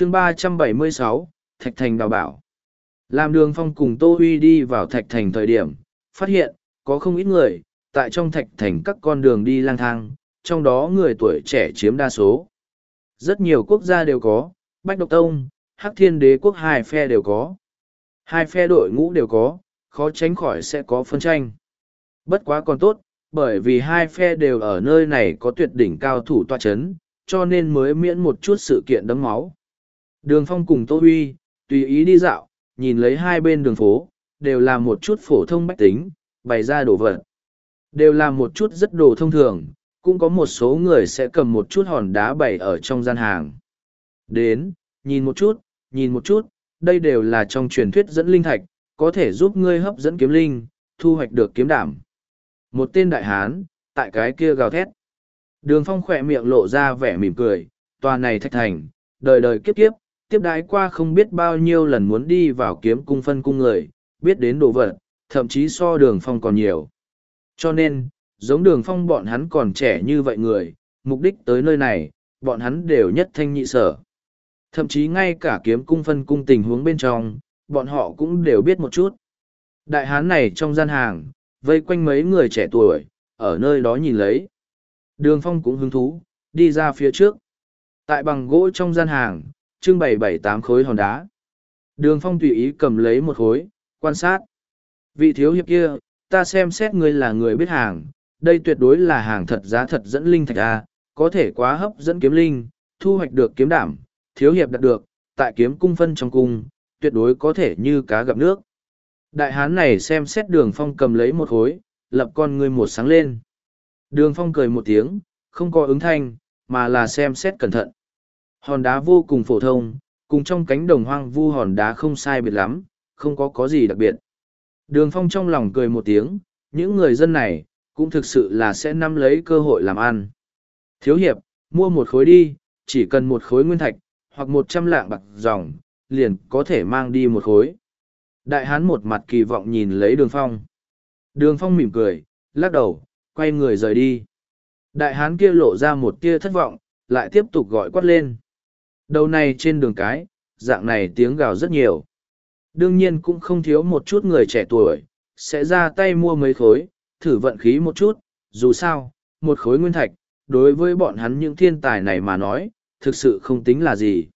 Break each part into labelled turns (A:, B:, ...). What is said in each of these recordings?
A: chương ba trăm bảy mươi sáu Thạch Thành đào bảo. Làm đường phong cùng Tô Huy đi vào Thạch Thành thời điểm, phát hiện, có không ít người, tại trong Thạch Thành các con đường đi lang thang, trong đó người tuổi trẻ chiếm đa số. Rất nhiều quốc gia đều có, Bách Độc Tông, Hắc Thiên Đế quốc hai phe đều có. Hai phe đội ngũ đều có, khó tránh khỏi sẽ có phân tranh. Bất quá còn tốt, bởi vì hai phe đều ở nơi này có tuyệt đỉnh cao thủ toa chấn, cho nên mới miễn một chút sự kiện đấm máu. Đường Phong cùng Tô Huy, tùy ý đi dạo, nhìn lấy hai bên đường phố, đều là một chút phổ thông bách tính, bày ra đồ vật. Đều là một chút rất đồ thông thường, cũng có một số người sẽ cầm một chút hòn đá bày ở trong gian hàng. Đến, nhìn một chút, nhìn một chút, đây đều là trong truyền thuyết dẫn linh thạch, có thể giúp ngươi hấp dẫn kiếm linh, thu hoạch được kiếm đảm. Một tên đại hán, tại cái kia gào thét. Đường phong khỏe miệng lộ ra vẻ mỉm cười, tòa này thạch thành, đời đời kiếp kiếp, tiếp đái qua không biết bao nhiêu lần muốn đi vào kiếm cung phân cung người, biết đến đồ vật, thậm chí so đường phong còn nhiều. Cho nên, giống đường phong bọn hắn còn trẻ như vậy người, mục đích tới nơi này, bọn hắn đều nhất thanh nhị sở. Thậm chí ngay cả kiếm cung phân cung tình huống bên trong, bọn họ cũng đều biết một chút. Đại hán này trong gian hàng, vây quanh mấy người trẻ tuổi, ở nơi đó nhìn lấy. Đường phong cũng hứng thú, đi ra phía trước. Tại bằng gỗ trong gian hàng, trưng bày bảy tám khối hòn đá. Đường phong tùy ý cầm lấy một khối, quan sát. Vị thiếu hiệp kia, ta xem xét ngươi là người biết hàng, đây tuyệt đối là hàng thật giá thật dẫn linh thạch A, có thể quá hấp dẫn kiếm linh, thu hoạch được kiếm đảm, thiếu hiệp đạt được, tại kiếm cung phân trong cung, tuyệt đối có thể như cá gặp nước. Đại hán này xem xét đường phong cầm lấy một khối, lập con ngươi một sáng lên. Đường phong cười một tiếng, không có ứng thanh, mà là xem xét cẩn thận. Hòn đá vô cùng phổ thông, cùng trong cánh đồng hoang vu hòn đá không sai biệt lắm, không có có gì đặc biệt. Đường phong trong lòng cười một tiếng, những người dân này, cũng thực sự là sẽ nắm lấy cơ hội làm ăn. Thiếu hiệp, mua một khối đi, chỉ cần một khối nguyên thạch, hoặc một trăm lạng bạc dòng, liền có thể mang đi một khối. Đại hán một mặt kỳ vọng nhìn lấy đường phong. Đường phong mỉm cười, lắc đầu, quay người rời đi. Đại hán kia lộ ra một tia thất vọng, lại tiếp tục gọi quát lên. Đầu này trên đường cái, dạng này tiếng gào rất nhiều. Đương nhiên cũng không thiếu một chút người trẻ tuổi, sẽ ra tay mua mấy khối, thử vận khí một chút, dù sao, một khối nguyên thạch, đối với bọn hắn những thiên tài này mà nói, thực sự không tính là gì.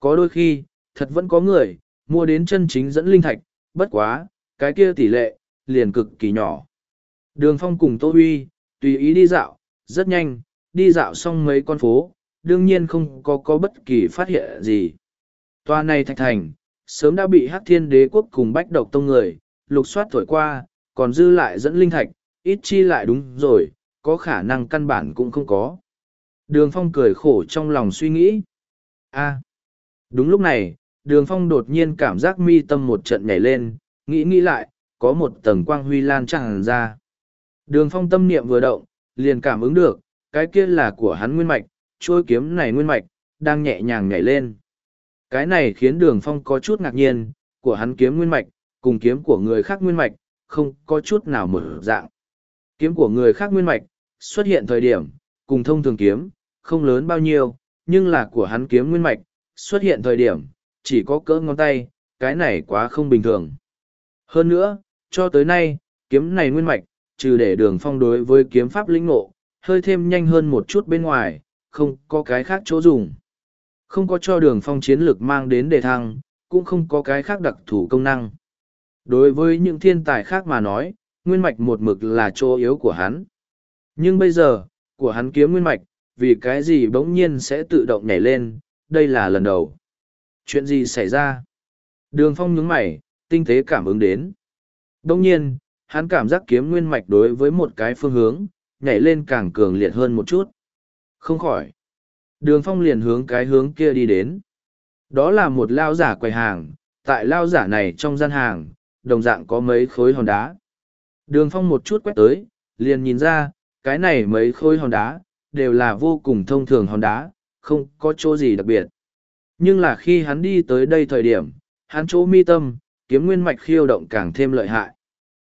A: Có đôi khi, thật vẫn có người, mua đến chân chính dẫn linh thạch, bất quá, cái kia tỷ lệ, liền cực kỳ nhỏ. Đường phong cùng Tô Huy, tùy ý đi dạo, rất nhanh, đi dạo xong mấy con phố, đương nhiên không có có bất kỳ phát hiện gì. Toa này thạch thành, sớm đã bị Hắc Thiên Đế quốc cùng Bách Độc Tông người, lục soát thổi qua, còn dư lại dẫn linh thạch, ít chi lại đúng rồi, có khả năng căn bản cũng không có. Đường Phong cười khổ trong lòng suy nghĩ. a đúng lúc này, Đường Phong đột nhiên cảm giác mi tâm một trận nhảy lên, nghĩ nghĩ lại, có một tầng quang huy lan tràn ra. Đường Phong tâm niệm vừa động, liền cảm ứng được, cái kia là của hắn nguyên mạch, trôi kiếm này nguyên mạch, đang nhẹ nhàng nhảy lên. Cái này khiến đường phong có chút ngạc nhiên, của hắn kiếm nguyên mạch, cùng kiếm của người khác nguyên mạch, không có chút nào mở dạng. Kiếm của người khác nguyên mạch, xuất hiện thời điểm, cùng thông thường kiếm, không lớn bao nhiêu, nhưng là của hắn kiếm nguyên mạch, xuất hiện thời điểm, chỉ có cỡ ngón tay, cái này quá không bình thường. Hơn nữa, cho tới nay, kiếm này nguyên mạch, trừ để đường phong đối với kiếm pháp linh ngộ, hơi thêm nhanh hơn một chút bên ngoài, không có cái khác chỗ dùng. Không có cho đường phong chiến lược mang đến đề thăng, cũng không có cái khác đặc thù công năng. Đối với những thiên tài khác mà nói, nguyên mạch một mực là chỗ yếu của hắn. Nhưng bây giờ, của hắn kiếm nguyên mạch, vì cái gì bỗng nhiên sẽ tự động nhảy lên, đây là lần đầu. Chuyện gì xảy ra? Đường phong nhướng mày, tinh tế cảm ứng đến. Đông nhiên, hắn cảm giác kiếm nguyên mạch đối với một cái phương hướng, nhảy lên càng cường liệt hơn một chút. Không khỏi. Đường phong liền hướng cái hướng kia đi đến. Đó là một lao giả quầy hàng, tại lao giả này trong gian hàng, đồng dạng có mấy khối hòn đá. Đường phong một chút quét tới, liền nhìn ra, cái này mấy khối hòn đá, đều là vô cùng thông thường hòn đá, không có chỗ gì đặc biệt. Nhưng là khi hắn đi tới đây thời điểm, hắn chỗ mi tâm, kiếm nguyên mạch khiêu động càng thêm lợi hại.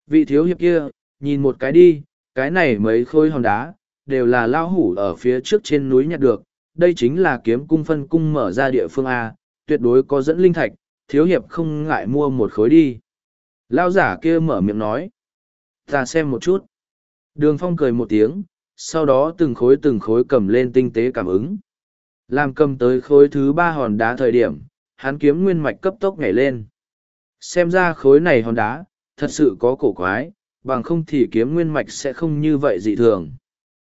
A: Vị thiếu hiệp kia, nhìn một cái đi, cái này mấy khối hòn đá, đều là lao hủ ở phía trước trên núi nhặt được, đây chính là kiếm cung phân cung mở ra địa phương A, tuyệt đối có dẫn linh thạch, thiếu hiệp không ngại mua một khối đi. Lao giả kia mở miệng nói. Ta xem một chút. Đường phong cười một tiếng, sau đó từng khối từng khối cầm lên tinh tế cảm ứng. Làm cầm tới khối thứ ba hòn đá thời điểm, hắn kiếm nguyên mạch cấp tốc nhảy lên. Xem ra khối này hòn đá, thật sự có cổ quái, bằng không thì kiếm nguyên mạch sẽ không như vậy dị thường.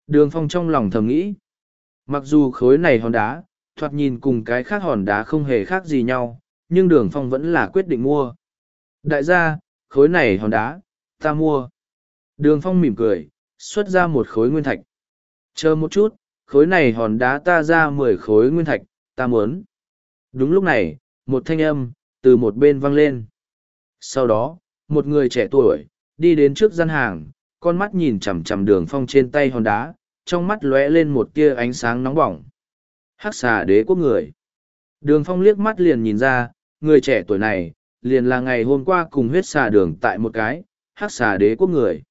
A: Đường phong trong lòng thầm nghĩ. Mặc dù khối này hòn đá, thoạt nhìn cùng cái khác hòn đá không hề khác gì nhau, nhưng đường phong vẫn là quyết định mua. Đại gia, khối này hòn đá, ta mua. Đường phong mỉm cười, xuất ra một khối nguyên thạch. Chờ một chút, khối này hòn đá ta ra mười khối nguyên thạch, ta muốn. Đúng lúc này, một thanh âm, từ một bên vang lên. Sau đó, một người trẻ tuổi, đi đến trước gian hàng, con mắt nhìn chằm chằm đường phong trên tay hòn đá, trong mắt lóe lên một tia ánh sáng nóng bỏng. Hắc xà đế quốc người. Đường phong liếc mắt liền nhìn ra, người trẻ tuổi này, liền là ngày hôm qua cùng huyết xà đường tại một cái, hắc xà đế quốc người.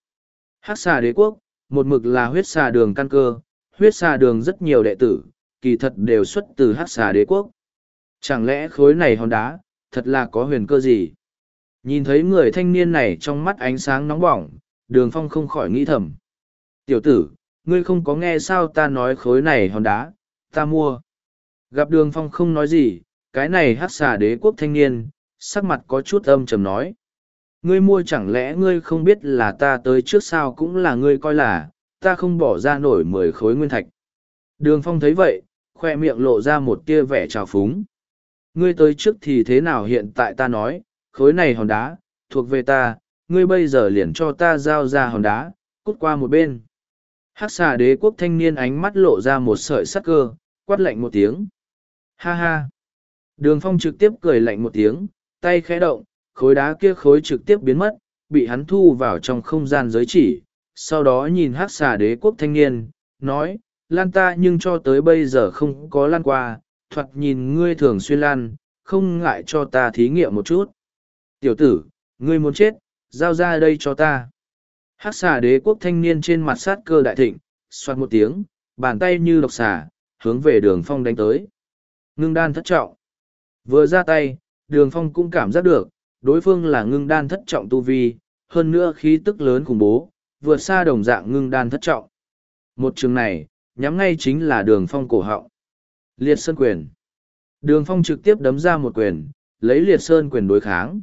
A: Hắc xà đế quốc, một mực là huyết xà đường căn cơ, huyết xà đường rất nhiều đệ tử, kỳ thật đều xuất từ hắc xà đế quốc. Chẳng lẽ khối này hòn đá, thật là có huyền cơ gì? Nhìn thấy người thanh niên này trong mắt ánh sáng nóng bỏng, đường phong không khỏi nghĩ thầm. Tiểu tử, ngươi không có nghe sao ta nói khối này hòn đá, ta mua. Gặp đường phong không nói gì, cái này hát xà đế quốc thanh niên, sắc mặt có chút âm trầm nói. Ngươi mua chẳng lẽ ngươi không biết là ta tới trước sao cũng là ngươi coi là, ta không bỏ ra nổi mười khối nguyên thạch. Đường phong thấy vậy, khoe miệng lộ ra một tia vẻ trào phúng. Ngươi tới trước thì thế nào hiện tại ta nói, khối này hòn đá, thuộc về ta, ngươi bây giờ liền cho ta giao ra hòn đá, cút qua một bên. Hắc xà đế quốc thanh niên ánh mắt lộ ra một sợi sắc cơ, quát lạnh một tiếng. Ha ha! Đường phong trực tiếp cười lạnh một tiếng, tay khẽ động, khối đá kia khối trực tiếp biến mất, bị hắn thu vào trong không gian giới chỉ. Sau đó nhìn hắc xà đế quốc thanh niên, nói, lan ta nhưng cho tới bây giờ không có lan qua, thoạt nhìn ngươi thường xuyên lan, không ngại cho ta thí nghiệm một chút. Tiểu tử, ngươi muốn chết, giao ra đây cho ta. Hắc xà đế quốc thanh niên trên mặt sát cơ đại thịnh, xoát một tiếng, bàn tay như độc xà, hướng về đường phong đánh tới. Ngưng đan thất trọng. Vừa ra tay, đường phong cũng cảm giác được, đối phương là ngưng đan thất trọng tu vi, hơn nữa khí tức lớn khủng bố, vượt xa đồng dạng ngưng đan thất trọng. Một trường này, nhắm ngay chính là đường phong cổ họng. Liệt sơn quyền. Đường phong trực tiếp đấm ra một quyền, lấy liệt sơn quyền đối kháng.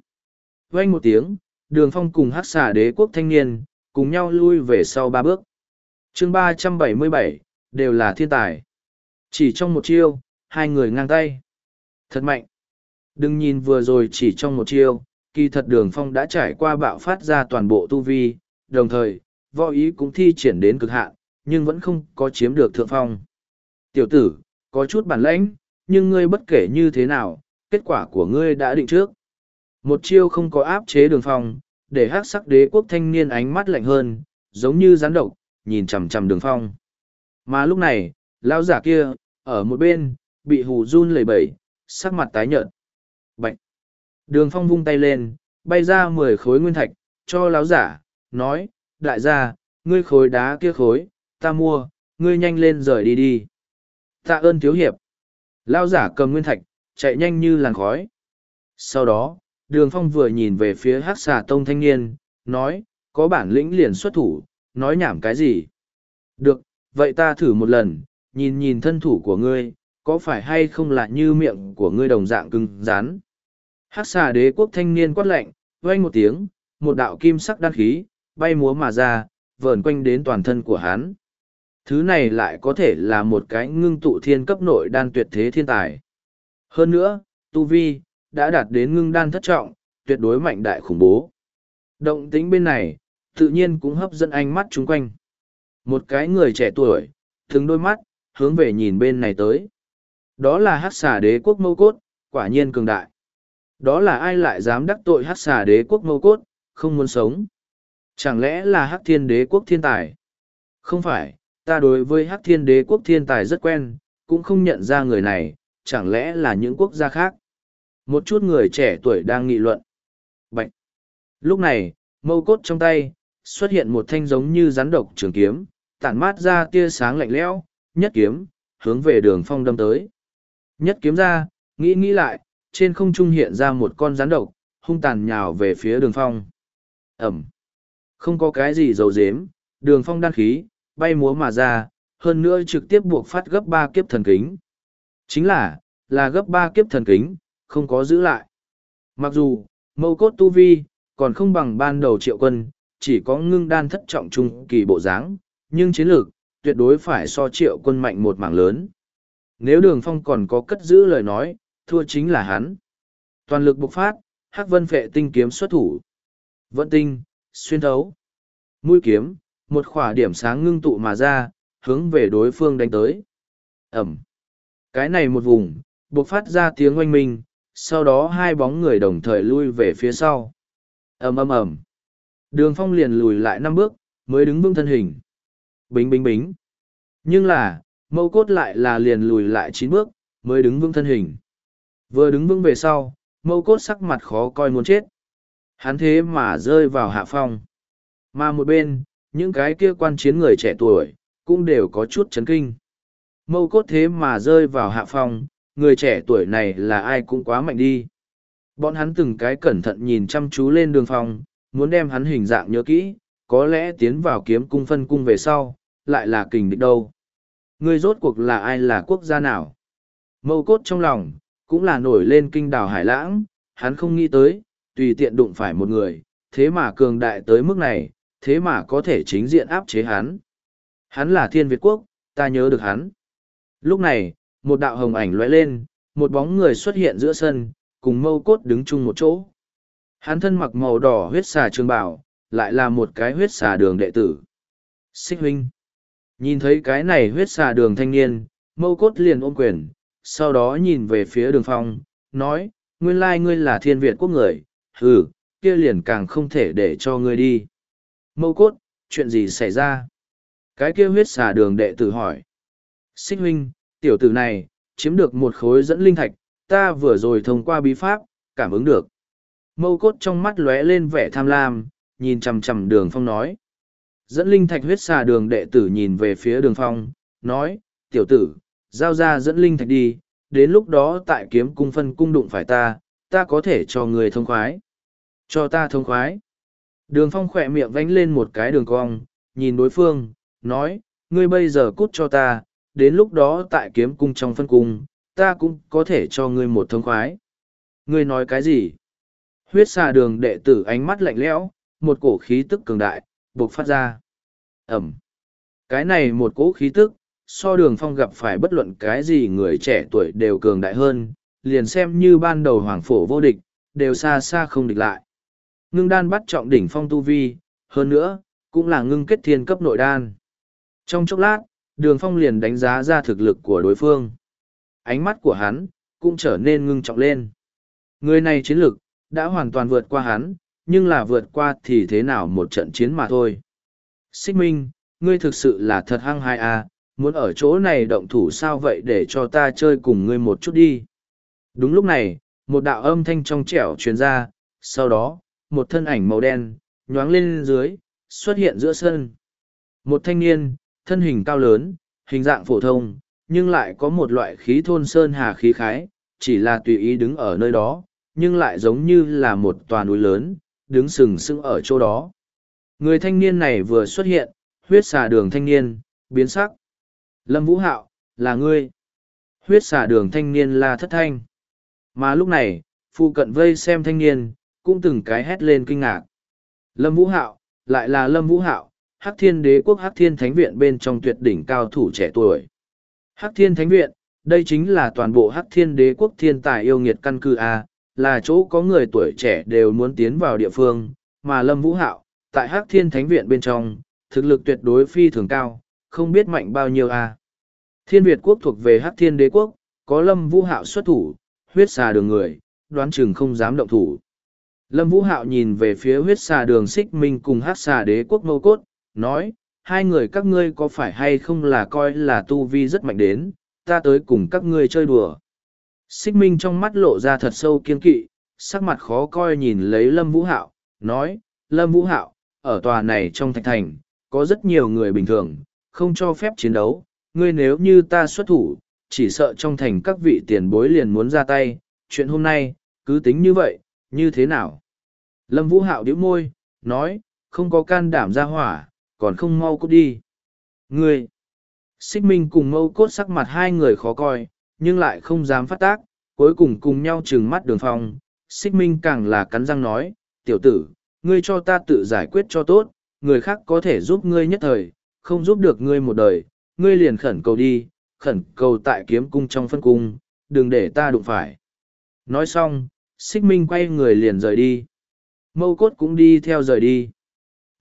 A: Vang một tiếng, đường phong cùng hắc xà đế quốc thanh niên, cùng nhau lui về sau ba bước. chương ba trăm bảy mươi bảy đều là thiên tài. Chỉ trong một chiêu, hai người ngang tay. Thật mạnh. Đừng nhìn vừa rồi chỉ trong một chiêu, kỳ thật đường phong đã trải qua bạo phát ra toàn bộ tu vi, đồng thời, võ ý cũng thi triển đến cực hạn, nhưng vẫn không có chiếm được thượng phong. Tiểu tử, có chút bản lãnh, nhưng ngươi bất kể như thế nào, kết quả của ngươi đã định trước. Một chiêu không có áp chế đường phong, để hát sắc đế quốc thanh niên ánh mắt lạnh hơn, giống như rắn độc, nhìn chằm chằm đường phong. Mà lúc này, lão giả kia, ở một bên, bị hù run lẩy bẩy, sắc mặt tái nhợt. Bạch! Đường phong vung tay lên, bay ra mười khối nguyên thạch, cho lão giả, nói, đại gia, ngươi khối đá kia khối, ta mua, ngươi nhanh lên rời đi đi. Tạ ơn thiếu hiệp. Lão giả cầm nguyên thạch, chạy nhanh như làn khói. Sau đó, đường phong vừa nhìn về phía hát xà tông thanh niên, nói, có bản lĩnh liền xuất thủ, nói nhảm cái gì? Được, vậy ta thử một lần, nhìn nhìn thân thủ của ngươi, có phải hay không là như miệng của ngươi đồng dạng cứng rán hát xà đế quốc thanh niên quát lạnh vênh một tiếng, một đạo kim sắc đan khí, bay múa mà ra, vờn quanh đến toàn thân của hắn. Thứ này lại có thể là một cái ngưng tụ thiên cấp nội đan tuyệt thế thiên tài. Hơn nữa, tu vi đã đạt đến ngưng đan thất trọng, tuyệt đối mạnh đại khủng bố. Động tính bên này, tự nhiên cũng hấp dẫn ánh mắt chung quanh. Một cái người trẻ tuổi, thường đôi mắt, hướng về nhìn bên này tới. Đó là hát xà đế quốc mâu cốt, quả nhiên cường đại. Đó là ai lại dám đắc tội hát xà đế quốc mâu cốt, không muốn sống. Chẳng lẽ là hát thiên đế quốc thiên tài? Không phải, ta đối với hát thiên đế quốc thiên tài rất quen, cũng không nhận ra người này, chẳng lẽ là những quốc gia khác? Một chút người trẻ tuổi đang nghị luận Bạch. lúc này mâu cốt trong tay xuất hiện một thanh giống như rắn độc trường kiếm tản mát ra tia sáng lạnh lẽo nhất kiếm hướng về đường phong đâm tới. Nhất kiếm ra, nghĩ nghĩ lại, trên không trung hiện ra một con rắn độc, hung tàn nhào về phía đường phong. Ẩm. Không có cái gì dầu dếm, đường phong đan khí, bay múa mà ra, hơn nữa trực tiếp buộc phát gấp ba kiếp thần kính. Chính là, là gấp ba kiếp thần kính, không có giữ lại. Mặc dù, mâu cốt tu vi, còn không bằng ban đầu triệu quân, chỉ có ngưng đan thất trọng trung kỳ bộ dáng, nhưng chiến lược, tuyệt đối phải so triệu quân mạnh một mảng lớn. Nếu đường phong còn có cất giữ lời nói, thua chính là hắn. Toàn lực bộc phát, hắc vân phệ tinh kiếm xuất thủ. Vận tinh, xuyên thấu. Mũi kiếm, một khỏa điểm sáng ngưng tụ mà ra, hướng về đối phương đánh tới. Ẩm. Cái này một vùng, bộc phát ra tiếng oanh minh, sau đó hai bóng người đồng thời lui về phía sau. ầm ầm ầm Đường phong liền lùi lại năm bước, mới đứng vững thân hình. Bính bính bính. Nhưng là, mâu cốt lại là liền lùi lại chín bước, mới đứng vững thân hình. Vừa đứng vững về sau, mâu cốt sắc mặt khó coi muốn chết. Hắn thế mà rơi vào hạ phong. Mà một bên, những cái kia quan chiến người trẻ tuổi, cũng đều có chút chấn kinh. Mâu cốt thế mà rơi vào hạ phong, người trẻ tuổi này là ai cũng quá mạnh đi. Bọn hắn từng cái cẩn thận nhìn chăm chú lên đường phong, muốn đem hắn hình dạng nhớ kỹ, có lẽ tiến vào kiếm cung phân cung về sau, lại là kình địch đâu. Người rốt cuộc là ai là quốc gia nào? Mâu cốt trong lòng, cũng là nổi lên kinh đảo hải lãng, hắn không nghĩ tới, tùy tiện đụng phải một người, thế mà cường đại tới mức này, thế mà có thể chính diện áp chế hắn. Hắn là thiên Việt quốc, ta nhớ được hắn. Lúc này, một đạo hồng ảnh lóe lên, một bóng người xuất hiện giữa sân, cùng mâu cốt đứng chung một chỗ. Hắn thân mặc màu đỏ huyết xà trường bảo, lại là một cái huyết xà đường đệ tử. Xích huynh. Nhìn thấy cái này huyết xà đường thanh niên, mâu cốt liền ôm quyền, sau đó nhìn về phía đường phong, nói, nguyên lai ngươi là thiên Việt quốc người, hừ, kia liền càng không thể để cho ngươi đi. Mâu cốt, chuyện gì xảy ra? Cái kia huyết xà đường đệ tử hỏi. Xích huynh, tiểu tử này, chiếm được một khối dẫn linh thạch, ta vừa rồi thông qua bí pháp, cảm ứng được. Mâu cốt trong mắt lóe lên vẻ tham lam, nhìn chằm chằm đường phong nói. Dẫn linh thạch huyết xà đường đệ tử nhìn về phía đường phong, nói, tiểu tử, giao ra dẫn linh thạch đi, đến lúc đó tại kiếm cung phân cung đụng phải ta, ta có thể cho người thông khoái. Cho ta thông khoái. Đường phong khỏe miệng vánh lên một cái đường cong, nhìn đối phương, nói, ngươi bây giờ cút cho ta, đến lúc đó tại kiếm cung trong phân cung, ta cũng có thể cho ngươi một thông khoái. Ngươi nói cái gì? Huyết xà đường đệ tử ánh mắt lạnh lẽo, một cổ khí tức cường đại, bộc phát ra. Ẩm. Cái này một cỗ khí tức, so đường phong gặp phải bất luận cái gì người trẻ tuổi đều cường đại hơn, liền xem như ban đầu hoàng phổ vô địch, đều xa xa không địch lại. Ngưng đan bắt trọng đỉnh phong tu vi, hơn nữa, cũng là ngưng kết thiên cấp nội đan. Trong chốc lát, đường phong liền đánh giá ra thực lực của đối phương. Ánh mắt của hắn, cũng trở nên ngưng trọng lên. Người này chiến lực, đã hoàn toàn vượt qua hắn, nhưng là vượt qua thì thế nào một trận chiến mà thôi. Xích Minh, ngươi thực sự là thật hăng hai à, muốn ở chỗ này động thủ sao vậy để cho ta chơi cùng ngươi một chút đi. Đúng lúc này, một đạo âm thanh trong trẻo truyền ra, sau đó, một thân ảnh màu đen, nhoáng lên dưới, xuất hiện giữa sân. Một thanh niên, thân hình cao lớn, hình dạng phổ thông, nhưng lại có một loại khí thôn sơn hà khí khái, chỉ là tùy ý đứng ở nơi đó, nhưng lại giống như là một tòa núi lớn, đứng sừng sững ở chỗ đó. Người thanh niên này vừa xuất hiện, huyết xà đường thanh niên, biến sắc. Lâm Vũ Hạo, là ngươi. Huyết xà đường thanh niên là thất thanh. Mà lúc này, phụ cận vây xem thanh niên, cũng từng cái hét lên kinh ngạc. Lâm Vũ Hạo, lại là Lâm Vũ Hạo, Hắc Thiên Đế quốc Hắc Thiên Thánh Viện bên trong tuyệt đỉnh cao thủ trẻ tuổi. Hắc Thiên Thánh Viện, đây chính là toàn bộ Hắc Thiên Đế quốc thiên tài yêu nghiệt căn cư A, là chỗ có người tuổi trẻ đều muốn tiến vào địa phương, mà Lâm Vũ Hạo, tại Hắc Thiên Thánh Viện bên trong, thực lực tuyệt đối phi thường cao, không biết mạnh bao nhiêu A. Thiên Việt quốc thuộc về Hắc Thiên Đế quốc, có Lâm Vũ Hạo xuất thủ, huyết xà đường người, đoán chừng không dám động thủ. Lâm Vũ Hạo nhìn về phía huyết xà đường xích minh cùng Hắc xà đế quốc mâu cốt, nói, hai người các ngươi có phải hay không là coi là tu vi rất mạnh đến, ta tới cùng các ngươi chơi đùa. Xích minh trong mắt lộ ra thật sâu kiên kỵ, sắc mặt khó coi nhìn lấy Lâm Vũ Hạo, nói, Lâm Vũ Hạo, ở tòa này trong thạch thành, có rất nhiều người bình thường, không cho phép chiến đấu, ngươi nếu như ta xuất thủ, chỉ sợ trong thành các vị tiền bối liền muốn ra tay, chuyện hôm nay, cứ tính như vậy, như thế nào? Lâm Vũ Hạo điếu môi, nói, không có can đảm ra hỏa, còn không mau cút đi. Ngươi! Xích Minh cùng mâu cốt sắc mặt hai người khó coi, nhưng lại không dám phát tác, cuối cùng cùng nhau trừng mắt đường phong. Xích Minh càng là cắn răng nói, tiểu tử, ngươi cho ta tự giải quyết cho tốt, người khác có thể giúp ngươi nhất thời, không giúp được ngươi một đời, ngươi liền khẩn cầu đi, khẩn cầu tại kiếm cung trong phân cung, đừng để ta đụng phải. Nói xong, xích minh quay người liền rời đi. Mâu cốt cũng đi theo rời đi.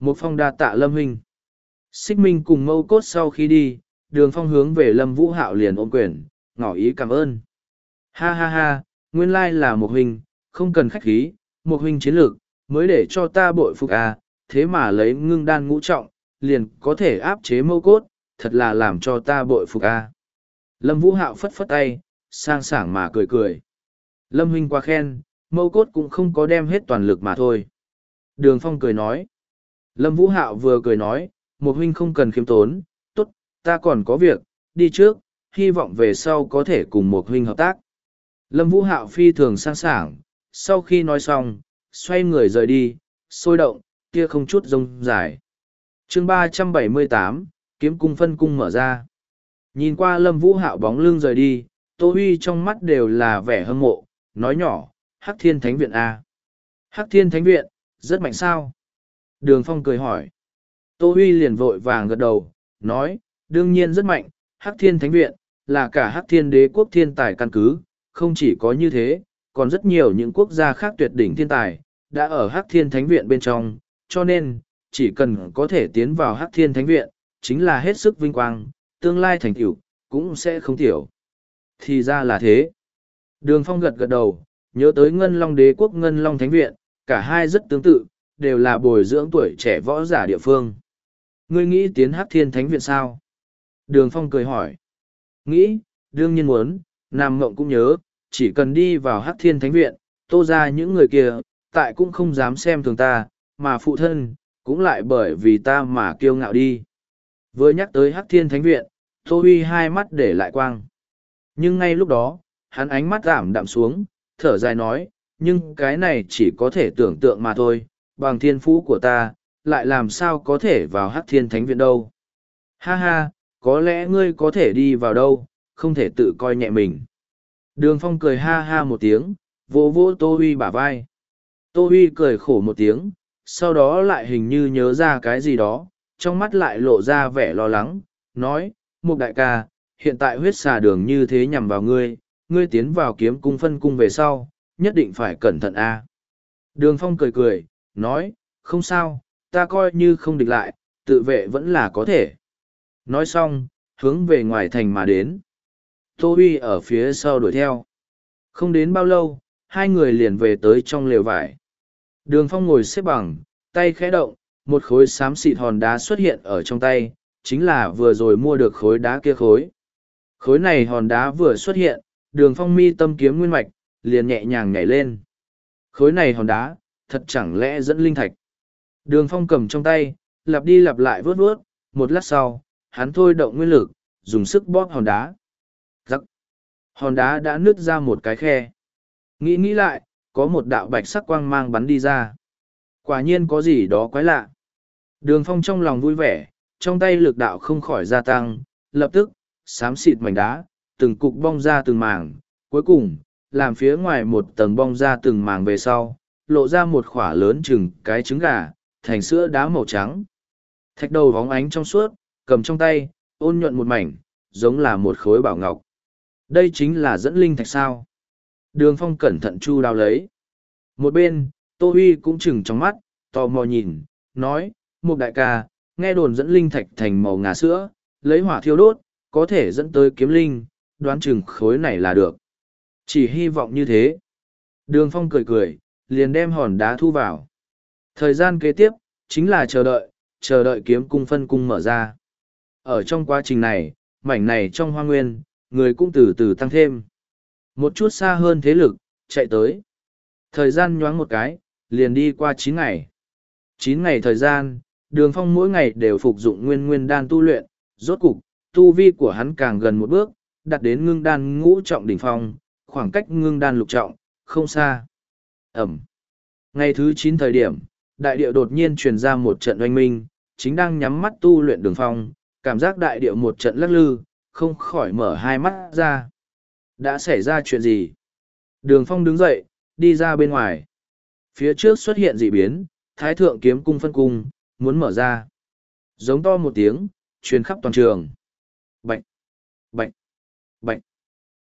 A: Một phong đa tạ lâm huynh. Xích minh cùng mâu cốt sau khi đi, đường phong hướng về lâm vũ hạo liền ôm quyền, ngỏ ý cảm ơn. Ha ha ha, nguyên lai là một huynh, không cần khách khí, một huynh chiến lược, mới để cho ta bội phục à, thế mà lấy ngưng đan ngũ trọng, liền có thể áp chế mâu cốt, thật là làm cho ta bội phục à. Lâm Vũ Hạo phất phất tay, sang sảng mà cười cười. Lâm Huynh quá khen, mâu cốt cũng không có đem hết toàn lực mà thôi. Đường Phong cười nói. Lâm Vũ Hạo vừa cười nói, một huynh không cần khiêm tốn, tốt, ta còn có việc, đi trước, hy vọng về sau có thể cùng một huynh hợp tác. Lâm Vũ Hạo phi thường sang sảng, sau khi nói xong, xoay người rời đi, sôi động, kia không chút rông dài. chương ba trăm bảy mươi tám, kiếm cung phân cung mở ra. Nhìn qua Lâm Vũ Hạo bóng lưng rời đi, Tô Huy trong mắt đều là vẻ hâm mộ, nói nhỏ, Hắc Thiên Thánh Viện A. Hắc Thiên Thánh Viện, rất mạnh sao? Đường Phong cười hỏi. Tô Huy liền vội vàng gật đầu, nói, đương nhiên rất mạnh, Hắc Thiên Thánh Viện, là cả Hắc Thiên Đế quốc thiên tài căn cứ, không chỉ có như thế, còn rất nhiều những quốc gia khác tuyệt đỉnh thiên tài, đã ở Hắc Thiên Thánh Viện bên trong, cho nên, chỉ cần có thể tiến vào Hắc Thiên Thánh Viện, chính là hết sức vinh quang, tương lai thành tựu cũng sẽ không tiểu. Thì ra là thế. Đường Phong gật gật đầu, nhớ tới Ngân Long Đế quốc Ngân Long Thánh Viện, cả hai rất tương tự, đều là bồi dưỡng tuổi trẻ võ giả địa phương. Ngươi nghĩ tiến Hắc Thiên Thánh Viện sao? Đường Phong cười hỏi. Nghĩ, đương nhiên muốn, Nam Ngộng cũng nhớ, chỉ cần đi vào Hắc Thiên Thánh Viện, tô ra những người kia, tại cũng không dám xem thường ta, mà phụ thân, cũng lại bởi vì ta mà kiêu ngạo đi. Vừa nhắc tới Hắc Thiên Thánh Viện, Tô Huy hai mắt để lại quang. Nhưng ngay lúc đó, hắn ánh mắt giảm đạm xuống, thở dài nói, nhưng cái này chỉ có thể tưởng tượng mà thôi, bằng thiên phú của ta, lại làm sao có thể vào Hắc Thiên Thánh Viện đâu. Ha ha, có lẽ ngươi có thể đi vào đâu, không thể tự coi nhẹ mình. Đường Phong cười ha ha một tiếng, vỗ vỗ Tô Huy bả vai. Tô Huy cười khổ một tiếng, sau đó lại hình như nhớ ra cái gì đó, trong mắt lại lộ ra vẻ lo lắng, nói, Mục đại ca, hiện tại huyết xà đường như thế nhằm vào ngươi, ngươi tiến vào kiếm cung phân cung về sau, nhất định phải cẩn thận a. Đường Phong cười cười, nói, không sao, ta coi như không địch lại, tự vệ vẫn là có thể. Nói xong, hướng về ngoài thành mà đến. Tô Huy ở phía sau đuổi theo. Không đến bao lâu, hai người liền về tới trong lều vải. Đường Phong ngồi xếp bằng, tay khẽ động, một khối xám xịt hòn đá xuất hiện ở trong tay, chính là vừa rồi mua được khối đá kia khối. Khối này hòn đá vừa xuất hiện, đường phong mi tâm kiếm nguyên mạch, liền nhẹ nhàng nhảy lên. Khối này hòn đá, thật chẳng lẽ dẫn linh thạch. Đường phong cầm trong tay, lặp đi lặp lại vớt vớt, một lát sau, hắn thôi động nguyên lực, dùng sức bóp hòn đá. Giắc! Hòn đá đã nứt ra một cái khe. Nghĩ nghĩ lại, có một đạo bạch sắc quang mang bắn đi ra. Quả nhiên có gì đó quái lạ. Đường phong trong lòng vui vẻ, trong tay lực đạo không khỏi gia tăng, lập tức, xám xịt mảnh đá, từng cục bong ra từng màng, cuối cùng, làm phía ngoài một tầng bong ra từng màng về sau, lộ ra một khỏa lớn chừng cái trứng gà, thành sữa đá màu trắng. Thạch đầu vóng ánh trong suốt, cầm trong tay, ôn nhuận một mảnh, giống là một khối bảo ngọc. Đây chính là dẫn linh thạch sao. Đường phong cẩn thận chu đao lấy. Một bên, Tô Huy cũng chừng trong mắt, tò mò nhìn, nói, một đại ca, nghe đồn dẫn linh thạch thành màu ngà sữa, lấy hỏa thiêu đốt, có thể dẫn tới kiếm linh, đoán chừng khối này là được. Chỉ hy vọng như thế. Đường Phong cười cười, liền đem hòn đá thu vào. Thời gian kế tiếp, chính là chờ đợi, chờ đợi kiếm cung phân cung mở ra. Ở trong quá trình này, mảnh này trong hoa nguyên, người cũng từ từ tăng thêm. Một chút xa hơn thế lực, chạy tới. Thời gian nhoáng một cái, liền đi qua chín ngày. chín ngày thời gian, đường phong mỗi ngày đều phục dụng nguyên nguyên đan tu luyện, rốt cục, tu vi của hắn càng gần một bước, đặt đến ngưng đan ngũ trọng đỉnh phong, khoảng cách ngưng đan lục trọng, không xa. Ẩm. Ngày thứ chín thời điểm, đại điệu đột nhiên truyền ra một trận oanh minh, chính đang nhắm mắt tu luyện đường phong, cảm giác đại điệu một trận lắc lư, không khỏi mở hai mắt ra. Đã xảy ra chuyện gì? Đường phong đứng dậy, đi ra bên ngoài. Phía trước xuất hiện dị biến, thái thượng kiếm cung phân cung, muốn mở ra. Giống to một tiếng, truyền khắp toàn trường. Bạch! Bạch! Bạch!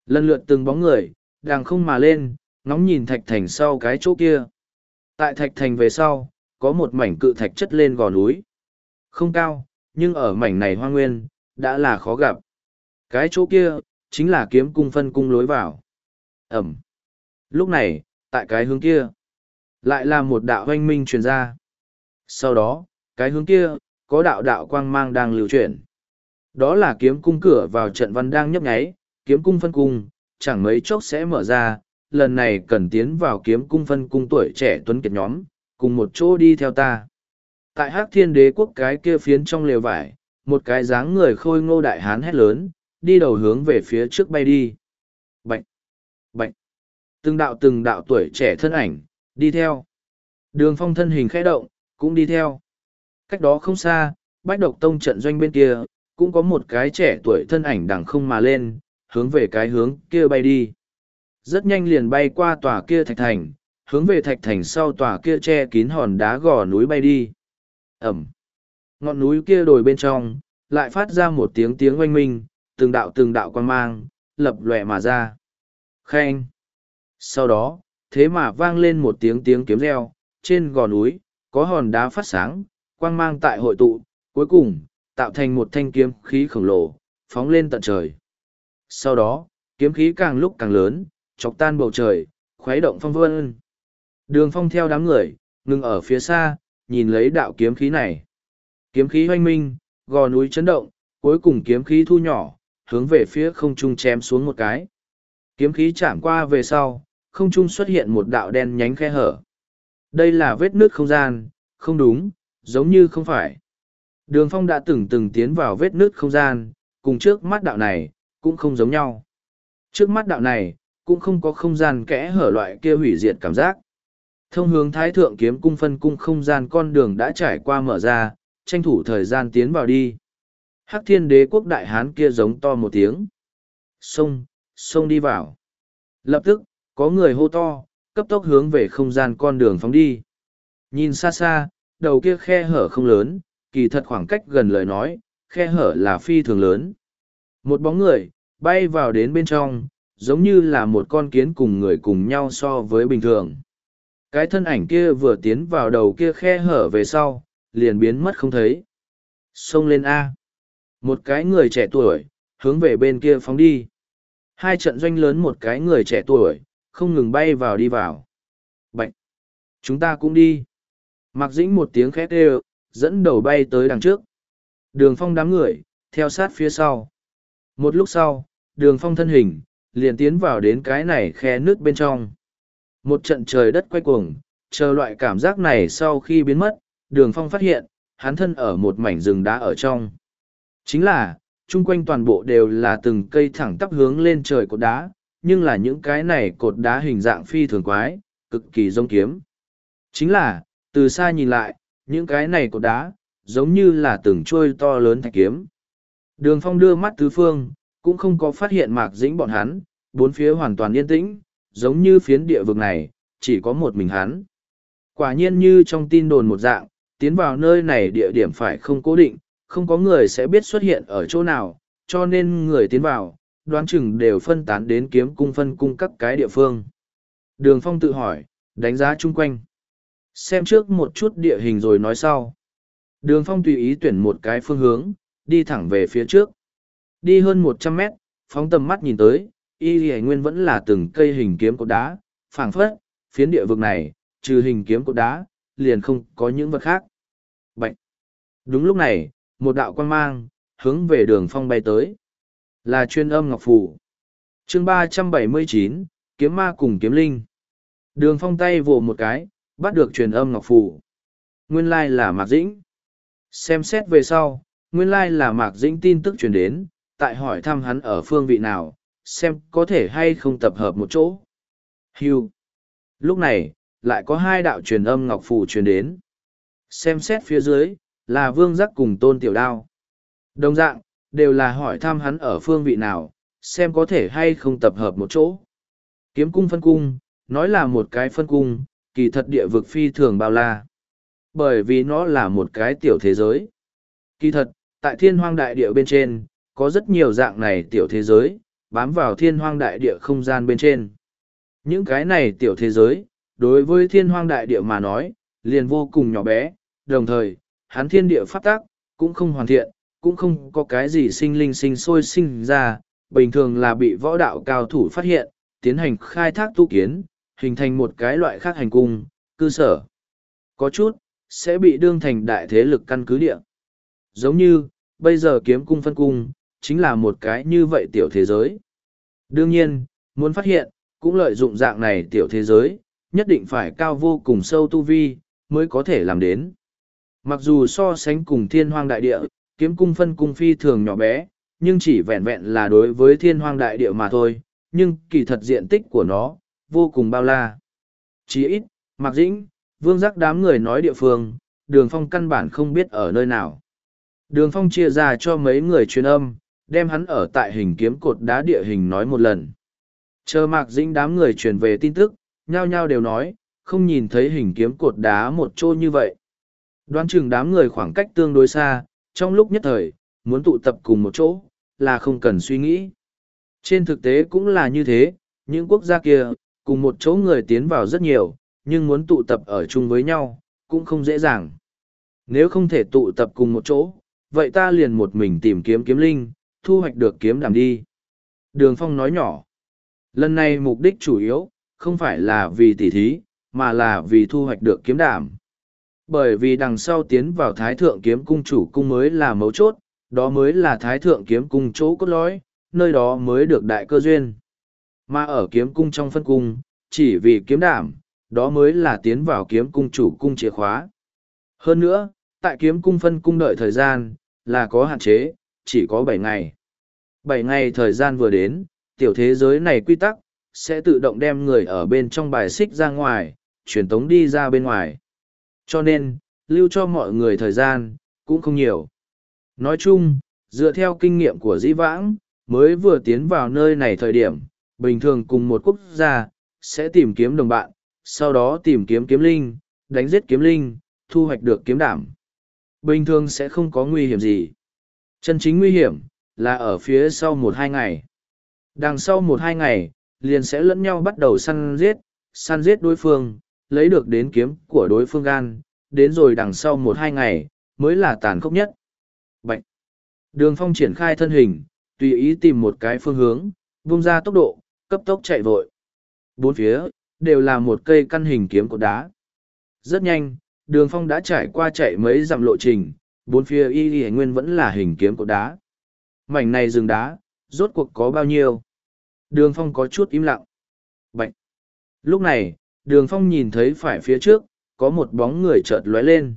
A: Lần lượt từng bóng người, đang không mà lên, ngóng nhìn thạch thành sau cái chỗ kia. Tại thạch thành về sau, có một mảnh cự thạch chất lên gò núi. Không cao, nhưng ở mảnh này hoa nguyên, đã là khó gặp. Cái chỗ kia, chính là kiếm cung phân cung lối vào. Ẩm. Lúc này, tại cái hướng kia, lại là một đạo hoanh minh truyền ra. Sau đó, cái hướng kia, có đạo đạo quang mang đang lưu chuyển. Đó là kiếm cung cửa vào trận văn đang nhấp nháy, kiếm cung phân cung, chẳng mấy chốc sẽ mở ra, lần này cần tiến vào kiếm cung phân cung tuổi trẻ tuấn kiệt nhóm, cùng một chỗ đi theo ta. Tại hắc thiên đế quốc cái kia phiến trong lều vải, một cái dáng người khôi ngô đại hán hét lớn, đi đầu hướng về phía trước bay đi. Bạch! Bạch! Từng đạo từng đạo tuổi trẻ thân ảnh, đi theo. Đường phong thân hình khẽ động, cũng đi theo. Cách đó không xa, bách độc tông trận doanh bên kia, cũng có một cái trẻ tuổi thân ảnh đằng không mà lên, hướng về cái hướng kia bay đi. Rất nhanh liền bay qua tòa kia thạch thành, hướng về thạch thành sau tòa kia che kín hòn đá gò núi bay đi. Ẩm. Ngọn núi kia đồi bên trong, lại phát ra một tiếng tiếng oanh minh, từng đạo từng đạo quan mang, lập lòe mà ra. Khen. Sau đó, thế mà vang lên một tiếng tiếng kiếm reo, trên gò núi, có hòn đá phát sáng, quang mang tại hội tụ, cuối cùng, tạo thành một thanh kiếm khí khổng lồ, phóng lên tận trời. Sau đó, kiếm khí càng lúc càng lớn, chọc tan bầu trời, khuấy động phong vân. Đường phong theo đám người, ngừng ở phía xa, nhìn lấy đạo kiếm khí này. Kiếm khí hoanh minh, gò núi chấn động, cuối cùng kiếm khí thu nhỏ, hướng về phía không trung chém xuống một cái. Kiếm khí chạm qua về sau, không trung xuất hiện một đạo đen nhánh khe hở. Đây là vết nước không gian, không đúng, giống như không phải. Đường phong đã từng từng tiến vào vết nước không gian, cùng trước mắt đạo này, cũng không giống nhau. Trước mắt đạo này, cũng không có không gian kẽ hở loại kia hủy diệt cảm giác. Thông hướng thái thượng kiếm cung phân cung không gian con đường đã trải qua mở ra, tranh thủ thời gian tiến vào đi. Hắc thiên đế quốc đại hán kia giống to một tiếng. Xông, xông đi vào. Lập tức, có người hô to, cấp tốc hướng về không gian con đường phóng đi. Nhìn xa xa, đầu kia khe hở không lớn, kỳ thật khoảng cách gần lời nói, khe hở là phi thường lớn. Một bóng người, bay vào đến bên trong, giống như là một con kiến cùng người cùng nhau so với bình thường. Cái thân ảnh kia vừa tiến vào đầu kia khe hở về sau, liền biến mất không thấy. Xông lên A. Một cái người trẻ tuổi, hướng về bên kia phóng đi. Hai trận doanh lớn một cái người trẻ tuổi, không ngừng bay vào đi vào. bệnh Chúng ta cũng đi. Mặc dĩnh một tiếng khét đều, dẫn đầu bay tới đằng trước. Đường phong đám người, theo sát phía sau. Một lúc sau, đường phong thân hình, liền tiến vào đến cái này khe nước bên trong. Một trận trời đất quay cuồng, chờ loại cảm giác này sau khi biến mất, đường phong phát hiện, hắn thân ở một mảnh rừng đá ở trong. Chính là, chung quanh toàn bộ đều là từng cây thẳng tắp hướng lên trời cột đá, nhưng là những cái này cột đá hình dạng phi thường quái, cực kỳ giống kiếm. Chính là, từ xa nhìn lại, những cái này cột đá, giống như là từng trôi to lớn thạch kiếm. Đường phong đưa mắt tứ phương, cũng không có phát hiện mạc dĩnh bọn hắn, bốn phía hoàn toàn yên tĩnh, giống như phiến địa vực này, chỉ có một mình hắn. Quả nhiên như trong tin đồn một dạng, tiến vào nơi này địa điểm phải không cố định, không có người sẽ biết xuất hiện ở chỗ nào, cho nên người tiến vào, đoán chừng đều phân tán đến kiếm cung phân cung các cái địa phương. Đường Phong tự hỏi, đánh giá chung quanh. Xem trước một chút địa hình rồi nói sau. Đường Phong tùy ý tuyển một cái phương hướng, đi thẳng về phía trước. Đi hơn một trăm mét, phóng tầm mắt nhìn tới, y hải nguyên vẫn là từng cây hình kiếm cột đá, phảng phất, phiến địa vực này, trừ hình kiếm cột đá, liền không có những vật khác. Bạch! Đúng lúc này, một đạo quan mang, hướng về đường phong bay tới. Là chuyên âm ngọc phủ. chương ba trăm bảy mươi chín kiếm ma cùng kiếm linh. Đường phong tay vồ một cái, bắt được truyền âm ngọc phủ. Nguyên lai là Mạc Dĩnh. Xem xét về sau, nguyên lai là Mạc Dĩnh tin tức truyền đến, tại hỏi thăm hắn ở phương vị nào, xem có thể hay không tập hợp một chỗ. Hưu. Lúc này, lại có hai đạo truyền âm ngọc phù truyền đến. Xem xét phía dưới, là vương giác cùng tôn tiểu đao. Đồng dạng, đều là hỏi thăm hắn ở phương vị nào, xem có thể hay không tập hợp một chỗ. Kiếm cung phân cung, nói là một cái phân cung, kỳ thật địa vực phi thường bao la. Bởi vì nó là một cái tiểu thế giới. Kỳ thật, tại thiên hoang đại địa bên trên, có rất nhiều dạng này tiểu thế giới, bám vào thiên hoang đại địa không gian bên trên. Những cái này tiểu thế giới, đối với thiên hoang đại địa mà nói, liền vô cùng nhỏ bé, đồng thời, hắn thiên địa pháp tác, cũng không hoàn thiện, cũng không có cái gì sinh linh sinh sôi sinh ra, bình thường là bị võ đạo cao thủ phát hiện, tiến hành khai thác tu kiến, hình thành một cái loại khác hành cung, cơ sở. Có chút, sẽ bị đương thành đại thế lực căn cứ địa. Giống như, bây giờ kiếm cung phân cung, chính là một cái như vậy tiểu thế giới. Đương nhiên, muốn phát hiện, cũng lợi dụng dạng này tiểu thế giới, nhất định phải cao vô cùng sâu tu vi, mới có thể làm đến. Mặc dù so sánh cùng thiên hoang đại địa, kiếm cung phân cung phi thường nhỏ bé, nhưng chỉ vẹn vẹn là đối với thiên hoang đại địa mà thôi, nhưng kỳ thật diện tích của nó, vô cùng bao la. Chỉ ít, Mạc Dĩnh, vương giác đám người nói địa phương, đường phong căn bản không biết ở nơi nào. Đường phong chia ra cho mấy người truyền âm, đem hắn ở tại hình kiếm cột đá địa hình nói một lần. Chờ Mạc Dĩnh đám người truyền về tin tức, nhao nhao đều nói, không nhìn thấy hình kiếm cột đá một chỗ như vậy. Đoán chừng đám người khoảng cách tương đối xa, trong lúc nhất thời, muốn tụ tập cùng một chỗ, là không cần suy nghĩ. Trên thực tế cũng là như thế, những quốc gia kia, cùng một chỗ người tiến vào rất nhiều, nhưng muốn tụ tập ở chung với nhau, cũng không dễ dàng. Nếu không thể tụ tập cùng một chỗ, vậy ta liền một mình tìm kiếm kiếm linh, thu hoạch được kiếm đảm đi. Đường Phong nói nhỏ. Lần này mục đích chủ yếu, không phải là vì tỉ thí, mà là vì thu hoạch được kiếm đảm. Bởi vì đằng sau tiến vào Thái Thượng Kiếm Cung chủ cung mới là mấu chốt, đó mới là Thái Thượng Kiếm Cung chỗ cốt lõi, nơi đó mới được đại cơ duyên. Mà ở kiếm cung trong phân cung, chỉ vì kiếm đảm, đó mới là tiến vào kiếm cung chủ cung chìa khóa. Hơn nữa, tại kiếm cung phân cung đợi thời gian, là có hạn chế, chỉ có bảy ngày. Bảy ngày thời gian vừa đến, tiểu thế giới này quy tắc, sẽ tự động đem người ở bên trong bài xích ra ngoài, truyền tống đi ra bên ngoài. Cho nên, lưu cho mọi người thời gian, cũng không nhiều. Nói chung, dựa theo kinh nghiệm của dĩ vãng, mới vừa tiến vào nơi này thời điểm, bình thường cùng một quốc gia, sẽ tìm kiếm đồng bạn, sau đó tìm kiếm kiếm linh, đánh giết kiếm linh, thu hoạch được kiếm đảm. Bình thường sẽ không có nguy hiểm gì. Chân chính nguy hiểm, là ở phía sau một hai ngày. Đằng sau một hai ngày, liền sẽ lẫn nhau bắt đầu săn giết, săn giết đối phương, lấy được đến kiếm của đối phương gan, đến rồi đằng sau một hai ngày, mới là tàn khốc nhất. Bạch! Đường phong triển khai thân hình, tùy ý tìm một cái phương hướng, vung ra tốc độ, cấp tốc chạy vội. Bốn phía, đều là một cây căn hình kiếm cột đá. Rất nhanh, đường phong đã trải qua chạy mấy dặm lộ trình, bốn phía y y nguyên vẫn là hình kiếm cột đá. Mảnh này rừng đá, rốt cuộc có bao nhiêu? Đường phong có chút im lặng. Bạch! Lúc này, đường phong nhìn thấy phải phía trước, có một bóng người chợt lóe lên.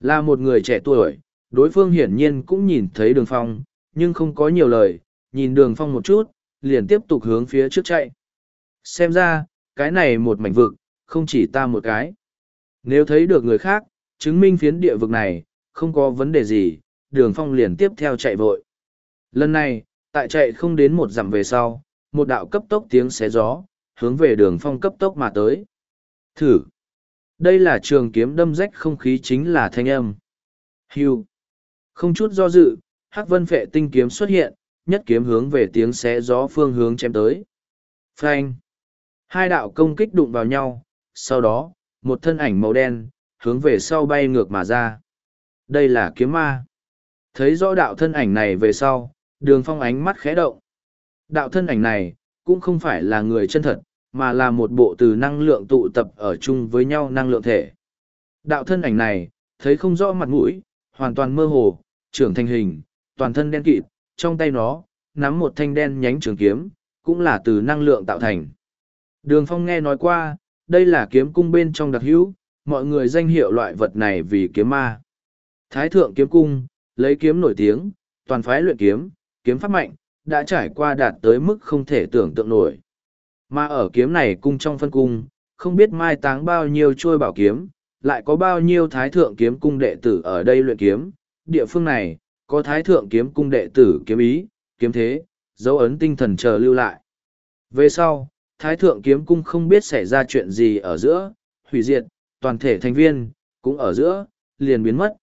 A: Là một người trẻ tuổi, đối phương hiển nhiên cũng nhìn thấy đường phong, nhưng không có nhiều lời, nhìn đường phong một chút, liền tiếp tục hướng phía trước chạy. Xem ra, cái này một mảnh vực, không chỉ ta một cái. Nếu thấy được người khác, chứng minh phiến địa vực này, không có vấn đề gì, đường phong liền tiếp theo chạy vội. Lần này, tại chạy không đến một dặm về sau, một đạo cấp tốc tiếng xé gió, hướng về đường phong cấp tốc mà tới. Thử! Đây là trường kiếm đâm rách không khí chính là thanh âm. Hưu! Không chút do dự, hắc vân phệ tinh kiếm xuất hiện, nhất kiếm hướng về tiếng xé gió phương hướng chém tới. Phanh! Hai đạo công kích đụng vào nhau, sau đó, một thân ảnh màu đen, hướng về sau bay ngược mà ra. Đây là kiếm ma. Thấy rõ đạo thân ảnh này về sau, đường phong ánh mắt khẽ động. Đạo thân ảnh này, cũng không phải là người chân thật, mà là một bộ từ năng lượng tụ tập ở chung với nhau năng lượng thể. Đạo thân ảnh này, thấy không rõ mặt mũi, hoàn toàn mơ hồ, trưởng thành hình, toàn thân đen kịt, trong tay nó, nắm một thanh đen nhánh trường kiếm, cũng là từ năng lượng tạo thành. Đường Phong nghe nói qua, đây là kiếm cung bên trong đặc hữu, mọi người danh hiệu loại vật này vì kiếm ma. Thái thượng kiếm cung, lấy kiếm nổi tiếng, toàn phái luyện kiếm, kiếm pháp mạnh, đã trải qua đạt tới mức không thể tưởng tượng nổi. Mà ở kiếm này cung trong phân cung, không biết mai táng bao nhiêu trôi bảo kiếm, lại có bao nhiêu thái thượng kiếm cung đệ tử ở đây luyện kiếm. Địa phương này, có thái thượng kiếm cung đệ tử kiếm ý, kiếm thế, dấu ấn tinh thần chờ lưu lại. Về sau, thái thượng kiếm cung không biết xảy ra chuyện gì ở giữa, hủy diệt, toàn thể thành viên, cũng ở giữa, liền biến mất.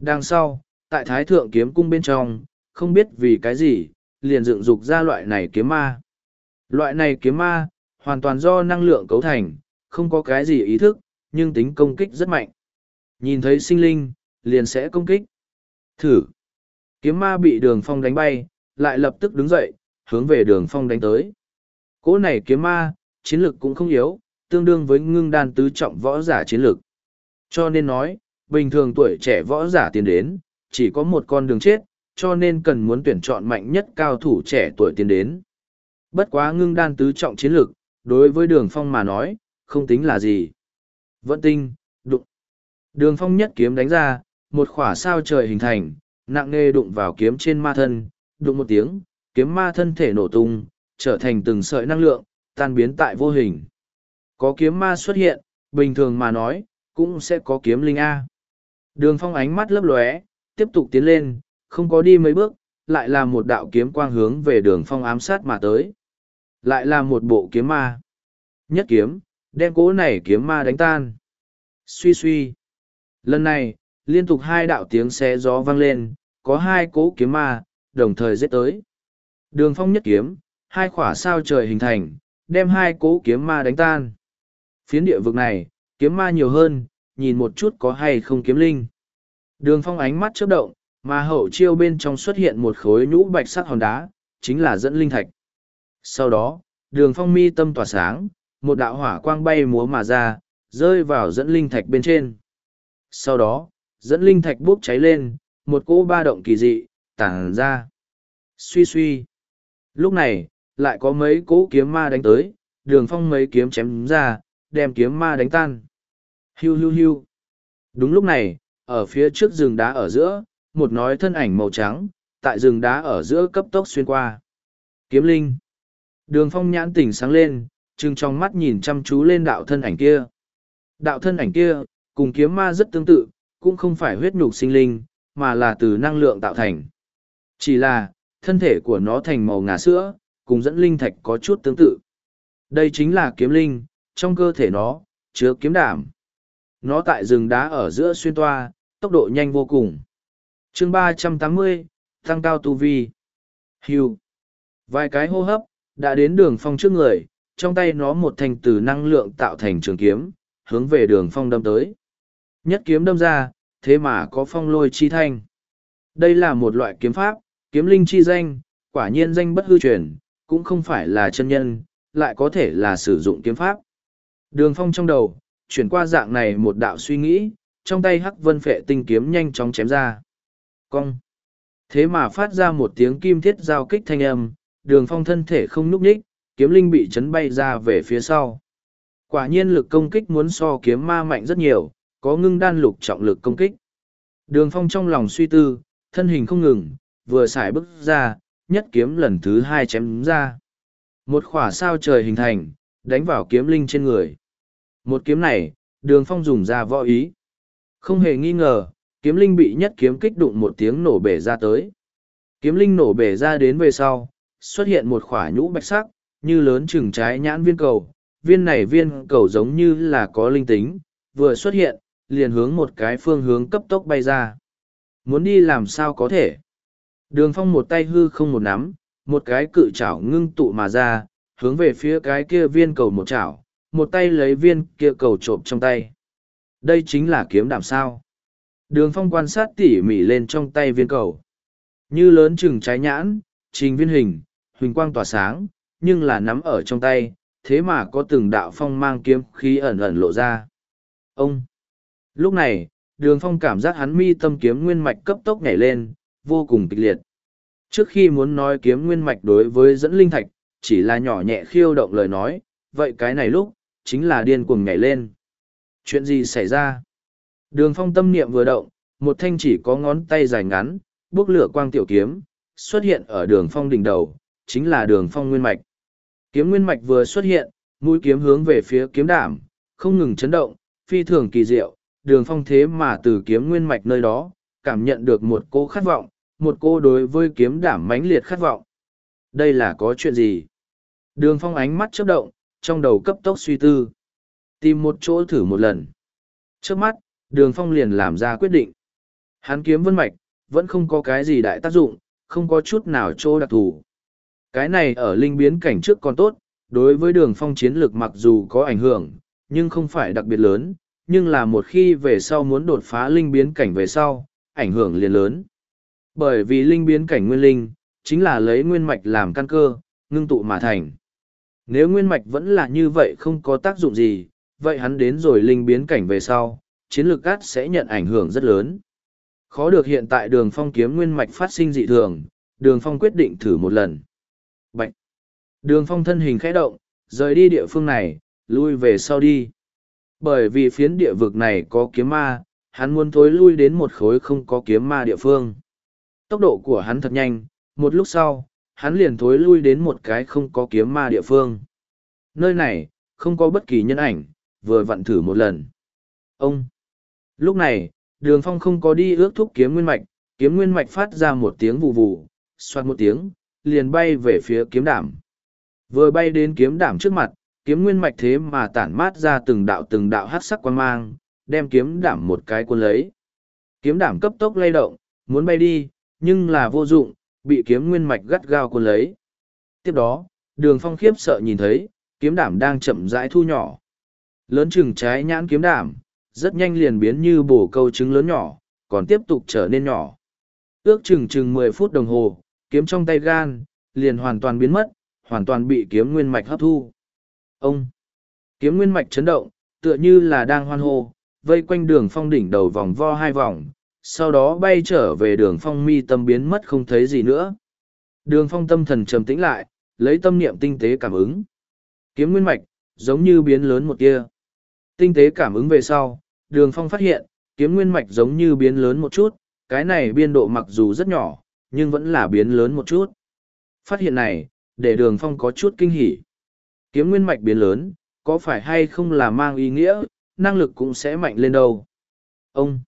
A: Đằng sau, tại thái thượng kiếm cung bên trong, không biết vì cái gì, liền dựng dục ra loại này kiếm ma. Loại này kiếm ma, hoàn toàn do năng lượng cấu thành, không có cái gì ý thức, nhưng tính công kích rất mạnh. Nhìn thấy sinh linh, liền sẽ công kích. Thử. Kiếm ma bị đường phong đánh bay, lại lập tức đứng dậy, hướng về đường phong đánh tới. Cỗ này kiếm ma, chiến lực cũng không yếu, tương đương với ngưng đan tứ trọng võ giả chiến lực. Cho nên nói, bình thường tuổi trẻ võ giả tiến đến, chỉ có một con đường chết, cho nên cần muốn tuyển chọn mạnh nhất cao thủ trẻ tuổi tiến đến. Bất quá ngưng đan tứ trọng chiến lực, đối với đường phong mà nói, không tính là gì. Vận tinh, đụng. Đường phong nhất kiếm đánh ra, một khỏa sao trời hình thành, nặng nề đụng vào kiếm trên ma thân, đụng một tiếng, kiếm ma thân thể nổ tung, trở thành từng sợi năng lượng, tan biến tại vô hình. Có kiếm ma xuất hiện, bình thường mà nói, cũng sẽ có kiếm linh A. Đường phong ánh mắt lấp lóe, tiếp tục tiến lên, không có đi mấy bước, lại là một đạo kiếm quang hướng về đường phong ám sát mà tới. Lại là một bộ kiếm ma. Nhất kiếm, đem cỗ này kiếm ma đánh tan. Suy suy. Lần này, liên tục hai đạo tiếng xé gió vang lên, có hai cỗ kiếm ma, đồng thời giết tới. Đường phong nhất kiếm, hai khỏa sao trời hình thành, đem hai cỗ kiếm ma đánh tan. Phiến địa vực này, kiếm ma nhiều hơn, nhìn một chút có hay không kiếm linh. Đường phong ánh mắt chớp động, mà hậu chiêu bên trong xuất hiện một khối nhũ bạch sắc hòn đá, chính là dẫn linh thạch. Sau đó, đường phong mi tâm tỏa sáng, một đạo hỏa quang bay múa mà ra, rơi vào dẫn linh thạch bên trên. Sau đó, dẫn linh thạch bốc cháy lên, một cỗ ba động kỳ dị, tản ra. Suy suy. Lúc này, lại có mấy cỗ kiếm ma đánh tới, đường phong mấy kiếm chém ra, đem kiếm ma đánh tan. Hiu hiu hiu. Đúng lúc này, ở phía trước rừng đá ở giữa, một nói thân ảnh màu trắng, tại rừng đá ở giữa cấp tốc xuyên qua. Kiếm linh. Đường phong nhãn tỉnh sáng lên, trừng trong mắt nhìn chăm chú lên đạo thân ảnh kia. Đạo thân ảnh kia, cùng kiếm ma rất tương tự, cũng không phải huyết nhục sinh linh, mà là từ năng lượng tạo thành. Chỉ là, thân thể của nó thành màu ngà sữa, cùng dẫn linh thạch có chút tương tự. Đây chính là kiếm linh, trong cơ thể nó, chứa kiếm đảm. Nó tại rừng đá ở giữa xuyên toa, tốc độ nhanh vô cùng. chương ba trăm tám mươi tăng cao tu vi. Hưu. Vài cái hô hấp, đã đến đường phong trước người, trong tay nó một thành từ năng lượng tạo thành trường kiếm, hướng về đường phong đâm tới. Nhất kiếm đâm ra, thế mà có phong lôi chi thanh. Đây là một loại kiếm pháp, kiếm linh chi danh, quả nhiên danh bất hư truyền, cũng không phải là chân nhân, lại có thể là sử dụng kiếm pháp. Đường phong trong đầu, chuyển qua dạng này một đạo suy nghĩ, trong tay hắc vân phệ tinh kiếm nhanh chóng chém ra. Cong. Thế mà phát ra một tiếng kim thiết giao kích thanh âm, đường phong thân thể không núp nhích, kiếm linh bị chấn bay ra về phía sau. Quả nhiên lực công kích muốn so kiếm ma mạnh rất nhiều, có ngưng đan lục trọng lực công kích. Đường phong trong lòng suy tư, thân hình không ngừng, vừa xài bước ra, nhất kiếm lần thứ hai chém ra. Một khỏa sao trời hình thành, đánh vào kiếm linh trên người. Một kiếm này, đường phong dùng ra võ ý. Không hề nghi ngờ, kiếm linh bị nhất kiếm kích đụng một tiếng nổ bể ra tới. Kiếm linh nổ bể ra đến về sau, xuất hiện một khỏa nhũ bạch sắc, như lớn chừng trái nhãn viên cầu. Viên này viên cầu giống như là có linh tính, vừa xuất hiện, liền hướng một cái phương hướng cấp tốc bay ra. Muốn đi làm sao có thể? Đường phong một tay hư không một nắm, một cái cự chảo ngưng tụ mà ra, hướng về phía cái kia viên cầu một chảo, một tay lấy viên kia cầu trộm trong tay. Đây chính là kiếm đảm sao. Đường phong quan sát tỉ mỉ lên trong tay viên cầu. Như lớn chừng trái nhãn, trình viên hình, huỳnh quang tỏa sáng, nhưng là nắm ở trong tay, thế mà có từng đạo phong mang kiếm khí ẩn ẩn lộ ra. Ông! Lúc này, đường phong cảm giác hắn mi tâm kiếm nguyên mạch cấp tốc nhảy lên, vô cùng kịch liệt. Trước khi muốn nói kiếm nguyên mạch đối với dẫn linh thạch, chỉ là nhỏ nhẹ khiêu động lời nói, vậy cái này lúc, chính là điên cuồng nhảy lên. Chuyện gì xảy ra? Đường phong tâm niệm vừa động, một thanh chỉ có ngón tay dài ngắn, bước lửa quang tiểu kiếm, xuất hiện ở đường phong đỉnh đầu, chính là đường phong nguyên mạch. Kiếm nguyên mạch vừa xuất hiện, mũi kiếm hướng về phía kiếm đảm, không ngừng chấn động, phi thường kỳ diệu, đường phong thế mà từ kiếm nguyên mạch nơi đó, cảm nhận được một cô khát vọng, một cô đối với kiếm đảm mãnh liệt khát vọng. Đây là có chuyện gì? Đường phong ánh mắt chớp động, trong đầu cấp tốc suy tư. Tìm một chỗ thử một lần. Trước mắt, đường phong liền làm ra quyết định. Hắn kiếm vân mạch, vẫn không có cái gì đại tác dụng, không có chút nào chỗ đặc thù. Cái này ở linh biến cảnh trước còn tốt, đối với đường phong chiến lược mặc dù có ảnh hưởng, nhưng không phải đặc biệt lớn, nhưng là một khi về sau muốn đột phá linh biến cảnh về sau, ảnh hưởng liền lớn. Bởi vì linh biến cảnh nguyên linh, chính là lấy nguyên mạch làm căn cơ, ngưng tụ mà thành. Nếu nguyên mạch vẫn là như vậy không có tác dụng gì, vậy hắn đến rồi linh biến cảnh về sau, chiến lược cát sẽ nhận ảnh hưởng rất lớn. Khó được hiện tại đường phong kiếm nguyên mạch phát sinh dị thường, đường phong quyết định thử một lần. Bạch! Đường phong thân hình khẽ động, rời đi địa phương này, lui về sau đi. Bởi vì phiến địa vực này có kiếm ma, hắn muốn thối lui đến một khối không có kiếm ma địa phương. Tốc độ của hắn thật nhanh, một lúc sau, hắn liền thối lui đến một cái không có kiếm ma địa phương. Nơi này, không có bất kỳ nhân ảnh, vừa vặn thử một lần. Ông! Lúc này, đường phong không có đi ước thúc kiếm nguyên mạch, kiếm nguyên mạch phát ra một tiếng vù vù, xoát một tiếng, liền bay về phía kiếm đảm. Vừa bay đến kiếm đảm trước mặt, kiếm nguyên mạch thế mà tản mát ra từng đạo từng đạo hát sắc quan mang, đem kiếm đảm một cái cuốn lấy. Kiếm đảm cấp tốc lay động, muốn bay đi, nhưng là vô dụng, bị kiếm nguyên mạch gắt gao cuốn lấy. Tiếp đó, đường phong khiếp sợ nhìn thấy, kiếm đảm đang chậm rãi thu nhỏ. Lớn chừng trái nhãn kiếm đảm, rất nhanh liền biến như bổ câu trứng lớn nhỏ, còn tiếp tục trở nên nhỏ. Ước chừng chừng mười phút đồng hồ, kiếm trong tay gan, liền hoàn toàn biến mất, hoàn toàn bị kiếm nguyên mạch hấp thu. Ông! Kiếm nguyên mạch chấn động, tựa như là đang hoan hô, vây quanh đường phong đỉnh đầu vòng vo hai vòng, sau đó bay trở về đường phong mi tâm biến mất không thấy gì nữa. Đường phong tâm thần trầm tĩnh lại, lấy tâm niệm tinh tế cảm ứng. Kiếm nguyên mạch, giống như biến lớn một kia. Tinh tế cảm ứng về sau, đường phong phát hiện, kiếm nguyên mạch giống như biến lớn một chút, cái này biên độ mặc dù rất nhỏ, nhưng vẫn là biến lớn một chút. Phát hiện này, để đường phong có chút kinh hỉ. Kiếm nguyên mạch biến lớn, có phải hay không là mang ý nghĩa, năng lực cũng sẽ mạnh lên đâu. Ông!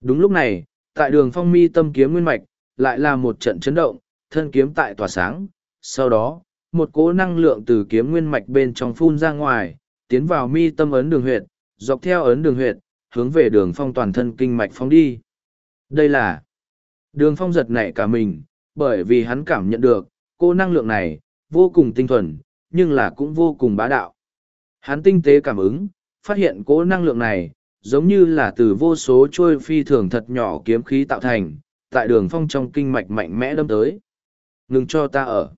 A: Đúng lúc này, tại đường phong mi tâm kiếm nguyên mạch, lại là một trận chấn động, thân kiếm tại tỏa sáng. Sau đó, một cỗ năng lượng từ kiếm nguyên mạch bên trong phun ra ngoài, tiến vào mi tâm ấn đường huyệt, dọc theo ấn đường huyệt, hướng về đường phong toàn thân kinh mạch phong đi. Đây là đường phong giật nảy cả mình, bởi vì hắn cảm nhận được, cô năng lượng này, vô cùng tinh thuần, nhưng là cũng vô cùng bá đạo. Hắn tinh tế cảm ứng, phát hiện cố năng lượng này, giống như là từ vô số trôi phi thường thật nhỏ kiếm khí tạo thành, tại đường phong trong kinh mạch mạnh mẽ đâm tới. Ngừng cho ta ở.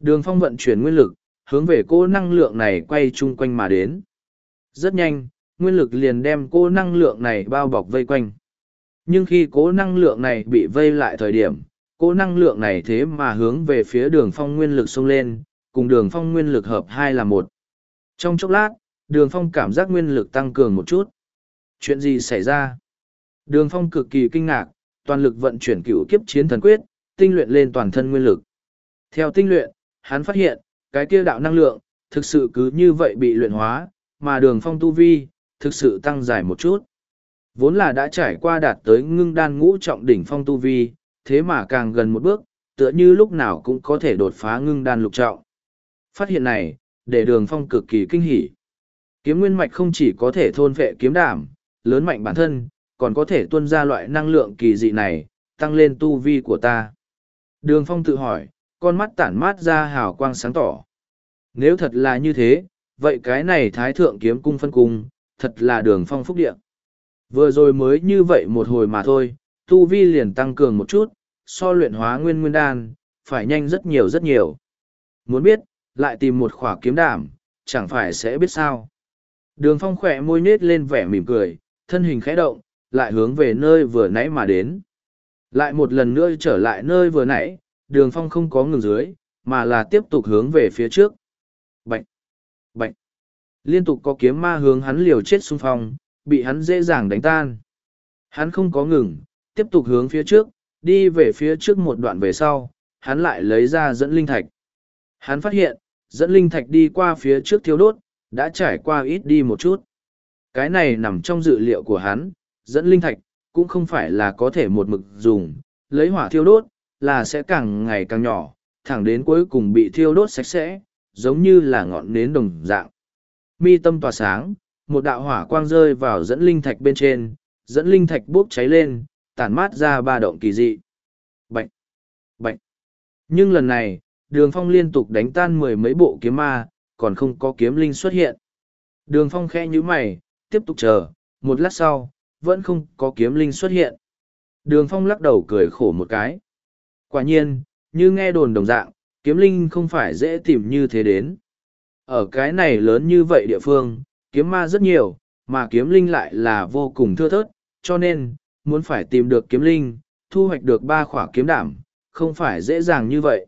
A: Đường phong vận chuyển nguyên lực, hướng về cô năng lượng này quay chung quanh mà đến. Rất nhanh, nguyên lực liền đem cô năng lượng này bao bọc vây quanh. Nhưng khi cố năng lượng này bị vây lại thời điểm, cố năng lượng này thế mà hướng về phía đường phong nguyên lực xông lên, cùng đường phong nguyên lực hợp hai là một. Trong chốc lát, đường phong cảm giác nguyên lực tăng cường một chút. Chuyện gì xảy ra? Đường phong cực kỳ kinh ngạc, toàn lực vận chuyển cựu kiếp chiến thần quyết, tinh luyện lên toàn thân nguyên lực. Theo tinh luyện, hắn phát hiện, cái kia đạo năng lượng, thực sự cứ như vậy bị luyện hóa, mà đường phong tu vi, thực sự tăng dài một chút. Vốn là đã trải qua đạt tới ngưng đan ngũ trọng đỉnh phong tu vi, thế mà càng gần một bước, tựa như lúc nào cũng có thể đột phá ngưng đan lục trọng. Phát hiện này, để đường phong cực kỳ kinh hỉ. Kiếm nguyên mạch không chỉ có thể thôn vệ kiếm đảm, lớn mạnh bản thân, còn có thể tuân ra loại năng lượng kỳ dị này, tăng lên tu vi của ta. Đường phong tự hỏi, con mắt tản mát ra hào quang sáng tỏ. Nếu thật là như thế, vậy cái này thái thượng kiếm cung phân cung, thật là đường phong phúc địa. Vừa rồi mới như vậy một hồi mà thôi, tu vi liền tăng cường một chút, so luyện hóa nguyên nguyên đan, phải nhanh rất nhiều rất nhiều. Muốn biết, lại tìm một khỏa kiếm đảm, chẳng phải sẽ biết sao. Đường phong khỏe môi nết lên vẻ mỉm cười, thân hình khẽ động, lại hướng về nơi vừa nãy mà đến. Lại một lần nữa trở lại nơi vừa nãy, đường phong không có ngừng dưới, mà là tiếp tục hướng về phía trước. Bạch! Bạch! Liên tục có kiếm ma hướng hắn liều chết xung phong, bị hắn dễ dàng đánh tan. Hắn không có ngừng, tiếp tục hướng phía trước, đi về phía trước một đoạn về sau, hắn lại lấy ra dẫn linh thạch. Hắn phát hiện, dẫn linh thạch đi qua phía trước thiêu đốt, đã trải qua ít đi một chút. Cái này nằm trong dự liệu của hắn, dẫn linh thạch, cũng không phải là có thể một mực dùng, lấy hỏa thiêu đốt, là sẽ càng ngày càng nhỏ, thẳng đến cuối cùng bị thiêu đốt sạch sẽ, giống như là ngọn nến đồng dạng. Mi tâm tỏa sáng, một đạo hỏa quang rơi vào dẫn linh thạch bên trên, dẫn linh thạch bốc cháy lên, tản mát ra ba động kỳ dị. bệnh, bệnh. Nhưng lần này, đường phong liên tục đánh tan mười mấy bộ kiếm ma, còn không có kiếm linh xuất hiện. Đường phong khẽ như mày, tiếp tục chờ, một lát sau, vẫn không có kiếm linh xuất hiện. Đường phong lắc đầu cười khổ một cái. Quả nhiên, như nghe đồn đồng dạng, kiếm linh không phải dễ tìm như thế đến. Ở cái này lớn như vậy địa phương, kiếm ma rất nhiều, mà kiếm linh lại là vô cùng thưa thớt, cho nên, muốn phải tìm được kiếm linh, thu hoạch được ba khỏa kiếm đảm, không phải dễ dàng như vậy.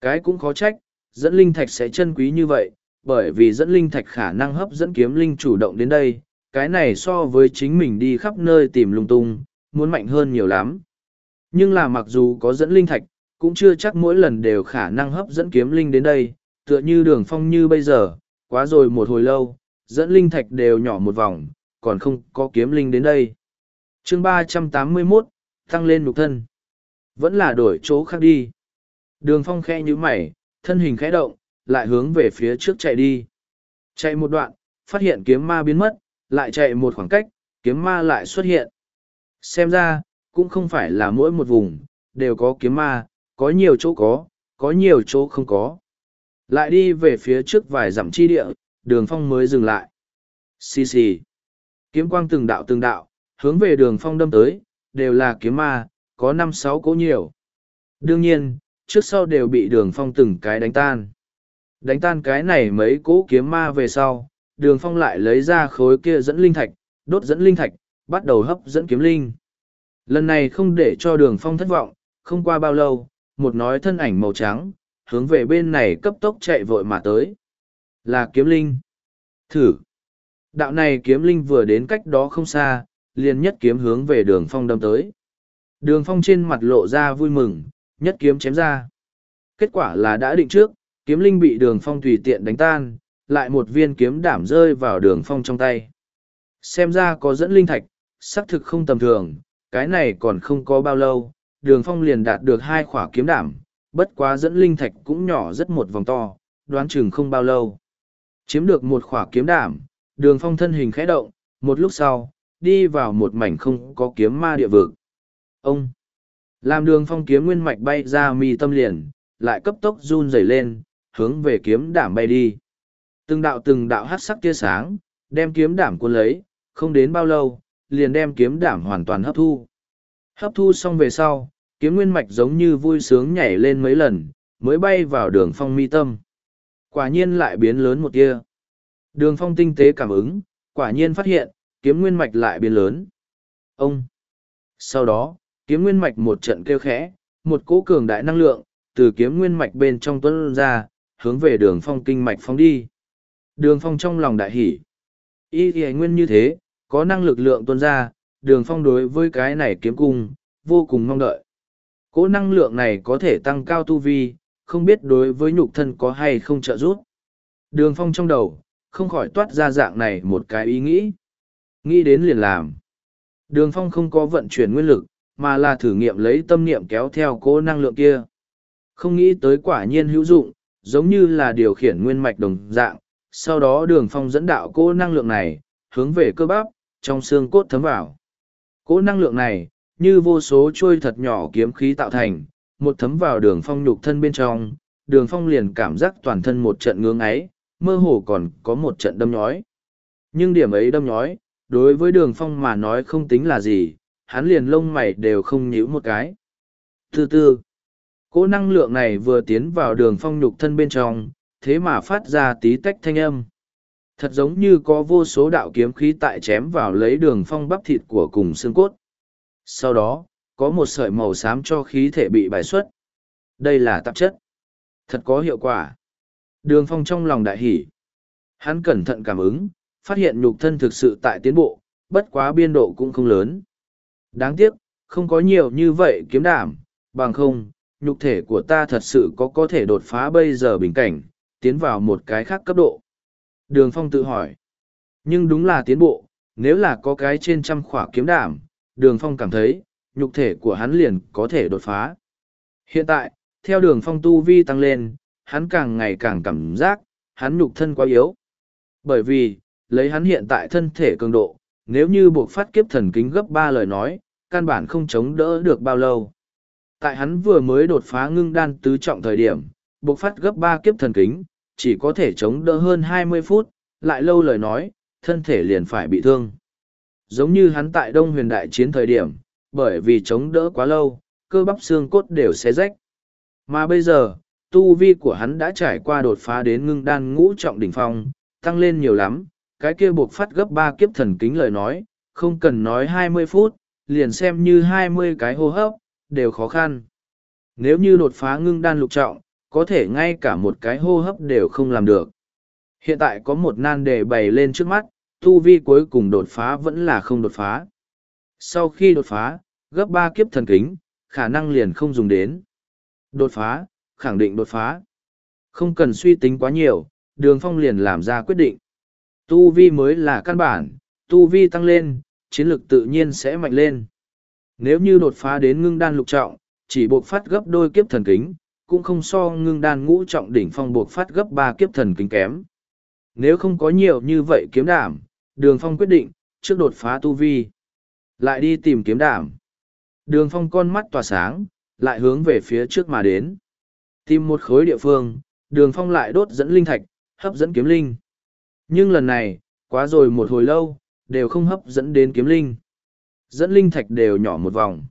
A: Cái cũng khó trách, dẫn linh thạch sẽ chân quý như vậy, bởi vì dẫn linh thạch khả năng hấp dẫn kiếm linh chủ động đến đây, cái này so với chính mình đi khắp nơi tìm lung tung, muốn mạnh hơn nhiều lắm. Nhưng là mặc dù có dẫn linh thạch, cũng chưa chắc mỗi lần đều khả năng hấp dẫn kiếm linh đến đây, tựa như đường phong như bây giờ, quá rồi một hồi lâu, dẫn linh thạch đều nhỏ một vòng, còn không có kiếm linh đến đây. chương ba trăm tám mươi 381, tăng lên nục thân. Vẫn là đổi chỗ khác đi. Đường phong khe như mày, thân hình khẽ động, lại hướng về phía trước chạy đi. Chạy một đoạn, phát hiện kiếm ma biến mất, lại chạy một khoảng cách, kiếm ma lại xuất hiện. Xem ra, cũng không phải là mỗi một vùng, đều có kiếm ma, có nhiều chỗ có, có nhiều chỗ không có. Lại đi về phía trước vài dặm chi địa, đường phong mới dừng lại. Xì xì. Kiếm quang từng đạo từng đạo, hướng về đường phong đâm tới, đều là kiếm ma, có năm sáu cỗ nhiều. Đương nhiên, trước sau đều bị đường phong từng cái đánh tan. Đánh tan cái này mấy cỗ kiếm ma về sau, đường phong lại lấy ra khối kia dẫn linh thạch, đốt dẫn linh thạch, bắt đầu hấp dẫn kiếm linh. Lần này không để cho đường phong thất vọng, không qua bao lâu, một nói thân ảnh màu trắng, hướng về bên này cấp tốc chạy vội mà tới. Là kiếm linh. Thử. Đạo này kiếm linh vừa đến cách đó không xa, liền nhất kiếm hướng về đường phong đâm tới. Đường phong trên mặt lộ ra vui mừng, nhất kiếm chém ra. Kết quả là đã định trước, kiếm linh bị đường phong tùy tiện đánh tan, lại một viên kiếm đảm rơi vào đường phong trong tay. Xem ra có dẫn linh thạch, xác thực không tầm thường, cái này còn không có bao lâu, đường phong liền đạt được hai khỏa kiếm đảm, bất quá dẫn linh thạch cũng nhỏ rất một vòng to, đoán chừng không bao lâu. Chiếm được một khỏa kiếm đảm, đường phong thân hình khẽ động, một lúc sau, đi vào một mảnh không có kiếm ma địa vực. Ông! Làm đường phong kiếm nguyên mạch bay ra mi tâm liền, lại cấp tốc run rẩy lên, hướng về kiếm đảm bay đi. Từng đạo từng đạo hát sắc tia sáng, đem kiếm đảm cuốn lấy, không đến bao lâu, liền đem kiếm đảm hoàn toàn hấp thu. Hấp thu xong về sau, kiếm nguyên mạch giống như vui sướng nhảy lên mấy lần, mới bay vào đường phong mi tâm. Quả nhiên lại biến lớn một tia. Đường phong tinh tế cảm ứng, quả nhiên phát hiện, kiếm nguyên mạch lại biến lớn. Ông! Sau đó, kiếm nguyên mạch một trận kêu khẽ, một cỗ cường đại năng lượng, từ kiếm nguyên mạch bên trong tuấn ra, hướng về đường phong kinh mạch phong đi. Đường phong trong lòng đại hỷ. Y thì nguyên như thế, có năng lực lượng tuôn ra, đường phong đối với cái này kiếm cung, vô cùng mong đợi. Cỗ năng lượng này có thể tăng cao tu vi, không biết đối với nhục thân có hay không trợ giúp. Đường phong trong đầu, không khỏi toát ra dạng này một cái ý nghĩ. Nghĩ đến liền làm. Đường phong không có vận chuyển nguyên lực, mà là thử nghiệm lấy tâm niệm kéo theo cỗ năng lượng kia. Không nghĩ tới quả nhiên hữu dụng, giống như là điều khiển nguyên mạch đồng dạng. Sau đó đường phong dẫn đạo cỗ năng lượng này, hướng về cơ bắp, trong xương cốt thấm vào. Cỗ năng lượng này, như vô số trôi thật nhỏ kiếm khí tạo thành, một thấm vào đường phong nhục thân bên trong, đường phong liền cảm giác toàn thân một trận ngưỡng ấy, mơ hồ còn có một trận đâm nhói. Nhưng điểm ấy đâm nhói, đối với đường phong mà nói không tính là gì, hắn liền lông mày đều không nhíu một cái. Từ từ, cỗ năng lượng này vừa tiến vào đường phong nhục thân bên trong, thế mà phát ra tí tách thanh âm. Thật giống như có vô số đạo kiếm khí tại chém vào lấy đường phong bắp thịt của cùng xương cốt. Sau đó, có một sợi màu xám cho khí thể bị bài xuất. Đây là tạp chất. Thật có hiệu quả. Đường phong trong lòng đại hỷ. Hắn cẩn thận cảm ứng, phát hiện nhục thân thực sự tại tiến bộ, bất quá biên độ cũng không lớn. Đáng tiếc, không có nhiều như vậy kiếm đảm, bằng không, nhục thể của ta thật sự có có thể đột phá bây giờ bình cảnh, tiến vào một cái khác cấp độ. Đường Phong tự hỏi. Nhưng đúng là tiến bộ, nếu là có cái trên trăm khỏa kiếm đảm, Đường Phong cảm thấy, nhục thể của hắn liền có thể đột phá. Hiện tại, theo đường phong tu vi tăng lên, hắn càng ngày càng cảm giác, hắn nhục thân quá yếu. Bởi vì, lấy hắn hiện tại thân thể cường độ, nếu như buộc phát kiếp thần kính gấp ba lời nói, căn bản không chống đỡ được bao lâu. Tại hắn vừa mới đột phá ngưng đan tứ trọng thời điểm, buộc phát gấp ba kiếp thần kính, chỉ có thể chống đỡ hơn hai mươi phút, lại lâu lời nói, thân thể liền phải bị thương. Giống như hắn tại Đông huyền đại chiến thời điểm, bởi vì chống đỡ quá lâu, cơ bắp xương cốt đều xé rách. Mà bây giờ, tu vi của hắn đã trải qua đột phá đến ngưng đan ngũ trọng đỉnh phong, tăng lên nhiều lắm, cái kia buộc phát gấp ba kiếp thần kính lời nói, không cần nói hai mươi phút, liền xem như hai mươi cái hô hấp, đều khó khăn. Nếu như đột phá ngưng đan lục trọng, có thể ngay cả một cái hô hấp đều không làm được. Hiện tại có một nan đề bày lên trước mắt, tu vi cuối cùng đột phá vẫn là không đột phá. Sau khi đột phá, gấp ba kiếp thần kính, khả năng liền không dùng đến. Đột phá, khẳng định đột phá. Không cần suy tính quá nhiều, đường phong liền làm ra quyết định. Tu vi mới là căn bản, tu vi tăng lên, chiến lực tự nhiên sẽ mạnh lên. Nếu như đột phá đến ngưng đan lục trọng, chỉ buộc phát gấp đôi kiếp thần kính, cũng không so ngưng đan ngũ trọng đỉnh phong buộc phát gấp ba kiếp thần kính kém. Nếu không có nhiều như vậy kiếm đảm, đường phong quyết định, trước đột phá tu vi. Lại đi tìm kiếm đảm. Đường phong con mắt tỏa sáng, lại hướng về phía trước mà đến. Tìm một khối địa phương, đường phong lại đốt dẫn linh thạch, hấp dẫn kiếm linh. Nhưng lần này, quá rồi một hồi lâu, đều không hấp dẫn đến kiếm linh. Dẫn linh thạch đều nhỏ một vòng.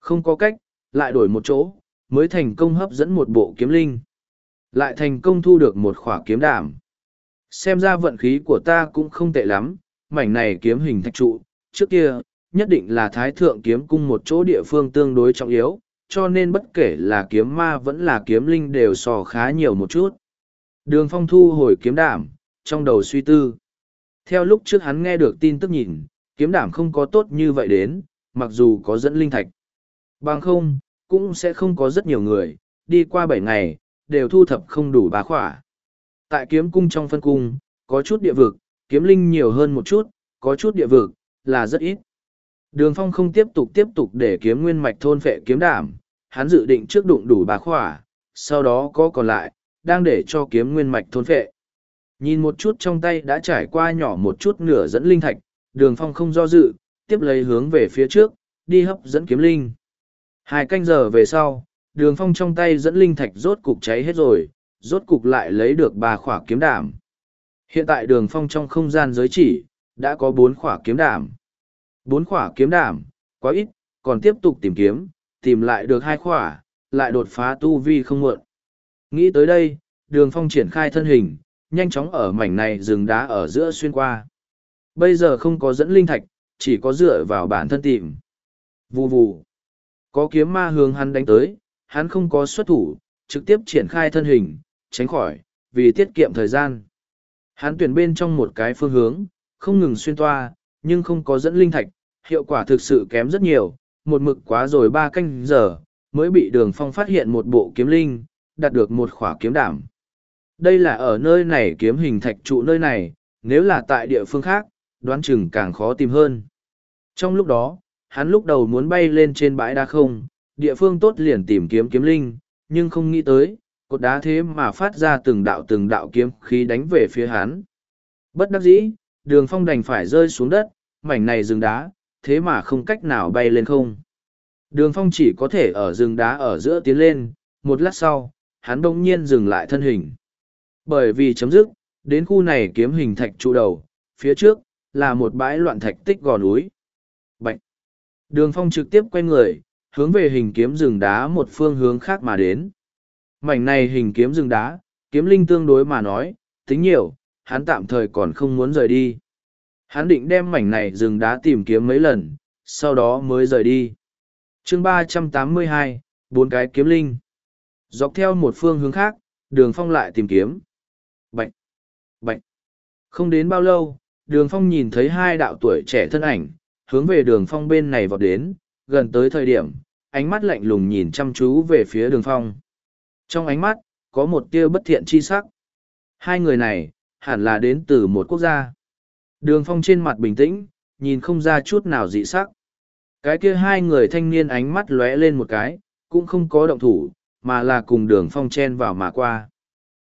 A: Không có cách, lại đổi một chỗ, mới thành công hấp dẫn một bộ kiếm linh. Lại thành công thu được một khỏa kiếm đảm. Xem ra vận khí của ta cũng không tệ lắm, mảnh này kiếm hình thạch trụ, trước kia, nhất định là thái thượng kiếm cung một chỗ địa phương tương đối trọng yếu, cho nên bất kể là kiếm ma vẫn là kiếm linh đều sò khá nhiều một chút. Đường phong thu hồi kiếm đảm, trong đầu suy tư. Theo lúc trước hắn nghe được tin tức nhìn, kiếm đảm không có tốt như vậy đến, mặc dù có dẫn linh thạch. Bằng không, cũng sẽ không có rất nhiều người, đi qua bảy ngày, đều thu thập không đủ bá khỏa. Tại kiếm cung trong phân cung, có chút địa vực, kiếm linh nhiều hơn một chút, có chút địa vực, là rất ít. Đường phong không tiếp tục tiếp tục để kiếm nguyên mạch thôn phệ kiếm đảm, hắn dự định trước đụng đủ bá khỏa, sau đó có còn lại, đang để cho kiếm nguyên mạch thôn phệ. Nhìn một chút trong tay đã trải qua nhỏ một chút nửa dẫn linh thạch, đường phong không do dự, tiếp lấy hướng về phía trước, đi hấp dẫn kiếm linh. Hai canh giờ về sau, đường phong trong tay dẫn linh thạch rốt cục cháy hết rồi, rốt cục lại lấy được ba khỏa kiếm đảm. Hiện tại đường phong trong không gian giới chỉ, đã có bốn khỏa kiếm đảm. Bốn khỏa kiếm đảm, quá ít, còn tiếp tục tìm kiếm, tìm lại được hai khỏa, lại đột phá tu vi không muộn. Nghĩ tới đây, đường phong triển khai thân hình, nhanh chóng ở mảnh này rừng đá ở giữa xuyên qua. Bây giờ không có dẫn linh thạch, chỉ có dựa vào bản thân tìm. Vù vù. Có kiếm ma hướng hắn đánh tới, hắn không có xuất thủ, trực tiếp triển khai thân hình, tránh khỏi, vì tiết kiệm thời gian. Hắn tuyển bên trong một cái phương hướng, không ngừng xuyên toa, nhưng không có dẫn linh thạch, hiệu quả thực sự kém rất nhiều, một mực quá rồi ba canh giờ, mới bị đường phong phát hiện một bộ kiếm linh, đạt được một khỏa kiếm đảm. Đây là ở nơi này kiếm hình thạch trụ nơi này, nếu là tại địa phương khác, đoán chừng càng khó tìm hơn. Trong lúc đó, hắn lúc đầu muốn bay lên trên bãi đá không, địa phương tốt liền tìm kiếm kiếm linh, nhưng không nghĩ tới, cột đá thế mà phát ra từng đạo từng đạo kiếm khí đánh về phía hắn. Bất đắc dĩ, đường phong đành phải rơi xuống đất, mảnh này rừng đá, thế mà không cách nào bay lên không. Đường phong chỉ có thể ở rừng đá ở giữa tiến lên, một lát sau, hắn đông nhiên dừng lại thân hình. Bởi vì chấm dứt, đến khu này kiếm hình thạch trụ đầu, phía trước, là một bãi loạn thạch tích gò núi. Bạch! Đường phong trực tiếp quay người, hướng về hình kiếm rừng đá một phương hướng khác mà đến. Mảnh này hình kiếm rừng đá, kiếm linh tương đối mà nói, tính nhiều, hắn tạm thời còn không muốn rời đi. Hắn định đem mảnh này rừng đá tìm kiếm mấy lần, sau đó mới rời đi. chương ba trăm tám mươi hai bốn cái kiếm linh. Dọc theo một phương hướng khác, đường phong lại tìm kiếm. Bạch! Bạch! Không đến bao lâu, đường phong nhìn thấy hai đạo tuổi trẻ thân ảnh, hướng về đường phong bên này vọt đến, gần tới thời điểm, ánh mắt lạnh lùng nhìn chăm chú về phía đường phong. Trong ánh mắt, có một tia bất thiện chi sắc. Hai người này, hẳn là đến từ một quốc gia. Đường phong trên mặt bình tĩnh, nhìn không ra chút nào dị sắc. Cái kia hai người thanh niên ánh mắt lóe lên một cái, cũng không có động thủ, mà là cùng đường phong chen vào mà qua.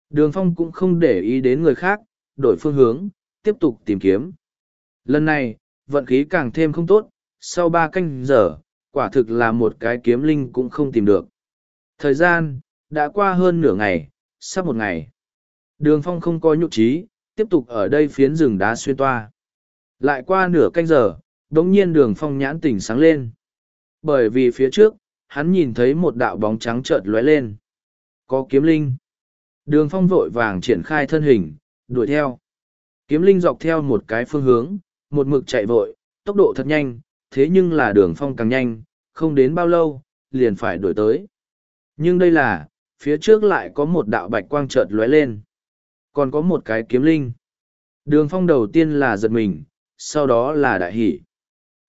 A: Đường phong cũng không để ý đến người khác, đổi phương hướng, tiếp tục tìm kiếm. Lần này, vận khí càng thêm không tốt, sau ba canh giờ, quả thực là một cái kiếm linh cũng không tìm được. Thời gian, đã qua hơn nửa ngày, sắp một ngày. Đường phong không có nhục trí, tiếp tục ở đây phiến rừng đá xuyên toa. Lại qua nửa canh giờ, đống nhiên đường phong nhãn tỉnh sáng lên. Bởi vì phía trước, hắn nhìn thấy một đạo bóng trắng chợt lóe lên. Có kiếm linh. Đường phong vội vàng triển khai thân hình, đuổi theo. Kiếm linh dọc theo một cái phương hướng, một mực chạy vội, tốc độ thật nhanh, thế nhưng là đường phong càng nhanh, không đến bao lâu, liền phải đuổi tới. Nhưng đây là, phía trước lại có một đạo bạch quang chợt lóe lên. Còn có một cái kiếm linh. Đường phong đầu tiên là giật mình, sau đó là đại hỷ.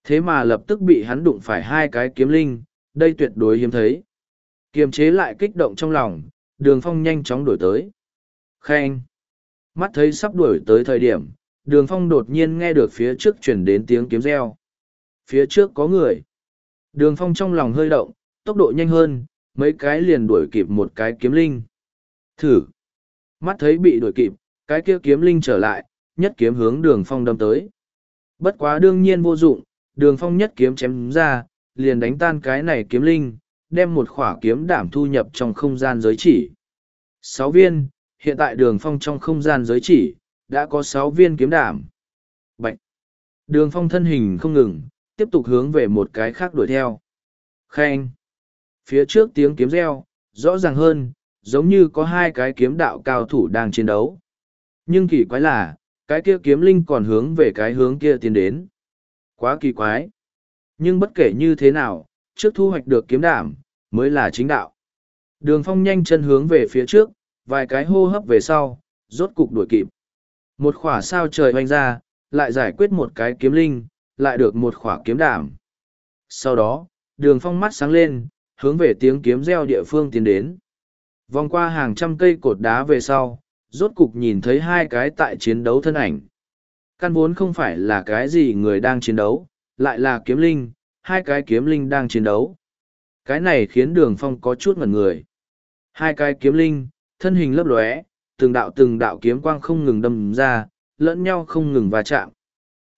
A: Thế mà lập tức bị hắn đụng phải hai cái kiếm linh, đây tuyệt đối hiếm thấy. Kiềm chế lại kích động trong lòng, đường phong nhanh chóng đuổi tới. Khen! Mắt thấy sắp đuổi tới thời điểm, đường phong đột nhiên nghe được phía trước chuyển đến tiếng kiếm reo. Phía trước có người. Đường phong trong lòng hơi động, tốc độ nhanh hơn, mấy cái liền đuổi kịp một cái kiếm linh. Thử! Mắt thấy bị đuổi kịp, cái kia kiếm linh trở lại, nhất kiếm hướng đường phong đâm tới. Bất quá đương nhiên vô dụng, đường phong nhất kiếm chém ra, liền đánh tan cái này kiếm linh, đem một khỏa kiếm đảm thu nhập trong không gian giới chỉ. Sáu viên, hiện tại đường phong trong không gian giới chỉ, đã có sáu viên kiếm đảm. Bạch! Đường phong thân hình không ngừng, tiếp tục hướng về một cái khác đuổi theo. Khen! Phía trước tiếng kiếm reo, rõ ràng hơn, giống như có hai cái kiếm đạo cao thủ đang chiến đấu. Nhưng kỳ quái là, cái kia kiếm linh còn hướng về cái hướng kia tiến đến. Quá kỳ quái. Nhưng bất kể như thế nào, trước thu hoạch được kiếm đảm, mới là chính đạo. Đường phong nhanh chân hướng về phía trước, vài cái hô hấp về sau, rốt cục đuổi kịp. Một khỏa sao trời hoanh ra, lại giải quyết một cái kiếm linh, lại được một khỏa kiếm đảm. Sau đó, đường phong mắt sáng lên, hướng về tiếng kiếm reo địa phương tiến đến. Vòng qua hàng trăm cây cột đá về sau, rốt cục nhìn thấy hai cái tại chiến đấu thân ảnh. Căn vốn không phải là cái gì người đang chiến đấu, lại là kiếm linh, hai cái kiếm linh đang chiến đấu. Cái này khiến đường phong có chút ngẩn người. Hai cái kiếm linh, thân hình lấp lóe, từng đạo từng đạo kiếm quang không ngừng đâm ra, lẫn nhau không ngừng va chạm.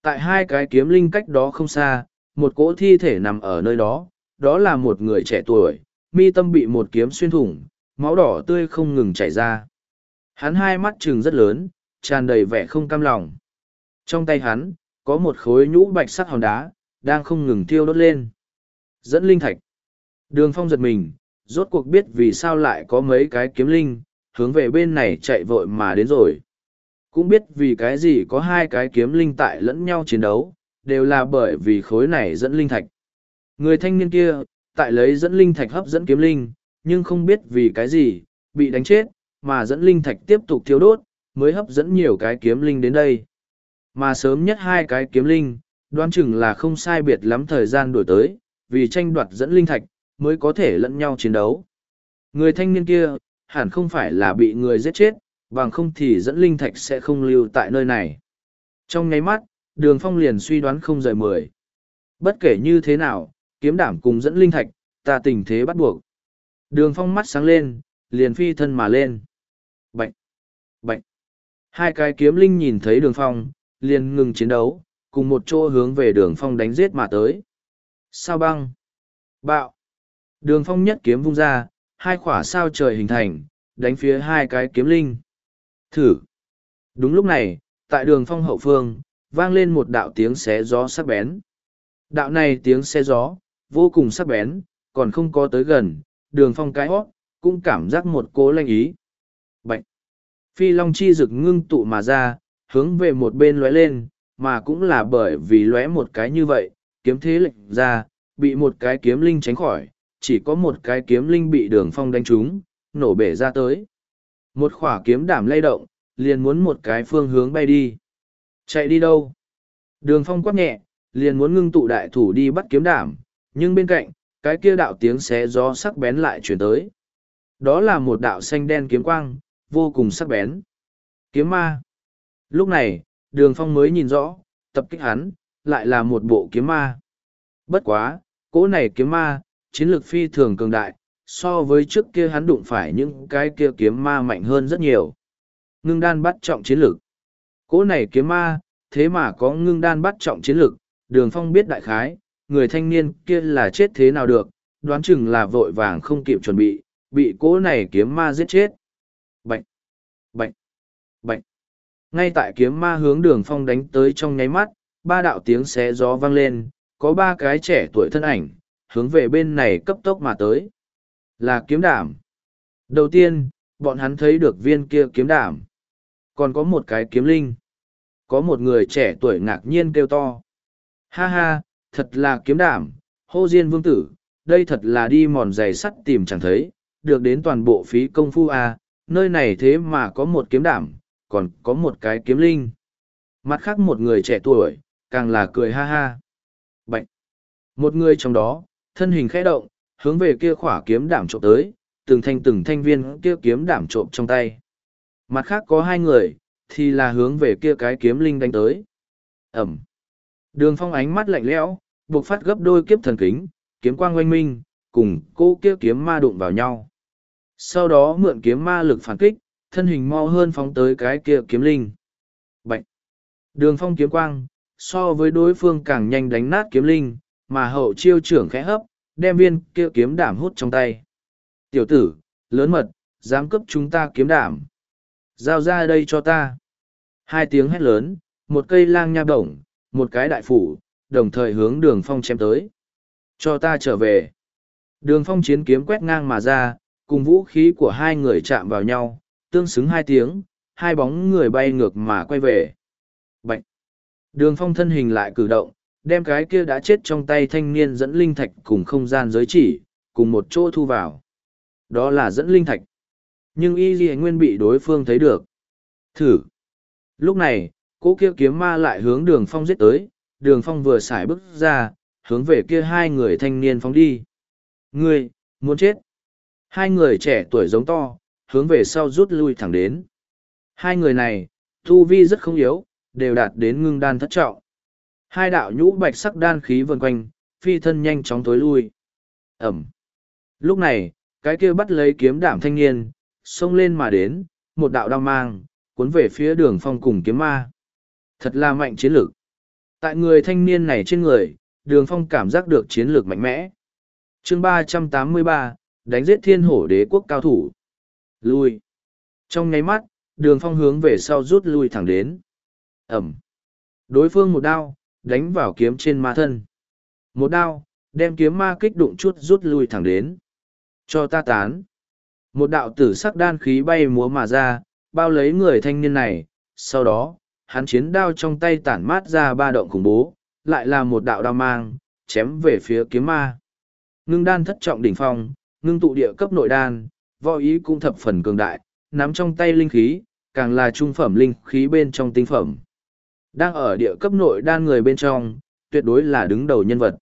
A: Tại hai cái kiếm linh cách đó không xa, một cỗ thi thể nằm ở nơi đó, đó là một người trẻ tuổi, mi tâm bị một kiếm xuyên thủng, máu đỏ tươi không ngừng chảy ra. Hắn hai mắt trừng rất lớn, tràn đầy vẻ không cam lòng. Trong tay hắn, có một khối nhũ bạch sắc hòn đá, đang không ngừng thiêu đốt lên. Dẫn linh thạch. Đường phong giật mình, rốt cuộc biết vì sao lại có mấy cái kiếm linh, hướng về bên này chạy vội mà đến rồi. Cũng biết vì cái gì có hai cái kiếm linh tại lẫn nhau chiến đấu, đều là bởi vì khối này dẫn linh thạch. Người thanh niên kia, tại lấy dẫn linh thạch hấp dẫn kiếm linh, nhưng không biết vì cái gì, bị đánh chết, mà dẫn linh thạch tiếp tục thiếu đốt, mới hấp dẫn nhiều cái kiếm linh đến đây. Mà sớm nhất hai cái kiếm linh, đoán chừng là không sai biệt lắm thời gian đổi tới, vì tranh đoạt dẫn linh thạch, mới có thể lẫn nhau chiến đấu. Người thanh niên kia, hẳn không phải là bị người giết chết, bằng không thì dẫn linh thạch sẽ không lưu tại nơi này. Trong nháy mắt, đường phong liền suy đoán không rời mười. Bất kể như thế nào, kiếm đảm cùng dẫn linh thạch, ta tình thế bắt buộc. Đường phong mắt sáng lên, liền phi thân mà lên. Bệnh, bệnh. Hai cái kiếm linh nhìn thấy đường phong, liền ngừng chiến đấu, cùng một chỗ hướng về đường phong đánh giết mà tới. Sao băng? Bạo! Đường phong nhất kiếm vung ra, hai khỏa sao trời hình thành, đánh phía hai cái kiếm linh. Thử! Đúng lúc này, tại đường phong hậu phương, vang lên một đạo tiếng xé gió sắc bén. Đạo này tiếng xé gió, vô cùng sắc bén, còn không có tới gần, đường phong cái hót, cũng cảm giác một cố lanh ý. Bạch! Phi long chi rực ngưng tụ mà ra, hướng về một bên lóe lên, mà cũng là bởi vì lóe một cái như vậy, kiếm thế lệnh ra, bị một cái kiếm linh tránh khỏi, chỉ có một cái kiếm linh bị đường phong đánh trúng, nổ bể ra tới. Một khỏa kiếm đảm lay động, liền muốn một cái phương hướng bay đi. Chạy đi đâu? Đường phong quát nhẹ, liền muốn ngưng tụ đại thủ đi bắt kiếm đảm, Nhưng bên cạnh, cái kia đạo tiếng xé gió sắc bén lại chuyển tới. Đó là một đạo xanh đen kiếm quang, vô cùng sắc bén. Kiếm ma. Lúc này, đường phong mới nhìn rõ, tập kích hắn, lại là một bộ kiếm ma. Bất quá, cỗ này kiếm ma, chiến lược phi thường cường đại, so với trước kia hắn đụng phải những cái kia kiếm ma mạnh hơn rất nhiều. Ngưng đan bắt trọng chiến lược. Cỗ này kiếm ma, thế mà có ngưng đan bắt trọng chiến lược, đường phong biết đại khái, người thanh niên kia là chết thế nào được, đoán chừng là vội vàng không kịp chuẩn bị, bị cỗ này kiếm ma giết chết. Bệnh, bệnh, bệnh. Ngay tại kiếm ma hướng đường phong đánh tới trong nháy mắt, ba đạo tiếng xé gió vang lên, có ba cái trẻ tuổi thân ảnh, hướng về bên này cấp tốc mà tới. Là kiếm đảm. Đầu tiên, bọn hắn thấy được viên kia kiếm đảm. Còn có một cái kiếm linh. Có một người trẻ tuổi ngạc nhiên kêu to. Ha ha, thật là kiếm đảm, hô diên vương tử, đây thật là đi mòn giày sắt tìm chẳng thấy, được đến toàn bộ phí công phu à, nơi này thế mà có một kiếm đảm, còn có một cái kiếm linh. Mặt khác một người trẻ tuổi, càng là cười ha ha. Bạch! Một người trong đó, thân hình khẽ động, hướng về kia khỏa kiếm đảm trộm tới, từng thanh từng thanh viên kia kiếm đảm trộm trong tay. Mặt khác có hai người, thì là hướng về kia cái kiếm linh đánh tới. Ẩm! Đường phong ánh mắt lạnh lẽo, buộc phát gấp đôi kiếp thần kính, kiếm quang oanh minh, cùng cô kia kiếm ma đụng vào nhau. Sau đó mượn kiếm ma lực phản kích, thân hình mau hơn phóng tới cái kia kiếm linh. Bạch! Đường phong kiếm quang, so với đối phương càng nhanh đánh nát kiếm linh, mà hậu chiêu trưởng khẽ hấp, đem viên kia kiếm đảm hút trong tay. Tiểu tử, lớn mật, dám cấp chúng ta kiếm đảm. Giao ra đây cho ta. Hai tiếng hét lớn, một cây lang nha bổng, một cái đại phủ, đồng thời hướng đường phong chém tới. Cho ta trở về. Đường phong chiến kiếm quét ngang mà ra, cùng vũ khí của hai người chạm vào nhau, tương xứng hai tiếng, hai bóng người bay ngược mà quay về. Bạch! Đường phong thân hình lại cử động, đem cái kia đã chết trong tay thanh niên dẫn linh thạch cùng không gian giới chỉ, cùng một chỗ thu vào. Đó là dẫn linh thạch. Nhưng y gì nguyên bị đối phương thấy được. Thử! Lúc này, cỗ kia kiếm ma lại hướng đường phong giết tới, đường phong vừa xài bước ra, hướng về kia hai người thanh niên phóng đi. Ngươi, muốn chết! Hai người trẻ tuổi giống to, hướng về sau rút lui thẳng đến. Hai người này, thu vi rất không yếu, đều đạt đến ngưng đan thất trọng. Hai đạo nhũ bạch sắc đan khí vần quanh, phi thân nhanh chóng tối lui. Ẩm. Lúc này, cái kia bắt lấy kiếm đảm thanh niên, xông lên mà đến, một đạo đao mang, cuốn về phía đường phong cùng kiếm ma. Thật là mạnh chiến lược. Tại người thanh niên này trên người, đường phong cảm giác được chiến lược mạnh mẽ. chương ba trăm tám mươi ba đánh giết thiên hổ đế quốc cao thủ. Lui. Trong nháy mắt, đường phong hướng về sau rút lui thẳng đến. Ẩm. Đối phương một đao, đánh vào kiếm trên ma thân. Một đao, đem kiếm ma kích đụng chút rút lui thẳng đến. Cho ta tán. Một đạo tử sắc đan khí bay múa mà ra, bao lấy người thanh niên này. Sau đó, hắn chiến đao trong tay tản mát ra ba động khủng bố, lại là một đạo đao mang, chém về phía kiếm ma. Ngưng đan thất trọng đỉnh phong, ngưng tụ địa cấp nội đan, võ ý cũng thập phần cường đại, nắm trong tay linh khí, càng là trung phẩm linh khí bên trong tinh phẩm. Đang ở địa cấp nội đan người bên trong, tuyệt đối là đứng đầu nhân vật.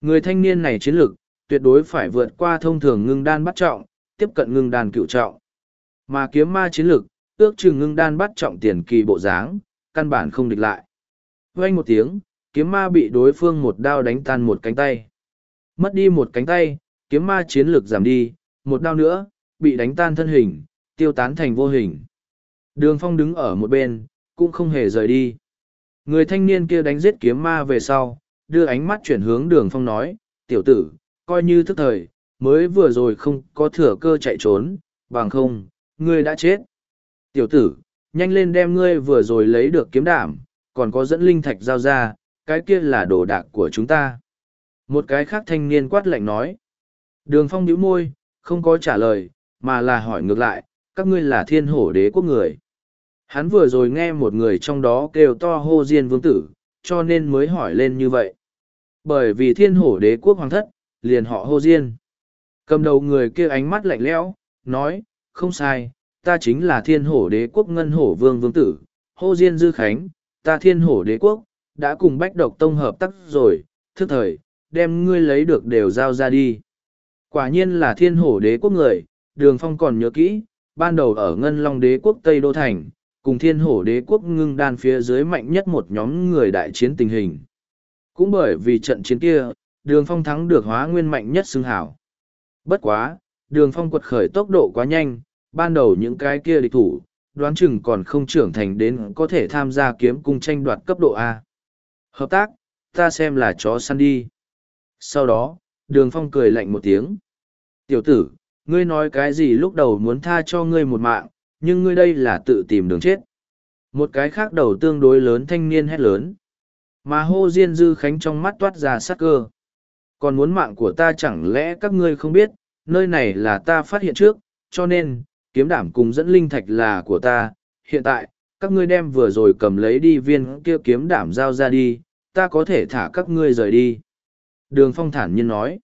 A: Người thanh niên này chiến lược, tuyệt đối phải vượt qua thông thường ngưng đan bắt trọng, tiếp cận ngưng đan cựu trọng. Mà kiếm ma chiến lược, ước chừng ngưng đan bắt trọng tiền kỳ bộ dáng, căn bản không địch lại. Vang một tiếng, kiếm ma bị đối phương một đao đánh tan một cánh tay. Mất đi một cánh tay, kiếm ma chiến lược giảm đi, một đao nữa, bị đánh tan thân hình, tiêu tán thành vô hình. Đường phong đứng ở một bên, cũng không hề rời đi. Người thanh niên kia đánh giết kiếm ma về sau, đưa ánh mắt chuyển hướng đường phong nói, tiểu tử, coi như thức thời, mới vừa rồi không có thừa cơ chạy trốn, bằng không, ngươi đã chết. Tiểu tử, nhanh lên đem ngươi vừa rồi lấy được kiếm đảm, còn có dẫn linh thạch giao ra, cái kia là đồ đạc của chúng ta. Một cái khác thanh niên quát lạnh nói. Đường phong nhíu môi, không có trả lời, mà là hỏi ngược lại, các ngươi là thiên hổ đế quốc người. Hắn vừa rồi nghe một người trong đó kêu to hô diên vương tử, cho nên mới hỏi lên như vậy. Bởi vì thiên hổ đế quốc hoàng thất, liền họ hô diên. Cầm đầu người kia ánh mắt lạnh lẽo, nói, không sai, ta chính là thiên hổ đế quốc ngân hổ vương vương tử, hô diên dư khánh, ta thiên hổ đế quốc, đã cùng bách độc tông hợp tác rồi, thức thời, đem ngươi lấy được đều giao ra đi. Quả nhiên là thiên hổ đế quốc người, đường phong còn nhớ kỹ, ban đầu ở Ngân Long đế quốc Tây Đô Thành, cùng thiên hổ đế quốc ngưng đan phía dưới mạnh nhất một nhóm người đại chiến tình hình. Cũng bởi vì trận chiến kia, đường phong thắng được hóa nguyên mạnh nhất xưng hảo. Bất quá, đường phong quật khởi tốc độ quá nhanh, ban đầu những cái kia địch thủ, đoán chừng còn không trưởng thành đến có thể tham gia kiếm cung tranh đoạt cấp độ A. Hợp tác, ta xem là chó săn đi. Sau đó, đường phong cười lạnh một tiếng. Tiểu tử, ngươi nói cái gì lúc đầu muốn tha cho ngươi một mạng, nhưng ngươi đây là tự tìm đường chết. Một cái khác đầu tương đối lớn thanh niên hét lớn. Mà hô diên dư khánh trong mắt toát ra sắc cơ. Còn muốn mạng của ta chẳng lẽ các ngươi không biết, nơi này là ta phát hiện trước, cho nên, kiếm đảm cùng dẫn linh thạch là của ta. Hiện tại, các ngươi đem vừa rồi cầm lấy đi viên kia kiếm đảm giao ra đi, ta có thể thả các ngươi rời đi. Đường phong thản nhiên nói.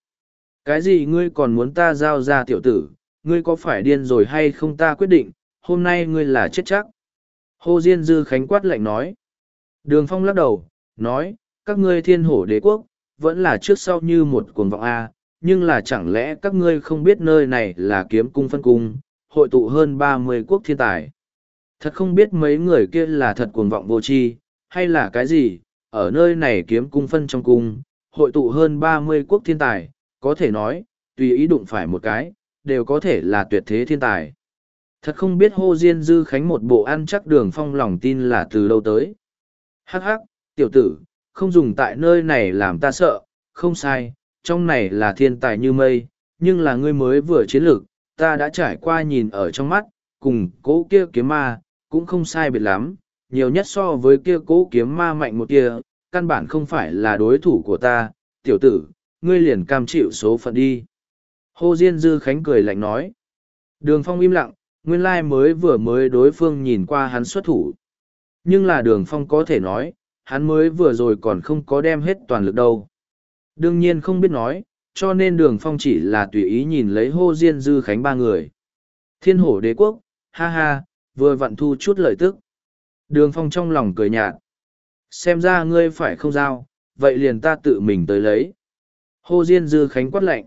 A: Cái gì ngươi còn muốn ta giao ra tiểu tử, ngươi có phải điên rồi hay không ta quyết định, hôm nay ngươi là chết chắc. Hồ Diên Dư Khánh quát lạnh nói. Đường Phong lắc đầu, nói, các ngươi thiên hổ đế quốc, vẫn là trước sau như một cuồng vọng A, nhưng là chẳng lẽ các ngươi không biết nơi này là kiếm cung phân cung, hội tụ hơn ba mươi quốc thiên tài. Thật không biết mấy người kia là thật cuồng vọng vô tri hay là cái gì, ở nơi này kiếm cung phân trong cung, hội tụ hơn ba mươi quốc thiên tài, có thể nói, tùy ý đụng phải một cái, đều có thể là tuyệt thế thiên tài. Thật không biết hô diên dư khánh một bộ ăn chắc đường phong lòng tin là từ đâu tới. Hắc hắc, tiểu tử, không dùng tại nơi này làm ta sợ, không sai, trong này là thiên tài như mây, nhưng là ngươi mới vừa chiến lược, ta đã trải qua nhìn ở trong mắt, cùng cố kia kiếm ma, cũng không sai biệt lắm, nhiều nhất so với kia cố kiếm ma mạnh một kia, căn bản không phải là đối thủ của ta, tiểu tử, ngươi liền cam chịu số phận đi. Hồ Diên Dư Khánh cười lạnh nói. Đường Phong im lặng, nguyên lai mới vừa mới đối phương nhìn qua hắn xuất thủ. Nhưng là đường Phong có thể nói, hắn mới vừa rồi còn không có đem hết toàn lực đâu. Đương nhiên không biết nói, cho nên đường Phong chỉ là tùy ý nhìn lấy Hồ Diên Dư Khánh ba người. Thiên hổ đế quốc, ha ha, vừa vặn thu chút lợi tức. Đường Phong trong lòng cười nhạt. Xem ra ngươi phải không giao, vậy liền ta tự mình tới lấy. Hô Diên Dư Khánh quát lạnh.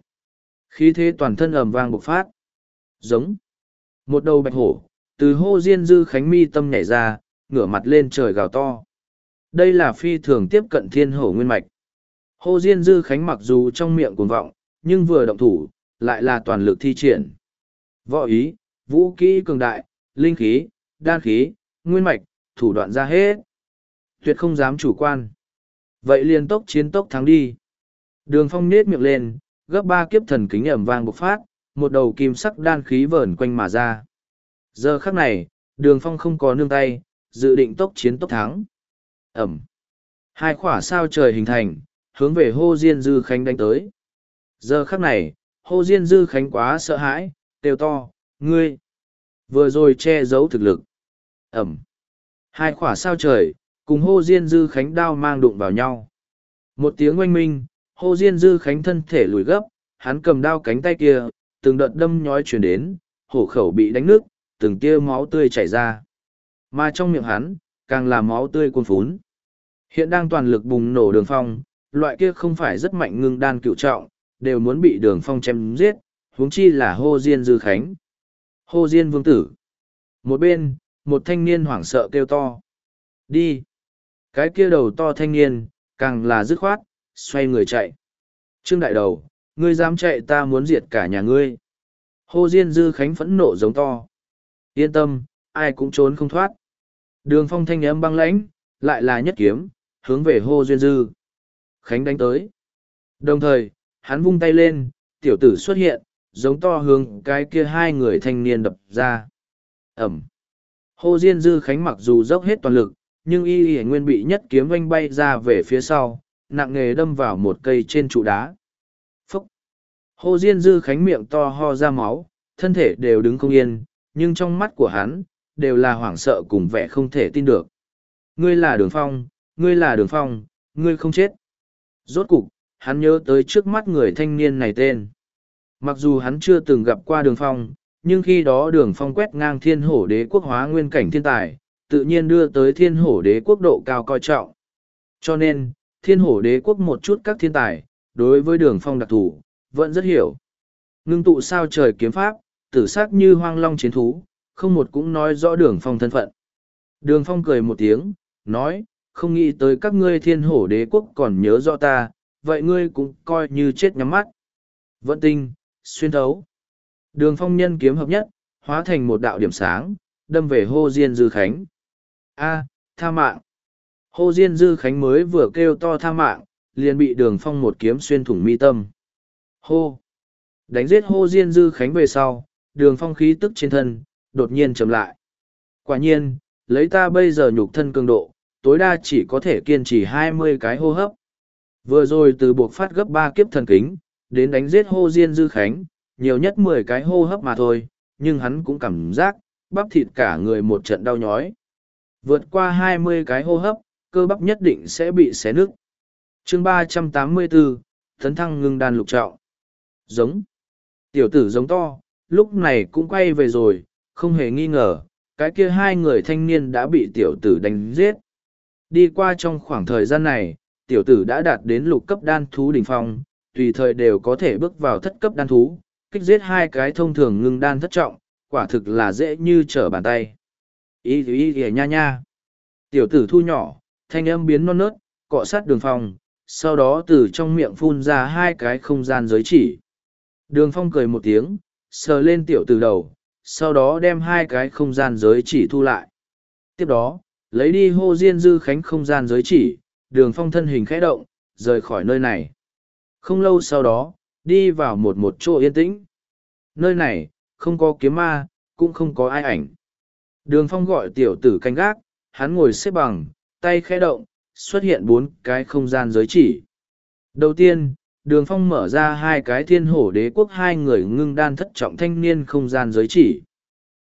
A: Khí thế toàn thân ầm vang bộc phát. Giống. Một đầu bạch hổ, từ hô Diên Dư Khánh mi tâm nhảy ra, ngửa mặt lên trời gào to. Đây là phi thường tiếp cận thiên hổ nguyên mạch. Hô Diên Dư Khánh mặc dù trong miệng cuồng vọng, nhưng vừa động thủ, lại là toàn lực thi triển. Võ ý, vũ kỹ cường đại, linh khí, đan khí, nguyên mạch, thủ đoạn ra hết. Tuyệt không dám chủ quan. Vậy liền tốc chiến tốc thắng đi. Đường phong nết miệng lên, gấp ba kiếp thần kính ẩm vang bộc phát, một đầu kim sắc đan khí vờn quanh mà ra. Giờ khắc này, đường phong không có nương tay, dự định tốc chiến tốc thắng. Ẩm. Hai khỏa sao trời hình thành, hướng về hô diên dư khánh đánh tới. Giờ khắc này, hô diên dư khánh quá sợ hãi, kêu to, ngươi. Vừa rồi che giấu thực lực. Ẩm. Hai khỏa sao trời, cùng hô diên dư khánh đao mang đụng vào nhau. Một tiếng oanh minh, hô Diên Dư Khánh thân thể lùi gấp, hắn cầm đao cánh tay kia, từng đợt đâm nhói truyền đến, hổ khẩu bị đánh nước, từng tia máu tươi chảy ra. Mà trong miệng hắn, càng là máu tươi cuồn phún. Hiện đang toàn lực bùng nổ đường phong, loại kia không phải rất mạnh ngưng đan cựu trọng, đều muốn bị đường phong chém giết, huống chi là hô Diên Dư Khánh. hô Diên Vương Tử. Một bên, một thanh niên hoảng sợ kêu to. Đi. Cái kia đầu to thanh niên, càng là dứt khoát, xoay người chạy. Trương đại đầu, ngươi dám chạy ta muốn diệt cả nhà ngươi. Hồ Diên Dư Khánh phẫn nộ giống to. Yên tâm, ai cũng trốn không thoát. Đường phong thanh ấm băng lãnh, lại là nhất kiếm, hướng về Hồ Duyên Dư. Khánh đánh tới. Đồng thời, hắn vung tay lên, tiểu tử xuất hiện, giống to hướng cái kia hai người thanh niên đập ra. Ẩm. Hồ Diên Dư Khánh mặc dù dốc hết toàn lực, nhưng y y nguyên bị nhất kiếm oanh bay ra về phía sau, nặng nề đâm vào một cây trên trụ đá. Hồ Diên Dư Khánh miệng to ho ra máu, thân thể đều đứng không yên, nhưng trong mắt của hắn, đều là hoảng sợ cùng vẻ không thể tin được. Ngươi là đường phong, ngươi là đường phong, ngươi không chết. Rốt cục, hắn nhớ tới trước mắt người thanh niên này tên. Mặc dù hắn chưa từng gặp qua đường phong, nhưng khi đó đường phong quét ngang thiên hổ đế quốc hóa nguyên cảnh thiên tài, tự nhiên đưa tới thiên hổ đế quốc độ cao coi trọng. Cho nên, thiên hổ đế quốc một chút các thiên tài, đối với đường phong đặc thù vẫn rất hiểu. Ngưng tụ sao trời kiếm pháp, tử sắc như hoang long chiến thú, không một cũng nói rõ đường phong thân phận. Đường phong cười một tiếng, nói, không nghĩ tới các ngươi thiên hổ đế quốc còn nhớ rõ ta, vậy ngươi cũng coi như chết nhắm mắt. Vận tinh, xuyên thấu. Đường phong nhân kiếm hợp nhất, hóa thành một đạo điểm sáng, đâm về hô diên dư khánh. A, tha mạng. Hô diên dư khánh mới vừa kêu to tha mạng, liền bị đường phong một kiếm xuyên thủng mi tâm hô. Đánh giết hô diên dư khánh về sau, đường phong khí tức trên thân, đột nhiên chậm lại. Quả nhiên, lấy ta bây giờ nhục thân cường độ, tối đa chỉ có thể kiên trì hai mươi cái hô hấp. Vừa rồi từ buộc phát gấp ba kiếp thần kính, đến đánh giết hô diên dư khánh, nhiều nhất mười cái hô hấp mà thôi, nhưng hắn cũng cảm giác, bắp thịt cả người một trận đau nhói. Vượt qua hai mươi cái hô hấp, cơ bắp nhất định sẽ bị xé nứt. Chương ba trăm tám mươi bốn, tấn thăng ngưng đan lục trọng giống. Tiểu tử giống to, lúc này cũng quay về rồi, không hề nghi ngờ, cái kia hai người thanh niên đã bị tiểu tử đánh giết. Đi qua trong khoảng thời gian này, tiểu tử đã đạt đến lục cấp đan thú đỉnh phong, tùy thời đều có thể bước vào thất cấp đan thú, kích giết hai cái thông thường ngưng đan thất trọng, quả thực là dễ như trở bàn tay. Ý ý ý nha nha. Tiểu tử thu nhỏ, thanh âm biến non nớt, cọ sát đường phòng, sau đó từ trong miệng phun ra hai cái không gian giới chỉ đường phong cười một tiếng, sờ lên tiểu tử đầu, sau đó đem hai cái không gian giới chỉ thu lại. Tiếp đó, lấy đi hô diên dư khánh không gian giới chỉ, đường phong thân hình khẽ động, rời khỏi nơi này. Không lâu sau đó, đi vào một một chỗ yên tĩnh. Nơi này, không có kiếm ma, cũng không có ai ảnh. Đường phong gọi tiểu tử canh gác, hắn ngồi xếp bằng, tay khẽ động, xuất hiện bốn cái không gian giới chỉ. Đầu tiên đường phong mở ra hai cái thiên hổ đế quốc, hai người ngưng đan thất trọng thanh niên không gian giới chỉ.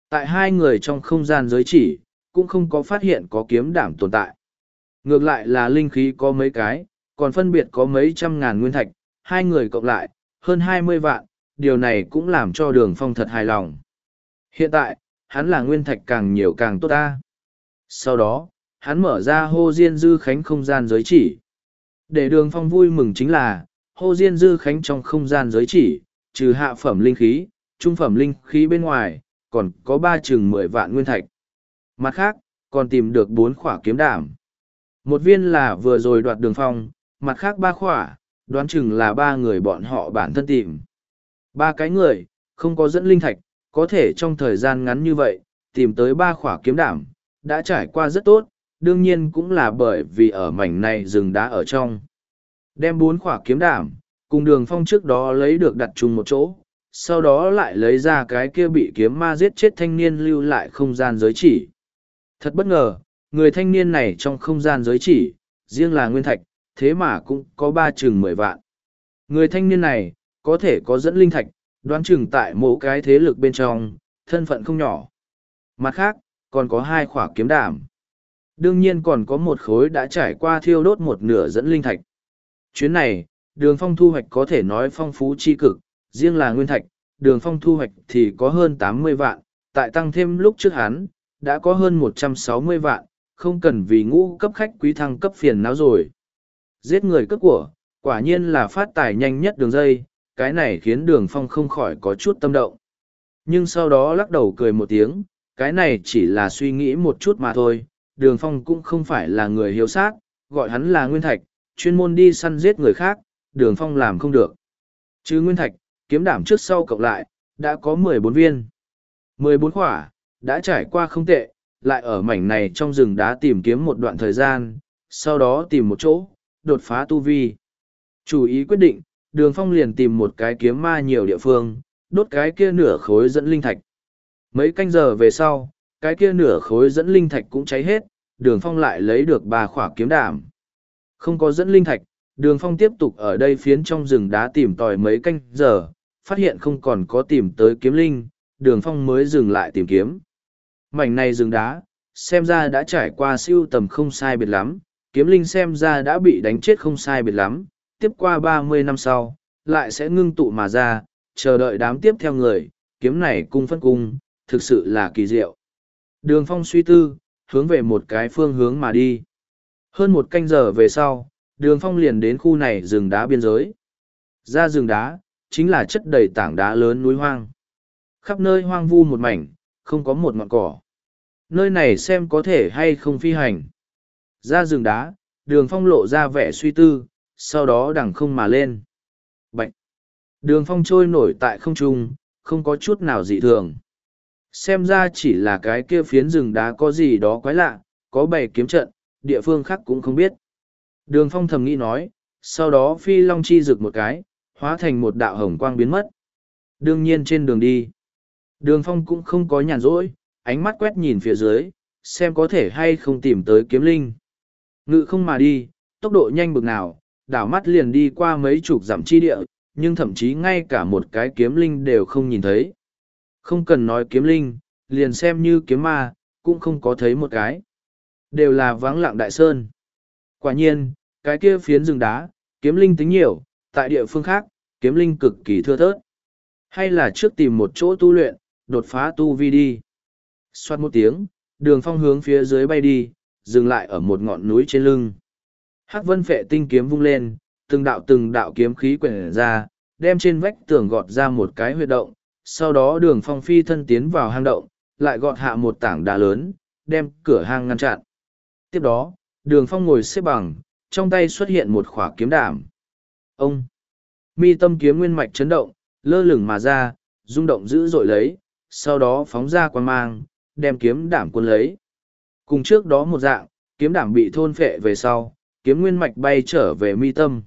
A: Tại hai người trong không gian giới chỉ, cũng không có phát hiện có kiếm đảm tồn tại. Ngược lại là linh khí có mấy cái, còn phân biệt có mấy trăm ngàn nguyên thạch, hai người cộng lại, hơn hai mươi vạn, điều này cũng làm cho đường phong thật hài lòng. Hiện tại, hắn là nguyên thạch càng nhiều càng tốt ta. Sau đó, hắn mở ra hô diên dư khánh không gian giới chỉ. Để đường phong vui mừng chính là hô diên dư khánh trong không gian giới chỉ, trừ hạ phẩm linh khí, trung phẩm linh khí bên ngoài, còn có ba chừng mười vạn nguyên thạch. Mặt khác, còn tìm được bốn khỏa kiếm đảm. Một viên là vừa rồi đoạt đường phong, mặt khác ba khỏa, đoán chừng là ba người bọn họ bản thân tìm. Ba cái người, không có dẫn linh thạch, có thể trong thời gian ngắn như vậy, tìm tới ba khỏa kiếm đảm, đã trải qua rất tốt, đương nhiên cũng là bởi vì ở mảnh này rừng đá ở trong đem bốn khỏa kiếm đảm, cùng đường phong trước đó lấy được đặt chung một chỗ, sau đó lại lấy ra cái kia bị kiếm ma giết chết thanh niên lưu lại không gian giới chỉ. Thật bất ngờ, người thanh niên này trong không gian giới chỉ, riêng là nguyên thạch, thế mà cũng có ba chừng mười vạn. Người thanh niên này, có thể có dẫn linh thạch, đoán chừng tại mỗi cái thế lực bên trong, thân phận không nhỏ. Mặt khác, còn có hai khỏa kiếm đảm. Đương nhiên còn có một khối đã trải qua thiêu đốt một nửa dẫn linh thạch chuyến này, đường phong thu hoạch có thể nói phong phú c h i cực, riêng là nguyên thạch, đường phong thu hoạch thì có hơn tám mươi vạn, tại tăng thêm lúc trước hắn, đã có hơn một trăm sáu mươi vạn, không cần vì ngũ cấp khách quý thăng cấp phiền não rồi. Giết người cất của, quả nhiên là phát tài nhanh nhất đường dây, cái này khiến đường phong không khỏi có chút tâm động. Nhưng sau đó lắc đầu cười một tiếng, cái này chỉ là suy nghĩ một chút mà thôi, đường phong cũng không phải là người hiếu sát, gọi hắn là nguyên thạch chuyên môn đi săn giết người khác, đường phong làm không được. Chứ nguyên thạch, kiếm đảm trước sau cộng lại, đã có mười bốn viên. mười bốn khỏa, đã trải qua không tệ, lại ở mảnh này trong rừng đá tìm kiếm một đoạn thời gian, sau đó tìm một chỗ, đột phá tu vi. Chủ ý quyết định, đường phong liền tìm một cái kiếm ma nhiều địa phương, đốt cái kia nửa khối dẫn linh thạch. Mấy canh giờ về sau, cái kia nửa khối dẫn linh thạch cũng cháy hết, đường phong lại lấy được ba khỏa kiếm đảm không có dẫn linh thạch, đường phong tiếp tục ở đây phiến trong rừng đá tìm tòi mấy canh giờ, phát hiện không còn có tìm tới kiếm linh, đường phong mới dừng lại tìm kiếm. Mảnh này rừng đá, xem ra đã trải qua siêu tầm không sai biệt lắm, kiếm linh xem ra đã bị đánh chết không sai biệt lắm, tiếp qua ba mươi năm sau, lại sẽ ngưng tụ mà ra, chờ đợi đám tiếp theo người, kiếm này cung phân cung thực sự là kỳ diệu. Đường phong suy tư, hướng về một cái phương hướng mà đi hơn một canh giờ về sau đường phong liền đến khu này rừng đá biên giới Ra rừng đá, chính là chất đầy tảng đá lớn núi hoang. Khắp nơi hoang vu một mảnh, không có một ngọn cỏ. Nơi này xem có thể hay không phi hành. Ra rừng đá, đường phong lộ ra vẻ suy tư, sau đó đằng không mà lên. Bạch! Đường phong trôi nổi tại không trung, không có chút nào dị thường. Xem ra chỉ là cái kia phiến rừng đá có gì đó quái lạ, có bày kiếm trận, địa phương khác cũng không biết. Đường phong thầm nghĩ nói, sau đó phi long chi rực một cái, hóa thành một đạo hồng quang biến mất. Đương nhiên trên đường đi, đường phong cũng không có nhàn rỗi, ánh mắt quét nhìn phía dưới, xem có thể hay không tìm tới kiếm linh. Ngự không mà đi, tốc độ nhanh bực nào, đảo mắt liền đi qua mấy chục dặm chi địa, nhưng thậm chí ngay cả một cái kiếm linh đều không nhìn thấy. Không cần nói kiếm linh, liền xem như kiếm ma, cũng không có thấy một cái. Đều là vắng lặng đại sơn. Quả nhiên, cái kia phiến rừng đá, kiếm linh tính nhiều, tại địa phương khác, kiếm linh cực kỳ thưa thớt. Hay là trước tìm một chỗ tu luyện, đột phá tu vi đi. Xoát một tiếng, đường phong hướng phía dưới bay đi, dừng lại ở một ngọn núi trên lưng. Hắc vân phệ tinh kiếm vung lên, từng đạo từng đạo kiếm khí quyển ra, đem trên vách tường gọt ra một cái huyệt động, sau đó đường phong phi thân tiến vào hang động, lại gọt hạ một tảng đá lớn, đem cửa hang ngăn chặn. Tiếp đó, đường phong ngồi xếp bằng, trong tay xuất hiện một khỏa kiếm đảm. Ông! Mi tâm kiếm nguyên mạch chấn động, lơ lửng mà ra, rung động dữ dội lấy, sau đó phóng ra quan mang, đem kiếm đảm quân lấy. Cùng trước đó một dạng, kiếm đảm bị thôn phệ về sau, kiếm nguyên mạch bay trở về mi tâm.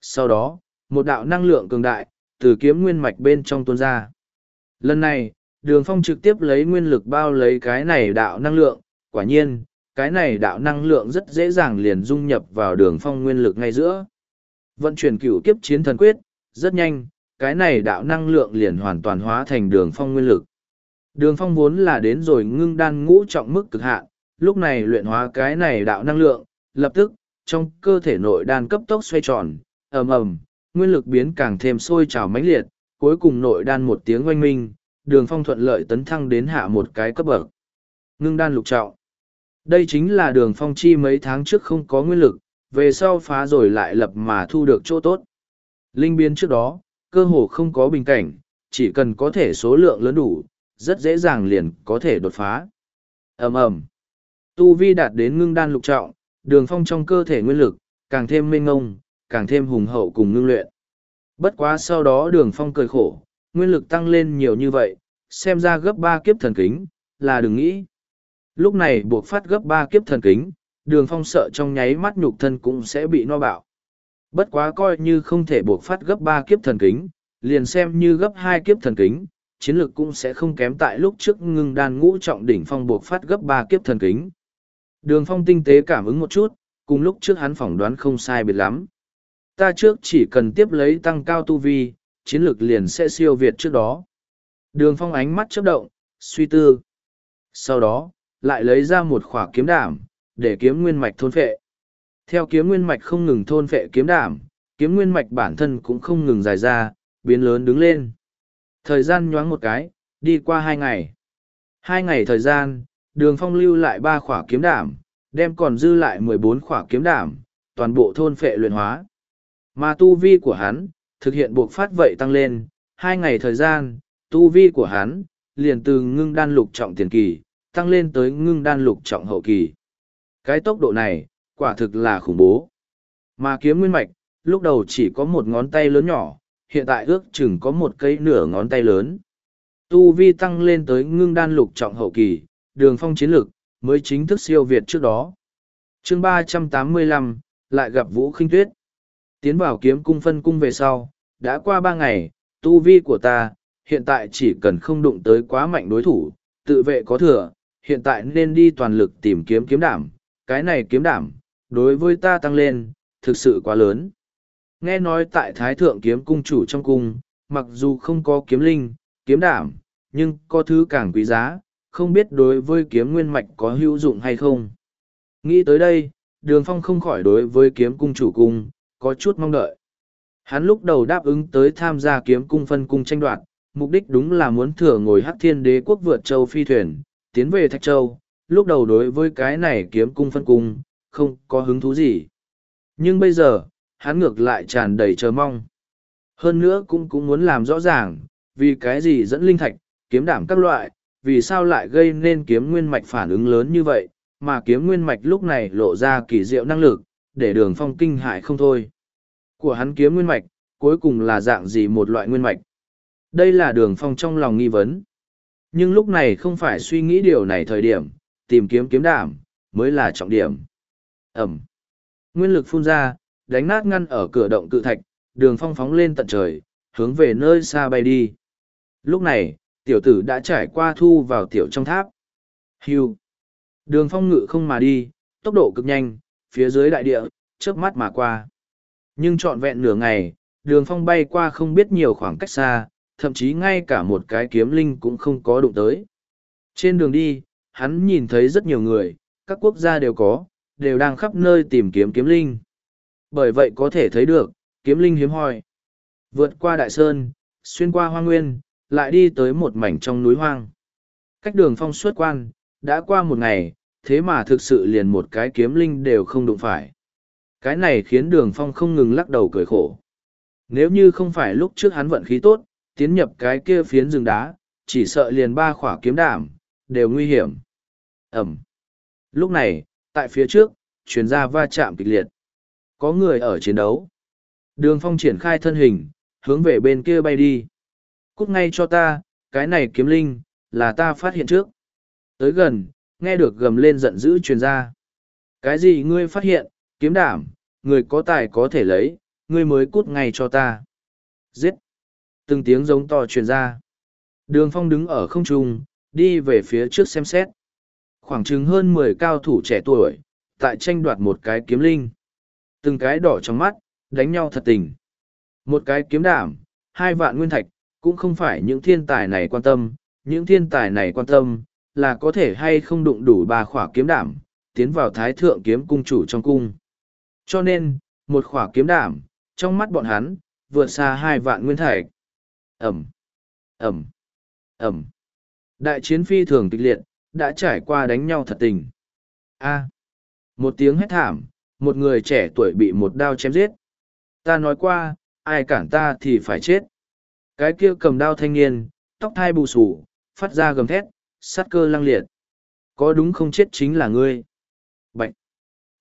A: Sau đó, một đạo năng lượng cường đại, từ kiếm nguyên mạch bên trong tuôn ra. Lần này, đường phong trực tiếp lấy nguyên lực bao lấy cái này đạo năng lượng, quả nhiên, cái này đạo năng lượng rất dễ dàng liền dung nhập vào đường phong nguyên lực ngay giữa. Vận chuyển cửu kiếp chiến thần quyết, rất nhanh, cái này đạo năng lượng liền hoàn toàn hóa thành đường phong nguyên lực. Đường phong vốn là đến rồi ngưng đan ngũ trọng mức cực hạn, lúc này luyện hóa cái này đạo năng lượng, lập tức, trong cơ thể nội đan cấp tốc xoay tròn, ầm ầm, nguyên lực biến càng thêm sôi trào mãnh liệt, cuối cùng nội đan một tiếng oanh minh, đường phong thuận lợi tấn thăng đến hạ một cái cấp bậc. Ngưng đan lục trọng. Đây chính là đường phong chi mấy tháng trước không có nguyên lực, về sau phá rồi lại lập mà thu được chỗ tốt. Linh biến trước đó, cơ hồ không có bình cảnh, chỉ cần có thể số lượng lớn đủ, rất dễ dàng liền có thể đột phá. ầm ầm Tu vi đạt đến ngưng đan lục trọng, đường phong trong cơ thể nguyên lực, càng thêm mênh ngông, càng thêm hùng hậu cùng ngưng luyện. Bất quá sau đó đường phong cười khổ, nguyên lực tăng lên nhiều như vậy, xem ra gấp ba kiếp thần kính, là đừng nghĩ. Lúc này buộc phát gấp ba kiếp thần kính, đường phong sợ trong nháy mắt nhục thân cũng sẽ bị no bạo. Bất quá coi như không thể buộc phát gấp ba kiếp thần kính, liền xem như gấp hai kiếp thần kính, chiến lược cũng sẽ không kém tại lúc trước ngưng đan ngũ trọng đỉnh phong buộc phát gấp ba kiếp thần kính. Đường phong tinh tế cảm ứng một chút, cùng lúc trước hắn phỏng đoán không sai biệt lắm. Ta trước chỉ cần tiếp lấy tăng cao tu vi, chiến lược liền sẽ siêu việt trước đó. Đường phong ánh mắt chớp động, suy tư. Sau đó, lại lấy ra một khỏa kiếm đảm, để kiếm nguyên mạch thôn phệ. Theo kiếm nguyên mạch không ngừng thôn phệ kiếm đảm, kiếm nguyên mạch bản thân cũng không ngừng dài ra, biến lớn đứng lên. Thời gian nhoáng một cái, đi qua hai ngày. Hai ngày thời gian, đường phong lưu lại ba khỏa kiếm đảm, đem còn dư lại mười bốn khỏa kiếm đảm, toàn bộ thôn phệ luyện hóa. Mà tu vi của hắn, thực hiện buộc phát vậy tăng lên, hai ngày thời gian, tu vi của hắn, liền từ ngưng đan lục trọng tiền kỳ, tăng lên tới ngưng đan lục trọng hậu kỳ. Cái tốc độ này, quả thực là khủng bố. Mà kiếm nguyên mạch, lúc đầu chỉ có một ngón tay lớn nhỏ, hiện tại ước chừng có một cây nửa ngón tay lớn. Tu vi tăng lên tới ngưng đan lục trọng hậu kỳ, đường phong chiến lực, mới chính thức siêu việt trước đó. chương ba trăm tám mươi lăm lại gặp Vũ khinh Tuyết. Tiến vào kiếm cung phân cung về sau, đã qua ba ngày, tu vi của ta, hiện tại chỉ cần không đụng tới quá mạnh đối thủ, tự vệ có thừa, hiện tại nên đi toàn lực tìm kiếm kiếm đảm, cái này kiếm đảm, đối với ta tăng lên, thực sự quá lớn. Nghe nói tại Thái Thượng kiếm cung chủ trong cung, mặc dù không có kiếm linh, kiếm đảm, nhưng có thứ càng quý giá, không biết đối với kiếm nguyên mạch có hữu dụng hay không. Nghĩ tới đây, đường phong không khỏi đối với kiếm cung chủ cung, có chút mong đợi. Hắn lúc đầu đáp ứng tới tham gia kiếm cung phân cung tranh đoạt, mục đích đúng là muốn thừa ngồi hắc thiên đế quốc vượt châu phi thuyền, tiến về Thạch Châu, lúc đầu đối với cái này kiếm cung phân cung, không có hứng thú gì. Nhưng bây giờ, hắn ngược lại tràn đầy chờ mong. Hơn nữa cũng cũng muốn làm rõ ràng, vì cái gì dẫn linh thạch, kiếm đảm các loại, vì sao lại gây nên kiếm nguyên mạch phản ứng lớn như vậy, mà kiếm nguyên mạch lúc này lộ ra kỳ diệu năng lực, để đường phong kinh hại không thôi. Của hắn kiếm nguyên mạch, cuối cùng là dạng gì một loại nguyên mạch. Đây là đường phong trong lòng nghi vấn. Nhưng lúc này không phải suy nghĩ điều này thời điểm, tìm kiếm kiếm đảm, mới là trọng điểm. Ẩm. Nguyên lực phun ra, đánh nát ngăn ở cửa động cự thạch, đường phong phóng lên tận trời, hướng về nơi xa bay đi. Lúc này, tiểu tử đã trải qua thu vào tiểu trong tháp. Hưu. Đường phong ngự không mà đi, tốc độ cực nhanh, phía dưới đại địa, trước mắt mà qua. Nhưng trọn vẹn nửa ngày, đường phong bay qua không biết nhiều khoảng cách xa, thậm chí ngay cả một cái kiếm linh cũng không có đụng tới. Trên đường đi, hắn nhìn thấy rất nhiều người, các quốc gia đều có, đều đang khắp nơi tìm kiếm kiếm linh. Bởi vậy có thể thấy được, kiếm linh hiếm hoi. Vượt qua đại sơn, xuyên qua hoang nguyên, lại đi tới một mảnh trong núi hoang. Cách đường phong suốt quan, đã qua một ngày, thế mà thực sự liền một cái kiếm linh đều không đụng phải. Cái này khiến đường phong không ngừng lắc đầu cười khổ. Nếu như không phải lúc trước hắn vận khí tốt, tiến nhập cái kia phiến rừng đá, chỉ sợ liền ba khỏa kiếm đảm, đều nguy hiểm. Ẩm. Lúc này, tại phía trước, chuyến ra va chạm kịch liệt. Có người ở chiến đấu. Đường phong triển khai thân hình, hướng về bên kia bay đi. Cút ngay cho ta, cái này kiếm linh, là ta phát hiện trước. Tới gần, nghe được gầm lên giận dữ truyền ra. Cái gì ngươi phát hiện, kiếm đảm, người có tài có thể lấy, ngươi mới cút ngay cho ta. Giết! Từng tiếng giống to truyền ra. Đường phong đứng ở không trung, đi về phía trước xem xét. Khoảng chừng hơn mười cao thủ trẻ tuổi, tại tranh đoạt một cái kiếm linh. Từng cái đỏ trong mắt, đánh nhau thật tình. Một cái kiếm đảm, hai vạn nguyên thạch, cũng không phải những thiên tài này quan tâm, những thiên tài này quan tâm, là có thể hay không đụng đủ ba khỏa kiếm đảm, tiến vào thái thượng kiếm cung chủ trong cung. Cho nên, một khỏa kiếm đảm, trong mắt bọn hắn, vượt xa hai vạn nguyên thạch. Ẩm, Ẩm, Ẩm. Đại chiến phi thường kịch liệt, đã trải qua đánh nhau thật tình. A. Một tiếng hét thảm, một người trẻ tuổi bị một đao chém giết. Ta nói qua, ai cản ta thì phải chết. Cái kia cầm đao thanh niên, tóc thai bù sù, phát ra gầm thét, sát cơ lăng liệt. Có đúng không chết chính là ngươi. Bạch.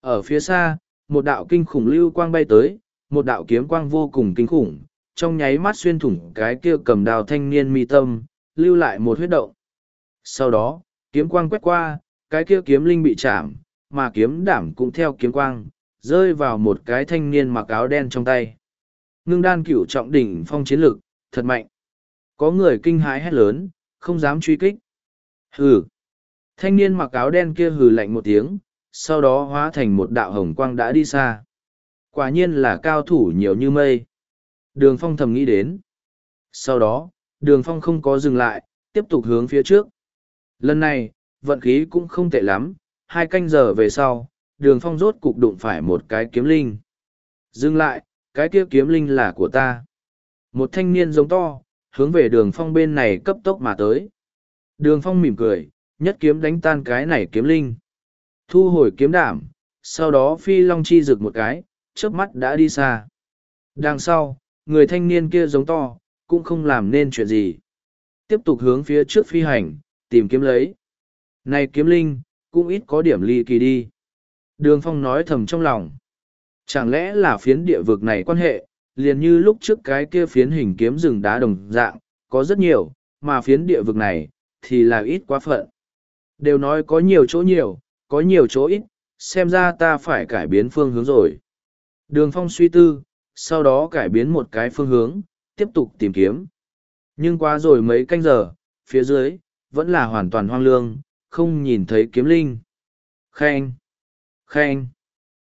A: Ở phía xa, một đạo kinh khủng lưu quang bay tới, một đạo kiếm quang vô cùng kinh khủng, trong nháy mắt xuyên thủng cái kia cầm đào thanh niên mi tâm, lưu lại một huyết động. Sau đó, kiếm quang quét qua, cái kia kiếm linh bị chạm, mà kiếm đảm cũng theo kiếm quang, rơi vào một cái thanh niên mặc áo đen trong tay. Ngưng đan cửu trọng đỉnh phong chiến lực, thật mạnh. Có người kinh hãi hét lớn, không dám truy kích. Hừ. Thanh niên mặc áo đen kia hừ lạnh một tiếng, sau đó hóa thành một đạo hồng quang đã đi xa. Quả nhiên là cao thủ nhiều như mây. Đường phong thầm nghĩ đến. Sau đó, đường phong không có dừng lại, tiếp tục hướng phía trước. Lần này, vận khí cũng không tệ lắm, hai canh giờ về sau, đường phong rốt cục đụng phải một cái kiếm linh. Dừng lại, cái kia kiếm linh là của ta. Một thanh niên giống to, hướng về đường phong bên này cấp tốc mà tới. Đường phong mỉm cười, nhất kiếm đánh tan cái này kiếm linh. Thu hồi kiếm đảm, sau đó phi long chi rực một cái, chớp mắt đã đi xa. Đằng sau, người thanh niên kia giống to, cũng không làm nên chuyện gì. Tiếp tục hướng phía trước phi hành, tìm kiếm lấy. Này kiếm linh, cũng ít có điểm ly kỳ đi. Đường phong nói thầm trong lòng. Chẳng lẽ là phiến địa vực này quan hệ, liền như lúc trước cái kia phiến hình kiếm rừng đá đồng dạng, có rất nhiều, mà phiến địa vực này, thì là ít quá phận. Đều nói có nhiều chỗ nhiều, có nhiều chỗ ít, xem ra ta phải cải biến phương hướng rồi. Đường phong suy tư, sau đó cải biến một cái phương hướng, tiếp tục tìm kiếm. Nhưng qua rồi mấy canh giờ, phía dưới, vẫn là hoàn toàn hoang lương, không nhìn thấy kiếm linh. Khen! Khen!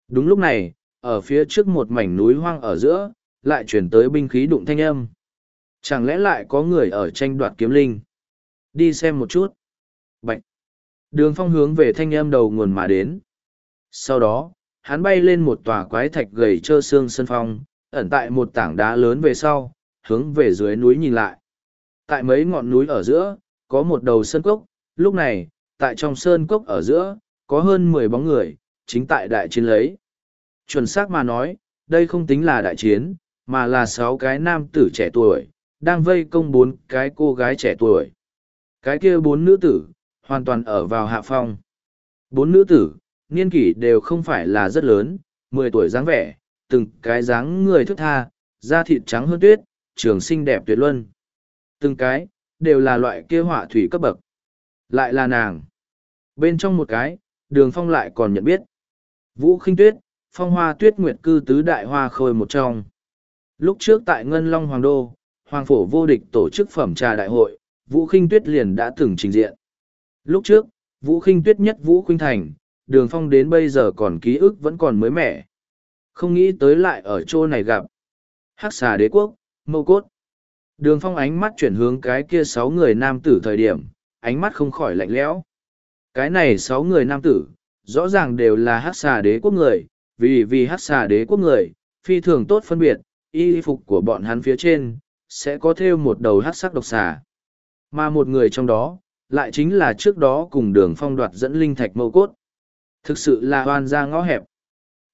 A: Đúng lúc này, ở phía trước một mảnh núi hoang ở giữa, lại chuyển tới binh khí đụng thanh âm. Chẳng lẽ lại có người ở tranh đoạt kiếm linh? Đi xem một chút. Bạch! Đường phong hướng về thanh âm đầu nguồn mà đến. Sau đó, hắn bay lên một tòa quái thạch gầy trơ xương sân phong, ẩn tại một tảng đá lớn về sau, hướng về dưới núi nhìn lại. Tại mấy ngọn núi ở giữa, có một đầu sơn cốc, lúc này, tại trong sơn cốc ở giữa, có hơn mười bóng người, chính tại đại chiến lấy. Chuẩn xác mà nói, đây không tính là đại chiến, mà là sáu cái nam tử trẻ tuổi, đang vây công bốn cái cô gái trẻ tuổi. Cái kia bốn nữ tử, hoàn toàn ở vào hạ phong. Bốn nữ tử, niên kỷ đều không phải là rất lớn, mười tuổi dáng vẻ, từng cái dáng người thức tha, da thịt trắng hơn tuyết, trường xinh đẹp tuyệt luân. Từng cái, đều là loại kia họa thủy cấp bậc. Lại là nàng. Bên trong một cái, đường phong lại còn nhận biết. Vũ khinh tuyết, phong hoa tuyết nguyệt cư tứ đại hoa khôi một trong. Lúc trước tại Ngân Long Hoàng Đô, Hoàng Phổ vô địch tổ chức phẩm trà đại hội, Vũ khinh tuyết liền đã từng trình diện. Lúc trước, Vũ khinh tuyết nhất Vũ khinh thành, đường phong đến bây giờ còn ký ức vẫn còn mới mẻ. Không nghĩ tới lại ở chỗ này gặp. Hắc xà đế quốc, mâu cốt. Đường phong ánh mắt chuyển hướng cái kia sáu người nam tử thời điểm, ánh mắt không khỏi lạnh lẽo. Cái này sáu người nam tử, rõ ràng đều là Hắc xà đế quốc người, vì vì Hắc xà đế quốc người, phi thường tốt phân biệt, y phục của bọn hắn phía trên, sẽ có thêu một đầu hát sắc độc xà. Mà một người trong đó, lại chính là trước đó cùng đường phong đoạt dẫn linh thạch mâu cốt. Thực sự là hoàn ra ngõ hẹp.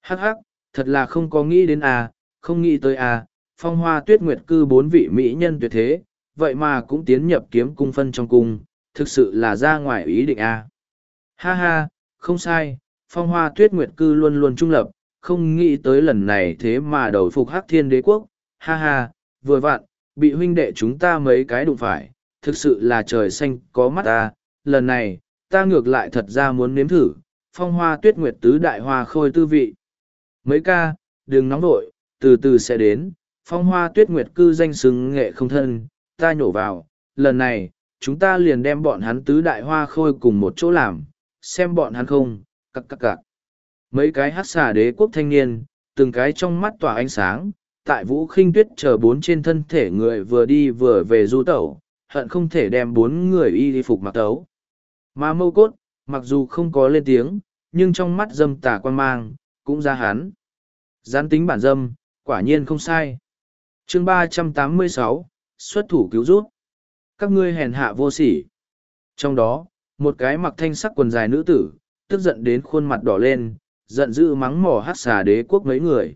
A: Hắc hắc, thật là không có nghĩ đến à, không nghĩ tới à, phong hoa tuyết nguyệt cư bốn vị mỹ nhân tuyệt thế, vậy mà cũng tiến nhập kiếm cung phân trong cung, thực sự là ra ngoài ý định à. Ha ha, không sai, phong hoa tuyết nguyệt cư luôn luôn trung lập, không nghĩ tới lần này thế mà đầu phục hắc thiên đế quốc, ha ha, vừa vặn, bị huynh đệ chúng ta mấy cái đụng phải, thực sự là trời xanh có mắt ta, lần này, ta ngược lại thật ra muốn nếm thử, phong hoa tuyết nguyệt tứ đại hoa khôi tư vị. Mấy ca, đừng nóng vội, từ từ sẽ đến, phong hoa tuyết nguyệt cư danh xứng nghệ không thân, ta nhổ vào, lần này, chúng ta liền đem bọn hắn tứ đại hoa khôi cùng một chỗ làm, xem bọn hắn không, cặc cặc cặc. Mấy cái hát xà đế quốc thanh niên, từng cái trong mắt tỏa ánh sáng, tại vũ khinh tuyết chờ bốn trên thân thể người vừa đi vừa về du tẩu, hận không thể đem bốn người y đi phục mặc tấu. Mà mâu cốt, mặc dù không có lên tiếng, nhưng trong mắt dâm tà quan mang, cũng ra hắn. Gián tính bản dâm, quả nhiên không sai. chương ba trăm tám mươi sáu xuất thủ cứu rút. Các ngươi hèn hạ vô sỉ. Trong đó, một cái mặc thanh sắc quần dài nữ tử, tức giận đến khuôn mặt đỏ lên, giận dữ mắng mỏ hát xà đế quốc mấy người.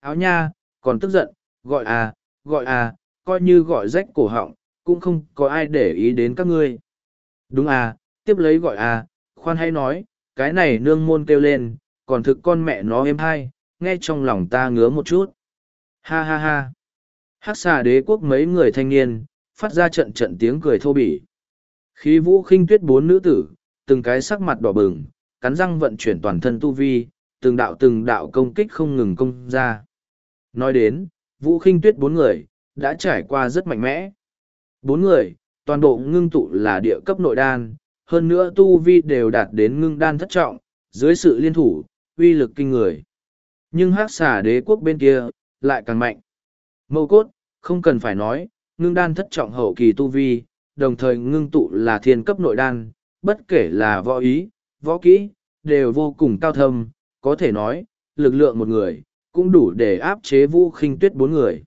A: Áo nha, còn tức giận, gọi à, gọi à, coi như gọi rách cổ họng, cũng không có ai để ý đến các ngươi. Đúng à, tiếp lấy gọi à, khoan hay nói, cái này nương môn kêu lên, còn thực con mẹ nó êm hay, nghe trong lòng ta ngứa một chút. Ha ha ha. Hắc xà đế quốc mấy người thanh niên, phát ra trận trận tiếng cười thô bỉ. Khí vũ khinh tuyết bốn nữ tử, từng cái sắc mặt đỏ bừng, cắn răng vận chuyển toàn thân tu vi, từng đạo từng đạo công kích không ngừng công ra. Nói đến, vũ khinh tuyết bốn người, đã trải qua rất mạnh mẽ. Bốn người, toàn bộ ngưng tụ là địa cấp nội đan, hơn nữa tu vi đều đạt đến ngưng đan thất trọng, dưới sự liên thủ, uy lực kinh người. Nhưng hắc xà đế quốc bên kia, lại càng mạnh. Mâu cốt, không cần phải nói, ngưng đan thất trọng hậu kỳ tu vi, đồng thời ngưng tụ là thiên cấp nội đan, bất kể là võ ý, võ kỹ, đều vô cùng cao thâm, có thể nói, lực lượng một người, cũng đủ để áp chế vũ khinh tuyết bốn người.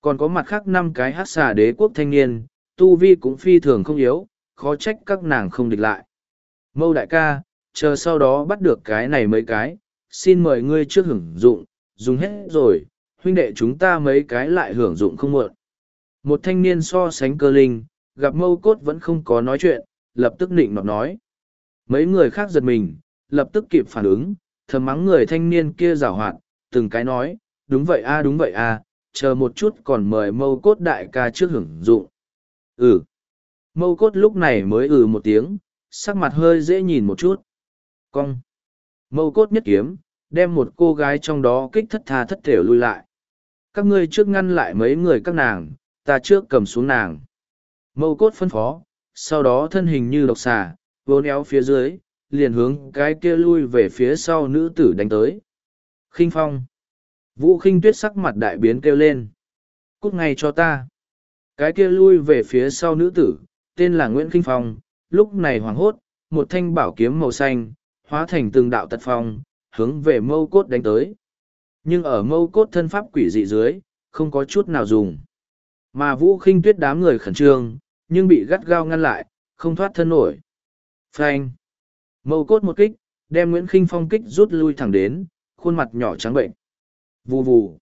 A: Còn có mặt khác năm cái hát xà đế quốc thanh niên, tu vi cũng phi thường không yếu, khó trách các nàng không địch lại. Mâu đại ca, chờ sau đó bắt được cái này mấy cái, xin mời ngươi trước hưởng dụng, dùng hết rồi, huynh đệ chúng ta mấy cái lại hưởng dụng không muộn. Một thanh niên so sánh cơ linh, gặp mâu cốt vẫn không có nói chuyện, lập tức nịnh nọt nói. Mấy người khác giật mình, lập tức kịp phản ứng, thầm mắng người thanh niên kia rào hoạt, từng cái nói, đúng vậy a đúng vậy a chờ một chút còn mời mâu cốt đại ca trước hưởng dụng. Ừ. Mâu cốt lúc này mới ừ một tiếng, sắc mặt hơi dễ nhìn một chút. Cong. Mâu cốt nhất kiếm, đem một cô gái trong đó kích thất tha thất thểu lui lại. Các ngươi trước ngăn lại mấy người các nàng, ta trước cầm xuống nàng. Mâu cốt phân phó, sau đó thân hình như độc xà, vốn éo phía dưới, liền hướng cái kia lui về phía sau nữ tử đánh tới. khinh phong. Vũ khinh tuyết sắc mặt đại biến kêu lên. Cút ngay cho ta. Cái kia lui về phía sau nữ tử, tên là Nguyễn Kinh Phong, lúc này hoảng hốt, một thanh bảo kiếm màu xanh, hóa thành từng đạo tật phong, hướng về mâu cốt đánh tới. Nhưng ở mâu cốt thân pháp quỷ dị dưới, không có chút nào dùng. Mà vũ khinh tuyết đám người khẩn trương, nhưng bị gắt gao ngăn lại, không thoát thân nổi. Phanh. Mâu cốt một kích, đem Nguyễn Kinh Phong kích rút lui thẳng đến, khuôn mặt nhỏ trắng bệnh. Vù vù.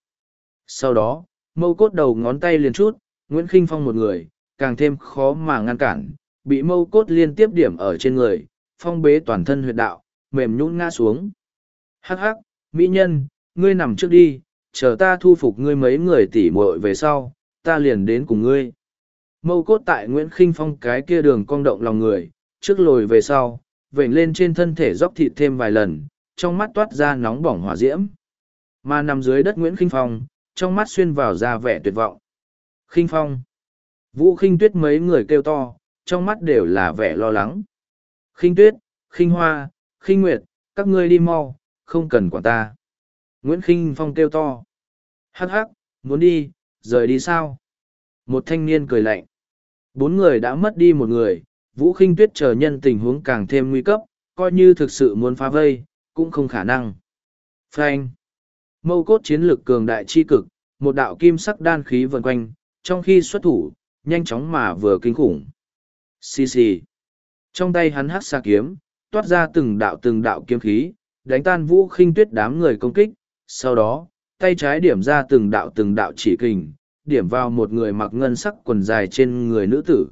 A: Sau đó, mâu cốt đầu ngón tay liền chút, Nguyễn Kinh Phong một người, càng thêm khó mà ngăn cản, bị mâu cốt liên tiếp điểm ở trên người, phong bế toàn thân huyệt đạo, mềm nhũn ngã xuống. Hắc hắc, mỹ nhân, ngươi nằm trước đi, chờ ta thu phục ngươi mấy người tỉ muội về sau, ta liền đến cùng ngươi. Mâu cốt tại Nguyễn Kinh Phong cái kia đường cong động lòng người, trước lồi về sau, vểnh lên trên thân thể dốc thịt thêm vài lần, trong mắt toát ra nóng bỏng hỏa diễm. Mà nằm dưới đất Nguyễn Kinh Phong, trong mắt xuyên vào ra vẻ tuyệt vọng. Kinh Phong. Vũ Kinh Tuyết mấy người kêu to, trong mắt đều là vẻ lo lắng. Kinh Tuyết, Kinh Hoa, Kinh Nguyệt, các ngươi đi mau, không cần quản ta. Nguyễn Kinh Phong kêu to. Hắc hắc, muốn đi, rời đi sao? Một thanh niên cười lạnh. Bốn người đã mất đi một người, Vũ Kinh Tuyết chờ nhân tình huống càng thêm nguy cấp, coi như thực sự muốn phá vây, cũng không khả năng. Frank. Mâu cốt chiến lược cường đại chi cực, một đạo kim sắc đan khí vần quanh, trong khi xuất thủ, nhanh chóng mà vừa kinh khủng. Xì xì. Trong tay hắn hát xa kiếm, toát ra từng đạo từng đạo kiếm khí, đánh tan vũ khinh tuyết đám người công kích, sau đó, tay trái điểm ra từng đạo từng đạo chỉ kình, điểm vào một người mặc ngân sắc quần dài trên người nữ tử.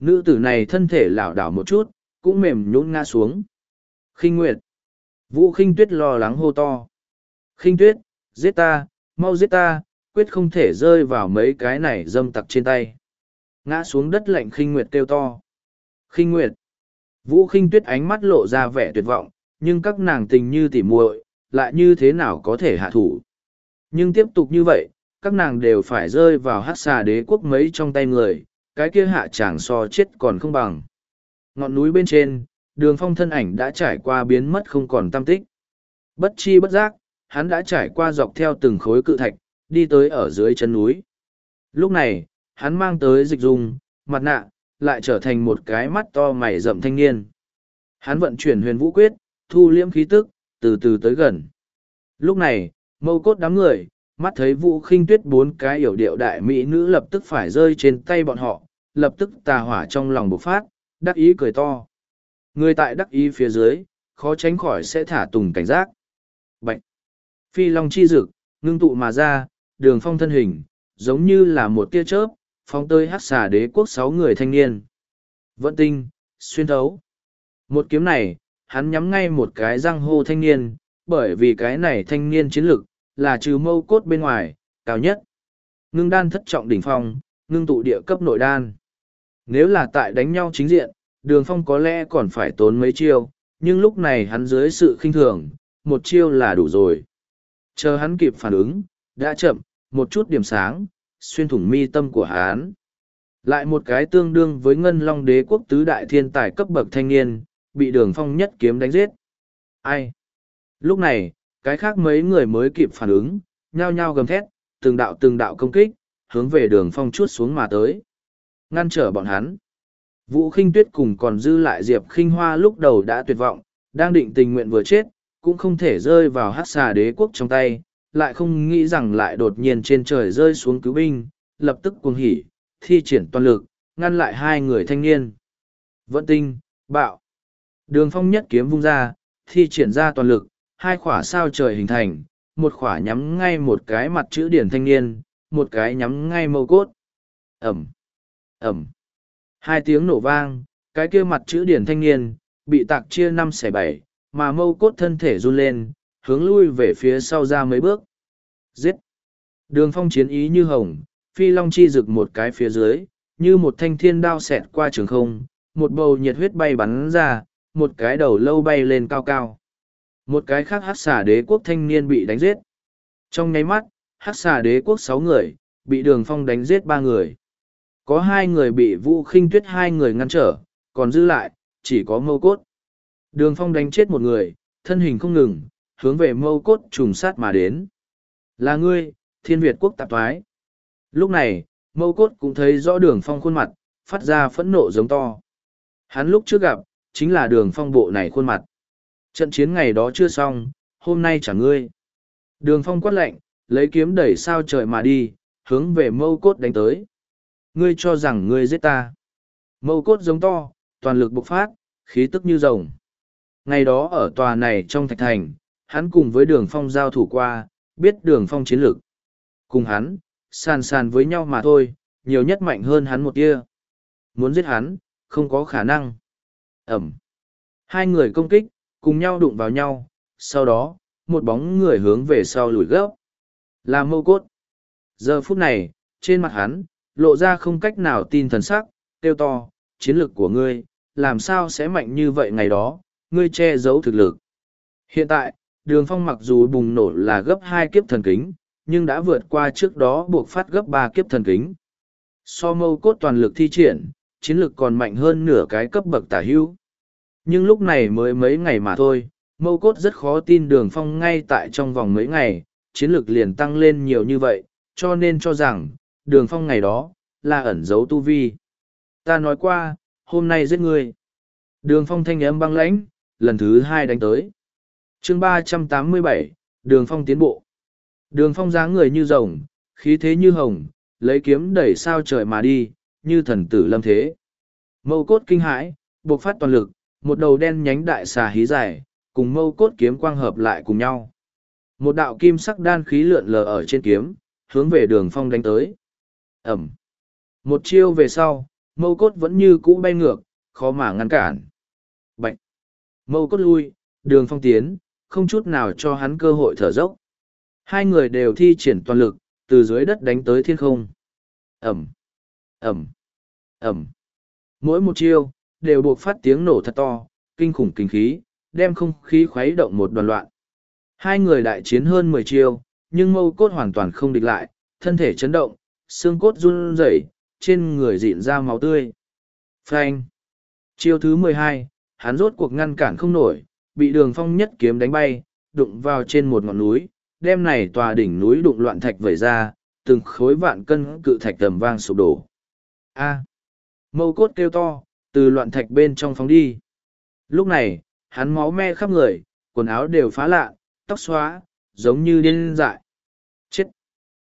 A: Nữ tử này thân thể lảo đảo một chút, cũng mềm nhũn ngã xuống. Khinh Nguyệt. Vũ Khinh Tuyết lo lắng hô to. Khinh Tuyết, giết ta, mau giết ta, quyết không thể rơi vào mấy cái này dâm tặc trên tay. Ngã xuống đất lạnh Khinh Nguyệt kêu to. Khinh Nguyệt. Vũ Khinh Tuyết ánh mắt lộ ra vẻ tuyệt vọng, nhưng các nàng tình như tỉ muội, lại như thế nào có thể hạ thủ. Nhưng tiếp tục như vậy, các nàng đều phải rơi vào hát xà đế quốc mấy trong tay người, cái kia hạ chàng so chết còn không bằng. Ngọn núi bên trên, đường phong thân ảnh đã trải qua biến mất không còn tam tích. Bất chi bất giác, hắn đã trải qua dọc theo từng khối cự thạch, đi tới ở dưới chân núi. Lúc này, hắn mang tới dịch dùng, mặt nạ, lại trở thành một cái mắt to mày rậm thanh niên. Hắn vận chuyển huyền vũ quyết, thu liễm khí tức, từ từ tới gần. Lúc này, mâu cốt đám người, mắt thấy vũ khinh tuyết bốn cái hiểu điệu đại mỹ nữ lập tức phải rơi trên tay bọn họ, lập tức tà hỏa trong lòng bộc phát, đắc ý cười to. Người tại đắc ý phía dưới, khó tránh khỏi sẽ thả tùng cảnh giác. Bạch! Phi long chi dực, ngưng tụ mà ra, đường phong thân hình, giống như là một tia chớp, phong tơi hát xà đế quốc sáu người thanh niên. Vận tinh, xuyên thấu. Một kiếm này, hắn nhắm ngay một cái răng hô thanh niên, bởi vì cái này thanh niên chiến lực, là trừ mâu cốt bên ngoài, cao nhất. Ngưng đan thất trọng đỉnh phong, ngưng tụ địa cấp nội đan. Nếu là tại đánh nhau chính diện, đường phong có lẽ còn phải tốn mấy chiêu, nhưng lúc này hắn dưới sự khinh thường, một chiêu là đủ rồi. Chờ hắn kịp phản ứng, đã chậm, một chút điểm sáng, xuyên thủng mi tâm của hắn. Lại một cái tương đương với ngân long đế quốc tứ đại thiên tài cấp bậc thanh niên, bị đường phong nhất kiếm đánh giết. Ai? Lúc này, cái khác mấy người mới kịp phản ứng, nhao nhao gầm thét, từng đạo từng đạo công kích, hướng về đường phong chuốt xuống mà tới. Ngăn trở bọn hắn. Vũ khinh tuyết cùng còn dư lại Diệp khinh hoa lúc đầu đã tuyệt vọng, đang định tình nguyện vừa chết, cũng không thể rơi vào hát xà đế quốc trong tay, lại không nghĩ rằng lại đột nhiên trên trời rơi xuống cứu binh, lập tức cuồng hỉ, thi triển toàn lực, ngăn lại hai người thanh niên. Vận tinh, bạo. Đường phong nhất kiếm vung ra, thi triển ra toàn lực, hai khỏa sao trời hình thành, một khỏa nhắm ngay một cái mặt chữ điển thanh niên, một cái nhắm ngay mâu cốt. Ẩm, Ẩm. Hai tiếng nổ vang, cái kia mặt chữ điển thanh niên, bị tạc chia năm xẻ bảy, mà mâu cốt thân thể run lên, hướng lui về phía sau ra mấy bước. Giết! Đường phong chiến ý như hồng, phi long chi rực một cái phía dưới, như một thanh thiên đao xẹt qua trường không, một bầu nhiệt huyết bay bắn ra, một cái đầu lâu bay lên cao cao. Một cái khác hát xà đế quốc thanh niên bị đánh giết. Trong nháy mắt, hát xà đế quốc sáu người, bị đường phong đánh giết ba người. Có hai người bị vũ khinh tuyết hai người ngăn trở, còn dư lại, chỉ có mâu cốt. Đường phong đánh chết một người, thân hình không ngừng, hướng về mâu cốt trùng sát mà đến. Là ngươi, thiên Việt quốc tạp thoái. Lúc này, mâu cốt cũng thấy rõ đường phong khuôn mặt, phát ra phẫn nộ giống to. Hắn lúc trước gặp, chính là đường phong bộ này khuôn mặt. Trận chiến ngày đó chưa xong, hôm nay chẳng ngươi. Đường phong quát lệnh, lấy kiếm đẩy sao trời mà đi, hướng về mâu cốt đánh tới. Ngươi cho rằng ngươi giết ta. Mâu cốt giống to, toàn lực bộc phát, khí tức như rồng. Ngày đó ở tòa này trong thạch thành, hắn cùng với đường phong giao thủ qua, biết đường phong chiến lược. Cùng hắn, sàn sàn với nhau mà thôi, nhiều nhất mạnh hơn hắn một tia. Muốn giết hắn, không có khả năng. Ẩm. Hai người công kích, cùng nhau đụng vào nhau, sau đó, một bóng người hướng về sau lùi gấp. Là mâu cốt. Giờ phút này, trên mặt hắn, lộ ra không cách nào tin thần sắc, tiêu to, chiến lược của ngươi, làm sao sẽ mạnh như vậy ngày đó, ngươi che giấu thực lực. Hiện tại, đường phong mặc dù bùng nổ là gấp hai kiếp thần kính, nhưng đã vượt qua trước đó buộc phát gấp ba kiếp thần kính. So mâu cốt toàn lực thi triển, chiến lược còn mạnh hơn nửa cái cấp bậc tả hữu. Nhưng lúc này mới mấy ngày mà thôi, mâu cốt rất khó tin đường phong ngay tại trong vòng mấy ngày, chiến lược liền tăng lên nhiều như vậy, cho nên cho rằng, đường phong ngày đó, là ẩn giấu tu vi. Ta nói qua, hôm nay giết ngươi. Đường phong thanh âm băng lãnh, lần thứ hai đánh tới chương ba trăm tám mươi bảy đường phong tiến bộ. Đường phong dáng người như rồng, khí thế như hồng, lấy kiếm đẩy sao trời mà đi, như thần tử lâm thế. Mâu cốt kinh hãi, buộc phát toàn lực, một đầu đen nhánh đại xà hí dài, cùng mâu cốt kiếm quang hợp lại cùng nhau. Một đạo kim sắc đan khí lượn lờ ở trên kiếm, hướng về đường phong đánh tới. Ẩm. Một chiêu về sau, mâu cốt vẫn như cũ bay ngược, khó mà ngăn cản. Bạch. Mâu cốt lui, đường phong tiến, không chút nào cho hắn cơ hội thở dốc. Hai người đều thi triển toàn lực, từ dưới đất đánh tới thiên không. Ẩm. Ẩm. Ẩm. Mỗi một chiêu, đều buộc phát tiếng nổ thật to, kinh khủng kinh khí, đem không khí khuấy động một đoàn loạn. Hai người đại chiến hơn mười chiêu, nhưng mâu cốt hoàn toàn không địch lại, thân thể chấn động, xương cốt run rẩy, trên người dịn ra máu tươi. Phanh. Chiêu thứ mười hai, hắn rốt cuộc ngăn cản không nổi, bị đường phong nhất kiếm đánh bay, đụng vào trên một ngọn núi, đem này tòa đỉnh núi đụng loạn thạch vẩy ra, từng khối vạn cân cự thạch tầm vang sụp đổ. A. Mâu cốt kêu to, từ loạn thạch bên trong phóng đi. Lúc này, hắn máu me khắp người, quần áo đều phá lạ, tóc xóa, giống như điên dại. Chết!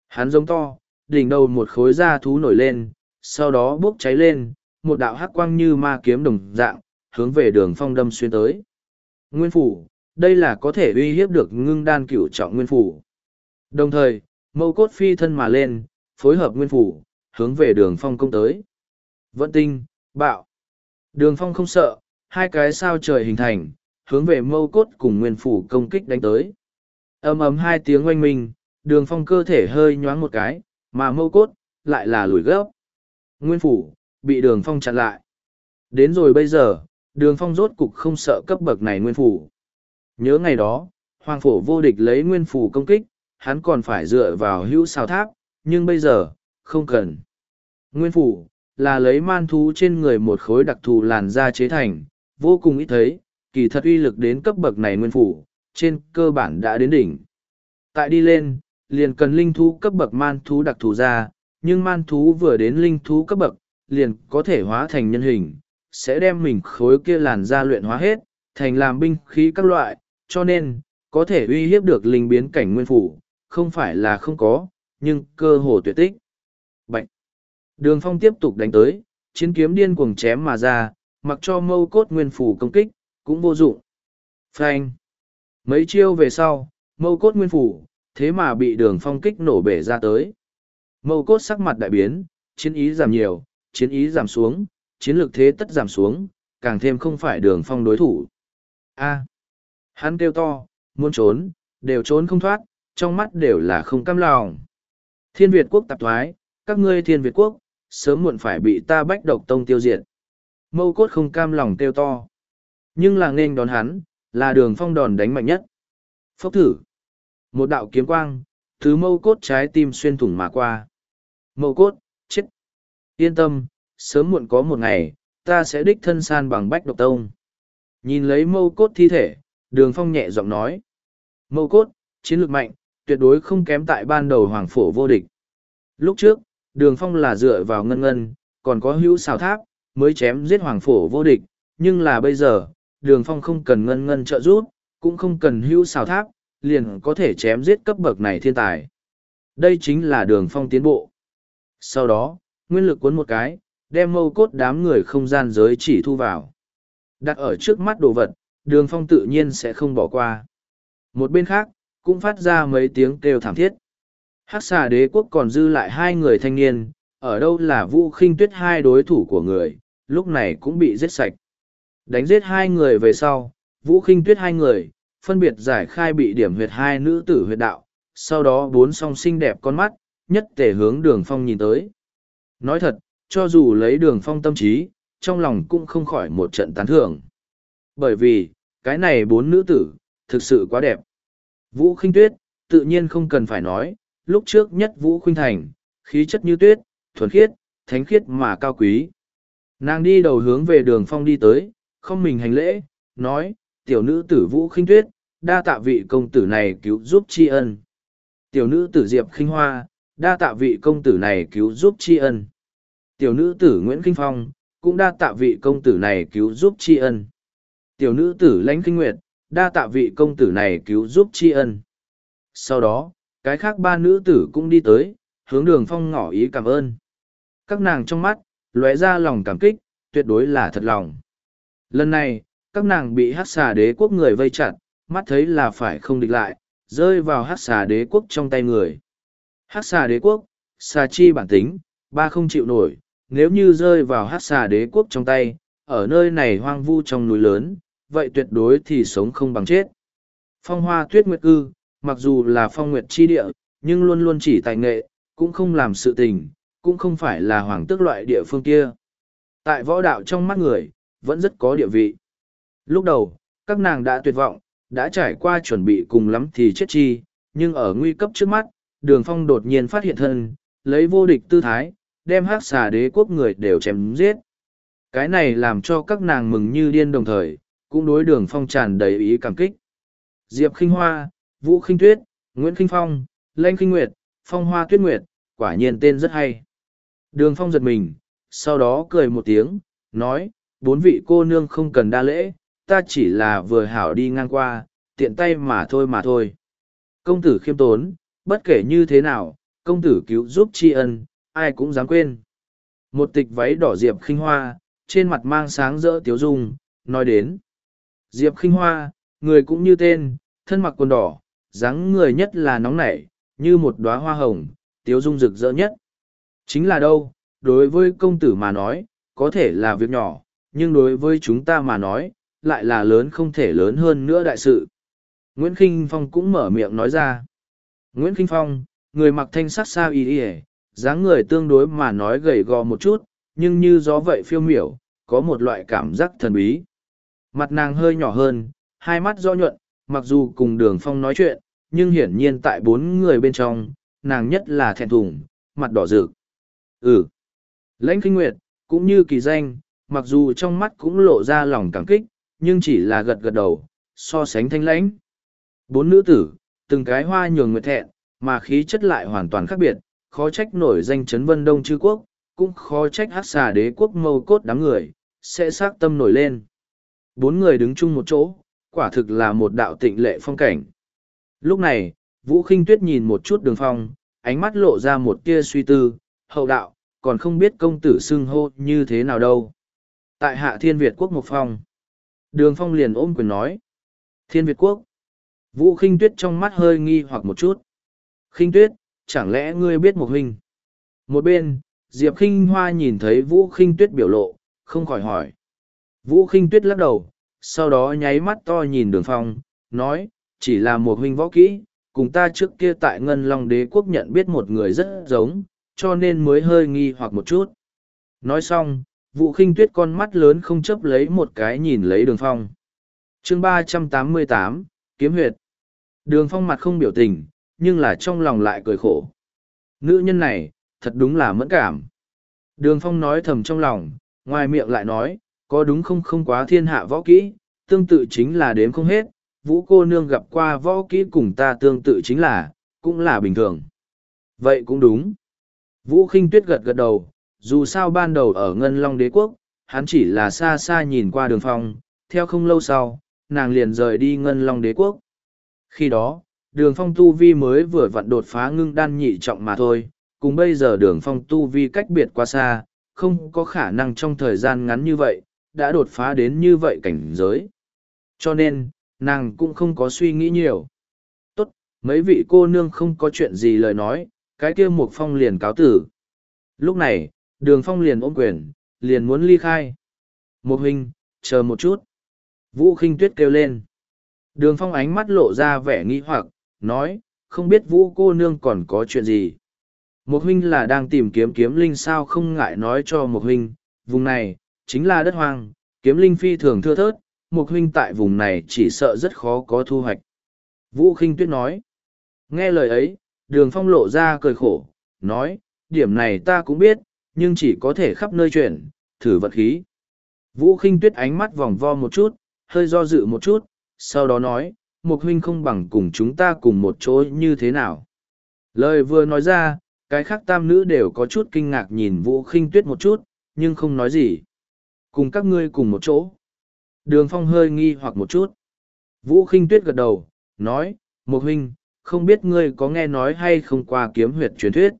A: Hắn giống to, đỉnh đầu một khối da thú nổi lên, sau đó bốc cháy lên, một đạo hắc quang như ma kiếm đồng dạng, hướng về đường phong đâm xuyên tới. Nguyên phủ, đây là có thể uy hiếp được ngưng đan cửu trọng nguyên phủ. Đồng thời, mâu cốt phi thân mà lên, phối hợp nguyên phủ, hướng về đường phong công tới. Vận tinh, bạo. Đường phong không sợ, hai cái sao trời hình thành, hướng về mâu cốt cùng nguyên phủ công kích đánh tới. ầm ầm hai tiếng oanh minh, đường phong cơ thể hơi nhoáng một cái, mà mâu cốt, lại là lùi gấp. Nguyên phủ, bị đường phong chặn lại. Đến rồi bây giờ, đường phong rốt cục không sợ cấp bậc này nguyên phủ. Nhớ ngày đó, hoàng phổ vô địch lấy nguyên phủ công kích, hắn còn phải dựa vào hữu sao tháp, nhưng bây giờ, không cần. Nguyên phủ, là lấy man thú trên người một khối đặc thù làn da chế thành, vô cùng ít thấy, kỳ thật uy lực đến cấp bậc này nguyên phủ, trên cơ bản đã đến đỉnh. Tại đi lên, liền cần linh thú cấp bậc man thú đặc thù ra, nhưng man thú vừa đến linh thú cấp bậc, liền có thể hóa thành nhân hình, sẽ đem mình khối kia làn da luyện hóa hết, thành làm binh khí các loại, cho nên, có thể uy hiếp được linh biến cảnh nguyên phủ, không phải là không có, nhưng cơ hồ tuyệt tích. Bạch! Đường phong tiếp tục đánh tới, chiến kiếm điên cuồng chém mà ra, mặc cho mâu cốt nguyên phủ công kích, cũng vô dụng. Phanh! Mấy chiêu về sau, mâu cốt nguyên phủ, thế mà bị đường phong kích nổ bể ra tới. Mâu cốt sắc mặt đại biến, chiến ý giảm nhiều, chiến ý giảm xuống, chiến lược thế tất giảm xuống, càng thêm không phải đường phong đối thủ. A. À, hắn kêu to, muốn trốn, đều trốn không thoát, trong mắt đều là không cam lòng. Thiên Việt quốc tạp thoái, các ngươi thiên Việt quốc, sớm muộn phải bị ta bách độc tông tiêu diệt. Mâu cốt không cam lòng kêu to. Nhưng là nên đón hắn, là đường phong đòn đánh mạnh nhất. Phốc thử. Một đạo kiếm quang, thứ mâu cốt trái tim xuyên thủng mà qua. Mâu cốt, chết. Yên tâm, sớm muộn có một ngày, ta sẽ đích thân san bằng bách độc tông. Nhìn lấy mâu cốt thi thể, đường phong nhẹ giọng nói. Mâu cốt, chiến lược mạnh, tuyệt đối không kém tại ban đầu hoàng phổ vô địch. Lúc trước, đường phong là dựa vào ngân ngân, còn có hữu xào tháp, mới chém giết hoàng phổ vô địch, nhưng là bây giờ, đường phong không cần ngân ngân trợ giúp, cũng không cần hữu xào tháp, liền có thể chém giết cấp bậc này thiên tài. Đây chính là đường phong tiến bộ. Sau đó, nguyên lực cuốn một cái, đem mâu cốt đám người không gian giới chỉ thu vào. Đặt ở trước mắt đồ vật, đường phong tự nhiên sẽ không bỏ qua. Một bên khác, cũng phát ra mấy tiếng kêu thảm thiết. hắc xà đế quốc còn dư lại hai người thanh niên ở đâu là vũ khinh tuyết hai đối thủ của người lúc này cũng bị giết sạch đánh giết hai người về sau vũ khinh tuyết hai người phân biệt giải khai bị điểm huyệt hai nữ tử huyệt đạo sau đó bốn song xinh đẹp con mắt nhất tể hướng đường phong nhìn tới nói thật cho dù lấy đường phong tâm trí, trong lòng cũng không khỏi một trận tán thưởng. Bởi vì, cái này bốn nữ tử, thực sự quá đẹp. Vũ khinh tuyết, tự nhiên không cần phải nói, lúc trước nhất vũ khinh thành, khí chất như tuyết, thuần khiết, thánh khiết mà cao quý. Nàng đi đầu hướng về đường phong đi tới, không mình hành lễ, nói, tiểu nữ tử vũ khinh tuyết, đa tạ vị công tử này cứu giúp tri ân. Tiểu nữ tử diệp khinh hoa, đa tạ vị công tử này cứu giúp tri ân tiểu nữ tử nguyễn Kinh phong cũng đa tạ vị công tử này cứu giúp tri ân. Tiểu nữ tử lãnh Kinh nguyệt đa tạ vị công tử này cứu giúp tri ân. Sau đó, cái khác ba nữ tử cũng đi tới, hướng đường phong ngỏ ý cảm ơn. Các nàng trong mắt, lóe ra lòng cảm kích, tuyệt đối là thật lòng. Lần này, các nàng bị hát xà đế quốc người vây chặt, mắt thấy là phải không địch lại, rơi vào hát xà đế quốc trong tay người. Hát xà đế quốc, xà chi bản tính, ba không chịu nổi nếu như rơi vào hát xà đế quốc trong tay, ở nơi này hoang vu trong núi lớn, vậy tuyệt đối thì sống không bằng chết. Phong hoa tuyết nguyệt cư mặc dù là phong nguyệt chi địa, nhưng luôn luôn chỉ tài nghệ, cũng không làm sự tình, cũng không phải là hoàng tước loại địa phương kia. Tại võ đạo trong mắt người, vẫn rất có địa vị. Lúc đầu, các nàng đã tuyệt vọng, đã trải qua chuẩn bị cùng lắm thì chết chi, nhưng ở nguy cấp trước mắt, đường phong đột nhiên phát hiện thân, lấy vô địch tư thái đem hát xà đế quốc người đều chém giết. Cái này làm cho các nàng mừng như điên đồng thời, cũng đối đường phong tràn đầy ý cảm kích. Diệp khinh hoa, vũ khinh tuyết, nguyễn khinh phong, lanh khinh nguyệt, phong hoa tuyết nguyệt, quả nhiên tên rất hay. Đường phong giật mình, sau đó cười một tiếng, nói, bốn vị cô nương không cần đa lễ, ta chỉ là vừa hảo đi ngang qua, tiện tay mà thôi mà thôi. Công tử khiêm tốn, bất kể như thế nào, công tử cứu giúp tri ân ai cũng dám quên. Một tịch váy đỏ diệp khinh hoa, trên mặt mang sáng rỡ tiếu dung, nói đến. Diệp khinh hoa, người cũng như tên, thân mặc quần đỏ, dáng người nhất là nóng nảy, như một đóa hoa hồng, tiếu dung rực rỡ nhất. Chính là đâu, đối với công tử mà nói, có thể là việc nhỏ, nhưng đối với chúng ta mà nói, lại là lớn không thể lớn hơn nữa đại sự. Nguyễn khinh phong cũng mở miệng nói ra. Nguyễn khinh phong, người mặc thanh sắc sao y y dáng người tương đối mà nói gầy gò một chút, nhưng như gió vậy phiêu miểu, có một loại cảm giác thần bí. Mặt nàng hơi nhỏ hơn, hai mắt do nhuận, mặc dù cùng đường phong nói chuyện, nhưng hiển nhiên tại bốn người bên trong, nàng nhất là thẹn thùng, mặt đỏ rực. Ừ. Lãnh kinh nguyệt, cũng như kỳ danh, mặc dù trong mắt cũng lộ ra lòng cảm kích, nhưng chỉ là gật gật đầu, so sánh thanh lãnh. Bốn nữ tử, từng cái hoa nhường nguyệt thẹn, mà khí chất lại hoàn toàn khác biệt khó trách nổi danh chấn vân đông chư quốc, cũng khó trách hát xà đế quốc mâu cốt đám người, sẽ s tâm nổi lên. Bốn người đứng chung một chỗ, quả thực là một đạo tịnh lệ phong cảnh. Lúc này, vũ khinh tuyết nhìn một chút đường phong, ánh mắt lộ ra một tia suy tư, hậu đạo, còn không biết công tử xưng hô như thế nào đâu. Tại hạ thiên việt quốc một phong. Đường phong liền ôm quyền nói. Thiên việt quốc. Vũ khinh tuyết trong mắt hơi nghi hoặc một chút. Khinh tuyết chẳng lẽ ngươi biết một huynh một bên, diệp Kinh hoa nhìn thấy vũ Kinh tuyết biểu lộ, không khỏi hỏi. Vũ Kinh tuyết lắc đầu, sau đó nháy mắt to nhìn đường phong, nói, chỉ là một huynh võ kỹ, cùng ta trước kia tại ngân long đế quốc nhận biết một người rất giống, cho nên mới hơi nghi hoặc một chút. Nói xong, Vũ Kinh tuyết con mắt lớn không chấp lấy một cái nhìn lấy đường phong. Chương ba trăm tám mươi tám, kiếm huyệt. Đường phong mặt không biểu tình nhưng là trong lòng lại cười khổ. Nữ nhân này, thật đúng là mẫn cảm. Đường phong nói thầm trong lòng, ngoài miệng lại nói, có đúng không không quá thiên hạ võ kỹ, tương tự chính là đếm không hết, vũ cô nương gặp qua võ kỹ cùng ta tương tự chính là, cũng là bình thường. Vậy cũng đúng. Vũ khinh tuyết gật gật đầu, dù sao ban đầu ở ngân long đế quốc, hắn chỉ là xa xa nhìn qua đường phong, theo không lâu sau, nàng liền rời đi ngân long đế quốc. Khi đó đường phong tu vi mới vừa vặn đột phá ngưng đan nhị trọng mà thôi cùng bây giờ đường phong tu vi cách biệt quá xa không có khả năng trong thời gian ngắn như vậy đã đột phá đến như vậy cảnh giới cho nên nàng cũng không có suy nghĩ nhiều tốt mấy vị cô nương không có chuyện gì lời nói Cái kia Mục Phong liền cáo tử. Lúc này, đường phong liền ôm quyền, liền muốn ly khai. Một huynh, chờ một chút. Vũ khinh tuyết kêu lên. Đường phong ánh mắt lộ ra vẻ nghi hoặc, nói, không biết vũ cô nương còn có chuyện gì. Một huynh là đang tìm kiếm kiếm linh sao không ngại nói cho một huynh, vùng này, chính là đất hoang, kiếm linh phi thường thưa thớt, một huynh tại vùng này chỉ sợ rất khó có thu hoạch. Vũ khinh tuyết nói. Nghe lời ấy, đường phong lộ ra cười khổ, nói, điểm này ta cũng biết, nhưng chỉ có thể khắp nơi chuyển, thử vật khí. Vũ khinh tuyết ánh mắt vòng vo một chút, hơi do dự một chút, sau đó nói, một huynh không bằng cùng chúng ta cùng một chỗ như thế nào. Lời vừa nói ra, cái khác tam nữ đều có chút kinh ngạc nhìn vũ khinh tuyết một chút, nhưng không nói gì. Cùng các ngươi cùng một chỗ. Đường phong hơi nghi hoặc một chút. Vũ khinh tuyết gật đầu, nói, một huynh, không biết ngươi có nghe nói hay không qua kiếm huyệt truyền thuyết.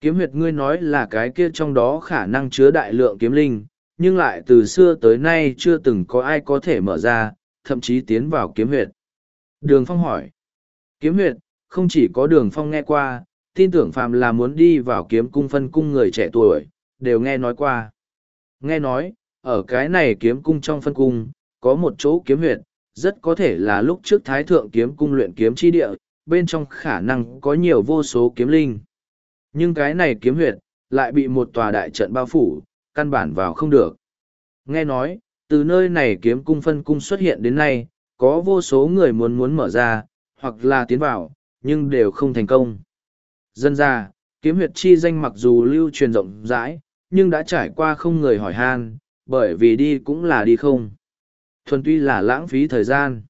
A: Kiếm huyệt ngươi nói là cái kia trong đó khả năng chứa đại lượng kiếm linh, nhưng lại từ xưa tới nay chưa từng có ai có thể mở ra, thậm chí tiến vào kiếm huyệt. Đường Phong hỏi. Kiếm huyệt, không chỉ có đường Phong nghe qua, tin tưởng Phạm là muốn đi vào kiếm cung phân cung người trẻ tuổi, đều nghe nói qua. Nghe nói, ở cái này kiếm cung trong phân cung, có một chỗ kiếm huyệt, rất có thể là lúc trước Thái Thượng kiếm cung luyện kiếm chi địa, bên trong khả năng có nhiều vô số kiếm linh. Nhưng cái này kiếm huyệt, lại bị một tòa đại trận bao phủ, căn bản vào không được. Nghe nói, từ nơi này kiếm cung phân cung xuất hiện đến nay, có vô số người muốn muốn mở ra, hoặc là tiến vào, nhưng đều không thành công. Dân ra, kiếm huyệt chi danh mặc dù lưu truyền rộng rãi, nhưng đã trải qua không người hỏi han, bởi vì đi cũng là đi không. Thuần tuy là lãng phí thời gian.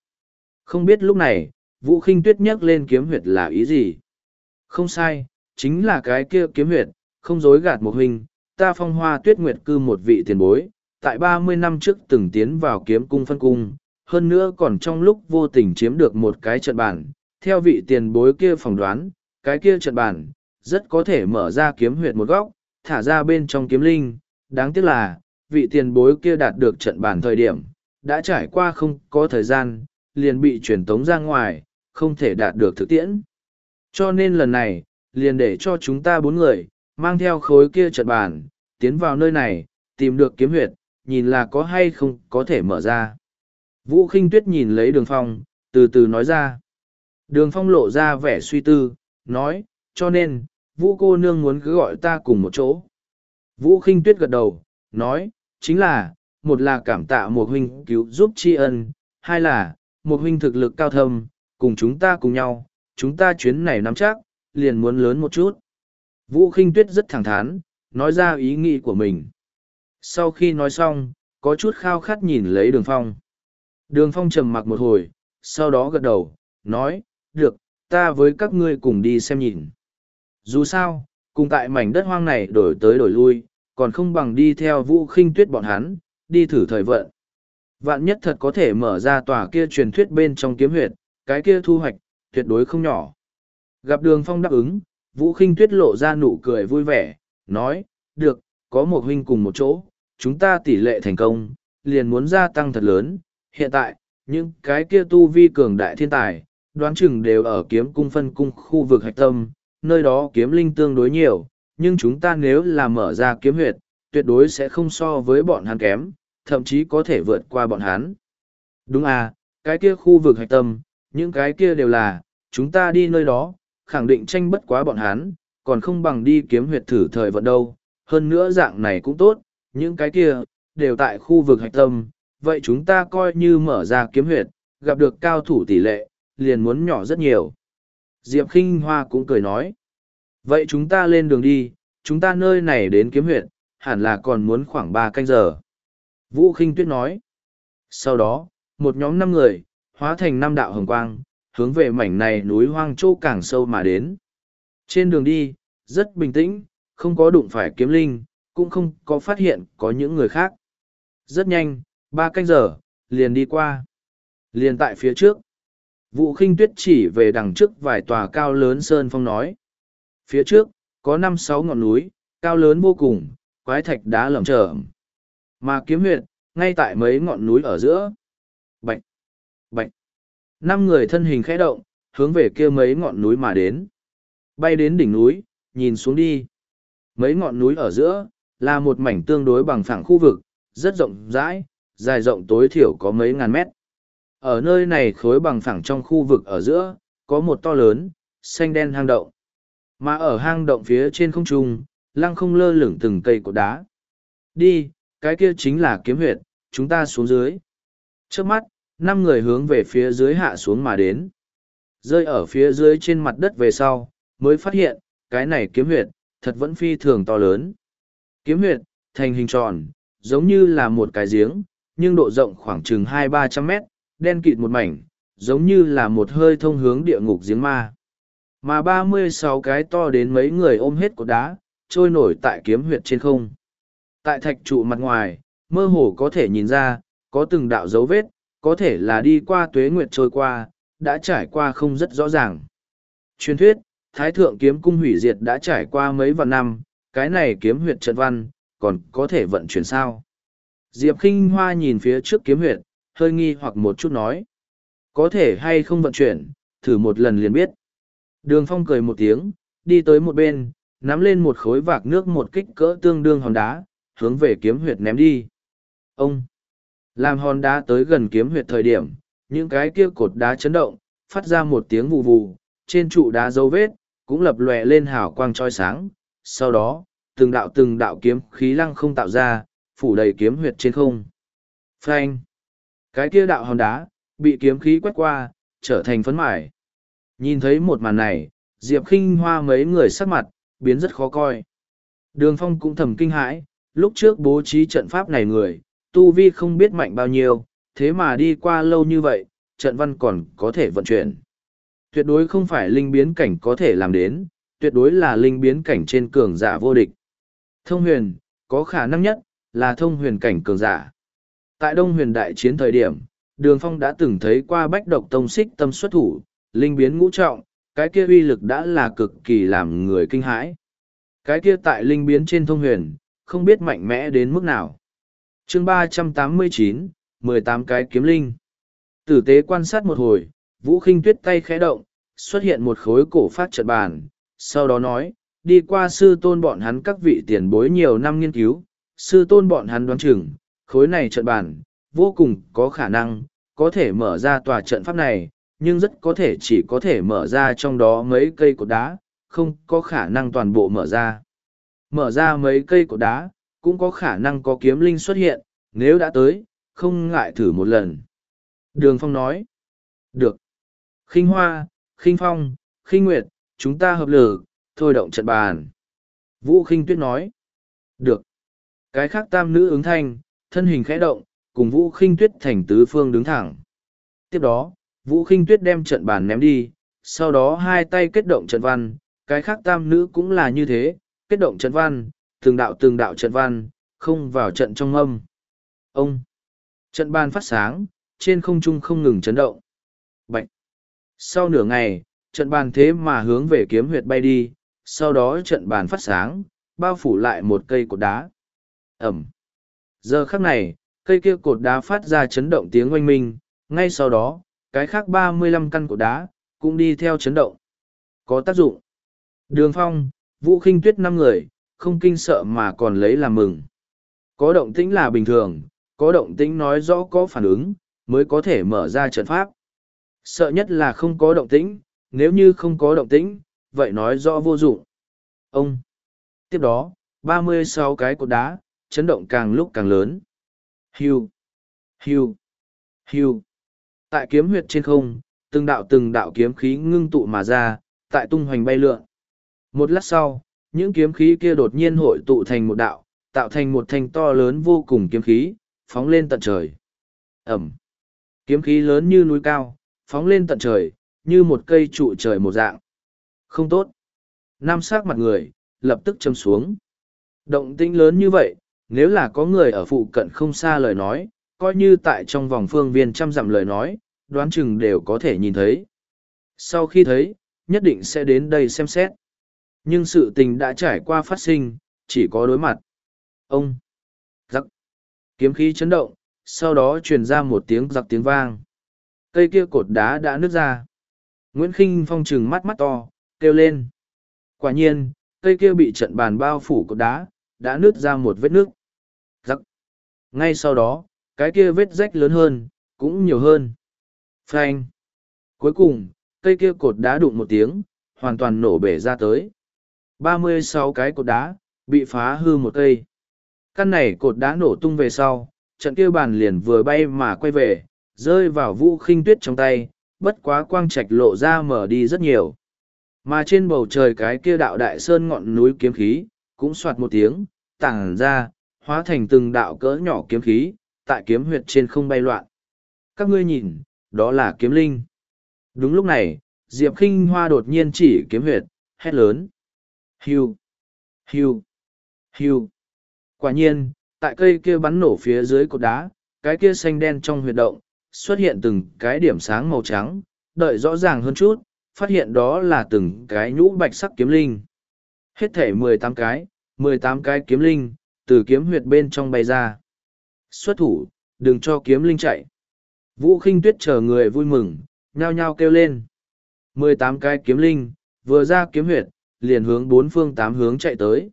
A: Không biết lúc này, Vũ khinh tuyết nhắc lên kiếm huyệt là ý gì? Không sai, chính là cái kia kiếm huyệt, không dối gạt một hình ta phong hoa tuyết nguyệt cư một vị tiền bối, tại ba mươi năm trước từng tiến vào kiếm cung phân cung, hơn nữa còn trong lúc vô tình chiếm được một cái trận bản, theo vị tiền bối kia phỏng đoán, cái kia trận bản, rất có thể mở ra kiếm huyệt một góc, thả ra bên trong kiếm linh, đáng tiếc là, vị tiền bối kia đạt được trận bản thời điểm, đã trải qua không có thời gian, liền bị truyền tống ra ngoài, không thể đạt được thực tiễn. Cho nên lần này, liền để cho chúng ta bốn người, mang theo khối kia trận bản tiến vào nơi này, tìm được kiếm huyệt, nhìn là có hay không có thể mở ra. Vũ khinh tuyết nhìn lấy đường phong, từ từ nói ra. Đường phong lộ ra vẻ suy tư, nói, cho nên, vũ cô nương muốn cứ gọi ta cùng một chỗ. Vũ khinh tuyết gật đầu, nói, chính là, một là cảm tạ một huynh cứu giúp tri ân, hai là, một huynh thực lực cao thâm, cùng chúng ta cùng nhau, chúng ta chuyến này nắm chắc, liền muốn lớn một chút. Vũ khinh tuyết rất thẳng thắn, nói ra ý nghĩ của mình. Sau khi nói xong, có chút khao khát nhìn lấy đường phong. Đường phong trầm mặc một hồi, sau đó gật đầu, nói, được, ta với các ngươi cùng đi xem nhìn. Dù sao, cùng tại mảnh đất hoang này đổi tới đổi lui, còn không bằng đi theo vũ khinh tuyết bọn hắn, đi thử thời vận. Vạn nhất thật có thể mở ra tòa kia truyền thuyết bên trong kiếm huyệt, cái kia thu hoạch, tuyệt đối không nhỏ. Gặp đường phong đáp ứng, Vũ khinh tuyết lộ ra nụ cười vui vẻ, nói, được, có một huynh cùng một chỗ, chúng ta tỷ lệ thành công, liền muốn gia tăng thật lớn. Hiện tại, những cái kia tu vi cường đại thiên tài, đoán chừng đều ở kiếm cung phân cung khu vực hạch tâm, nơi đó kiếm linh tương đối nhiều, nhưng chúng ta nếu là mở ra kiếm huyệt, tuyệt đối sẽ không so với bọn hắn kém, thậm chí có thể vượt qua bọn hắn. Đúng à, cái kia khu vực hạch tâm, những cái kia đều là, chúng ta đi nơi đó, khẳng định tranh bất quá bọn hắn, còn không bằng đi kiếm huyệt thử thời vận đâu. Hơn nữa dạng này cũng tốt, những cái kia, đều tại khu vực hạch tâm, vậy chúng ta coi như mở ra kiếm huyệt, gặp được cao thủ tỷ lệ, liền muốn nhỏ rất nhiều. Diệp khinh Hoa cũng cười nói. Vậy chúng ta lên đường đi, chúng ta nơi này đến kiếm huyệt, hẳn là còn muốn khoảng ba canh giờ. Vũ khinh tuyết nói. Sau đó, một nhóm năm người, hóa thành năm đạo hồng quang, hướng về mảnh này núi hoang châu càng sâu mà đến. Trên đường đi, rất bình tĩnh, không có đụng phải kiếm linh, cũng không có phát hiện có những người khác. Rất nhanh, ba canh giờ, liền đi qua. Liền tại phía trước. Vũ khinh tuyết chỉ về đằng trước vài tòa cao lớn sơn phong nói. Phía trước, có năm sáu ngọn núi, cao lớn vô cùng, quái thạch đá lởm chởm. Mà kiếm huyệt, ngay tại mấy ngọn núi ở giữa. bệnh bệnh năm người thân hình khẽ động hướng về kia mấy ngọn núi mà đến bay đến đỉnh núi nhìn xuống đi. Mấy ngọn núi ở giữa, là một mảnh tương đối bằng phẳng khu vực, rất rộng rãi, dài rộng tối thiểu có mấy ngàn mét. Ở nơi này khối bằng phẳng trong khu vực ở giữa, có một to lớn, xanh đen hang động. Mà ở hang động phía trên không trung, lăng không lơ lửng từng cây cột đá. Đi, cái kia chính là kiếm huyệt, chúng ta xuống dưới. Trước mắt, năm người hướng về phía dưới hạ xuống mà đến. Rơi ở phía dưới trên mặt đất về sau, mới phát hiện, cái này kiếm huyệt, thật vẫn phi thường to lớn. Kiếm huyệt, thành hình tròn, giống như là một cái giếng, nhưng độ rộng khoảng chừng hai ba trăm mét, đen kịt một mảnh, giống như là một hơi thông hướng địa ngục giếng ma. Mà ba mươi sáu cái to đến mấy người ôm hết cột đá, trôi nổi tại kiếm huyệt trên không. Tại thạch trụ mặt ngoài, mơ hồ có thể nhìn ra, có từng đạo dấu vết, có thể là đi qua tuế nguyệt trôi qua, đã trải qua không rất rõ ràng. Truyền thuyết, Thái Thượng Kiếm Cung hủy diệt đã trải qua mấy vạn năm, cái này kiếm huyệt trận văn, còn có thể vận chuyển sao? Diệp Kinh Hoa nhìn phía trước kiếm huyệt, hơi nghi hoặc một chút nói. Có thể hay không vận chuyển, thử một lần liền biết. Đường Phong cười một tiếng, đi tới một bên, nắm lên một khối vạc nước một kích cỡ tương đương hòn đá, hướng về kiếm huyệt ném đi. Ông! Làm hòn đá tới gần kiếm huyệt thời điểm, những cái kia cột đá chấn động, phát ra một tiếng vù vù, trên trụ đá dấu vết, cũng lập lòe lên hào quang trói sáng. Sau đó, từng đạo từng đạo kiếm khí lăng không tạo ra, phủ đầy kiếm huyệt trên không. Phanh! Cái kia đạo hòn đá, bị kiếm khí quét qua, trở thành phấn mải. Nhìn thấy một màn này, Diệp khinh hoa mấy người sắc mặt, biến rất khó coi. Đường phong cũng thầm kinh hãi, lúc trước bố trí trận pháp này người, tu vi không biết mạnh bao nhiêu, thế mà đi qua lâu như vậy, trận văn còn có thể vận chuyển. Tuyệt đối không phải linh biến cảnh có thể làm đến, tuyệt đối là linh biến cảnh trên cường giả vô địch. Thông huyền, có khả năng nhất, là thông huyền cảnh cường giả. Tại Đông huyền đại chiến thời điểm, Đường Phong đã từng thấy qua bách độc tông xích tâm xuất thủ, linh biến ngũ trọng, cái kia uy lực đã là cực kỳ làm người kinh hãi. Cái kia tại linh biến trên thông huyền, không biết mạnh mẽ đến mức nào. chương ba trăm tám mươi chín mười tám cái kiếm linh. Tử tế quan sát một hồi, Vũ khinh tuyết tay khẽ động, xuất hiện một khối cổ phát trận bàn, sau đó nói, đi qua sư tôn bọn hắn các vị tiền bối nhiều năm nghiên cứu, sư tôn bọn hắn đoán chừng, khối này trận bàn, vô cùng có khả năng, có thể mở ra tòa trận pháp này, nhưng rất có thể chỉ có thể mở ra trong đó mấy cây cột đá, không có khả năng toàn bộ mở ra. Mở ra mấy cây cột đá, cũng có khả năng có kiếm linh xuất hiện, nếu đã tới, không ngại thử một lần. Đường Phong nói, được. khinh Hoa, khinh Phong, khinh Nguyệt, chúng ta hợp lực, thôi động trận bàn. Vũ khinh Tuyết nói, được. Cái khác tam nữ ứng thanh, thân hình khẽ động, cùng Vũ khinh Tuyết thành tứ phương đứng thẳng. Tiếp đó, Vũ khinh Tuyết đem trận bàn ném đi, sau đó hai tay kết động trận văn, cái khác tam nữ cũng là như thế, kết động trận văn, từng đạo từng đạo trận văn, không vào trận trong âm. Ông! Trận bàn phát sáng, trên không trung không ngừng chấn động. Bạch! Sau nửa ngày, trận bàn thế mà hướng về kiếm huyệt bay đi, sau đó trận bàn phát sáng, bao phủ lại một cây cột đá. Ẩm! Giờ khắc này, cây kia cột đá phát ra chấn động tiếng oanh minh, ngay sau đó, cái khác ba mươi lăm căn cột đá, cũng đi theo chấn động. Có tác dụng. Đường phong, vũ khinh tuyết năm người, không kinh sợ mà còn lấy làm mừng. Có động tĩnh là bình thường, có động tĩnh nói rõ có phản ứng, mới có thể mở ra trận pháp. Sợ nhất là không có động tĩnh, nếu như không có động tĩnh, vậy nói rõ vô dụng. Ông. Tiếp đó, ba mươi sáu cái cột đá, chấn động càng lúc càng lớn. Hiu. Hiu. Hiu. Tại kiếm huyệt trên không, từng đạo từng đạo kiếm khí ngưng tụ mà ra, tại tung hoành bay lượn. Một lát sau, những kiếm khí kia đột nhiên hội tụ thành một đạo, tạo thành một thanh to lớn vô cùng kiếm khí, phóng lên tận trời. Ẩm. Kiếm khí lớn như núi cao, phóng lên tận trời, như một cây trụ trời một dạng. Không tốt. Nam sát mặt người, lập tức châm xuống. Động tĩnh lớn như vậy, nếu là có người ở phụ cận không xa lời nói, coi như tại trong vòng phương viên trăm dặm lời nói, đoán chừng đều có thể nhìn thấy. Sau khi thấy, nhất định sẽ đến đây xem xét. Nhưng sự tình đã trải qua phát sinh, chỉ có đối mặt. Ông! Giặc! Kiếm khí chấn động, sau đó truyền ra một tiếng giặc tiếng vang. Cây kia cột đá đã nứt ra. Nguyễn Kinh Phong trừng mắt mắt to, kêu lên. Quả nhiên, cây kia bị trận bàn bao phủ cột đá, đã nứt ra một vết nước. Ngay sau đó, cái kia vết rách lớn hơn, cũng nhiều hơn. Phanh. Cuối cùng, cây kia cột đá đụng một tiếng, hoàn toàn nổ bể ra tới. ba mươi sáu cái cột đá, bị phá hư một cây. Căn này cột đá nổ tung về sau, trận kia bàn liền vừa bay mà quay về, rơi vào vũ khinh tuyết trong tay, bất quá quang trạch lộ ra mở đi rất nhiều. Mà trên bầu trời cái kia đạo đại sơn ngọn núi kiếm khí, cũng soạt một tiếng, tảng ra, hóa thành từng đạo cỡ nhỏ kiếm khí, tại kiếm huyệt trên không bay loạn. Các ngươi nhìn, đó là kiếm linh. Đúng lúc này, Diệp Kinh Hoa đột nhiên chỉ kiếm huyệt, hét lớn. Hiu! Hiu! Hiu! Quả nhiên, tại cây kia bắn nổ phía dưới cột đá, cái kia xanh đen trong huyệt động, xuất hiện từng cái điểm sáng màu trắng, đợi rõ ràng hơn chút, phát hiện đó là từng cái nhũ bạch sắc kiếm linh. Hết thể mười tám cái, mười tám cái kiếm linh, từ kiếm huyệt bên trong bay ra. Xuất thủ, đừng cho kiếm linh chạy. Vũ khinh tuyết chờ người vui mừng, nhao nhao kêu lên. mười tám cái kiếm linh, vừa ra kiếm huyệt, liền hướng bốn phương tám hướng chạy tới.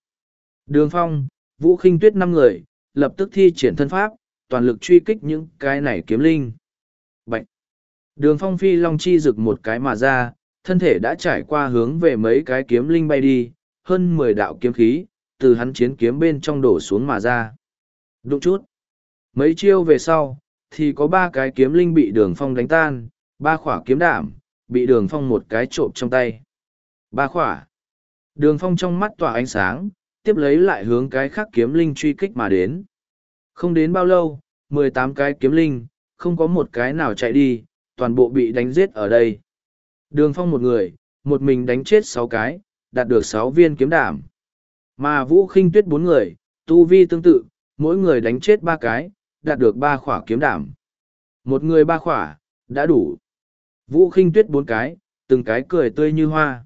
A: Đường phong, vũ khinh tuyết năm người, lập tức thi triển thân pháp, toàn lực truy kích những cái này kiếm linh. Bạch! Đường phong phi long chi rực một cái mà ra, thân thể đã trải qua hướng về mấy cái kiếm linh bay đi, hơn mười đạo kiếm khí, từ hắn chiến kiếm bên trong đổ xuống mà ra. Đụng chút. Mấy chiêu về sau, thì có ba cái kiếm linh bị đường phong đánh tan, ba khỏa kiếm đảm, bị đường phong một cái trộm trong tay. Ba khỏa. Đường phong trong mắt tỏa ánh sáng, tiếp lấy lại hướng cái khác kiếm linh truy kích mà đến. Không đến bao lâu, mười tám cái kiếm linh, không có một cái nào chạy đi, toàn bộ bị đánh giết ở đây. Đường phong một người, một mình đánh chết sáu cái, đạt được sáu viên kiếm đảm. Mà vũ khinh tuyết bốn người, tu vi tương tự, mỗi người đánh chết ba cái, đạt được ba khỏa kiếm đảm. Một người ba khỏa, đã đủ. Vũ khinh tuyết bốn cái, từng cái cười tươi như hoa.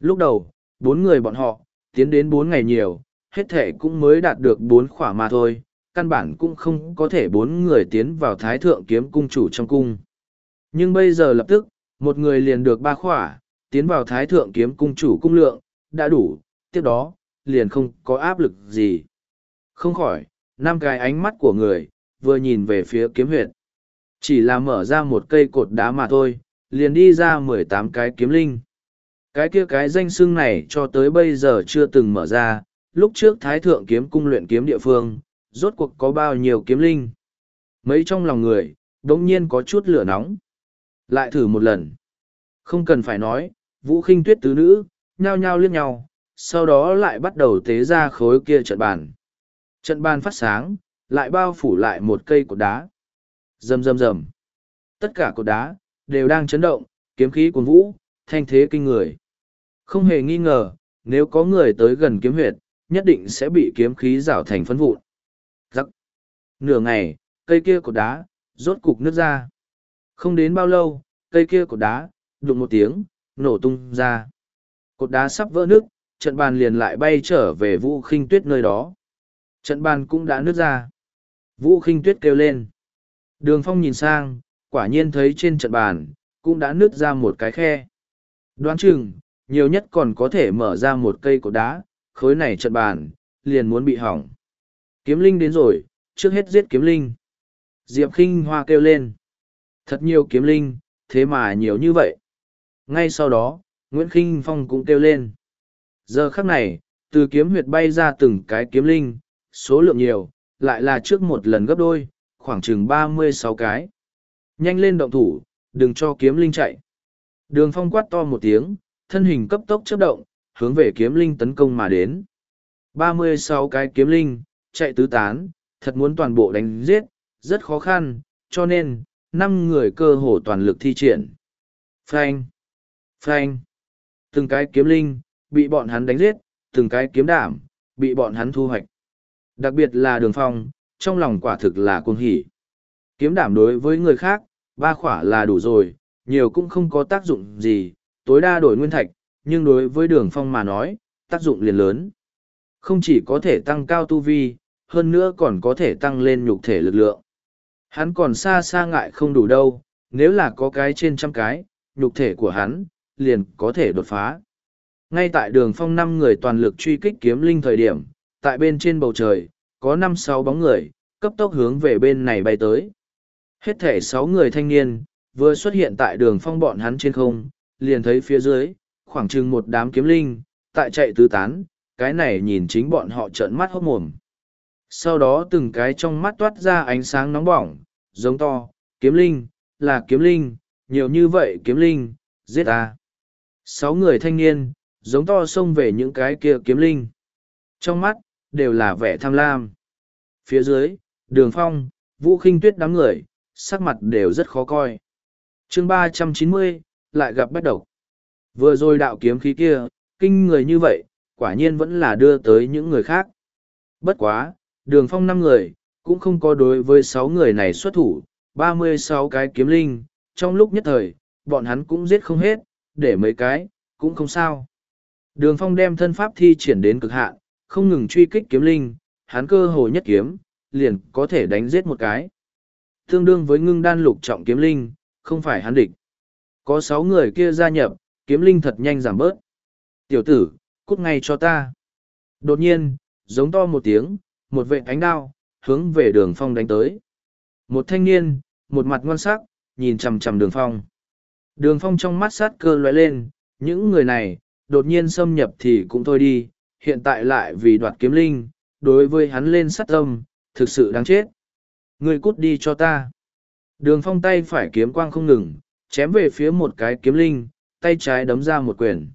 A: Lúc đầu, bốn người bọn họ, tiến đến bốn ngày nhiều, hết thể cũng mới đạt được bốn khỏa mà thôi, căn bản cũng không có thể bốn người tiến vào thái thượng kiếm cung chủ trong cung. Nhưng bây giờ lập tức, một người liền được ba khỏa, tiến vào thái thượng kiếm cung chủ cung lượng, đã đủ, tiếp đó, liền không có áp lực gì. Không khỏi, năm cái ánh mắt của người, vừa nhìn về phía kiếm huyệt. Chỉ là mở ra một cây cột đá mà thôi, liền đi ra mười tám cái kiếm linh. Cái kia cái danh xưng này cho tới bây giờ chưa từng mở ra, lúc trước Thái Thượng kiếm cung luyện kiếm địa phương, rốt cuộc có bao nhiêu kiếm linh. Mấy trong lòng người, đống nhiên có chút lửa nóng. Lại thử một lần. Không cần phải nói, vũ khinh tuyết tứ nữ, nhao nhao liếc nhau, sau đó lại bắt đầu tế ra khối kia trận bàn. Trận bàn phát sáng, lại bao phủ lại một cây cột đá. Rầm rầm rầm. Tất cả cột đá, đều đang chấn động, kiếm khí cuồn vũ, thanh thế kinh người. Không hề nghi ngờ, nếu có người tới gần kiếm huyệt, nhất định sẽ bị kiếm khí rảo thành phân vụn. Rắc. Nửa ngày, cây kia cột đá, rốt cục nước ra. Không đến bao lâu, cây kia cột đá, đụng một tiếng, nổ tung ra. Cột đá sắp vỡ nước, trận bàn liền lại bay trở về vũ khinh tuyết nơi đó. Trận bàn cũng đã nứt ra. Vũ khinh tuyết kêu lên. Đường phong nhìn sang, quả nhiên thấy trên trận bàn, cũng đã nứt ra một cái khe. Đoán chừng, nhiều nhất còn có thể mở ra một cây cột đá, khối này trận bàn, liền muốn bị hỏng. Kiếm linh đến rồi, trước hết giết kiếm linh. Diệp khinh hoa kêu lên. Thật nhiều kiếm linh, thế mà nhiều như vậy. Ngay sau đó, Nguyễn Kinh Phong cũng kêu lên. Giờ khắc này, từ kiếm huyệt bay ra từng cái kiếm linh, số lượng nhiều, lại là trước một lần gấp đôi, khoảng chừng ba mươi sáu cái. Nhanh lên động thủ, đừng cho kiếm linh chạy. Đường phong quát to một tiếng, thân hình cấp tốc chấp động, hướng về kiếm linh tấn công mà đến. ba mươi sáu cái kiếm linh, chạy tứ tán, thật muốn toàn bộ đánh giết, rất khó khăn, cho nên, năm người cơ hồ toàn lực thi triển. Frank! Frank! Từng cái kiếm linh, bị bọn hắn đánh giết, từng cái kiếm đảm, bị bọn hắn thu hoạch. Đặc biệt là đường phong, trong lòng quả thực là cuồng hỉ. Kiếm đảm đối với người khác, ba khỏa là đủ rồi, nhiều cũng không có tác dụng gì, tối đa đổi nguyên thạch, nhưng đối với đường phong mà nói, tác dụng liền lớn. Không chỉ có thể tăng cao tu vi, hơn nữa còn có thể tăng lên nhục thể lực lượng. Hắn còn xa xa ngại không đủ đâu, nếu là có cái trên trăm cái, nhục thể của hắn, liền có thể đột phá. Ngay tại đường phong năm người toàn lực truy kích kiếm linh thời điểm, tại bên trên bầu trời, có năm sáu bóng người, cấp tốc hướng về bên này bay tới. Hết thể sáu người thanh niên, vừa xuất hiện tại đường phong bọn hắn trên không, liền thấy phía dưới, khoảng chừng một đám kiếm linh, tại chạy tứ tán, cái này nhìn chính bọn họ trợn mắt hốt mồm. Sau đó từng cái trong mắt toát ra ánh sáng nóng bỏng, giống to, kiếm linh, là kiếm linh, nhiều như vậy kiếm linh, giết ta. Sáu người thanh niên, giống to xông về những cái kia kiếm linh. Trong mắt, đều là vẻ tham lam. Phía dưới, đường phong, vũ khinh tuyết đám người, sắc mặt đều rất khó coi. chương ba trăm chín mươi lại gặp bách độc. Vừa rồi đạo kiếm khí kia, kinh người như vậy, quả nhiên vẫn là đưa tới những người khác. Bất quá, đường phong năm người, cũng không có đối với sáu người này xuất thủ, ba mươi sáu cái kiếm linh, trong lúc nhất thời, bọn hắn cũng giết không hết, để mấy cái, cũng không sao. Đường phong đem thân pháp thi triển đến cực hạn, không ngừng truy kích kiếm linh, hắn cơ hồ nhất kiếm, liền có thể đánh giết một cái. Tương đương với ngưng đan lục trọng kiếm linh, không phải hắn địch. Có sáu người kia gia nhập, kiếm linh thật nhanh giảm bớt. Tiểu tử, cút ngay cho ta. Đột nhiên, giống to một tiếng, một vệ ánh đao, hướng về đường phong đánh tới. Một thanh niên, một mặt ngoan sắc, nhìn chằm chằm đường phong. Đường phong trong mắt sát cơ loại lên, những người này, đột nhiên xâm nhập thì cũng thôi đi, hiện tại lại vì đoạt kiếm linh, đối với hắn lên sát tâm, thực sự đáng chết. Người cút đi cho ta. Đường phong tay phải kiếm quang không ngừng, chém về phía một cái kiếm linh, tay trái đấm ra một quyền.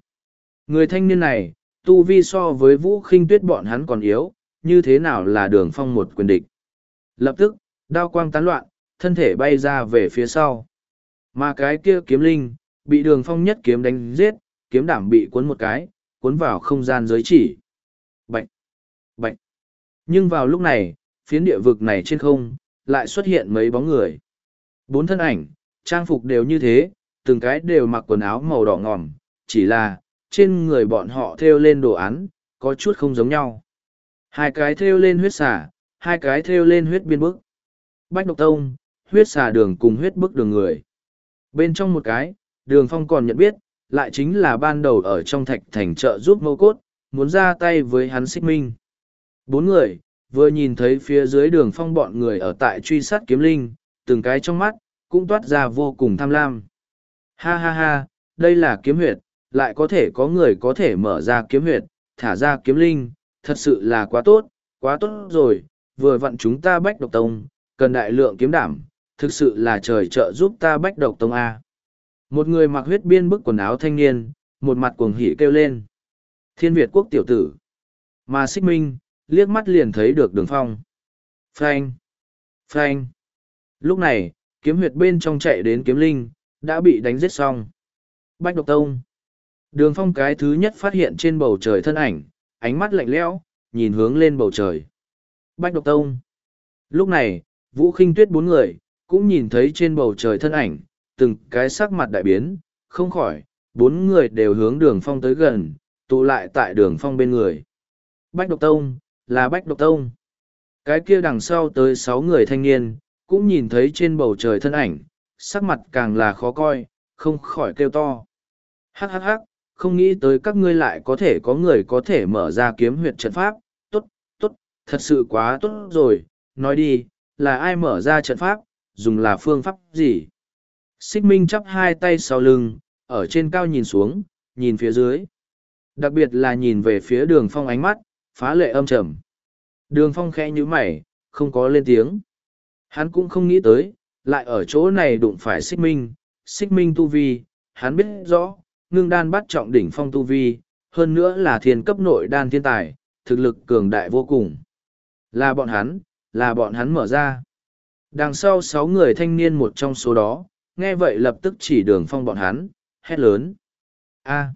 A: Người thanh niên này, tu vi so với vũ khinh tuyết bọn hắn còn yếu, như thế nào là đường phong một quyền địch. Lập tức, đao quang tán loạn, thân thể bay ra về phía sau. Mà cái kia kiếm linh, bị đường phong nhất kiếm đánh giết, kiếm đảm bị cuốn một cái, cuốn vào không gian giới chỉ. Bạch! Bạch! Nhưng vào lúc này, phiến địa vực này trên không, lại xuất hiện mấy bóng người. Bốn thân ảnh, trang phục đều như thế, từng cái đều mặc quần áo màu đỏ ngòm, chỉ là, trên người bọn họ thêu lên đồ án, có chút không giống nhau. Hai cái thêu lên huyết xà, hai cái thêu lên huyết biên bức. Bách độc tông, huyết xà đường cùng huyết bức đường người. Bên trong một cái, đường phong còn nhận biết, lại chính là ban đầu ở trong thạch thành trợ giúp mâu cốt, muốn ra tay với hắn xích minh. Bốn người, vừa nhìn thấy phía dưới đường phong bọn người ở tại truy sát kiếm linh, từng cái trong mắt, cũng toát ra vô cùng tham lam. Ha ha ha, đây là kiếm huyệt, lại có thể có người có thể mở ra kiếm huyệt, thả ra kiếm linh, thật sự là quá tốt, quá tốt rồi, vừa vặn chúng ta bách độc tông, cần đại lượng kiếm đảm, thực sự là trời trợ giúp ta bách độc tông A. Một người mặc huyết biên bức quần áo thanh niên, một mặt cuồng hỉ kêu lên. Thiên Việt quốc tiểu tử. Mà xích minh, liếc mắt liền thấy được đường phong. Phanh! Phanh! Lúc này, kiếm huyệt bên trong chạy đến kiếm linh, đã bị đánh giết xong. Bách độc tông. Đường phong cái thứ nhất phát hiện trên bầu trời thân ảnh, ánh mắt lạnh lẽo, nhìn hướng lên bầu trời. Bách độc tông. Lúc này, vũ khinh tuyết bốn người, cũng nhìn thấy trên bầu trời thân ảnh, từng cái sắc mặt đại biến, không khỏi, bốn người đều hướng đường phong tới gần, tụ lại tại đường phong bên người. Bách độc tông, là bách độc tông. Cái kia đằng sau tới sáu người thanh niên, cũng nhìn thấy trên bầu trời thân ảnh, sắc mặt càng là khó coi, không khỏi kêu to. Hắc hắc hắc, không nghĩ tới các ngươi lại có thể có người có thể mở ra kiếm huyệt trận pháp, tốt, tốt, thật sự quá tốt rồi, nói đi, là ai mở ra trận pháp, dùng là phương pháp gì? Xích Minh chắp hai tay sau lưng, ở trên cao nhìn xuống, nhìn phía dưới. Đặc biệt là nhìn về phía đường phong ánh mắt, phá lệ âm trầm. Đường phong khẽ như mày, không có lên tiếng. Hắn cũng không nghĩ tới, lại ở chỗ này đụng phải xích minh, xích minh tu vi, hắn biết rõ, ngưng đan bắt trọng đỉnh phong tu vi, hơn nữa là thiên cấp nội đan thiên tài, thực lực cường đại vô cùng. Là bọn hắn, là bọn hắn mở ra. Đằng sau sáu người thanh niên một trong số đó, nghe vậy lập tức chỉ đường phong bọn hắn, hét lớn. A.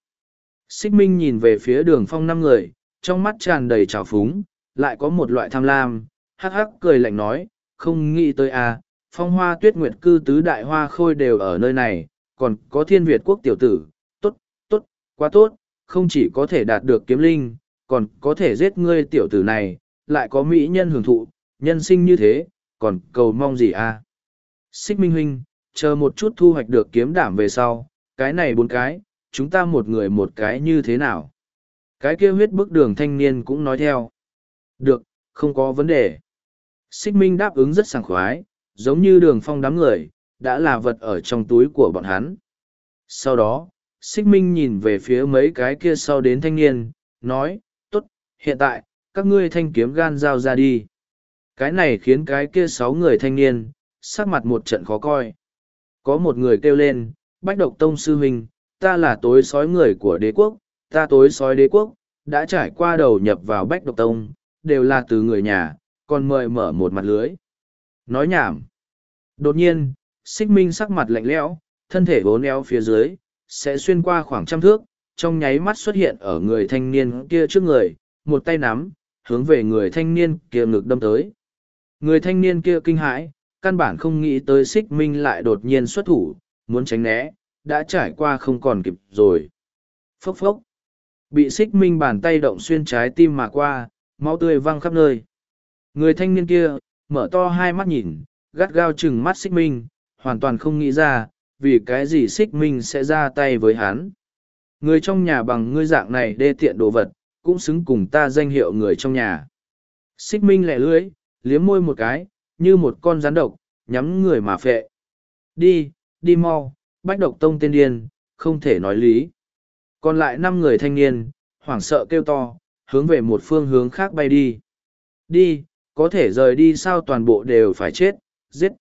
A: Xích Minh nhìn về phía đường phong năm người, trong mắt tràn đầy trào phúng, lại có một loại tham lam, hắc hắc cười lạnh nói, không nghĩ tới a, phong hoa tuyết nguyệt cư tứ đại hoa khôi đều ở nơi này, còn có thiên Việt quốc tiểu tử, tốt, tốt, quá tốt, không chỉ có thể đạt được kiếm linh, còn có thể giết ngươi tiểu tử này, lại có mỹ nhân hưởng thụ, nhân sinh như thế, còn cầu mong gì a? Xích Minh huynh, chờ một chút thu hoạch được kiếm đảm về sau, cái này bốn cái, chúng ta một người một cái như thế nào? Cái kia huyết bức đường thanh niên cũng nói theo. Được, không có vấn đề. Xích Minh đáp ứng rất sảng khoái, giống như đường phong đám người, đã là vật ở trong túi của bọn hắn. Sau đó, Xích Minh nhìn về phía mấy cái kia sau đến thanh niên, nói, tốt, hiện tại, các ngươi thanh kiếm gan giao ra đi. Cái này khiến cái kia sáu người thanh niên, sắc mặt một trận khó coi. Có một người kêu lên, Bách Độc Tông Sư Huynh, ta là tối sói người của đế quốc, ta tối sói đế quốc, đã trải qua đầu nhập vào Bách Độc Tông, đều là từ người nhà, còn mời mở một mặt lưới. Nói nhảm. Đột nhiên, xích minh sắc mặt lạnh lẽo, thân thể bốn éo phía dưới, sẽ xuyên qua khoảng trăm thước, trong nháy mắt xuất hiện ở người thanh niên kia trước người, một tay nắm, hướng về người thanh niên kia ngực đâm tới. Người thanh niên kia kinh hãi, căn bản không nghĩ tới xích minh lại đột nhiên xuất thủ, muốn tránh né, đã trải qua không còn kịp rồi. Phốc phốc. Bị xích minh bàn tay động xuyên trái tim mà qua, máu tươi văng khắp nơi. Người thanh niên kia, mở to hai mắt nhìn, gắt gao chừng mắt xích minh, hoàn toàn không nghĩ ra, vì cái gì xích minh sẽ ra tay với hắn. Người trong nhà bằng ngươi dạng này đê tiện đồ vật, cũng xứng cùng ta danh hiệu người trong nhà. Xích minh lẻ lưới, liếm môi một cái, như một con rắn độc, nhắm người mà phệ. Đi, đi mau, bách độc tông tên điên, không thể nói lý. Còn lại năm người thanh niên, hoảng sợ kêu to, hướng về một phương hướng khác bay đi. Đi, có thể rời đi sao toàn bộ đều phải chết, giết.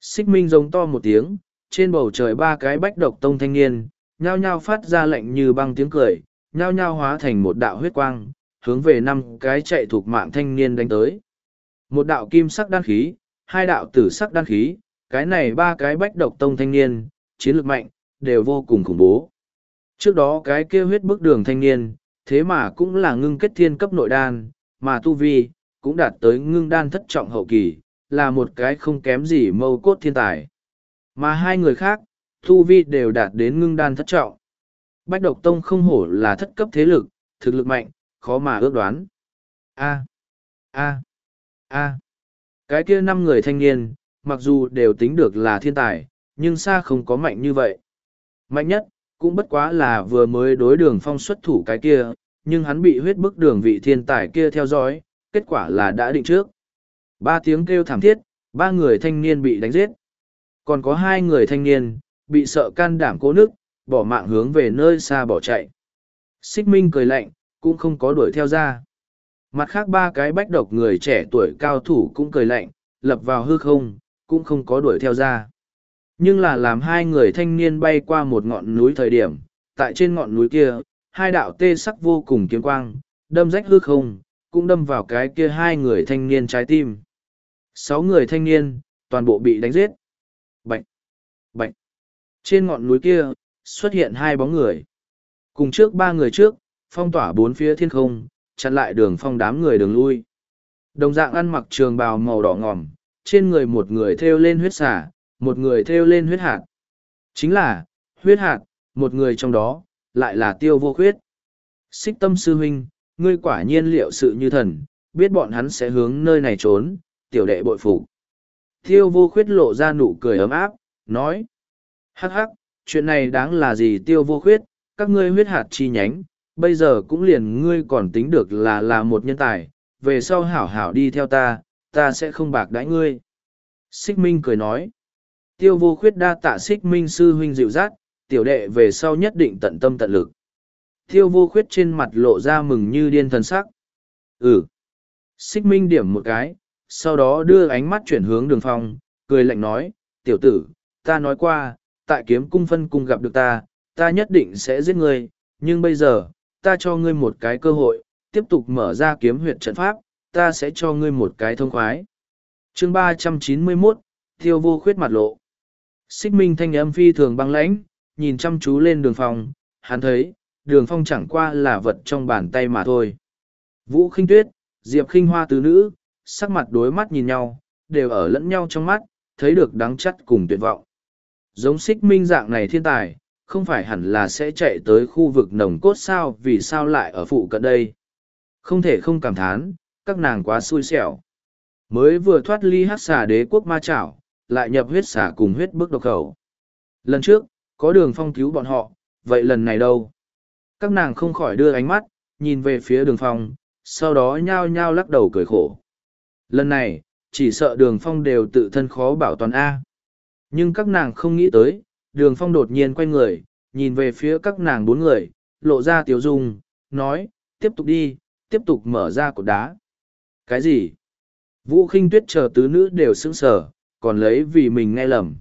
A: Xích minh giống to một tiếng, trên bầu trời ba cái bách độc tông thanh niên, nhao nhao phát ra lệnh như băng tiếng cười, nhao nhao hóa thành một đạo huyết quang, hướng về năm cái chạy thuộc mạng thanh niên đánh tới. Một đạo kim sắc đan khí, hai đạo tử sắc đan khí, cái này ba cái bách độc tông thanh niên, chiến lược mạnh, đều vô cùng khủng bố. Trước đó cái kia huyết bức đường thanh niên, thế mà cũng là ngưng kết thiên cấp nội đan, mà tu vi, cũng đạt tới ngưng đan thất trọng hậu kỳ, là một cái không kém gì mâu cốt thiên tài. Mà hai người khác, tu vi đều đạt đến ngưng đan thất trọng. Bách độc tông không hổ là thất cấp thế lực, thực lực mạnh, khó mà ước đoán. A. A. A. Cái kia năm người thanh niên, mặc dù đều tính được là thiên tài, nhưng xa không có mạnh như vậy. Mạnh nhất, cũng bất quá là vừa mới đối đường phong xuất thủ cái kia, nhưng hắn bị huyết bức đường vị thiên tài kia theo dõi, kết quả là đã định trước. Ba tiếng kêu thảm thiết, ba người thanh niên bị đánh giết. Còn có hai người thanh niên, bị sợ can đảm cố nước, bỏ mạng hướng về nơi xa bỏ chạy. Xích Minh cười lạnh, cũng không có đuổi theo ra. Mặt khác ba cái bách độc người trẻ tuổi cao thủ cũng cười lạnh, lập vào hư không, cũng không có đuổi theo ra. Nhưng là làm hai người thanh niên bay qua một ngọn núi thời điểm, tại trên ngọn núi kia, hai đạo tê sắc vô cùng kiếm quang, đâm rách hư không, cũng đâm vào cái kia hai người thanh niên trái tim. Sáu người thanh niên, toàn bộ bị đánh giết. Bạch! Bạch! Trên ngọn núi kia, xuất hiện hai bóng người. Cùng trước ba người trước, phong tỏa bốn phía thiên không, chặn lại đường phong đám người đường lui. Đồng dạng ăn mặc trường bào màu đỏ ngòm, trên người một người thêu lên huyết xả, một người thêu lên huyết hạt. Chính là, huyết hạt, một người trong đó, lại là tiêu vô khuyết. Xích tâm sư huynh, ngươi quả nhiên liệu sự như thần, biết bọn hắn sẽ hướng nơi này trốn, tiểu đệ bội phục. Tiêu vô khuyết lộ ra nụ cười ấm áp, nói. Hắc hắc, chuyện này đáng là gì tiêu vô khuyết, các ngươi huyết hạt chi nhánh, bây giờ cũng liền ngươi còn tính được là là một nhân tài, về sau hảo hảo đi theo ta, ta sẽ không bạc đãi ngươi. Xích Minh cười nói. Tiêu vô khuyết đa tạ Xích Minh sư huynh dịu dắt, tiểu đệ về sau nhất định tận tâm tận lực. Tiêu vô khuyết trên mặt lộ ra mừng như điên thần sắc. Ừ. Xích Minh điểm một cái, sau đó đưa ánh mắt chuyển hướng đường phong, cười lạnh nói, tiểu tử, ta nói qua, tại kiếm cung phân cung gặp được ta, ta nhất định sẽ giết ngươi, nhưng bây giờ, ta cho ngươi một cái cơ hội, tiếp tục mở ra kiếm huyệt trận pháp, ta sẽ cho ngươi một cái thông khoái. chương ba trăm chín mươi 391, tiêu vô khuyết mặt lộ. Xích minh thanh âm phi thường băng lãnh, nhìn chăm chú lên đường phong, hắn thấy, đường phong chẳng qua là vật trong bàn tay mà thôi. Vũ khinh tuyết, diệp khinh hoa tứ nữ, sắc mặt đối mắt nhìn nhau, đều ở lẫn nhau trong mắt, thấy được đáng chắt cùng tuyệt vọng. Giống xích minh dạng này thiên tài, không phải hẳn là sẽ chạy tới khu vực nồng cốt sao vì sao lại ở phụ cận đây. Không thể không cảm thán, các nàng quá xui xẻo. Mới vừa thoát ly hát xà đế quốc ma chảo, lại nhập huyết xả cùng huyết bước độc khẩu. Lần trước, có đường phong cứu bọn họ, vậy lần này đâu? Các nàng không khỏi đưa ánh mắt, nhìn về phía đường phong, sau đó nhao nhao lắc đầu cười khổ. Lần này, chỉ sợ đường phong đều tự thân khó bảo toàn A. Nhưng các nàng không nghĩ tới, đường phong đột nhiên quay người, nhìn về phía các nàng bốn người, lộ ra tiểu dung, nói, tiếp tục đi, tiếp tục mở ra cột đá. Cái gì? Vũ khinh tuyết chờ tứ nữ đều sững sờ, còn lấy vì mình nghe lầm.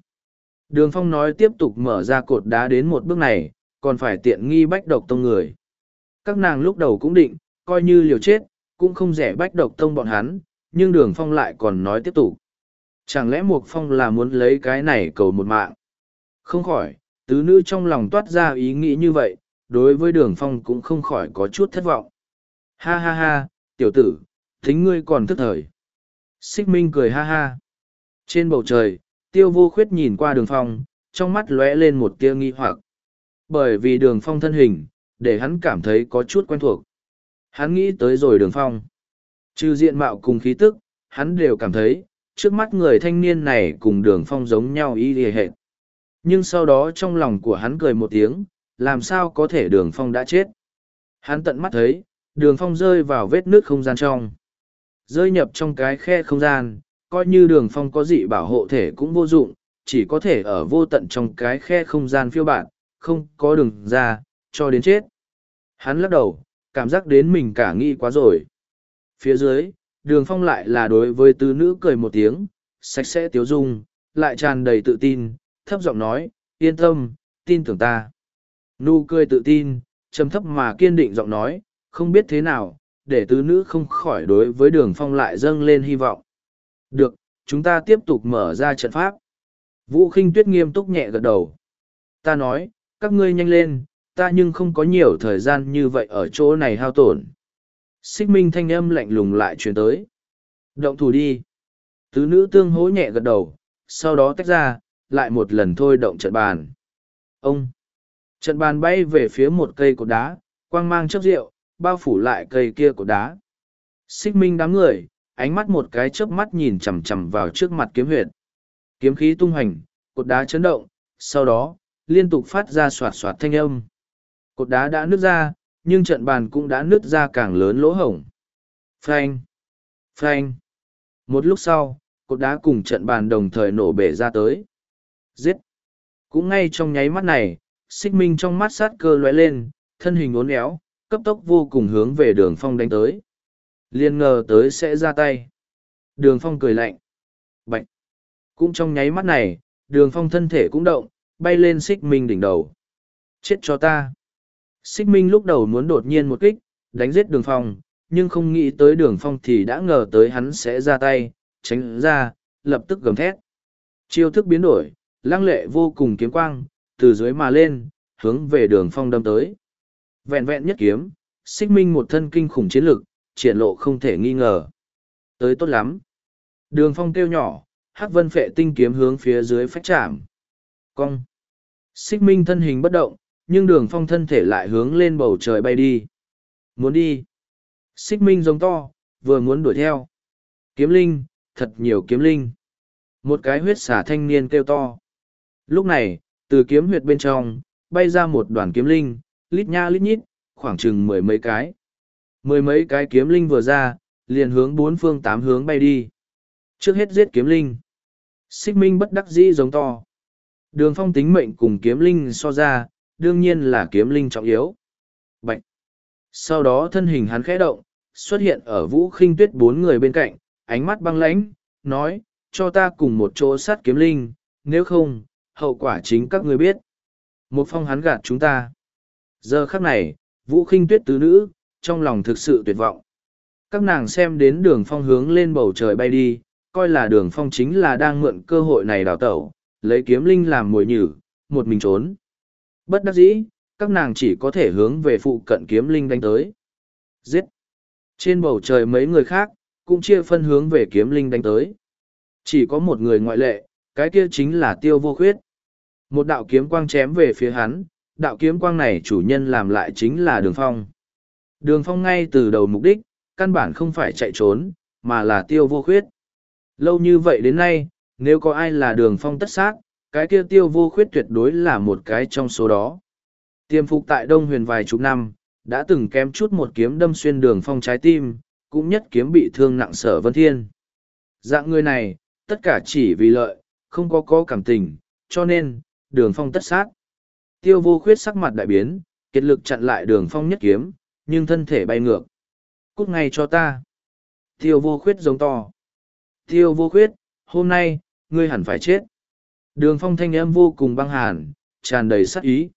A: Đường phong nói tiếp tục mở ra cột đá đến một bước này, còn phải tiện nghi bách độc tông người. Các nàng lúc đầu cũng định, coi như liều chết, cũng không rẻ bách độc tông bọn hắn, nhưng đường phong lại còn nói tiếp tục. Chẳng lẽ Mục Phong là muốn lấy cái này cầu một mạng? Không khỏi, tứ nữ trong lòng toát ra ý nghĩ như vậy, đối với đường phong cũng không khỏi có chút thất vọng. Ha ha ha, tiểu tử, thính ngươi còn thức thời. Xích Minh cười ha ha. Trên bầu trời, tiêu vô khuyết nhìn qua đường phong, trong mắt lóe lên một tia nghi hoặc. Bởi vì đường phong thân hình, để hắn cảm thấy có chút quen thuộc. Hắn nghĩ tới rồi đường phong. Trừ diện mạo cùng khí tức, hắn đều cảm thấy, trước mắt người thanh niên này cùng đường phong giống nhau y lìa hệt. Nhưng sau đó trong lòng của hắn cười một tiếng, làm sao có thể đường phong đã chết. Hắn tận mắt thấy, đường phong rơi vào vết nước không gian trong. Rơi nhập trong cái khe không gian, coi như đường phong có dị bảo hộ thể cũng vô dụng, chỉ có thể ở vô tận trong cái khe không gian phiêu bạn, không có đường ra, cho đến chết. Hắn lắc đầu, cảm giác đến mình cả nghi quá rồi. Phía dưới, đường phong lại là đối với tứ nữ cười một tiếng, sạch sẽ tiếu dung, lại tràn đầy tự tin, thấp giọng nói, yên tâm, tin tưởng ta. Nu cười tự tin, trầm thấp mà kiên định giọng nói, không biết thế nào, để tứ nữ không khỏi đối với đường phong lại dâng lên hy vọng. Được, chúng ta tiếp tục mở ra trận pháp. Vũ khinh tuyết nghiêm túc nhẹ gật đầu. Ta nói, các ngươi nhanh lên, ta nhưng không có nhiều thời gian như vậy ở chỗ này hao tổn. Xích minh thanh âm lạnh lùng lại truyền tới. Động thủ đi. Tứ nữ tương hố nhẹ gật đầu, sau đó tách ra, lại một lần thôi động trận bàn. Ông! Trận bàn bay về phía một cây cột đá, quang mang chấp rượu, bao phủ lại cây kia cột đá. Xích minh đám người, ánh mắt một cái chớp mắt nhìn chằm chằm vào trước mặt kiếm huyệt. Kiếm khí tung hành, cột đá chấn động, sau đó, liên tục phát ra soạt soạt thanh âm. Cột đá đã nứt ra, nhưng trận bàn cũng đã nứt ra càng lớn lỗ hổng. Phanh! Phanh! Một lúc sau, cột đá cùng trận bàn đồng thời nổ bể ra tới. Giết! Cũng ngay trong nháy mắt này, xích minh trong mắt sát cơ lóe lên, thân hình uốn éo, cấp tốc vô cùng hướng về đường phong đánh tới. liền ngờ tới sẽ ra tay. Đường phong cười lạnh. Bạch! Cũng trong nháy mắt này, đường phong thân thể cũng động, bay lên xích minh đỉnh đầu. Chết cho ta! Xích Minh lúc đầu muốn đột nhiên một kích, đánh giết đường phong, nhưng không nghĩ tới đường phong thì đã ngờ tới hắn sẽ ra tay, tránh ra, lập tức gầm thét. Chiêu thức biến đổi, lăng lệ vô cùng kiếm quang, từ dưới mà lên, hướng về đường phong đâm tới. Vẹn vẹn nhất kiếm, xích minh một thân kinh khủng chiến lực, triển lộ không thể nghi ngờ. Tới tốt lắm. Đường phong kêu nhỏ, hắc vân phệ tinh kiếm hướng phía dưới phách chạm. Cong. Xích minh thân hình bất động, nhưng đường phong thân thể lại hướng lên bầu trời bay đi. Muốn đi. Xích minh giống to, vừa muốn đuổi theo. Kiếm linh, thật nhiều kiếm linh. Một cái huyết xả thanh niên kêu to. Lúc này, từ kiếm huyệt bên trong, bay ra một đoàn kiếm linh, lít nha lít nhít, khoảng chừng mười mấy cái. Mười mấy cái kiếm linh vừa ra, liền hướng bốn phương tám hướng bay đi. Trước hết giết kiếm linh. Xích minh bất đắc dĩ giống to. Đường phong tính mệnh cùng kiếm linh so ra, đương nhiên là kiếm linh trọng yếu. Bạch! Sau đó thân hình hắn khẽ động, xuất hiện ở vũ khinh tuyết bốn người bên cạnh, ánh mắt băng lãnh, nói, cho ta cùng một chỗ sát kiếm linh, nếu không, hậu quả chính các ngươi biết. Một phong hắn gạt chúng ta. Giờ khắc này, vũ khinh tuyết tứ nữ, trong lòng thực sự tuyệt vọng. Các nàng xem đến đường phong hướng lên bầu trời bay đi, coi là đường phong chính là đang mượn cơ hội này đào tẩu, lấy kiếm linh làm mồi nhử, một mình trốn. Bất đắc dĩ, các nàng chỉ có thể hướng về phụ cận kiếm linh đánh tới. Giết! Trên bầu trời mấy người khác, cũng chia phân hướng về kiếm linh đánh tới. Chỉ có một người ngoại lệ, cái kia chính là tiêu vô khuyết. Một đạo kiếm quang chém về phía hắn, đạo kiếm quang này chủ nhân làm lại chính là đường phong. Đường phong ngay từ đầu mục đích, căn bản không phải chạy trốn, mà là tiêu vô khuyết. Lâu như vậy đến nay, nếu có ai là đường phong tất sát, cái kia tiêu vô khuyết tuyệt đối là một cái trong số đó. Tiềm phục tại Đông Huyền vài chục năm, đã từng kém chút một kiếm đâm xuyên đường phong trái tim, cũng nhất kiếm bị thương nặng sở vân thiên. Dạng người này, tất cả chỉ vì lợi, không có có cảm tình, cho nên, đường phong tất sát. Tiêu vô khuyết sắc mặt đại biến, kiệt lực chặn lại đường phong nhất kiếm, nhưng thân thể bay ngược. Cút ngay cho ta. Tiêu vô khuyết giống to. Tiêu vô khuyết, hôm nay, ngươi hẳn phải chết. Đường phong thanh âm vô cùng băng hàn, tràn đầy sắc ý.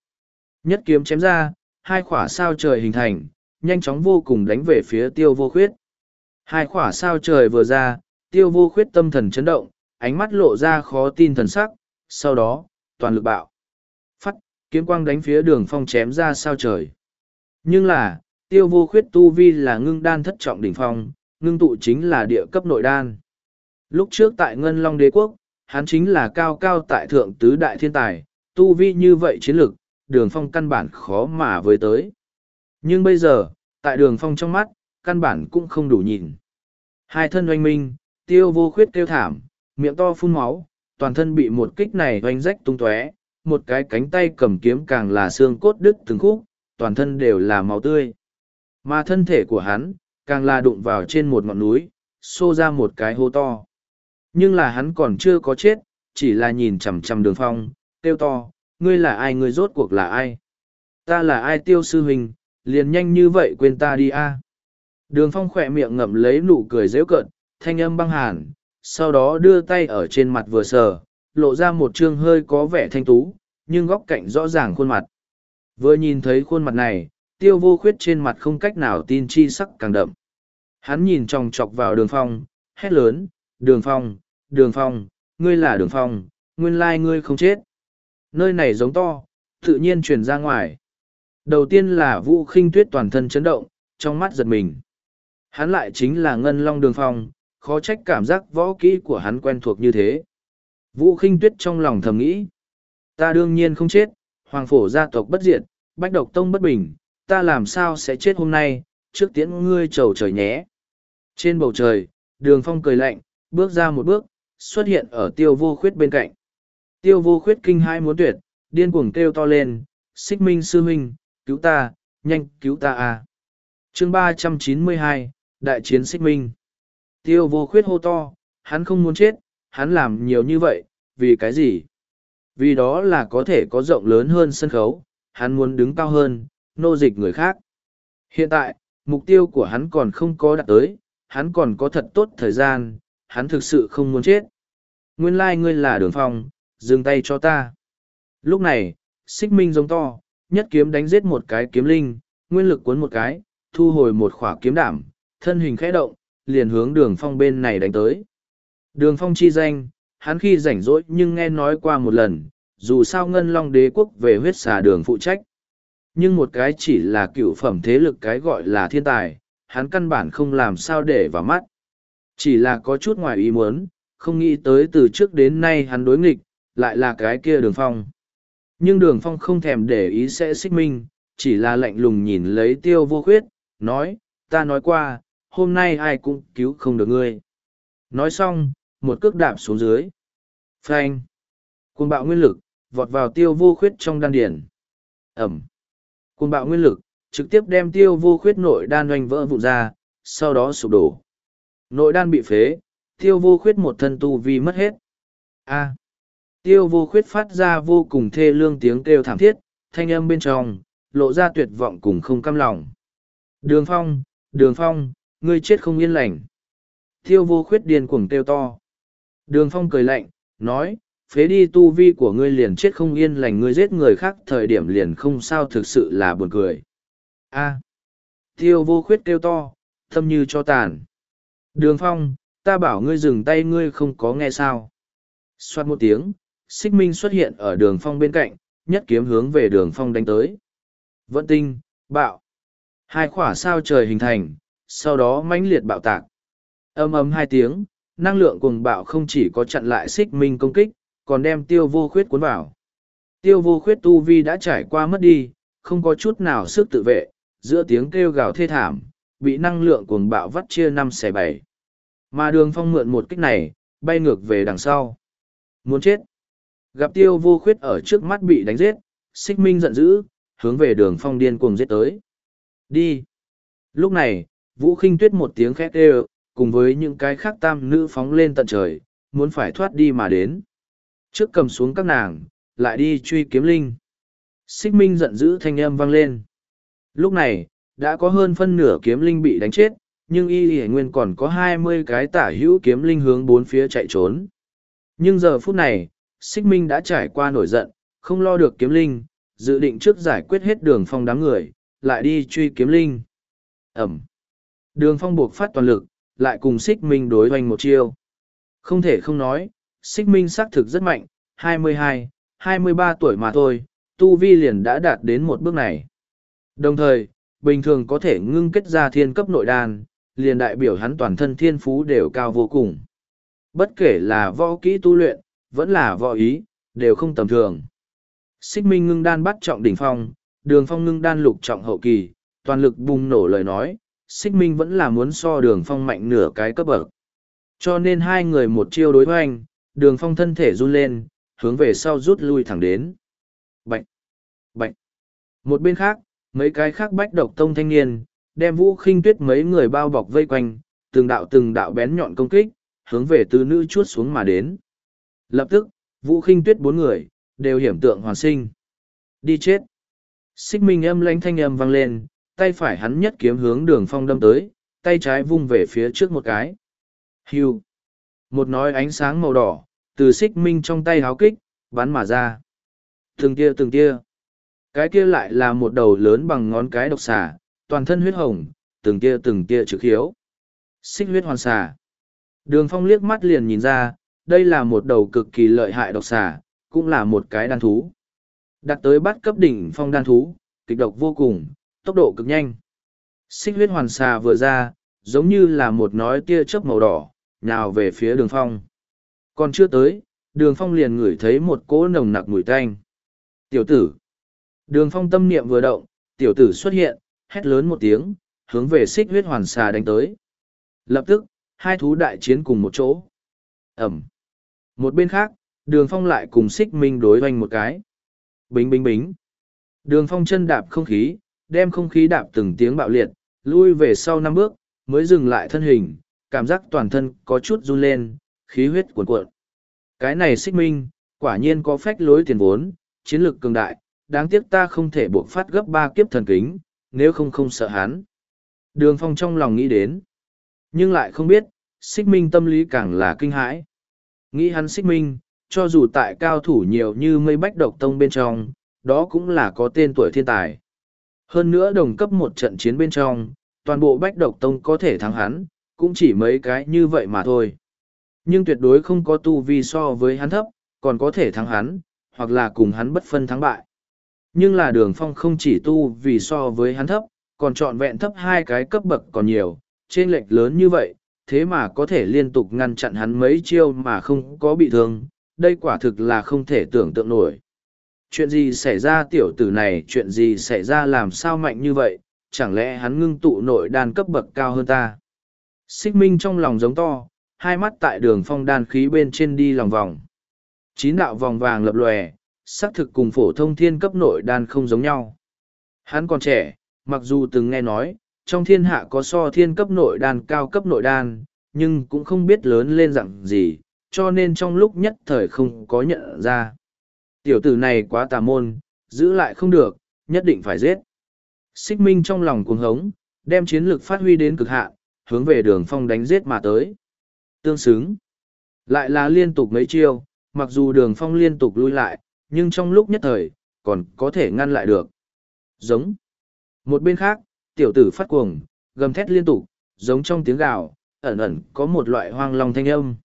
A: Nhất kiếm chém ra, hai khỏa sao trời hình thành, nhanh chóng vô cùng đánh về phía tiêu vô khuyết. Hai khỏa sao trời vừa ra, tiêu vô khuyết tâm thần chấn động, ánh mắt lộ ra khó tin thần sắc, sau đó, toàn lực bạo. Phát, kiếm quang đánh phía đường phong chém ra sao trời. Nhưng là, tiêu vô khuyết tu vi là ngưng đan thất trọng đỉnh phong, ngưng tụ chính là địa cấp nội đan. Lúc trước tại Ngân Long Đế Quốc, hắn chính là cao cao tại thượng tứ đại thiên tài, tu vi như vậy chiến lực, đường phong căn bản khó mà với tới. Nhưng bây giờ, tại đường phong trong mắt, căn bản cũng không đủ nhìn. Hai thân oanh minh, tiêu vô khuyết kêu thảm, miệng to phun máu, toàn thân bị một kích này oanh rách tung tóe, một cái cánh tay cầm kiếm càng là xương cốt đứt từng khúc, toàn thân đều là máu tươi. Mà thân thể của hắn, càng là đụng vào trên một ngọn núi, xô ra một cái hô to. Nhưng là hắn còn chưa có chết, chỉ là nhìn chằm chằm đường phong, tiêu to, ngươi là ai ngươi rốt cuộc là ai? Ta là ai tiêu sư huynh, liền nhanh như vậy quên ta đi a Đường phong khỏe miệng ngậm lấy nụ cười dễu cợt, thanh âm băng hàn, sau đó đưa tay ở trên mặt vừa sờ, lộ ra một chương hơi có vẻ thanh tú, nhưng góc cạnh rõ ràng khuôn mặt. Vừa nhìn thấy khuôn mặt này, tiêu vô khuyết trên mặt không cách nào tin chi sắc càng đậm. Hắn nhìn tròng chọc vào đường phong, hét lớn, đường phong, đường phong, ngươi là đường phong, nguyên lai ngươi không chết. Nơi này giống to, tự nhiên truyền ra ngoài. Đầu tiên là vũ khinh tuyết toàn thân chấn động, trong mắt giật mình. Hắn lại chính là ngân long đường phong, khó trách cảm giác võ kỹ của hắn quen thuộc như thế. Vũ khinh tuyết trong lòng thầm nghĩ. Ta đương nhiên không chết, hoàng phổ gia tộc bất diệt, bách độc tông bất bình, ta làm sao sẽ chết hôm nay, trước tiễn ngươi trầu trời nhé. Trên bầu trời, đường phong cười lạnh, bước ra một bước, xuất hiện ở tiêu vô khuyết bên cạnh. Tiêu vô khuyết kinh hai muốn tuyệt, điên cuồng kêu to lên, xích minh sư huynh, cứu ta, nhanh cứu ta à. chương ba trăm chín mươi hai Đại chiến xích minh. Tiêu vô khuyết hô to, hắn không muốn chết, hắn làm nhiều như vậy, vì cái gì? Vì đó là có thể có rộng lớn hơn sân khấu, hắn muốn đứng cao hơn, nô dịch người khác. Hiện tại, mục tiêu của hắn còn không có đạt tới, hắn còn có thật tốt thời gian, hắn thực sự không muốn chết. Nguyên lai like ngươi là đường phong, dừng tay cho ta. Lúc này, xích minh giống to, nhất kiếm đánh giết một cái kiếm linh, nguyên lực cuốn một cái, thu hồi một khỏa kiếm đảm, thân hình khẽ động, liền hướng đường phong bên này đánh tới. Đường phong chi danh, hắn khi rảnh rỗi nhưng nghe nói qua một lần, dù sao ngân long đế quốc về huyết xà đường phụ trách. Nhưng một cái chỉ là cựu phẩm thế lực cái gọi là thiên tài, hắn căn bản không làm sao để vào mắt. Chỉ là có chút ngoài ý muốn, không nghĩ tới từ trước đến nay hắn đối nghịch, lại là cái kia đường phong. Nhưng đường phong không thèm để ý sẽ xích minh, chỉ là lạnh lùng nhìn lấy tiêu vô khuyết, nói, ta nói qua, hôm nay ai cũng cứu không được ngươi. Nói xong, một cước đạp xuống dưới. Phanh. Cuồng bạo nguyên lực, vọt vào tiêu vô khuyết trong đan điển. Ẩm. Cuồng bạo nguyên lực, trực tiếp đem tiêu vô khuyết nội đan oanh vỡ vụn ra, sau đó sụp đổ. Nội đan bị phế, tiêu vô khuyết một thân tu vi mất hết. A. Tiêu vô khuyết phát ra vô cùng thê lương tiếng kêu thảm thiết, thanh âm bên trong, lộ ra tuyệt vọng cùng không căm lòng. Đường phong, đường phong, ngươi chết không yên lành. Tiêu vô khuyết điên cuồng kêu to. Đường phong cười lạnh, nói, phế đi tu vi của ngươi liền chết không yên lành ngươi giết người khác thời điểm liền không sao thực sự là buồn cười. A. Tiêu vô khuyết kêu to, thâm như cho tàn. Đường phong, ta bảo ngươi dừng tay ngươi không có nghe sao. Xoát một tiếng, xích minh xuất hiện ở đường phong bên cạnh, nhất kiếm hướng về đường phong đánh tới. Vận tinh, bạo. Hai khỏa sao trời hình thành, sau đó mãnh liệt bạo tạc. Âm ấm hai tiếng, năng lượng cuồng bạo không chỉ có chặn lại xích minh công kích, còn đem tiêu vô khuyết cuốn vào. Tiêu vô khuyết tu vi đã trải qua mất đi, không có chút nào sức tự vệ, giữa tiếng kêu gào thê thảm, bị năng lượng cuồng bạo vắt chia năm xẻ bảy. Mà đường phong mượn một kích này, bay ngược về đằng sau. Muốn chết. Gặp tiêu vô khuyết ở trước mắt bị đánh giết, xích minh giận dữ, hướng về đường phong điên cuồng giết tới. Đi! Lúc này, Vũ khinh tuyết một tiếng khét ê cùng với những cái khác tam nữ phóng lên tận trời, muốn phải thoát đi mà đến. Trước cầm xuống các nàng, lại đi truy kiếm linh. Xích minh giận dữ thanh âm vang lên. Lúc này, đã có hơn phân nửa kiếm linh bị đánh chết, nhưng y y nguyên còn có hai mươi cái tả hữu kiếm linh hướng bốn phía chạy trốn. Nhưng giờ phút này, xích minh đã trải qua nổi giận, không lo được kiếm linh, dự định trước giải quyết hết đường phong đám người, lại đi truy kiếm linh. Ẩm. Đường phong buộc phát toàn lực, lại cùng xích minh đối hoành một chiêu. Không thể không nói, xích minh xác thực rất mạnh, 22, 23 tuổi mà thôi, tu vi liền đã đạt đến một bước này. Đồng thời, bình thường có thể ngưng kết ra thiên cấp nội đan, liền đại biểu hắn toàn thân thiên phú đều cao vô cùng. Bất kể là võ kỹ tu luyện, vẫn là võ ý, đều không tầm thường. Xích minh ngưng đan bắt trọng đỉnh phong, đường phong ngưng đan lục trọng hậu kỳ, toàn lực bùng nổ lời nói, xích minh vẫn là muốn so đường phong mạnh nửa cái cấp bậc. Cho nên hai người một chiêu đối với anh, đường phong thân thể run lên, hướng về sau rút lui thẳng đến. bệnh bệnh Một bên khác, mấy cái khác bách độc tông thanh niên, đem vũ khinh tuyết mấy người bao bọc vây quanh, từng đạo từng đạo bén nhọn công kích, hướng về tứ nữ chuốt xuống mà đến. Lập tức, vũ khinh tuyết bốn người, đều hiểm tượng hoàn sinh. Đi chết! Xích minh âm lanh thanh âm vang lên, tay phải hắn nhất kiếm hướng đường phong đâm tới, tay trái vung về phía trước một cái. Hưu! Một nói ánh sáng màu đỏ, từ xích minh trong tay háo kích, bắn mà ra. Từng tia từng tia. Cái kia lại là một đầu lớn bằng ngón cái độc xà, toàn thân huyết hồng, từng tia từng tia trực hiếu. Xích huyết hoàn xà. Đường phong liếc mắt liền nhìn ra, đây là một đầu cực kỳ lợi hại độc xà, cũng là một cái đan thú. Đặt tới bắt cấp đỉnh phong đan thú, kịch độc vô cùng, tốc độ cực nhanh. Xích huyết hoàn xà vừa ra, giống như là một nói tia chớp màu đỏ, nhào về phía đường phong. Còn chưa tới, đường phong liền ngửi thấy một cỗ nồng nặc mùi tanh. Tiểu tử. Đường phong tâm niệm vừa động, tiểu tử xuất hiện, hét lớn một tiếng, hướng về xích huyết hoàn xà đánh tới. Lập tức, hai thú đại chiến cùng một chỗ. Ẩm. Một bên khác, đường phong lại cùng xích minh đối oanh một cái. Bính bính bính. Đường phong chân đạp không khí, đem không khí đạp từng tiếng bạo liệt, lui về sau năm bước, mới dừng lại thân hình, cảm giác toàn thân có chút run lên, khí huyết cuồn cuộn. Cái này xích minh, quả nhiên có phách lối tiền vốn, chiến lược cường đại, đáng tiếc ta không thể buộc phát gấp ba kiếp thần kính, nếu không không sợ hắn. Đường phong trong lòng nghĩ đến, nhưng lại không biết, xích minh tâm lý càng là kinh hãi. Nghĩ hắn xích minh, cho dù tại cao thủ nhiều như mây bách độc tông bên trong, đó cũng là có tên tuổi thiên tài. Hơn nữa đồng cấp một trận chiến bên trong, toàn bộ bách độc tông có thể thắng hắn, cũng chỉ mấy cái như vậy mà thôi. Nhưng tuyệt đối không có tu vi so với hắn thấp, còn có thể thắng hắn, hoặc là cùng hắn bất phân thắng bại. Nhưng là đường phong không chỉ tu vì so với hắn thấp, còn trọn vẹn thấp hai cái cấp bậc còn nhiều, trên lệch lớn như vậy, thế mà có thể liên tục ngăn chặn hắn mấy chiêu mà không có bị thương, đây quả thực là không thể tưởng tượng nổi. Chuyện gì xảy ra tiểu tử này, chuyện gì xảy ra làm sao mạnh như vậy, chẳng lẽ hắn ngưng tụ nội đan cấp bậc cao hơn ta? Xích minh trong lòng giống to, hai mắt tại đường phong đan khí bên trên đi lòng vòng. Chín đạo vòng vàng lập lòe, xác thực cùng phổ thông thiên cấp nội đan không giống nhau. Hắn còn trẻ, mặc dù từng nghe nói, trong thiên hạ có so thiên cấp nội đan cao cấp nội đan, nhưng cũng không biết lớn lên dặn gì, cho nên trong lúc nhất thời không có nhận ra. Tiểu tử này quá tà môn, giữ lại không được, nhất định phải giết. Xích minh trong lòng cuồng hống, đem chiến lược phát huy đến cực hạn, hướng về đường phong đánh giết mà tới. Tương xứng. Lại là liên tục mấy chiêu, mặc dù đường phong liên tục lui lại, nhưng trong lúc nhất thời, còn có thể ngăn lại được. Giống. Một bên khác, tiểu tử phát cuồng, gầm thét liên tục, giống trong tiếng gào, ẩn ẩn có một loại hoang long thanh âm.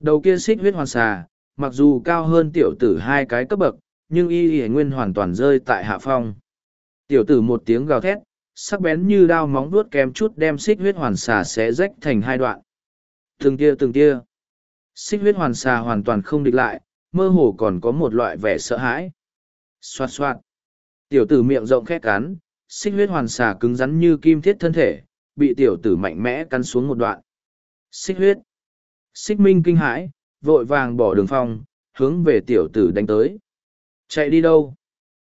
A: Đầu kia xích huyết hoàn xà, mặc dù cao hơn tiểu tử hai cái cấp bậc, nhưng y y nguyên hoàn toàn rơi tại hạ phong. Tiểu tử một tiếng gào thét, sắc bén như đao móng vuốt kém chút đem xích huyết hoàn xà xé rách thành hai đoạn. Từng tia từng tia. Xích huyết hoàn xà hoàn toàn không địch lại, mơ hồ còn có một loại vẻ sợ hãi. Xoạt xoạt. Tiểu tử miệng rộng khét cắn, xích huyết hoàn xà cứng rắn như kim thiết thân thể, bị tiểu tử mạnh mẽ cắn xuống một đoạn. Xích huyết. Xích minh kinh hãi, vội vàng bỏ đường phong, hướng về tiểu tử đánh tới. Chạy đi đâu?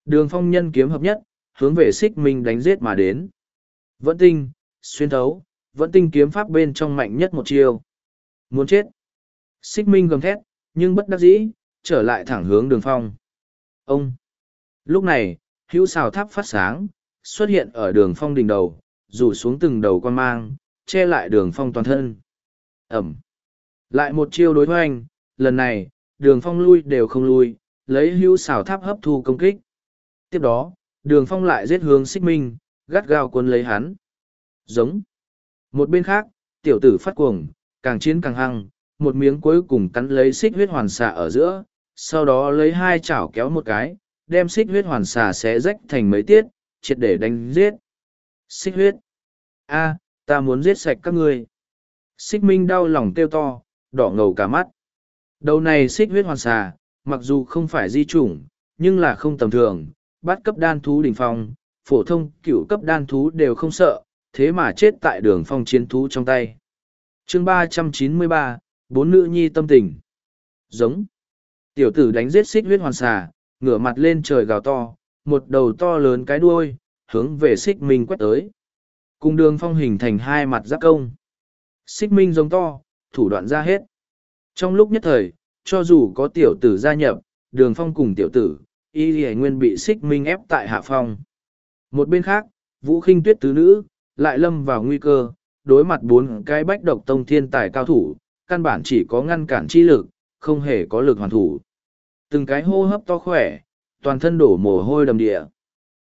A: Đường phong nhân kiếm hợp nhất, hướng về xích minh đánh giết mà đến. Vẫn tinh, xuyên thấu, vẫn tinh kiếm pháp bên trong mạnh nhất một chiêu. Muốn chết. Xích minh gầm thét, nhưng bất đắc dĩ, trở lại thẳng hướng đường phong. Ông! Lúc này, hữu xào tháp phát sáng, xuất hiện ở đường phong đỉnh đầu, rủ xuống từng đầu quan mang, che lại đường phong toàn thân. Ẩm! Lại một chiêu đối hoành, lần này, đường phong lui đều không lui, lấy hưu xào tháp hấp thu công kích. Tiếp đó, đường phong lại giết hướng xích minh, gắt gao cuốn lấy hắn. Giống! Một bên khác, tiểu tử phát cuồng, càng chiến càng hăng, một miếng cuối cùng cắn lấy xích huyết hoàn xạ ở giữa, sau đó lấy hai chảo kéo một cái, đem xích huyết hoàn xà xé rách thành mấy tiết, triệt để đánh giết. Xích huyết. a ta muốn giết sạch các ngươi. Xích minh đau lòng kêu to, đỏ ngầu cả mắt. Đầu này xích huyết hoàn xà, mặc dù không phải di chủng, nhưng là không tầm thường, bắt cấp đan thú đỉnh phong, phổ thông cựu cấp đan thú đều không sợ, thế mà chết tại đường phong chiến thú trong tay. chương ba trăm chín mươi ba bốn nữ nhi tâm tình. Giống. Tiểu tử đánh giết xích huyết hoàn xà, ngửa mặt lên trời gào to, một đầu to lớn cái đuôi, hướng về xích minh quét tới. Cùng đường phong hình thành hai mặt giáp công. Xích minh giống to, thủ đoạn ra hết. Trong lúc nhất thời, cho dù có tiểu tử gia nhập, đường phong cùng tiểu tử, y hề nguyên bị xích minh ép tại hạ phong. Một bên khác, vũ khinh tuyết tứ nữ, lại lâm vào nguy cơ, đối mặt bốn cái bách độc tông thiên tài cao thủ, căn bản chỉ có ngăn cản chi lực, không hề có lực hoàn thủ. Từng cái hô hấp to khỏe, toàn thân đổ mồ hôi đầm địa.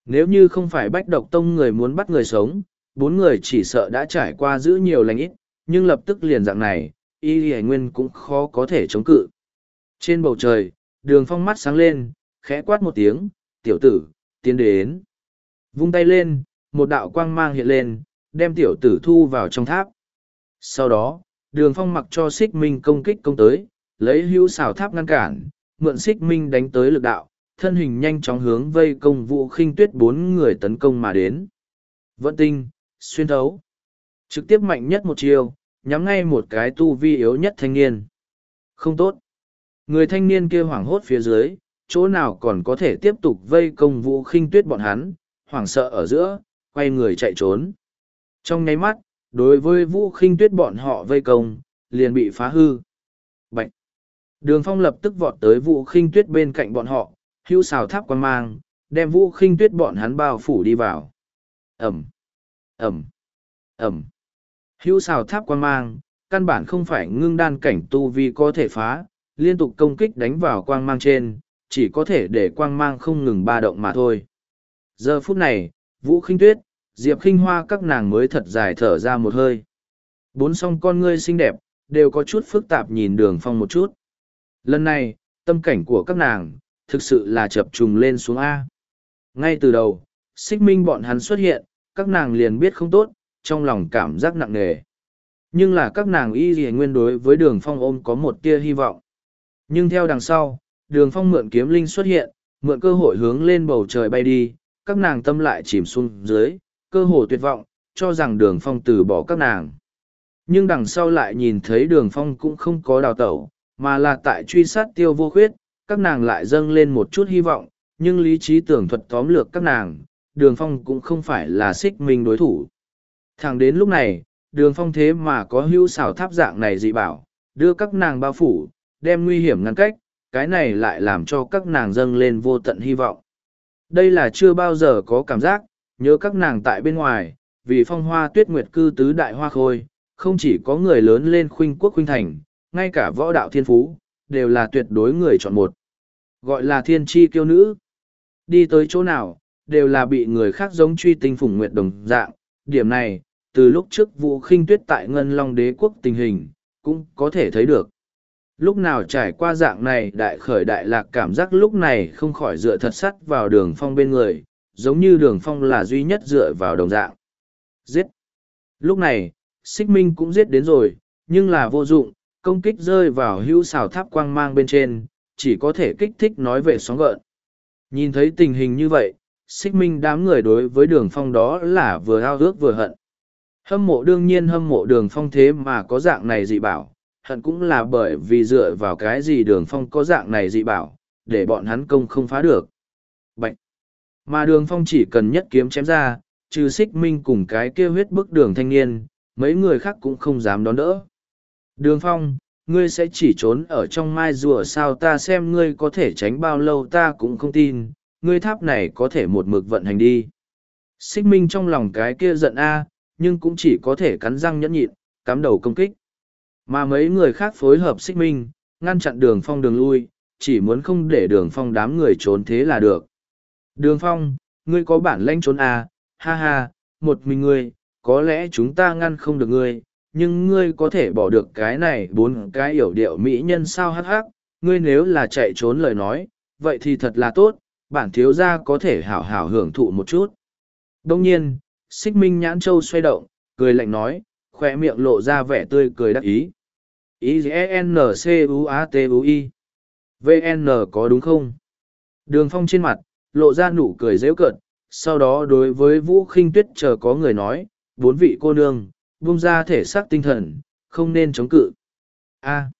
A: Nếu như không phải bách độc tông người muốn bắt người sống, bốn người chỉ sợ đã trải qua giữ nhiều lành ít, nhưng lập tức liền dạng này, y hải nguyên cũng khó có thể chống cự. Trên bầu trời, đường phong mắt sáng lên, khẽ quát một tiếng, tiểu tử, tiến đến. Vung tay lên, một đạo quang mang hiện lên, đem tiểu tử thu vào trong tháp. Sau đó, đường phong mặc cho xích minh công kích công tới, lấy hưu xào tháp ngăn cản, mượn xích minh đánh tới lực đạo, thân hình nhanh chóng hướng vây công vũ khinh tuyết bốn người tấn công mà đến. Vận tinh, xuyên thấu. Trực tiếp mạnh nhất một chiều, nhắm ngay một cái tu vi yếu nhất thanh niên. Không tốt. Người thanh niên kia hoảng hốt phía dưới, chỗ nào còn có thể tiếp tục vây công vũ khinh tuyết bọn hắn, hoảng sợ ở giữa, quay người chạy trốn. Trong nháy mắt, đối với vũ khinh tuyết bọn họ vây công, liền bị phá hư. Bạch! Đường phong lập tức vọt tới vũ khinh tuyết bên cạnh bọn họ, hưu xào tháp quan mang, đem vũ khinh tuyết bọn hắn bao phủ đi vào. Ẩm! Ẩm! Ẩm! Hữu xào tháp quan mang, căn bản không phải ngưng đan cảnh tu vi có thể phá, liên tục công kích đánh vào quang mang trên, chỉ có thể để quang mang không ngừng ba động mà thôi. Giờ phút này, Vũ khinh tuyết, Diệp khinh hoa các nàng mới thật dài thở ra một hơi. Bốn song con ngươi xinh đẹp, đều có chút phức tạp nhìn đường phong một chút. Lần này, tâm cảnh của các nàng, thực sự là chập trùng lên xuống A. Ngay từ đầu, xích minh bọn hắn xuất hiện, các nàng liền biết không tốt, trong lòng cảm giác nặng nề. Nhưng là các nàng y dị nguyên đối với đường phong ôm có một tia hy vọng. Nhưng theo đằng sau, đường phong mượn kiếm linh xuất hiện, mượn cơ hội hướng lên bầu trời bay đi, các nàng tâm lại chìm xuống dưới, cơ hồ tuyệt vọng, cho rằng đường phong từ bỏ các nàng. Nhưng đằng sau lại nhìn thấy đường phong cũng không có đào tẩu, mà là tại truy sát tiêu vô khuyết, các nàng lại dâng lên một chút hy vọng, nhưng lý trí tưởng thuật tóm lược các nàng, đường phong cũng không phải là xích minh đối thủ. Thẳng đến lúc này, đường phong thế mà có hưu xảo tháp dạng này dị bảo, đưa các nàng bao phủ, đem nguy hiểm ngăn cách, cái này lại làm cho các nàng dâng lên vô tận hy vọng. Đây là chưa bao giờ có cảm giác, nhớ các nàng tại bên ngoài, vì phong hoa tuyết nguyệt cư tứ đại hoa khôi, không chỉ có người lớn lên khuynh quốc khuynh thành, ngay cả võ đạo thiên phú, đều là tuyệt đối người chọn một. Gọi là thiên tri kiêu nữ. Đi tới chỗ nào, đều là bị người khác giống truy tinh phủng nguyệt đồng dạng. Điểm này, từ lúc trước vụ khinh tuyết tại Ngân Long đế quốc tình hình, cũng có thể thấy được. Lúc nào trải qua dạng này đại khởi đại lạc cảm giác lúc này không khỏi dựa thật sắt vào đường phong bên người, giống như đường phong là duy nhất dựa vào đồng dạng. Giết! Lúc này, xích minh cũng giết đến rồi, nhưng là vô dụng, công kích rơi vào hữu xào tháp quang mang bên trên, chỉ có thể kích thích nói về sóng gợn. Nhìn thấy tình hình như vậy, xích minh đám người đối với đường phong đó là vừa ao ước vừa hận. Hâm mộ đương nhiên hâm mộ đường phong thế mà có dạng này dị bảo, hận cũng là bởi vì dựa vào cái gì đường phong có dạng này dị bảo, để bọn hắn công không phá được. Bạch! Mà đường phong chỉ cần nhất kiếm chém ra, trừ xích minh cùng cái kia huyết bức đường thanh niên, mấy người khác cũng không dám đón đỡ. Đường phong, ngươi sẽ chỉ trốn ở trong mai rùa sao ta xem ngươi có thể tránh bao lâu ta cũng không tin, ngươi tháp này có thể một mực vận hành đi. Xích minh trong lòng cái kia giận a nhưng cũng chỉ có thể cắn răng nhẫn nhịn, cắm đầu công kích. Mà mấy người khác phối hợp xích minh, ngăn chặn đường phong đường lui, chỉ muốn không để đường phong đám người trốn thế là được. Đường phong, ngươi có bản lãnh trốn à, ha ha, một mình ngươi, có lẽ chúng ta ngăn không được ngươi, nhưng ngươi có thể bỏ được cái này bốn cái hiểu điệu mỹ nhân sao hắc hắc, ngươi nếu là chạy trốn lời nói, vậy thì thật là tốt, bản thiếu gia có thể hảo hảo hưởng thụ một chút. Đông nhiên, xích minh nhãn châu xoay động, cười lạnh nói, khoe miệng lộ ra vẻ tươi cười đắc ý. I-N-C-U-A-T-U-I VN có đúng không? Đường phong trên mặt, lộ ra nụ cười dễu cợt, sau đó đối với Vũ khinh Tuyết chờ có người nói, bốn vị cô nương, buông ra thể xác tinh thần, không nên chống cự. A.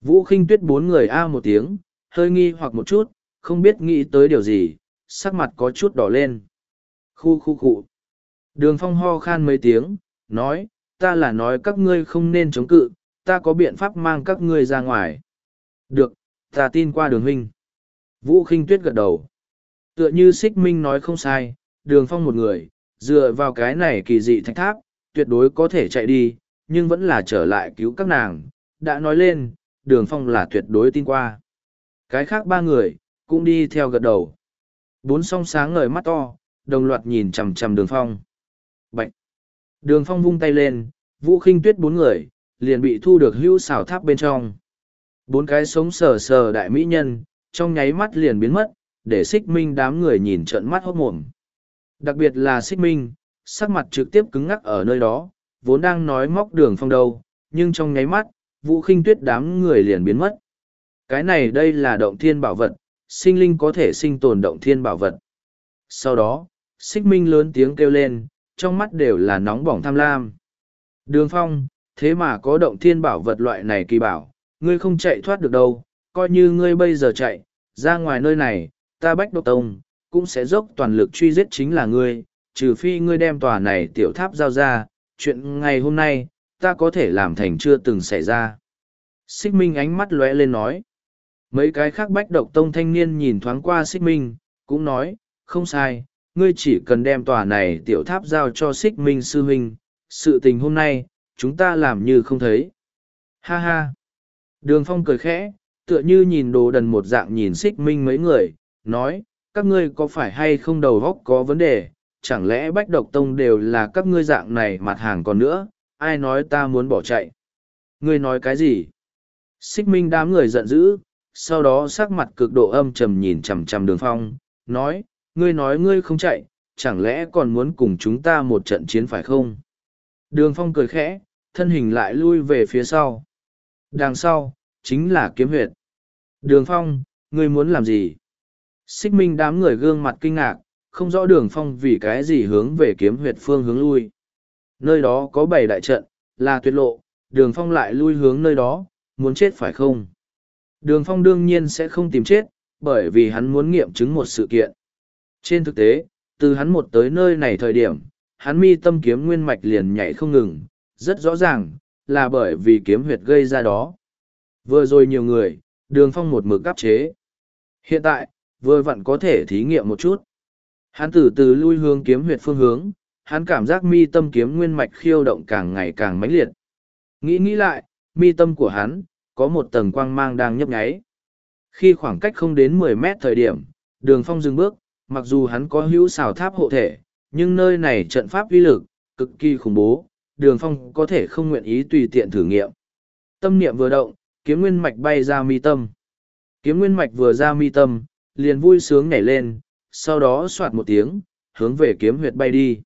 A: Vũ khinh Tuyết bốn người A một tiếng, hơi nghi hoặc một chút, không biết nghĩ tới điều gì, sắc mặt có chút đỏ lên. Khu khu cụ. Đường phong ho khan mấy tiếng, nói, ta là nói các ngươi không nên chống cự, ta có biện pháp mang các ngươi ra ngoài. Được, ta tin qua đường huynh. Vũ khinh tuyết gật đầu. Tựa như xích minh nói không sai, đường phong một người, dựa vào cái này kỳ dị thạch tháp, tuyệt đối có thể chạy đi, nhưng vẫn là trở lại cứu các nàng. Đã nói lên, đường phong là tuyệt đối tin qua. Cái khác ba người, cũng đi theo gật đầu. Bốn song sáng ngời mắt to, đồng loạt nhìn chằm chằm đường phong. Bạch! Đường phong vung tay lên, vũ khinh tuyết bốn người, liền bị thu được hưu xảo tháp bên trong. Bốn cái sống sờ sờ đại mỹ nhân, trong nháy mắt liền biến mất, để xích minh đám người nhìn trợn mắt hốt mồm. Đặc biệt là xích minh, sắc mặt trực tiếp cứng ngắc ở nơi đó, vốn đang nói móc đường phong đầu nhưng trong nháy mắt, vũ khinh tuyết đám người liền biến mất. Cái này đây là động thiên bảo vật, sinh linh có thể sinh tồn động thiên bảo vật. Sau đó, xích minh lớn tiếng kêu lên, trong mắt đều là nóng bỏng tham lam. Đường phong, thế mà có động thiên bảo vật loại này kỳ bảo, ngươi không chạy thoát được đâu, coi như ngươi bây giờ chạy, ra ngoài nơi này, ta bách độc tông, cũng sẽ dốc toàn lực truy giết chính là ngươi, trừ phi ngươi đem tòa này tiểu tháp giao ra, chuyện ngày hôm nay, ta có thể làm thành chưa từng xảy ra. Xích Minh ánh mắt lóe lên nói. Mấy cái khác bách độc tông thanh niên nhìn thoáng qua Xích Minh, cũng nói, không sai, ngươi chỉ cần đem tòa này tiểu tháp giao cho Xích Minh sư huynh, sự tình hôm nay, chúng ta làm như không thấy. Ha ha! Đường phong cười khẽ, tựa như nhìn đồ đần một dạng nhìn xích minh mấy người, nói, các ngươi có phải hay không đầu góc có vấn đề, chẳng lẽ bách độc tông đều là các ngươi dạng này mặt hàng còn nữa, ai nói ta muốn bỏ chạy. Ngươi nói cái gì? Xích minh đám người giận dữ, sau đó sắc mặt cực độ âm trầm nhìn chằm chằm đường phong, nói, ngươi nói ngươi không chạy, chẳng lẽ còn muốn cùng chúng ta một trận chiến phải không? Đường phong cười khẽ, thân hình lại lui về phía sau. Đằng sau, chính là kiếm huyệt. Đường phong, ngươi muốn làm gì? Xích minh đám người gương mặt kinh ngạc, không rõ đường phong vì cái gì hướng về kiếm huyệt phương hướng lui. Nơi đó có bảy đại trận, là tuyệt lộ, đường phong lại lui hướng nơi đó, muốn chết phải không? Đường phong đương nhiên sẽ không tìm chết, bởi vì hắn muốn nghiệm chứng một sự kiện. Trên thực tế, từ hắn một tới nơi này thời điểm, hắn mi tâm kiếm nguyên mạch liền nhảy không ngừng, rất rõ ràng, là bởi vì kiếm huyệt gây ra đó. Vừa rồi nhiều người, đường phong một mực áp chế. Hiện tại, vừa vặn có thể thí nghiệm một chút. Hắn từ từ lui hướng kiếm huyệt phương hướng, hắn cảm giác mi tâm kiếm nguyên mạch khiêu động càng ngày càng mãnh liệt. Nghĩ nghĩ lại, mi tâm của hắn, có một tầng quang mang đang nhấp nháy. Khi khoảng cách không đến mười mét thời điểm, đường phong dừng bước, mặc dù hắn có hữu xào tháp hộ thể, nhưng nơi này trận pháp uy lực, cực kỳ khủng bố, đường phong có thể không nguyện ý tùy tiện thử nghiệm. Tâm niệm vừa động, kiếm nguyên mạch bay ra mi tâm. Kiếm nguyên mạch vừa ra mi tâm, liền vui sướng nhảy lên, sau đó soạt một tiếng, hướng về kiếm huyệt bay đi.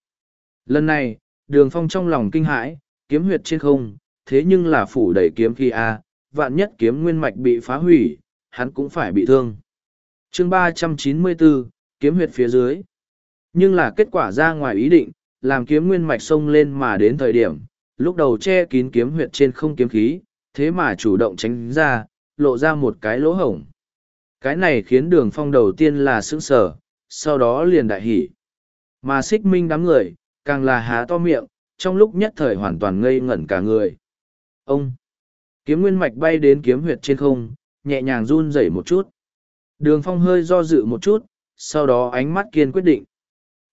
A: Lần này, đường phong trong lòng kinh hãi, kiếm huyệt trên không, thế nhưng là phủ đầy kiếm khi A, vạn nhất kiếm nguyên mạch bị phá hủy, hắn cũng phải bị thương. chương ba trăm chín mươi bốn kiếm huyệt phía dưới. Nhưng là kết quả ra ngoài ý định, làm kiếm nguyên mạch sông lên mà đến thời điểm, lúc đầu che kín kiếm huyệt trên không kiếm khí, thế mà chủ động tránh ra, lộ ra một cái lỗ hổng. Cái này khiến đường phong đầu tiên là sững sờ, sau đó liền đại hỉ. Mà xích minh đám người, càng là há to miệng, trong lúc nhất thời hoàn toàn ngây ngẩn cả người. Ông! Kiếm nguyên mạch bay đến kiếm huyệt trên không, nhẹ nhàng run rẩy một chút. Đường phong hơi do dự một chút, sau đó ánh mắt kiên quyết định.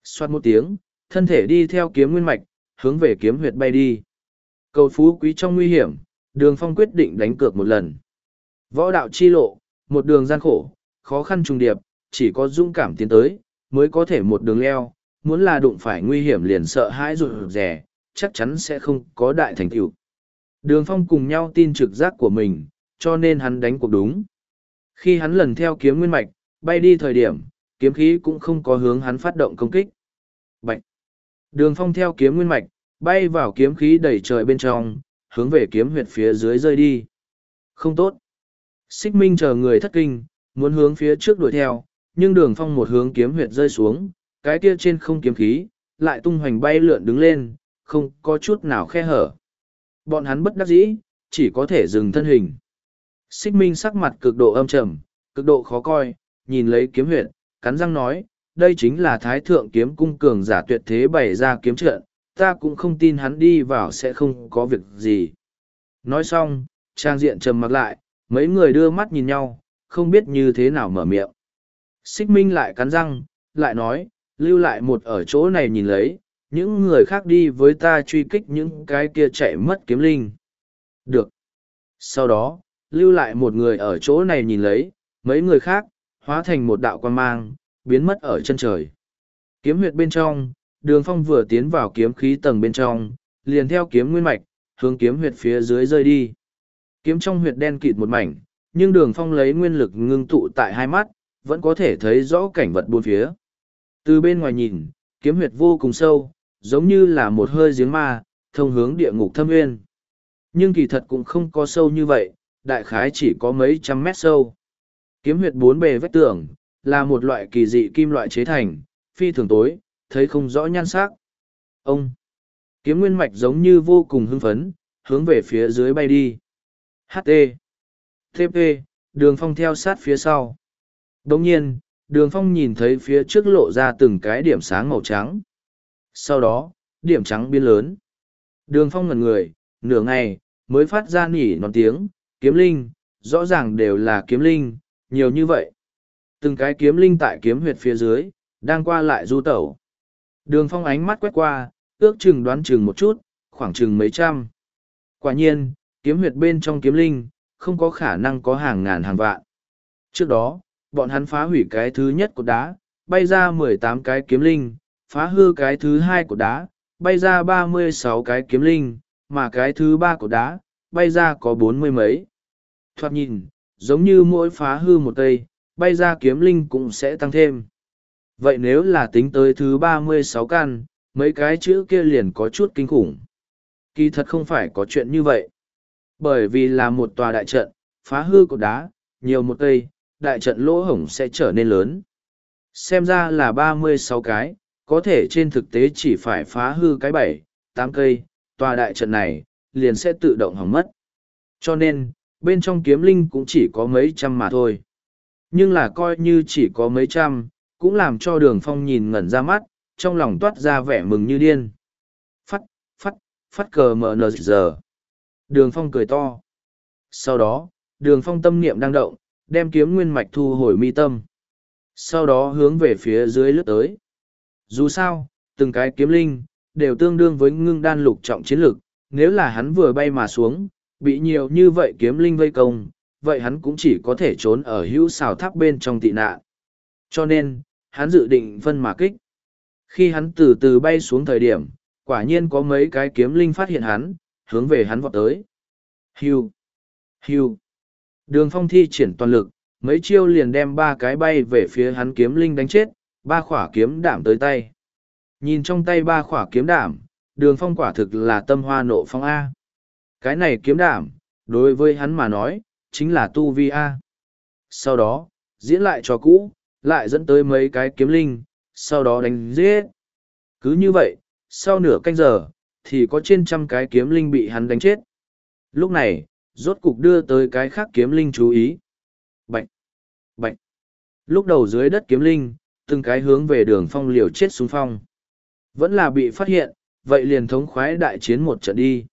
A: Xoát một tiếng, thân thể đi theo kiếm nguyên mạch, hướng về kiếm huyệt bay đi. Cầu phú quý trong nguy hiểm, đường phong quyết định đánh cược một lần. Võ đạo chi lộ, một đường gian khổ, khó khăn trùng điệp, chỉ có dũng cảm tiến tới, mới có thể một đường leo, muốn là đụng phải nguy hiểm liền sợ hãi rụt rẻ, chắc chắn sẽ không có đại thành tựu. Đường phong cùng nhau tin trực giác của mình, cho nên hắn đánh cuộc đúng. Khi hắn lần theo kiếm nguyên mạch, bay đi thời điểm, kiếm khí cũng không có hướng hắn phát động công kích. Bạch! Đường phong theo kiếm nguyên mạch, bay vào kiếm khí đầy trời bên trong, hướng về kiếm huyệt phía dưới rơi đi. Không tốt! Xích minh chờ người thất kinh, muốn hướng phía trước đuổi theo, nhưng đường phong một hướng kiếm huyệt rơi xuống, cái kia trên không kiếm khí, lại tung hoành bay lượn đứng lên, không có chút nào khe hở. Bọn hắn bất đắc dĩ, chỉ có thể dừng thân hình. Xích minh sắc mặt cực độ âm trầm, cực độ khó coi, nhìn lấy kiếm huyệt, cắn răng nói, đây chính là thái thượng kiếm cung cường giả tuyệt thế bày ra kiếm trận, ta cũng không tin hắn đi vào sẽ không có việc gì. Nói xong, trang diện trầm mặc lại, mấy người đưa mắt nhìn nhau, không biết như thế nào mở miệng. Xích Minh lại cắn răng, lại nói, lưu lại một ở chỗ này nhìn lấy, những người khác đi với ta truy kích những cái kia chạy mất kiếm linh. Được. Sau đó, lưu lại một người ở chỗ này nhìn lấy, mấy người khác, hóa thành một đạo quan mang, biến mất ở chân trời. Kiếm huyệt bên trong, đường phong vừa tiến vào kiếm khí tầng bên trong, liền theo kiếm nguyên mạch, hướng kiếm huyệt phía dưới rơi đi. Kiếm trong huyệt đen kịt một mảnh, nhưng đường phong lấy nguyên lực ngưng tụ tại hai mắt, vẫn có thể thấy rõ cảnh vật buôn phía. Từ bên ngoài nhìn, kiếm huyệt vô cùng sâu, giống như là một hơi giếng ma, thông hướng địa ngục thâm nguyên. Nhưng kỳ thật cũng không có sâu như vậy, đại khái chỉ có mấy trăm mét sâu. Kiếm huyệt bốn bề vách tường, là một loại kỳ dị kim loại chế thành, phi thường tối, thấy không rõ nhan sắc. Ông! Kiếm nguyên mạch giống như vô cùng hưng phấn, hướng về phía dưới bay đi. HT! TP! Đường phong theo sát phía sau. Đồng nhiên, đường phong nhìn thấy phía trước lộ ra từng cái điểm sáng màu trắng. Sau đó, điểm trắng biến lớn. Đường phong ngần người, nửa ngày, mới phát ra nỉ non tiếng, kiếm linh, rõ ràng đều là kiếm linh, nhiều như vậy. Từng cái kiếm linh tại kiếm huyệt phía dưới, đang qua lại du tẩu. Đường phong ánh mắt quét qua, ước chừng đoán chừng một chút, khoảng chừng mấy trăm. Quả nhiên, kiếm huyệt bên trong kiếm linh, không có khả năng có hàng ngàn hàng vạn. Trước đó, bọn hắn phá hủy cái thứ nhất của đá, bay ra mười tám cái kiếm linh, phá hư cái thứ hai của đá, bay ra ba mươi sáu cái kiếm linh, mà cái thứ ba của đá, bay ra có bốn mươi mấy. Thoạt nhìn, giống như mỗi phá hư một cây, bay ra kiếm linh cũng sẽ tăng thêm. Vậy nếu là tính tới thứ ba mươi sáu căn, mấy cái chữ kia liền có chút kinh khủng. Kỳ thật không phải có chuyện như vậy. Bởi vì là một tòa đại trận, phá hư cột đá, nhiều một cây, đại trận lỗ hổng sẽ trở nên lớn. Xem ra là ba mươi sáu cái, có thể trên thực tế chỉ phải phá hư cái bảy, tám cây, tòa đại trận này, liền sẽ tự động hỏng mất. Cho nên, bên trong kiếm linh cũng chỉ có mấy trăm mà thôi. Nhưng là coi như chỉ có mấy trăm, cũng làm cho đường phong nhìn ngẩn ra mắt, trong lòng toát ra vẻ mừng như điên. Phát, phát, phát cờ mở nờ giờ. Đường phong cười to. Sau đó, đường phong tâm niệm đang động, đem kiếm nguyên mạch thu hồi mi tâm. Sau đó hướng về phía dưới lướt tới. Dù sao, từng cái kiếm linh, đều tương đương với ngưng đan lục trọng chiến lực, nếu là hắn vừa bay mà xuống, bị nhiều như vậy kiếm linh vây công, vậy hắn cũng chỉ có thể trốn ở hữu xào tháp bên trong tị nạn. Cho nên, hắn dự định phân mà kích. Khi hắn từ từ bay xuống thời điểm, quả nhiên có mấy cái kiếm linh phát hiện hắn, hướng về hắn vọt tới. Hưu! Hưu! Đường phong thi triển toàn lực, mấy chiêu liền đem ba cái bay về phía hắn kiếm linh đánh chết, ba khỏa kiếm đảm tới tay. Nhìn trong tay ba khỏa kiếm đảm, đường phong quả thực là tâm hoa nộ phong A. Cái này kiếm đảm, đối với hắn mà nói, chính là tu vi A. Sau đó, diễn lại cho cũ, lại dẫn tới mấy cái kiếm linh, sau đó đánh giết. Cứ như vậy, sau nửa canh giờ, thì có trên trăm cái kiếm linh bị hắn đánh chết. Lúc này, rốt cục đưa tới cái khác kiếm linh chú ý. Bạch! Bạch! Lúc đầu dưới đất kiếm linh, từng cái hướng về đường phong liều chết xuống phong. Vẫn là bị phát hiện, vậy liền thống khoái đại chiến một trận đi.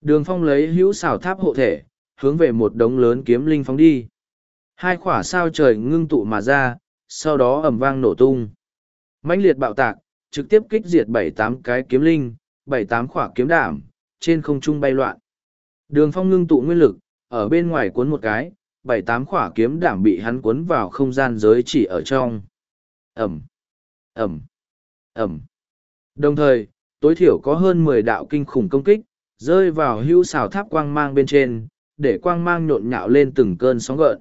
A: Đường phong lấy hữu xảo tháp hộ thể, hướng về một đống lớn kiếm linh phóng đi. Hai khỏa sao trời ngưng tụ mà ra, sau đó ầm vang nổ tung. mãnh liệt bạo tạc, trực tiếp kích diệt bảy tám cái kiếm linh, bảy tám khỏa kiếm đảm, trên không trung bay loạn. Đường phong ngưng tụ nguyên lực, ở bên ngoài cuốn một cái, bảy tám khỏa kiếm đảm bị hắn cuốn vào không gian giới chỉ ở trong. Ẩm, Ẩm, Ẩm. Đồng thời, tối thiểu có hơn mười đạo kinh khủng công kích, rơi vào hưu xào tháp quang mang bên trên, để quang mang nhộn nhạo lên từng cơn sóng gợn.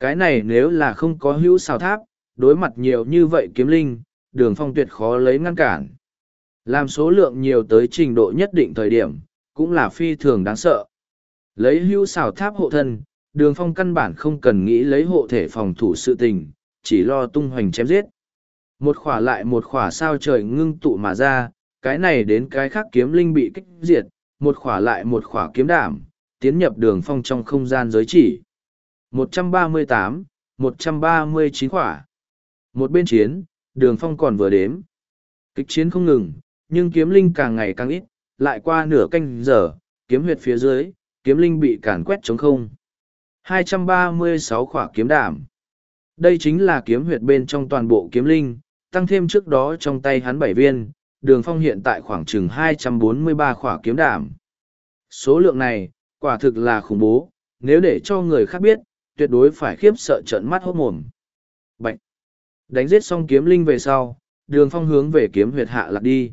A: Cái này nếu là không có hữu xào tháp, đối mặt nhiều như vậy kiếm linh, đường phong tuyệt khó lấy ngăn cản. Làm số lượng nhiều tới trình độ nhất định thời điểm, cũng là phi thường đáng sợ. Lấy hữu xào tháp hộ thân, đường phong căn bản không cần nghĩ lấy hộ thể phòng thủ sự tình, chỉ lo tung hoành chém giết. Một khỏa lại một khỏa sao trời ngưng tụ mà ra, cái này đến cái khác kiếm linh bị kích diệt, một khỏa lại một khỏa kiếm đảm, tiến nhập đường phong trong không gian giới chỉ. 138, 139 khỏa. Một bên chiến, đường phong còn vừa đếm. Kịch chiến không ngừng, nhưng kiếm linh càng ngày càng ít, lại qua nửa canh giờ, kiếm huyệt phía dưới, kiếm linh bị càn quét trống không. 236 khỏa kiếm đảm. Đây chính là kiếm huyệt bên trong toàn bộ kiếm linh, tăng thêm trước đó trong tay hắn bảy viên, đường phong hiện tại khoảng chừng 243 khỏa kiếm đảm. Số lượng này, quả thực là khủng bố, nếu để cho người khác biết, tuyệt đối phải khiếp sợ trận mắt hốt mồm. Bạch! Đánh giết xong kiếm linh về sau, đường phong hướng về kiếm huyệt hạ lạc đi.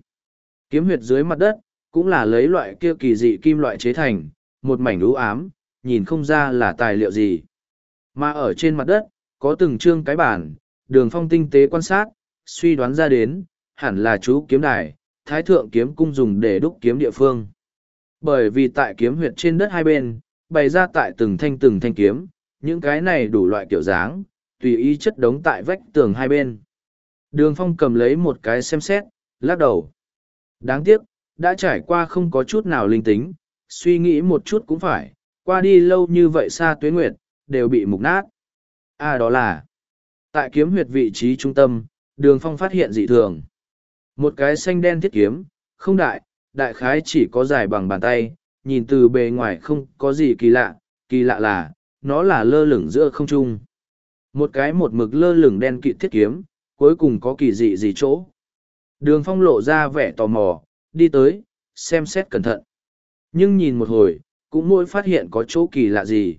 A: Kiếm huyệt dưới mặt đất, cũng là lấy loại kia kỳ dị kim loại chế thành, một mảnh lũ ám, nhìn không ra là tài liệu gì. Mà ở trên mặt đất, có từng trương cái bản, đường phong tinh tế quan sát, suy đoán ra đến, hẳn là chú kiếm đài, thái thượng kiếm cung dùng để đúc kiếm địa phương. Bởi vì tại kiếm huyệt trên đất hai bên, bày ra tại từng thanh từng thanh kiếm, những cái này đủ loại kiểu dáng, tùy ý chất đống tại vách tường hai bên. Đường phong cầm lấy một cái xem xét, lắc đầu. Đáng tiếc, đã trải qua không có chút nào linh tính, suy nghĩ một chút cũng phải, qua đi lâu như vậy xa tuyến nguyệt, đều bị mục nát. À đó là, tại kiếm huyệt vị trí trung tâm, đường phong phát hiện dị thường. Một cái xanh đen thiết kiếm, không đại, đại khái chỉ có dài bằng bàn tay, nhìn từ bề ngoài không có gì kỳ lạ, kỳ lạ là, nó là lơ lửng giữa không trung. Một cái một mực lơ lửng đen kịt thiết kiếm, cuối cùng có kỳ dị gì chỗ. Đường phong lộ ra vẻ tò mò, đi tới, xem xét cẩn thận. Nhưng nhìn một hồi, cũng mỗi phát hiện có chỗ kỳ lạ gì.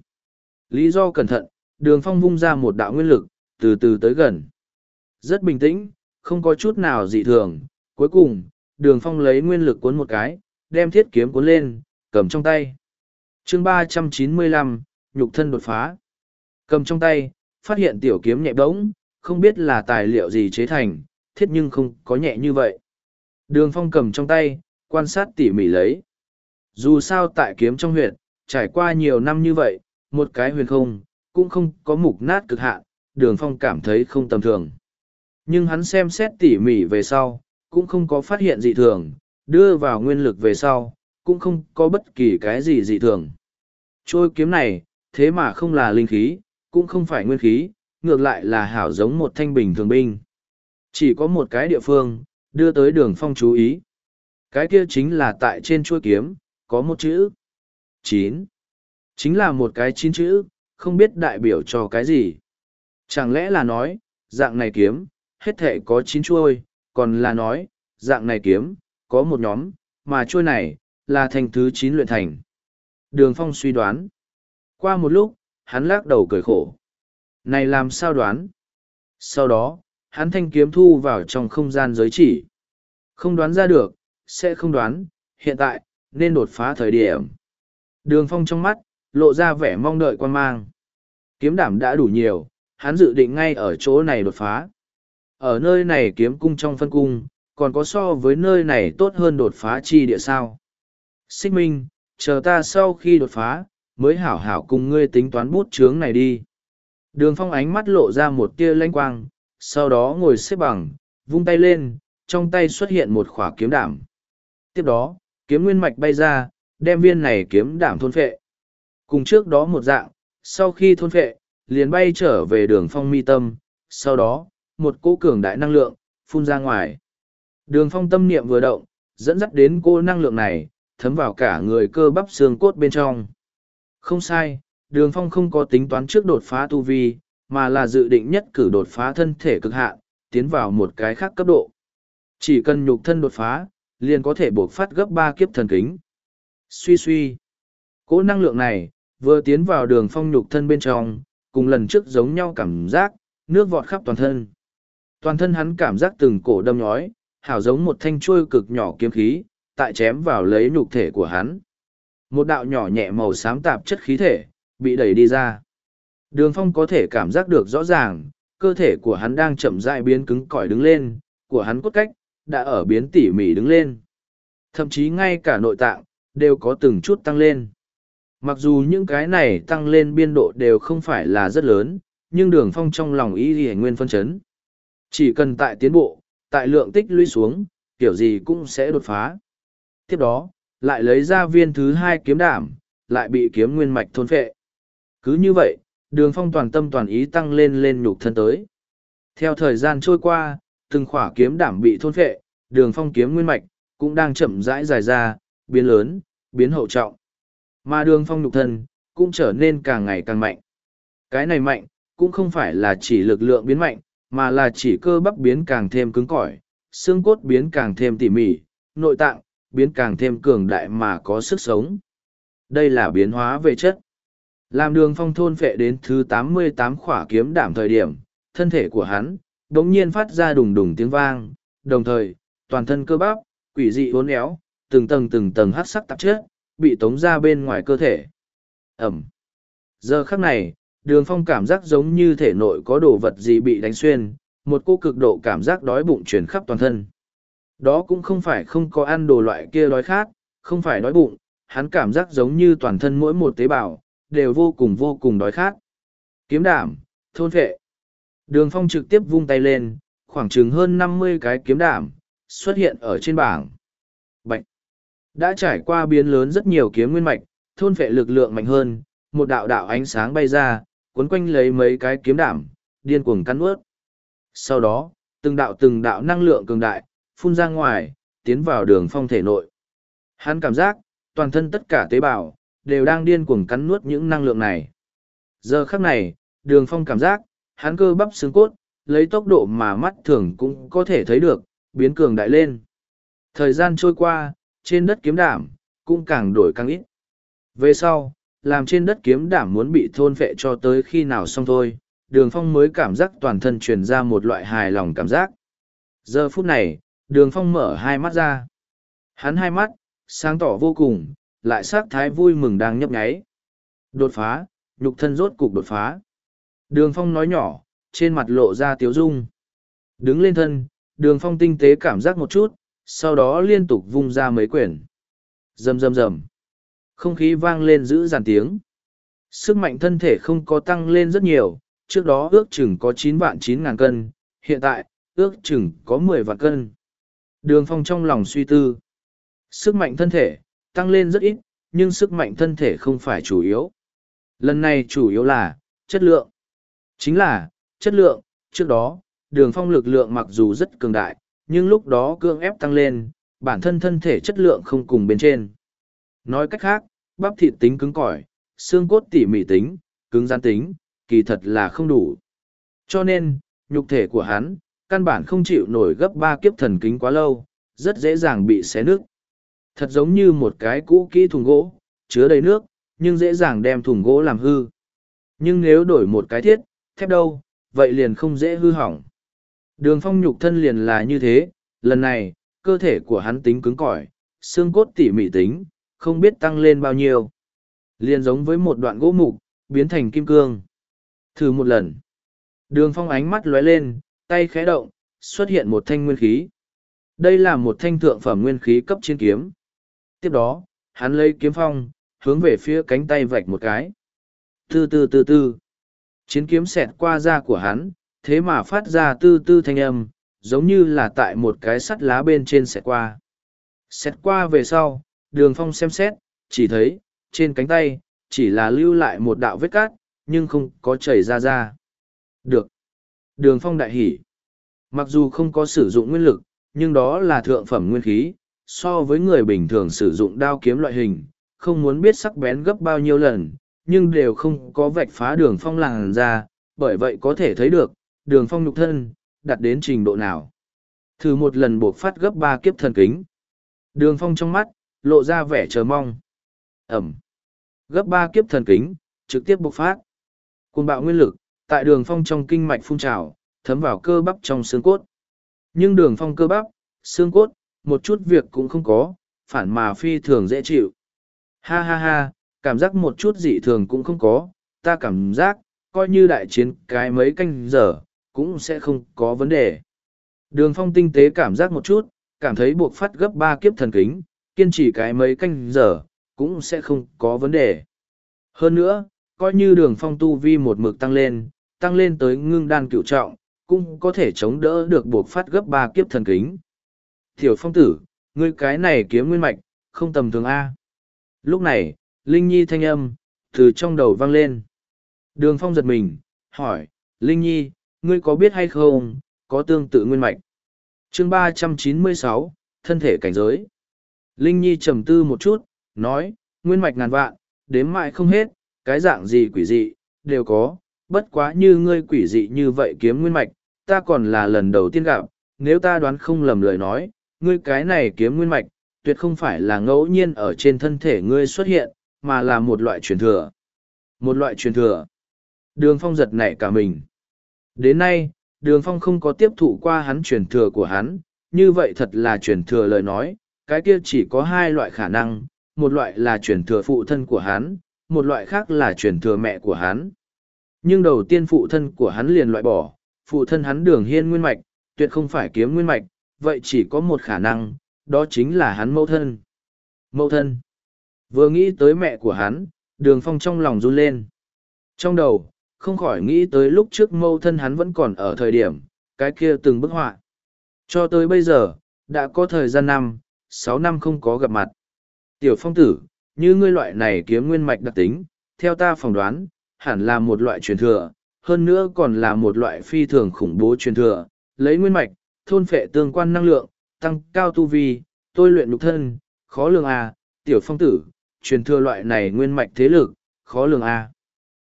A: Lý do cẩn thận, đường phong vung ra một đạo nguyên lực, từ từ tới gần. Rất bình tĩnh, không có chút nào dị thường. Cuối cùng, đường phong lấy nguyên lực cuốn một cái, đem thiết kiếm cuốn lên, cầm trong tay. chương ba trăm chín mươi lăm nhục thân đột phá. Cầm trong tay, phát hiện tiểu kiếm nhẹ bỗng, không biết là tài liệu gì chế thành, thiết nhưng không có nhẹ như vậy. Đường phong cầm trong tay, quan sát tỉ mỉ lấy. Dù sao tại kiếm trong huyện, trải qua nhiều năm như vậy, một cái huyền không, cũng không có mục nát cực hạn, đường phong cảm thấy không tầm thường. Nhưng hắn xem xét tỉ mỉ về sau, cũng không có phát hiện dị thường, đưa vào nguyên lực về sau, cũng không có bất kỳ cái gì dị thường. Trôi kiếm này, thế mà không là linh khí, cũng không phải nguyên khí, ngược lại là hảo giống một thanh bình thường binh. Chỉ có một cái địa phương, đưa tới đường phong chú ý. Cái kia chính là tại trên chuôi kiếm, có một chữ. chín Chính là một cái chín chữ, không biết đại biểu cho cái gì. Chẳng lẽ là nói, dạng này kiếm, hết thể có chín chuôi, còn là nói, dạng này kiếm, có một nhóm, mà chuôi này, là thành thứ chín luyện thành. Đường phong suy đoán. Qua một lúc, hắn lắc đầu cười khổ. Này làm sao đoán? Sau đó, hắn thanh kiếm thu vào trong không gian giới chỉ. Không đoán ra được, sẽ không đoán, hiện tại, nên đột phá thời điểm. Đường phong trong mắt, lộ ra vẻ mong đợi quan mang. Kiếm đảm đã đủ nhiều, hắn dự định ngay ở chỗ này đột phá. Ở nơi này kiếm cung trong phân cung, còn có so với nơi này tốt hơn đột phá chi địa sao. Xích minh, chờ ta sau khi đột phá, mới hảo hảo cùng ngươi tính toán bút chướng này đi. Đường phong ánh mắt lộ ra một tia lanh quang, sau đó ngồi xếp bằng, vung tay lên, trong tay xuất hiện một khỏa kiếm đảm. Tiếp đó, kiếm nguyên mạch bay ra, đem viên này kiếm đảm thôn phệ. Cùng trước đó một dạng, sau khi thôn phệ, liền bay trở về đường phong mi tâm, sau đó, một cỗ cường đại năng lượng, phun ra ngoài. Đường phong tâm niệm vừa động, dẫn dắt đến cô năng lượng này, thấm vào cả người cơ bắp xương cốt bên trong. Không sai, đường phong không có tính toán trước đột phá tu vi, mà là dự định nhất cử đột phá thân thể cực hạn, tiến vào một cái khác cấp độ. Chỉ cần nhục thân đột phá, liền có thể buộc phát gấp ba kiếp thần kính. Suy suy. Cỗ năng lượng này, vừa tiến vào đường phong nhục thân bên trong, cùng lần trước giống nhau cảm giác, nước vọt khắp toàn thân. Toàn thân hắn cảm giác từng cổ đâm nhói, hảo giống một thanh chuôi cực nhỏ kiếm khí, tại chém vào lấy nhục thể của hắn. Một đạo nhỏ nhẹ màu xám tạp chất khí thể, bị đẩy đi ra. Đường phong có thể cảm giác được rõ ràng, cơ thể của hắn đang chậm rãi biến cứng cỏi đứng lên, của hắn cốt cách, đã ở biến tỉ mỉ đứng lên. Thậm chí ngay cả nội tạng, đều có từng chút tăng lên. Mặc dù những cái này tăng lên biên độ đều không phải là rất lớn, nhưng đường phong trong lòng ý gì nguyên phân chấn. Chỉ cần tại tiến bộ, tại lượng tích lũy xuống, kiểu gì cũng sẽ đột phá. Tiếp đó, lại lấy ra viên thứ hai kiếm đảm, lại bị kiếm nguyên mạch thôn phệ. Cứ như vậy, đường phong toàn tâm toàn ý tăng lên lên nhục thân tới. Theo thời gian trôi qua, từng khỏa kiếm đảm bị thôn phệ, đường phong kiếm nguyên mạch, cũng đang chậm rãi dài ra, biến lớn, biến hậu trọng. Mà đường phong nhục thân, cũng trở nên càng ngày càng mạnh. Cái này mạnh, cũng không phải là chỉ lực lượng biến mạnh, mà là chỉ cơ bắp biến càng thêm cứng cỏi, xương cốt biến càng thêm tỉ mỉ, nội tạng, biến càng thêm cường đại mà có sức sống. Đây là biến hóa về chất. Làm đường phong thôn phệ đến thứ tám mươi tám khỏa kiếm đảm thời điểm, thân thể của hắn, đống nhiên phát ra đùng đùng tiếng vang, đồng thời, toàn thân cơ bắp, quỷ dị uốn éo, từng tầng từng tầng hát sắc tạp chất, bị tống ra bên ngoài cơ thể. Ẩm. Giờ khắc này, đường phong cảm giác giống như thể nội có đồ vật gì bị đánh xuyên, một cô cực độ cảm giác đói bụng truyền khắp toàn thân. Đó cũng không phải không có ăn đồ loại kia đói khát, không phải đói bụng, hắn cảm giác giống như toàn thân mỗi một tế bào, đều vô cùng vô cùng đói khát. Kiếm đảm, thôn vệ. Đường phong trực tiếp vung tay lên, khoảng chừng hơn năm mươi cái kiếm đảm, xuất hiện ở trên bảng. Bạch. Đã trải qua biến lớn rất nhiều kiếm nguyên mạch, thôn vệ lực lượng mạnh hơn, một đạo đạo ánh sáng bay ra, cuốn quanh lấy mấy cái kiếm đảm, điên cuồng cắn ướt. Sau đó, từng đạo từng đạo năng lượng cường đại, phun ra ngoài, tiến vào đường phong thể nội. Hắn cảm giác, toàn thân tất cả tế bào, đều đang điên cuồng cắn nuốt những năng lượng này. Giờ khắc này, đường phong cảm giác, hắn cơ bắp xương cốt, lấy tốc độ mà mắt thường cũng có thể thấy được, biến cường đại lên. Thời gian trôi qua, trên đất kiếm đảm, cũng càng đổi càng ít. Về sau, làm trên đất kiếm đảm muốn bị thôn phệ cho tới khi nào xong thôi, đường phong mới cảm giác toàn thân truyền ra một loại hài lòng cảm giác. Giờ phút này, đường phong mở hai mắt ra. Hắn hai mắt, sáng tỏ vô cùng, lại sắc thái vui mừng đang nhấp nháy. Đột phá, nhục thân rốt cục đột phá. Đường phong nói nhỏ, trên mặt lộ ra tiếu dung. Đứng lên thân, đường phong tinh tế cảm giác một chút, sau đó liên tục vung ra mấy quyển. Rầm rầm rầm. Không khí vang lên giữ dàn tiếng. Sức mạnh thân thể không có tăng lên rất nhiều, trước đó ước chừng có chín vạn chín ngàn cân, hiện tại, ước chừng có mười vạn cân. Đường phong trong lòng suy tư. Sức mạnh thân thể, tăng lên rất ít, nhưng sức mạnh thân thể không phải chủ yếu. Lần này chủ yếu là, chất lượng. Chính là, chất lượng, trước đó, đường phong lực lượng mặc dù rất cường đại, nhưng lúc đó cương ép tăng lên, bản thân thân thể chất lượng không cùng bên trên. Nói cách khác, bắp thịt tính cứng cỏi, xương cốt tỉ mỉ tính, cứng gian tính, kỳ thật là không đủ. Cho nên, nhục thể của hắn, căn bản không chịu nổi gấp ba kiếp thần kính quá lâu, rất dễ dàng bị xé nước. Thật giống như một cái cũ kỹ thùng gỗ, chứa đầy nước, nhưng dễ dàng đem thùng gỗ làm hư. Nhưng nếu đổi một cái thiết, thép đâu, vậy liền không dễ hư hỏng. Đường phong nhục thân liền là như thế, lần này, cơ thể của hắn tính cứng cỏi, xương cốt tỉ mỉ tính, không biết tăng lên bao nhiêu. Liền giống với một đoạn gỗ mục, biến thành kim cương. Thử một lần. Đường phong ánh mắt lóe lên, tay khẽ động, xuất hiện một thanh nguyên khí. Đây là một thanh thượng phẩm nguyên khí cấp chiến kiếm. Tiếp đó, hắn lấy kiếm phong, hướng về phía cánh tay vạch một cái. Tư tư tư tư. Chiến kiếm xẹt qua da của hắn, thế mà phát ra tư tư thanh âm, giống như là tại một cái sắt lá bên trên xẹt qua. Xẹt qua về sau, đường phong xem xét, chỉ thấy, trên cánh tay, chỉ là lưu lại một đạo vết cát, nhưng không có chảy ra ra. Được. Đường phong đại hỉ. Mặc dù không có sử dụng nguyên lực, nhưng đó là thượng phẩm nguyên khí, so với người bình thường sử dụng đao kiếm loại hình, không muốn biết sắc bén gấp bao nhiêu lần, nhưng đều không có vạch phá đường phong làng ra, bởi vậy có thể thấy được, đường phong nhục thân, đặt đến trình độ nào. Thử một lần buộc phát gấp ba kiếp thần kính. Đường phong trong mắt, lộ ra vẻ chờ mong. Ẩm. Gấp ba kiếp thần kính, trực tiếp bộc phát. Cùng bạo nguyên lực, tại đường phong trong kinh mạch phun trào, thấm vào cơ bắp trong xương cốt. Nhưng đường phong cơ bắp, xương cốt, một chút việc cũng không có, phản mà phi thường dễ chịu. Ha ha ha, cảm giác một chút dị thường cũng không có, ta cảm giác, coi như đại chiến cái mấy canh giờ, cũng sẽ không có vấn đề. Đường phong tinh tế cảm giác một chút, cảm thấy buộc phát gấp ba kiếp thần kính, kiên trì cái mấy canh giờ, cũng sẽ không có vấn đề. Hơn nữa, coi như đường phong tu vi một mực tăng lên, tăng lên tới ngưng đan cựu trọng, cũng có thể chống đỡ được buộc phát gấp ba kiếp thần kính. Tiểu phong tử, ngươi cái này kiếm nguyên mạch, không tầm thường A. Lúc này, Linh Nhi thanh âm, từ trong đầu vang lên. Đường phong giật mình, hỏi, Linh Nhi, ngươi có biết hay không, có tương tự nguyên mạch. chương ba trăm chín mươi sáu thân thể cảnh giới. Linh Nhi trầm tư một chút, nói, nguyên mạch ngàn vạn, đếm mãi không hết, cái dạng gì quỷ dị, đều có, bất quá như ngươi quỷ dị như vậy kiếm nguyên mạch, ta còn là lần đầu tiên gặp, nếu ta đoán không lầm lời nói, ngươi cái này kiếm nguyên mạch, tuyệt không phải là ngẫu nhiên ở trên thân thể ngươi xuất hiện, mà là một loại truyền thừa. Một loại truyền thừa. Đường phong giật nảy cả mình. Đến nay, đường phong không có tiếp thụ qua hắn truyền thừa của hắn, như vậy thật là truyền thừa lời nói, cái kia chỉ có hai loại khả năng, một loại là truyền thừa phụ thân của hắn, một loại khác là truyền thừa mẹ của hắn. Nhưng đầu tiên phụ thân của hắn liền loại bỏ, phụ thân hắn đường hiên nguyên mạch, tuyệt không phải kiếm nguyên mạch, vậy chỉ có một khả năng, đó chính là hắn mẫu thân. Mẫu thân. Vừa nghĩ tới mẹ của hắn, đường phong trong lòng run lên. Trong đầu, không khỏi nghĩ tới lúc trước mẫu thân hắn vẫn còn ở thời điểm, cái kia từng bức họa. Cho tới bây giờ, đã có thời gian năm, sáu năm không có gặp mặt. Tiểu phong tử, như ngươi loại này kiếm nguyên mạch đặc tính, theo ta phỏng đoán, hẳn là một loại truyền thừa, hơn nữa còn là một loại phi thường khủng bố truyền thừa, lấy nguyên mạch, thôn phệ tương quan năng lượng, tăng cao tu vi, tôi luyện lục thân, khó lường à, tiểu phong tử, truyền thừa loại này nguyên mạch thế lực, khó lường à.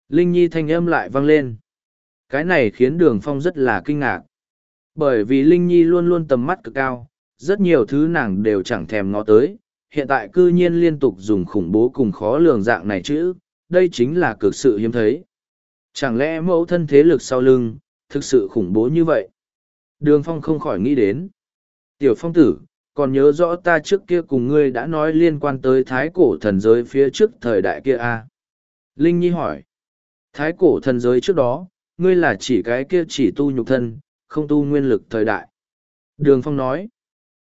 A: Linh Nhi thanh âm lại vang lên. Cái này khiến đường phong rất là kinh ngạc. Bởi vì Linh Nhi luôn luôn tầm mắt cực cao, rất nhiều thứ nàng đều chẳng thèm ngó tới, hiện tại cư nhiên liên tục dùng khủng bố cùng khó lường dạng này chứ, đây chính là cực sự hiếm thấy. Chẳng lẽ mẫu thân thế lực sau lưng, thực sự khủng bố như vậy? Đường Phong không khỏi nghĩ đến. Tiểu Phong tử, còn nhớ rõ ta trước kia cùng ngươi đã nói liên quan tới thái cổ thần giới phía trước thời đại kia à? Linh Nhi hỏi. Thái cổ thần giới trước đó, ngươi là chỉ cái kia chỉ tu nhục thân, không tu nguyên lực thời đại. Đường Phong nói.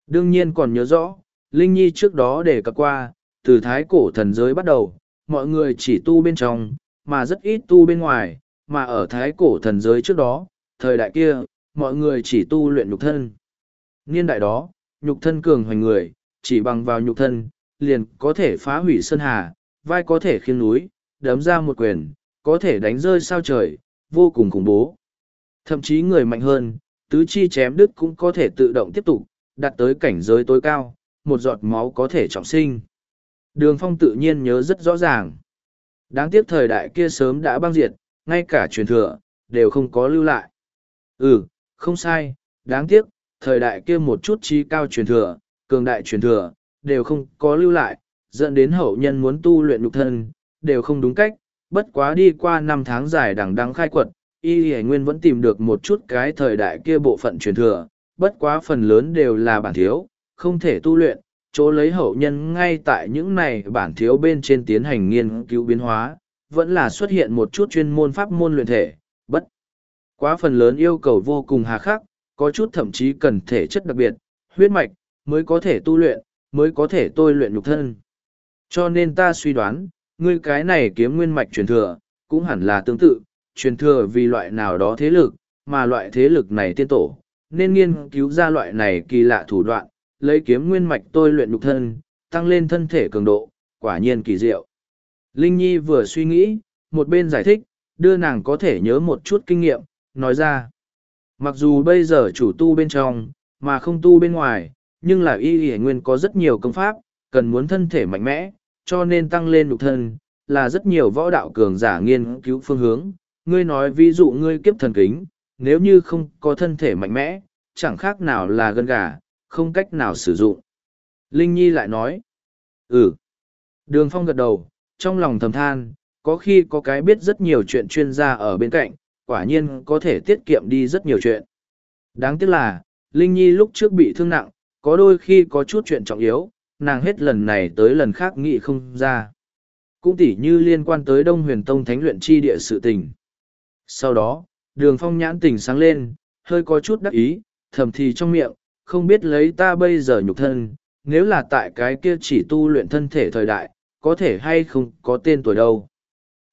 A: Đương nhiên còn nhớ rõ, Linh Nhi trước đó để cập qua, từ thái cổ thần giới bắt đầu, mọi người chỉ tu bên trong, mà rất ít tu bên ngoài, mà ở thái cổ thần giới trước đó, thời đại kia, mọi người chỉ tu luyện nhục thân. Niên đại đó, nhục thân cường hoành người, chỉ bằng vào nhục thân, liền có thể phá hủy sơn hà, vai có thể khiêng núi, đấm ra một quyền, có thể đánh rơi sao trời, vô cùng khủng bố. Thậm chí người mạnh hơn, tứ chi chém đứt cũng có thể tự động tiếp tục, đạt tới cảnh giới tối cao, một giọt máu có thể trọng sinh. Đường phong tự nhiên nhớ rất rõ ràng. Đáng tiếc thời đại kia sớm đã băng diệt, ngay cả truyền thừa, đều không có lưu lại. Ừ, không sai, đáng tiếc, thời đại kia một chút trí cao truyền thừa, cường đại truyền thừa, đều không có lưu lại, dẫn đến hậu nhân muốn tu luyện nhục thân, đều không đúng cách, bất quá đi qua năm tháng dài đằng đắng khai quật, y hải nguyên vẫn tìm được một chút cái thời đại kia bộ phận truyền thừa, bất quá phần lớn đều là bản thiếu, không thể tu luyện, chỗ lấy hậu nhân ngay tại những này bản thiếu bên trên tiến hành nghiên cứu biến hóa, vẫn là xuất hiện một chút chuyên môn pháp môn luyện thể, bất. Quá phần lớn yêu cầu vô cùng hà khắc, có chút thậm chí cần thể chất đặc biệt, huyết mạch, mới có thể tu luyện, mới có thể tôi luyện nhục thân. Cho nên ta suy đoán, ngươi cái này kiếm nguyên mạch truyền thừa, cũng hẳn là tương tự, truyền thừa vì loại nào đó thế lực, mà loại thế lực này tiên tổ, nên nghiên cứu ra loại này kỳ lạ thủ đoạn, lấy kiếm nguyên mạch tôi luyện nhục thân, tăng lên thân thể cường độ, quả nhiên kỳ diệu. Linh Nhi vừa suy nghĩ, một bên giải thích, đưa nàng có thể nhớ một chút kinh nghiệm, nói ra. Mặc dù bây giờ chủ tu bên trong, mà không tu bên ngoài, nhưng là y y nguyên có rất nhiều công pháp, cần muốn thân thể mạnh mẽ, cho nên tăng lên nhục thân, là rất nhiều võ đạo cường giả nghiên cứu phương hướng. Ngươi nói ví dụ ngươi kiếp thần kính, nếu như không có thân thể mạnh mẽ, chẳng khác nào là gân gà, không cách nào sử dụng. Linh Nhi lại nói, ừ. Đường Phong gật đầu, trong lòng thầm than, có khi có cái biết rất nhiều chuyện chuyên gia ở bên cạnh, quả nhiên có thể tiết kiệm đi rất nhiều chuyện. Đáng tiếc là, Linh Nhi lúc trước bị thương nặng, có đôi khi có chút chuyện trọng yếu, nàng hết lần này tới lần khác nghĩ không ra. Cũng tỉ như liên quan tới Đông Huyền Tông Thánh luyện chi địa sự tình. Sau đó, đường phong nhãn tình sáng lên, hơi có chút đắc ý, thầm thì trong miệng, không biết lấy ta bây giờ nhục thân, nếu là tại cái kia chỉ tu luyện thân thể thời đại, có thể hay không có tên tuổi đâu.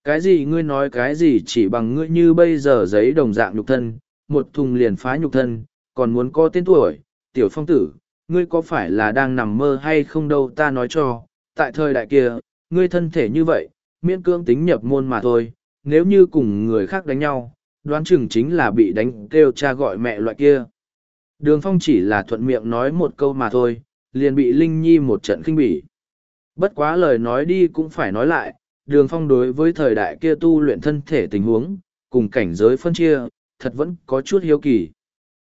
A: Cái gì ngươi nói cái gì chỉ bằng ngươi như bây giờ giấy đồng dạng nhục thân, một thùng liền phá nhục thân, còn muốn có tên tuổi, tiểu phong tử, ngươi có phải là đang nằm mơ hay không đâu ta nói cho, tại thời đại kia, ngươi thân thể như vậy, miễn cưỡng tính nhập môn mà thôi, nếu như cùng người khác đánh nhau, đoán chừng chính là bị đánh kêu cha gọi mẹ loại kia. Đường phong chỉ là thuận miệng nói một câu mà thôi, liền bị Linh Nhi một trận khinh bỉ. Bất quá lời nói đi cũng phải nói lại, đường phong đối với thời đại kia tu luyện thân thể tình huống, cùng cảnh giới phân chia, thật vẫn có chút hiếu kỳ.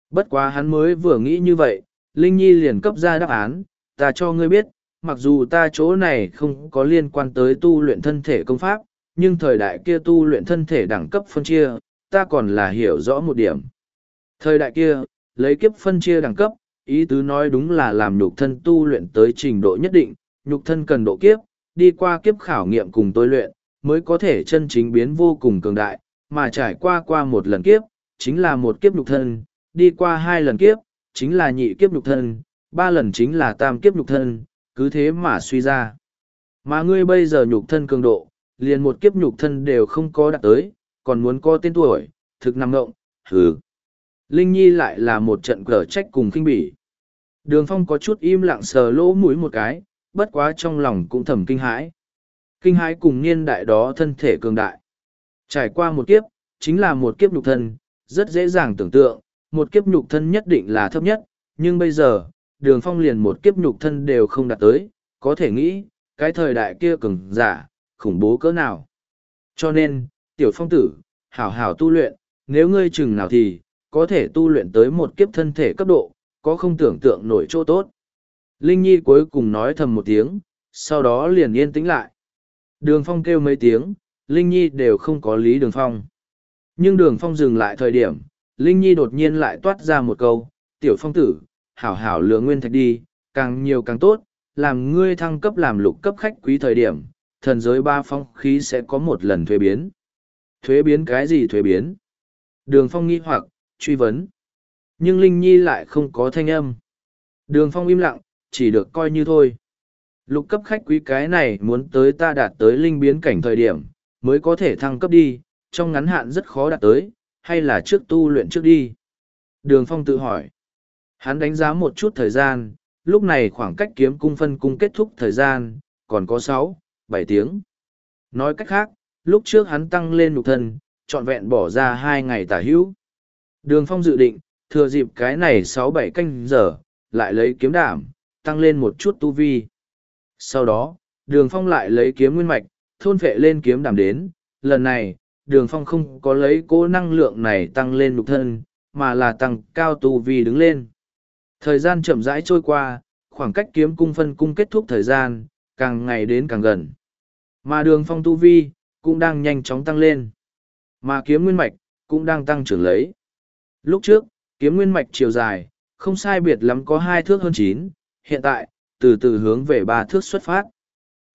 A: Bất quá hắn mới vừa nghĩ như vậy, Linh Nhi liền cấp ra đáp án, ta cho ngươi biết, mặc dù ta chỗ này không có liên quan tới tu luyện thân thể công pháp, nhưng thời đại kia tu luyện thân thể đẳng cấp phân chia, ta còn là hiểu rõ một điểm. Thời đại kia, lấy kiếp phân chia đẳng cấp, ý tứ nói đúng là làm nhục thân tu luyện tới trình độ nhất định, nhục thân cần độ kiếp, đi qua kiếp khảo nghiệm cùng tôi luyện, mới có thể chân chính biến vô cùng cường đại, mà trải qua qua một lần kiếp, chính là một kiếp nhục thân, đi qua hai lần kiếp, chính là nhị kiếp nhục thân, ba lần chính là tam kiếp nhục thân, cứ thế mà suy ra. Mà ngươi bây giờ nhục thân cường độ, liền một kiếp nhục thân đều không có đạt tới, còn muốn có tên tuổi, thực nằm ngộng, hừ. Linh Nhi lại là một trận cờ trách cùng kinh bỉ. Đường Phong có chút im lặng sờ lỗ mũi một cái, bất quá trong lòng cũng thầm kinh hãi. Kinh hãi cùng niên đại đó thân thể cường đại. Trải qua một kiếp, chính là một kiếp nhục thân, rất dễ dàng tưởng tượng, một kiếp nhục thân nhất định là thấp nhất, nhưng bây giờ, đường phong liền một kiếp nhục thân đều không đạt tới, có thể nghĩ, cái thời đại kia cường giả, khủng bố cỡ nào. Cho nên, tiểu phong tử, hảo hảo tu luyện, nếu ngươi chừng nào thì, có thể tu luyện tới một kiếp thân thể cấp độ, có không tưởng tượng nổi chỗ tốt. Linh Nhi cuối cùng nói thầm một tiếng, sau đó liền yên tĩnh lại. Đường phong kêu mấy tiếng, Linh Nhi đều không có lý đường phong. Nhưng đường phong dừng lại thời điểm, Linh Nhi đột nhiên lại toát ra một câu, tiểu phong tử, hảo hảo lừa nguyên thạch đi, càng nhiều càng tốt, làm ngươi thăng cấp làm lục cấp khách quý thời điểm, thần giới ba phong khí sẽ có một lần thuê biến. Thuế biến cái gì thuế biến? Đường phong nghi hoặc, truy vấn. Nhưng Linh Nhi lại không có thanh âm. Đường phong im lặng, chỉ được coi như thôi. Lục cấp khách quý cái này muốn tới ta đạt tới linh biến cảnh thời điểm, mới có thể thăng cấp đi, trong ngắn hạn rất khó đạt tới, hay là trước tu luyện trước đi? Đường Phong tự hỏi. Hắn đánh giá một chút thời gian, lúc này khoảng cách kiếm cung phân cung kết thúc thời gian, còn có sáu, bảy tiếng. Nói cách khác, lúc trước hắn tăng lên nục thân, trọn vẹn bỏ ra hai ngày tả hữu. Đường Phong dự định, thừa dịp cái này sáu bảy canh giờ, lại lấy kiếm đảm, tăng lên một chút tu vi. Sau đó, đường Phong lại lấy kiếm nguyên mạch, thôn phệ lên kiếm đảm đến, lần này, đường phong không có lấy cố năng lượng này tăng lên nục thân mà là tăng cao tu vi đứng lên thời gian chậm rãi trôi qua khoảng cách kiếm cung phân cung kết thúc thời gian càng ngày đến càng gần mà đường phong tu vi cũng đang nhanh chóng tăng lên mà kiếm nguyên mạch cũng đang tăng trưởng lấy lúc trước kiếm nguyên mạch chiều dài không sai biệt lắm có hai thước hơn chín hiện tại từ từ hướng về ba thước xuất phát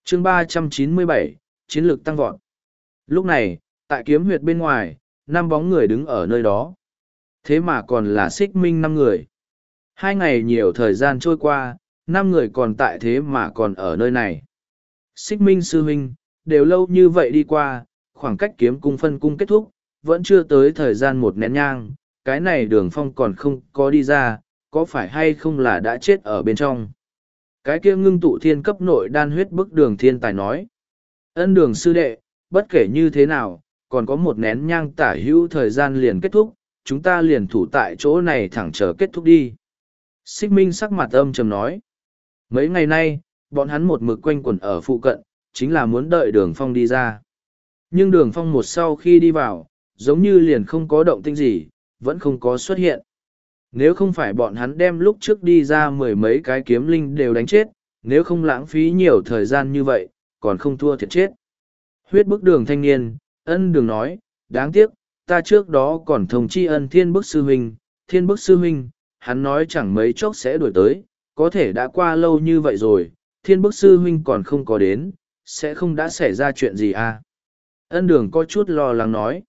A: chương ba trăm chín mươi bảy chiến lược tăng vọt lúc này tại kiếm huyệt bên ngoài, năm bóng người đứng ở nơi đó. Thế mà còn là xích minh năm người. Hai ngày nhiều thời gian trôi qua, năm người còn tại thế mà còn ở nơi này. Xích minh sư huynh, đều lâu như vậy đi qua, khoảng cách kiếm cung phân cung kết thúc, vẫn chưa tới thời gian một nén nhang, cái này đường phong còn không có đi ra, có phải hay không là đã chết ở bên trong. Cái kia ngưng tụ thiên cấp nội đan huyết bức đường thiên tài nói. Ân đường sư đệ, bất kể như thế nào, còn có một nén nhang tả hữu thời gian liền kết thúc, chúng ta liền thủ tại chỗ này thẳng chờ kết thúc đi. Xích Minh sắc mặt âm trầm nói. Mấy ngày nay, bọn hắn một mực quanh quẩn ở phụ cận, chính là muốn đợi đường phong đi ra. Nhưng đường phong một sau khi đi vào, giống như liền không có động tinh gì, vẫn không có xuất hiện. Nếu không phải bọn hắn đem lúc trước đi ra mười mấy cái kiếm linh đều đánh chết, nếu không lãng phí nhiều thời gian như vậy, còn không thua thiệt chết. Huyết bức đường thanh niên, ân đường nói, đáng tiếc, ta trước đó còn thông tri ân thiên bức sư huynh, thiên bức sư huynh, hắn nói chẳng mấy chốc sẽ đổi tới, có thể đã qua lâu như vậy rồi, thiên bức sư huynh còn không có đến, sẽ không đã xảy ra chuyện gì à. Ân đường có chút lo lắng nói.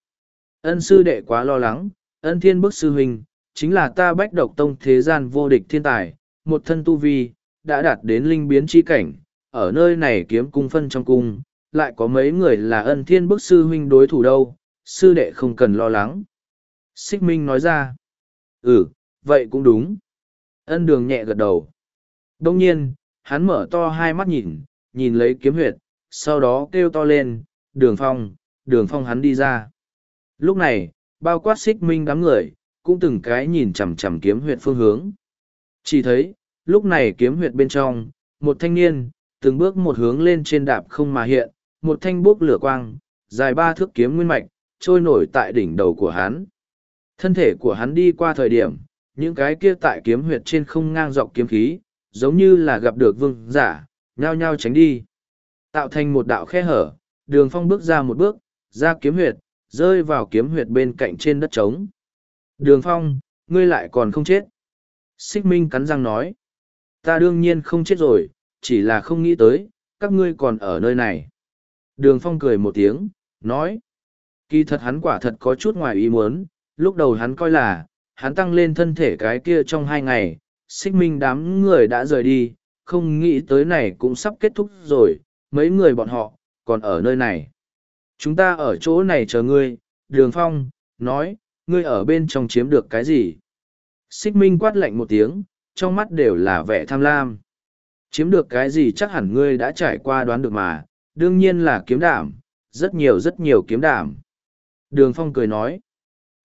A: Ân sư đệ quá lo lắng, ân thiên bức sư huynh, chính là ta bách độc tông thế gian vô địch thiên tài, một thân tu vi, đã đạt đến linh biến chi cảnh, ở nơi này kiếm cung phân trong cung, lại có mấy người là ân thiên bức sư huynh đối thủ đâu, sư đệ không cần lo lắng. Xích Minh nói ra, ừ, vậy cũng đúng. Ân đường nhẹ gật đầu. Đông nhiên, hắn mở to hai mắt nhìn, nhìn lấy kiếm huyệt, sau đó kêu to lên, đường phong, đường phong hắn đi ra. Lúc này, bao quát xích minh đám người, cũng từng cái nhìn chằm chằm kiếm huyệt phương hướng. Chỉ thấy, lúc này kiếm huyệt bên trong, một thanh niên, từng bước một hướng lên trên đạp không mà hiện, một thanh bốc lửa quang, dài ba thước kiếm nguyên mạch, trôi nổi tại đỉnh đầu của hắn. Thân thể của hắn đi qua thời điểm, những cái kia tại kiếm huyệt trên không ngang dọc kiếm khí, giống như là gặp được vương giả, nhao nhao tránh đi. Tạo thành một đạo khe hở, đường phong bước ra một bước, ra kiếm huyệt, rơi vào kiếm huyệt bên cạnh trên đất trống. Đường phong, ngươi lại còn không chết. Xích Minh cắn răng nói. Ta đương nhiên không chết rồi, chỉ là không nghĩ tới, các ngươi còn ở nơi này. Đường phong cười một tiếng, nói. Kỳ thật hắn quả thật có chút ngoài ý muốn, lúc đầu hắn coi là, hắn tăng lên thân thể cái kia trong hai ngày, xích minh đám người đã rời đi, không nghĩ tới này cũng sắp kết thúc rồi, mấy người bọn họ, còn ở nơi này. Chúng ta ở chỗ này chờ ngươi, đường phong, nói, ngươi ở bên trong chiếm được cái gì? Xích minh quát lạnh một tiếng, trong mắt đều là vẻ tham lam. Chiếm được cái gì chắc hẳn ngươi đã trải qua đoán được mà, đương nhiên là kiếm đảm, rất nhiều rất nhiều kiếm đảm. Đường phong cười nói,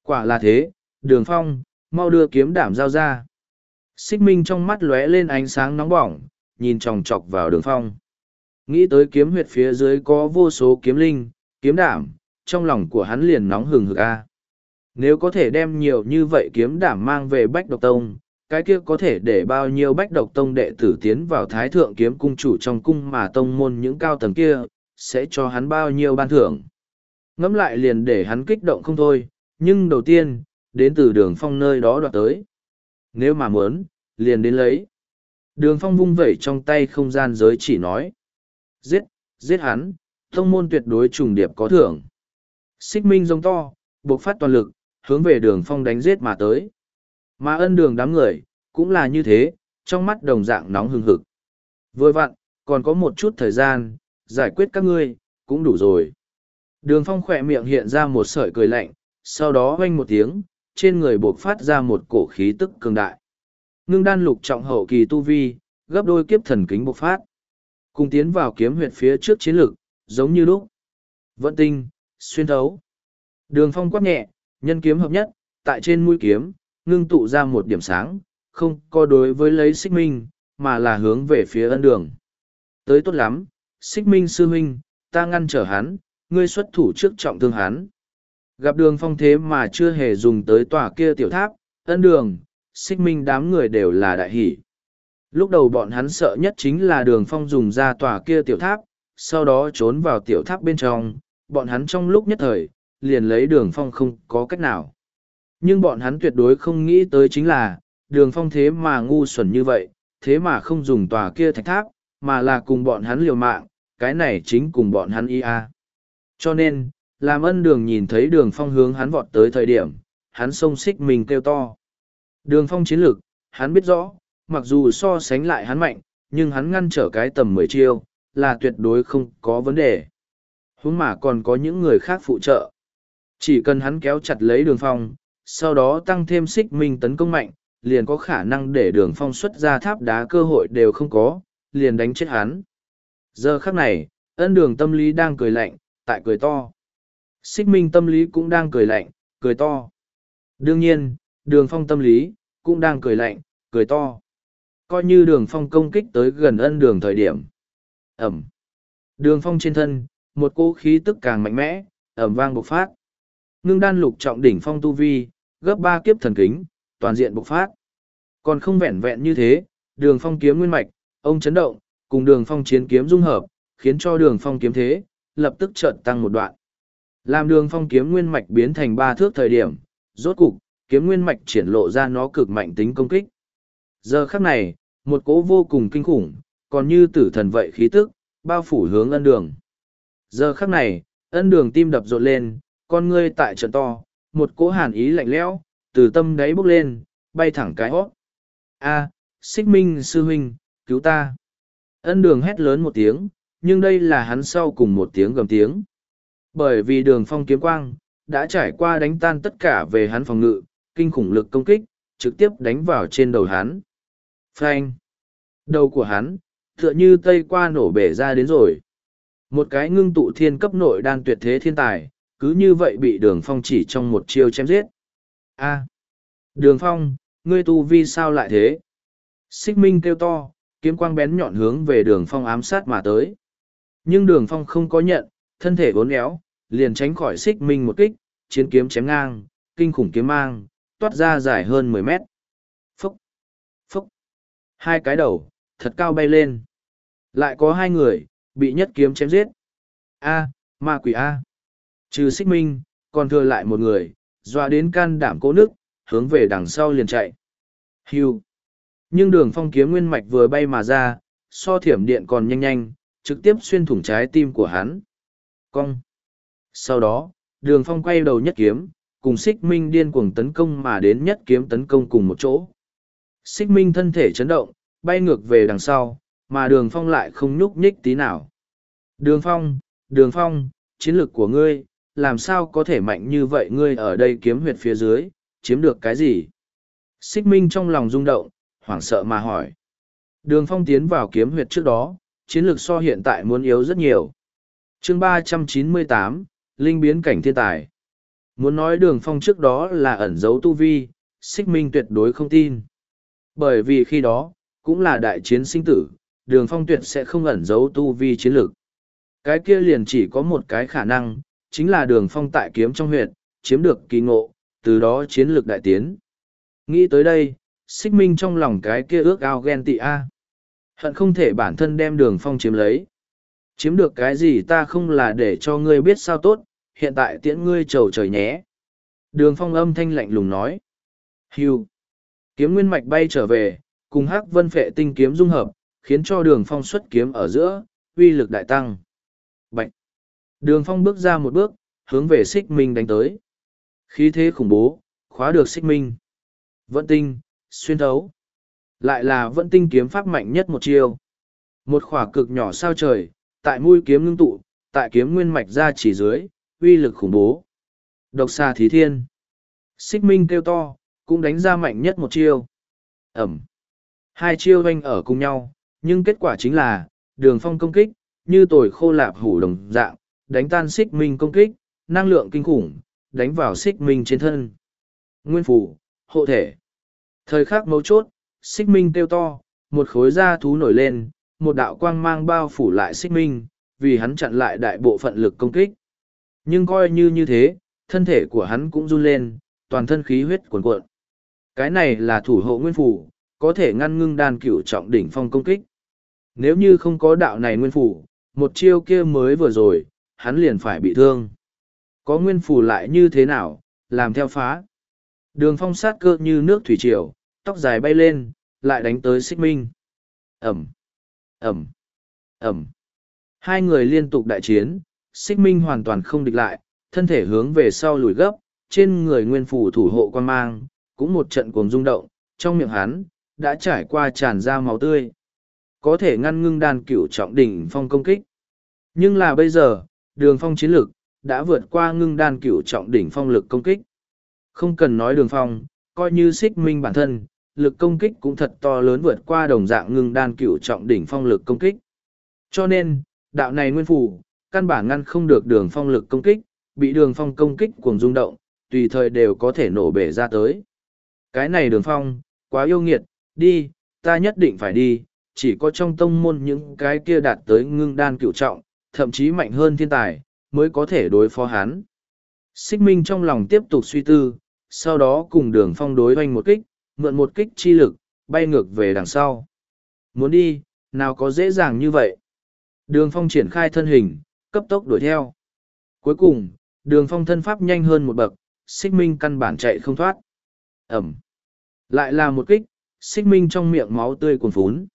A: quả là thế, đường phong, mau đưa kiếm đảm giao ra. Xích minh trong mắt lóe lên ánh sáng nóng bỏng, nhìn chòng chọc vào đường phong. Nghĩ tới kiếm huyệt phía dưới có vô số kiếm linh, kiếm đảm, trong lòng của hắn liền nóng hừng hực a. Nếu có thể đem nhiều như vậy kiếm đảm mang về Bách Độc Tông, cái kia có thể để bao nhiêu Bách Độc Tông đệ tử tiến vào Thái Thượng kiếm cung chủ trong cung mà tông môn những cao tầng kia, sẽ cho hắn bao nhiêu ban thưởng. Ngẫm lại liền để hắn kích động không thôi, nhưng đầu tiên, đến từ đường phong nơi đó đoạt tới. Nếu mà muốn, liền đến lấy. Đường phong vung vẩy trong tay không gian giới chỉ nói. Giết, giết hắn, thông môn tuyệt đối trùng điệp có thưởng. Xích minh giống to, buộc phát toàn lực, hướng về đường phong đánh giết mà tới. Mà ân đường đám người, cũng là như thế, trong mắt đồng dạng nóng hừng hực. Vừa vặn, còn có một chút thời gian, giải quyết các ngươi, cũng đủ rồi. Đường phong khỏe miệng hiện ra một sợi cười lạnh, sau đó oanh một tiếng, trên người buộc phát ra một cổ khí tức cường đại. Ngưng đan lục trọng hậu kỳ tu vi, gấp đôi kiếp thần kính bộc phát. Cùng tiến vào kiếm huyệt phía trước chiến lực, giống như lúc. Vận tinh, xuyên thấu. Đường phong quát nhẹ, nhân kiếm hợp nhất, tại trên mũi kiếm, ngưng tụ ra một điểm sáng, không có đối với lấy xích minh, mà là hướng về phía ân đường. Tới tốt lắm, xích minh sư huynh, ta ngăn trở hắn, ngươi xuất thủ trước trọng thương hắn. Gặp đường phong thế mà chưa hề dùng tới tòa kia tiểu tháp, ân đường, xích minh đám người đều là đại hỷ. Lúc đầu bọn hắn sợ nhất chính là đường phong dùng ra tòa kia tiểu tháp, sau đó trốn vào tiểu tháp bên trong, bọn hắn trong lúc nhất thời, liền lấy đường phong không có cách nào. Nhưng bọn hắn tuyệt đối không nghĩ tới chính là, đường phong thế mà ngu xuẩn như vậy, thế mà không dùng tòa kia thạch tháp, mà là cùng bọn hắn liều mạng, cái này chính cùng bọn hắn ia. Cho nên, làm ân đường nhìn thấy đường phong hướng hắn vọt tới thời điểm, hắn xông xích mình kêu to. Đường phong chiến lược, hắn biết rõ, mặc dù so sánh lại hắn mạnh, nhưng hắn ngăn trở cái tầm mười chiêu, là tuyệt đối không có vấn đề. Húng mà còn có những người khác phụ trợ. Chỉ cần hắn kéo chặt lấy đường phong, sau đó tăng thêm xích minh tấn công mạnh, liền có khả năng để đường phong xuất ra tháp đá cơ hội đều không có, liền đánh chết hắn. Giờ khắc này, ân đường tâm lý đang cười lạnh, tại cười to. Xích minh tâm lý cũng đang cười lạnh, cười to. Đương nhiên, đường phong tâm lý, cũng đang cười lạnh, cười to. Coi như đường phong công kích tới gần ân đường thời điểm. Ẩm. Đường phong trên thân, một cỗ khí tức càng mạnh mẽ, ẩm vang bộc phát. Ngưng đan lục trọng đỉnh phong tu vi, gấp ba kiếp thần kính, toàn diện bộc phát. Còn không vẹn vẹn như thế, đường phong kiếm nguyên mạch, ông chấn động, cùng đường phong chiến kiếm dung hợp, khiến cho đường phong kiếm thế, lập tức chợt tăng một đoạn. Làm đường phong kiếm nguyên mạch biến thành ba thước thời điểm, rốt cục, kiếm nguyên mạch triển lộ ra nó cực mạnh tính công kích. Giờ khắc này, một cỗ vô cùng kinh khủng, còn như tử thần vậy khí tức, bao phủ hướng ân đường. Giờ khắc này, ân đường tim đập rộn lên, con ngươi tại trận to, một cỗ hàn ý lạnh lẽo, từ tâm đáy bốc lên, bay thẳng cái hót. A, xích minh sư huynh, cứu ta. Ân đường hét lớn một tiếng, nhưng đây là hắn sau cùng một tiếng gầm tiếng. Bởi vì đường phong kiếm quang, đã trải qua đánh tan tất cả về hắn phòng ngự, kinh khủng lực công kích, trực tiếp đánh vào trên đầu hắn. Phanh! Đầu của hắn, tựa như tây qua nổ bể ra đến rồi. Một cái ngưng tụ thiên cấp nội đan tuyệt thế thiên tài, cứ như vậy bị đường phong chỉ trong một chiêu chém giết. A! Đường phong, ngươi tu vi sao lại thế? Xích minh kêu to, kiếm quang bén nhọn hướng về đường phong ám sát mà tới. Nhưng đường phong không có nhận, thân thể vốn éo, liền tránh khỏi xích minh một kích, chiến kiếm chém ngang, kinh khủng kiếm mang, toát ra dài hơn mười mét. Phúc! Hai cái đầu, thật cao bay lên. Lại có hai người, bị nhất kiếm chém giết. A, ma quỷ A. Trừ xích minh, còn thừa lại một người, dọa đến can đảm cố nước, hướng về đằng sau liền chạy. Hưu! Nhưng đường phong kiếm nguyên mạch vừa bay mà ra, so thiểm điện còn nhanh nhanh, trực tiếp xuyên thủng trái tim của hắn. Cong! Sau đó, đường phong quay đầu nhất kiếm, cùng xích minh điên cuồng tấn công mà đến nhất kiếm tấn công cùng một chỗ. Xích minh thân thể chấn động, bay ngược về đằng sau, mà đường phong lại không nhúc nhích tí nào. Đường phong, đường phong, chiến lược của ngươi, làm sao có thể mạnh như vậy ngươi ở đây kiếm huyệt phía dưới, chiếm được cái gì? Xích minh trong lòng rung động, hoảng sợ mà hỏi. Đường phong tiến vào kiếm huyệt trước đó, chiến lược so hiện tại muốn yếu rất nhiều. chương ba trăm chín mươi tám Linh biến cảnh thiên tài. Muốn nói đường phong trước đó là ẩn giấu tu vi, xích minh tuyệt đối không tin. Bởi vì khi đó, cũng là đại chiến sinh tử, đường phong tuyệt sẽ không ẩn giấu tu vi chiến lược. Cái kia liền chỉ có một cái khả năng, chính là đường phong tại kiếm trong huyện, chiếm được kỳ ngộ, từ đó chiến lược đại tiến. Nghĩ tới đây, xích minh trong lòng cái kia ước ao ghen tị a. À. Hận không thể bản thân đem đường phong chiếm lấy. Chiếm được cái gì ta không là để cho ngươi biết sao tốt hiện tại tiễn ngươi trầu trời nhé. Đường phong âm thanh lạnh lùng nói. Hiu kiếm nguyên mạch bay trở về cùng hắc vân phệ tinh kiếm dung hợp khiến cho đường phong xuất kiếm ở giữa uy lực đại tăng Bạch! đường phong bước ra một bước hướng về xích minh đánh tới khí thế khủng bố khóa được xích minh vận tinh xuyên thấu lại là vận tinh kiếm pháp mạnh nhất một chiêu một khỏa cực nhỏ sao trời tại mũi kiếm ngưng tụ tại kiếm nguyên mạch ra chỉ dưới uy lực khủng bố. Độc xà thí thiên. Xích minh kêu to, cũng đánh ra mạnh nhất một chiêu. Ẩm. Hai chiêu doanh ở cùng nhau, nhưng kết quả chính là, đường phong công kích, như tồi khô lạp hủ đồng dạng, đánh tan xích minh công kích, năng lượng kinh khủng, đánh vào xích minh trên thân. Nguyên phủ, hộ thể. Thời khắc mấu chốt, xích minh kêu to, một khối da thú nổi lên, một đạo quang mang bao phủ lại xích minh, vì hắn chặn lại đại bộ phận lực công kích. Nhưng coi như như thế, thân thể của hắn cũng run lên, toàn thân khí huyết cuồn cuộn. Cái này là thủ hộ nguyên phủ, có thể ngăn ngưng đan cửu trọng đỉnh phong công kích. Nếu như không có đạo này nguyên phủ, một chiêu kia mới vừa rồi, hắn liền phải bị thương. Có nguyên phủ lại như thế nào, làm theo phá. Đường phong sát cơ như nước thủy triều, tóc dài bay lên, lại đánh tới xích minh. Ẩm, Ẩm, Ẩm. Hai người liên tục đại chiến, xích minh hoàn toàn không địch lại, thân thể hướng về sau lùi gấp, trên người nguyên phủ thủ hộ quan mang, cũng một trận cuồng rung động, trong miệng hắn, đã trải qua tràn ra máu tươi. Có thể ngăn ngưng đàn cửu trọng đỉnh phong công kích. Nhưng là bây giờ, đường phong chiến lực, đã vượt qua ngưng đan cửu trọng đỉnh phong lực công kích. Không cần nói đường phong, coi như xích minh bản thân, lực công kích cũng thật to lớn vượt qua đồng dạng ngưng đan cửu trọng đỉnh phong lực công kích. Cho nên, đạo này nguyên phủ, căn bản ngăn không được đường phong lực công kích, bị đường phong công kích cuồng rung động, tùy thời đều có thể nổ bể ra tới. Cái này đường phong, quá yêu nghiệt, đi, ta nhất định phải đi, chỉ có trong tông môn những cái kia đạt tới ngưng đan cựu trọng, thậm chí mạnh hơn thiên tài, mới có thể đối phó hắn. Xích Minh trong lòng tiếp tục suy tư, sau đó cùng đường phong đối hoành một kích, mượn một kích chi lực, bay ngược về đằng sau. Muốn đi, nào có dễ dàng như vậy. Đường phong triển khai thân hình, cấp tốc đuổi theo. Cuối cùng, đường phong thân pháp nhanh hơn một bậc, xích minh căn bản chạy không thoát. Ẩm. Lại là một kích, xích minh trong miệng máu tươi cuồn phún.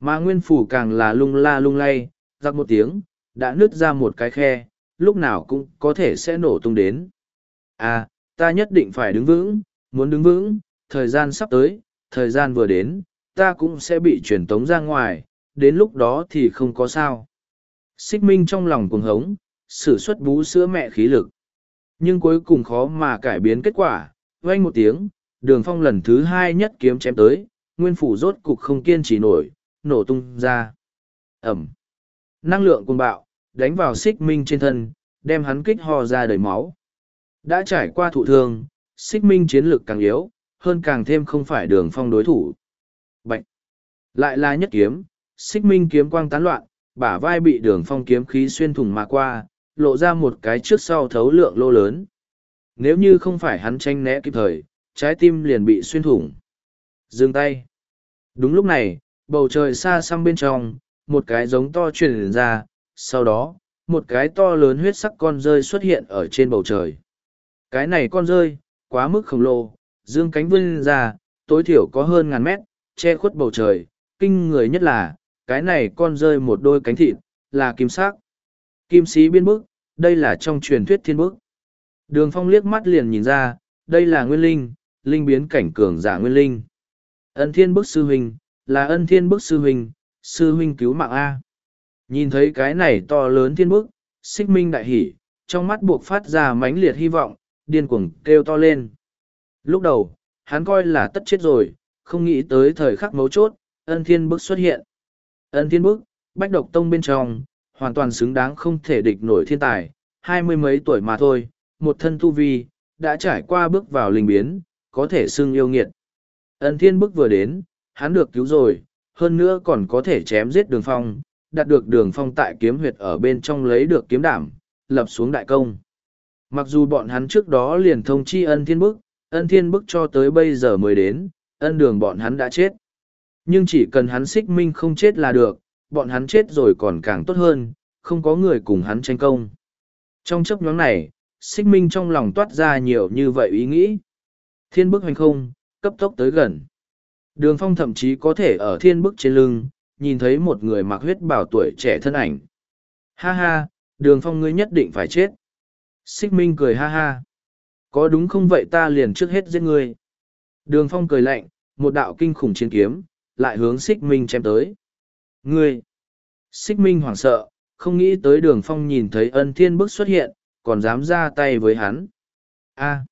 A: Mà nguyên phủ càng là lung la lung lay, giặc một tiếng, đã nứt ra một cái khe, lúc nào cũng có thể sẽ nổ tung đến. À, ta nhất định phải đứng vững, muốn đứng vững, thời gian sắp tới, thời gian vừa đến, ta cũng sẽ bị truyền tống ra ngoài, đến lúc đó thì không có sao. Xích minh trong lòng cuồng hống, sử xuất bú sữa mẹ khí lực. Nhưng cuối cùng khó mà cải biến kết quả, vang một tiếng, đường phong lần thứ hai nhất kiếm chém tới, nguyên phủ rốt cục không kiên trì nổi, nổ tung ra. Ẩm. Năng lượng côn bạo, đánh vào xích minh trên thân, đem hắn kích ho ra đầy máu. Đã trải qua thụ thương, xích minh chiến lực càng yếu, hơn càng thêm không phải đường phong đối thủ. Bạch! Lại là nhất kiếm, xích minh kiếm quang tán loạn, bả vai bị đường phong kiếm khí xuyên thủng mà qua, lộ ra một cái trước sau thấu lượng lô lớn. Nếu như không phải hắn tranh né kịp thời, trái tim liền bị xuyên thủng. Dừng tay. Đúng lúc này, bầu trời xa xăm bên trong, một cái giống to truyền ra, sau đó, một cái to lớn huyết sắc con rơi xuất hiện ở trên bầu trời. Cái này con rơi, quá mức khổng lồ, dương cánh vươn ra, tối thiểu có hơn ngàn mét, che khuất bầu trời, kinh người nhất là, cái này con rơi một đôi cánh thịt, là kim sắc. Kim sĩ biên bức, đây là trong truyền thuyết thiên bức. Đường phong liếc mắt liền nhìn ra, đây là nguyên linh, linh biến cảnh cường giả nguyên linh. Ân thiên bức sư huynh, là ân thiên bức sư huynh, sư huynh cứu mạng A. Nhìn thấy cái này to lớn thiên bức, xích minh đại hỉ, trong mắt buộc phát ra mãnh liệt hy vọng, điên cuồng kêu to lên. Lúc đầu, hắn coi là tất chết rồi, không nghĩ tới thời khắc mấu chốt, ân thiên bức xuất hiện. Ân thiên bức, bách độc tông bên trong, hoàn toàn xứng đáng không thể địch nổi thiên tài, hai mươi mấy tuổi mà thôi, một thân tu vi, đã trải qua bước vào linh biến, có thể xưng yêu nghiệt. Ân thiên bức vừa đến, hắn được cứu rồi, hơn nữa còn có thể chém giết đường phong, đạt được đường phong tại kiếm huyệt ở bên trong lấy được kiếm đảm, lập xuống đại công. Mặc dù bọn hắn trước đó liền thông chi ân thiên bức, ân thiên bức cho tới bây giờ mới đến, ân đường bọn hắn đã chết. Nhưng chỉ cần hắn xích minh không chết là được, bọn hắn chết rồi còn càng tốt hơn, không có người cùng hắn tranh công. Trong chấp nhóm này, xích minh trong lòng toát ra nhiều như vậy ý nghĩ. Thiên bức hành không, cấp tốc tới gần. Đường phong thậm chí có thể ở thiên bức trên lưng, nhìn thấy một người mặc huyết bảo tuổi trẻ thân ảnh. Ha ha, đường phong ngươi nhất định phải chết. Xích minh cười ha ha. Có đúng không vậy ta liền trước hết giết ngươi. Đường phong cười lạnh, một đạo kinh khủng chiến kiếm, lại hướng xích minh chém tới. Ngươi! Xích minh hoảng sợ, không nghĩ tới đường phong nhìn thấy ân thiên bức xuất hiện, còn dám ra tay với hắn. A!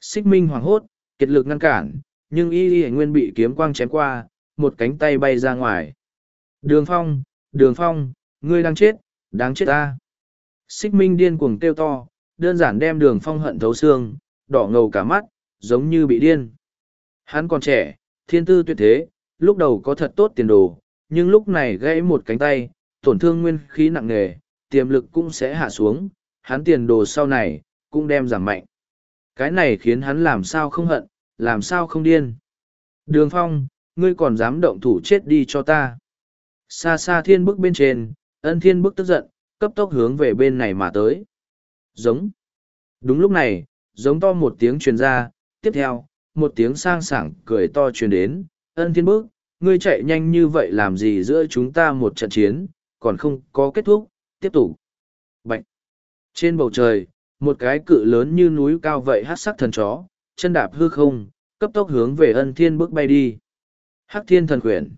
A: Xích minh hoảng hốt, kiệt lực ngăn cản, nhưng y y nguyên bị kiếm quang chém qua, một cánh tay bay ra ngoài. Đường phong, đường phong, ngươi đang chết, đáng chết ta. Xích minh điên cuồng kêu to, đơn giản đem đường phong hận thấu xương, đỏ ngầu cả mắt, giống như bị điên. Hắn còn trẻ, thiên tư tuyệt thế, lúc đầu có thật tốt tiền đồ, nhưng lúc này gãy một cánh tay, tổn thương nguyên khí nặng nề, tiềm lực cũng sẽ hạ xuống, hắn tiền đồ sau này, cũng đem giảm mạnh. Cái này khiến hắn làm sao không hận, làm sao không điên. Đường phong, ngươi còn dám động thủ chết đi cho ta. Xa xa thiên bức bên trên, ân thiên bức tức giận, cấp tốc hướng về bên này mà tới. Giống. Đúng lúc này, giống to một tiếng truyền ra, tiếp theo, một tiếng sang sảng cười to truyền đến, ân thiên bức, ngươi chạy nhanh như vậy làm gì giữa chúng ta một trận chiến, còn không có kết thúc, tiếp tục. Bạch. Trên bầu trời, một cái cự lớn như núi cao vậy hát sắc thần chó, chân đạp hư không, cấp tốc hướng về ân thiên bước bay đi. Hắc thiên thần quyển.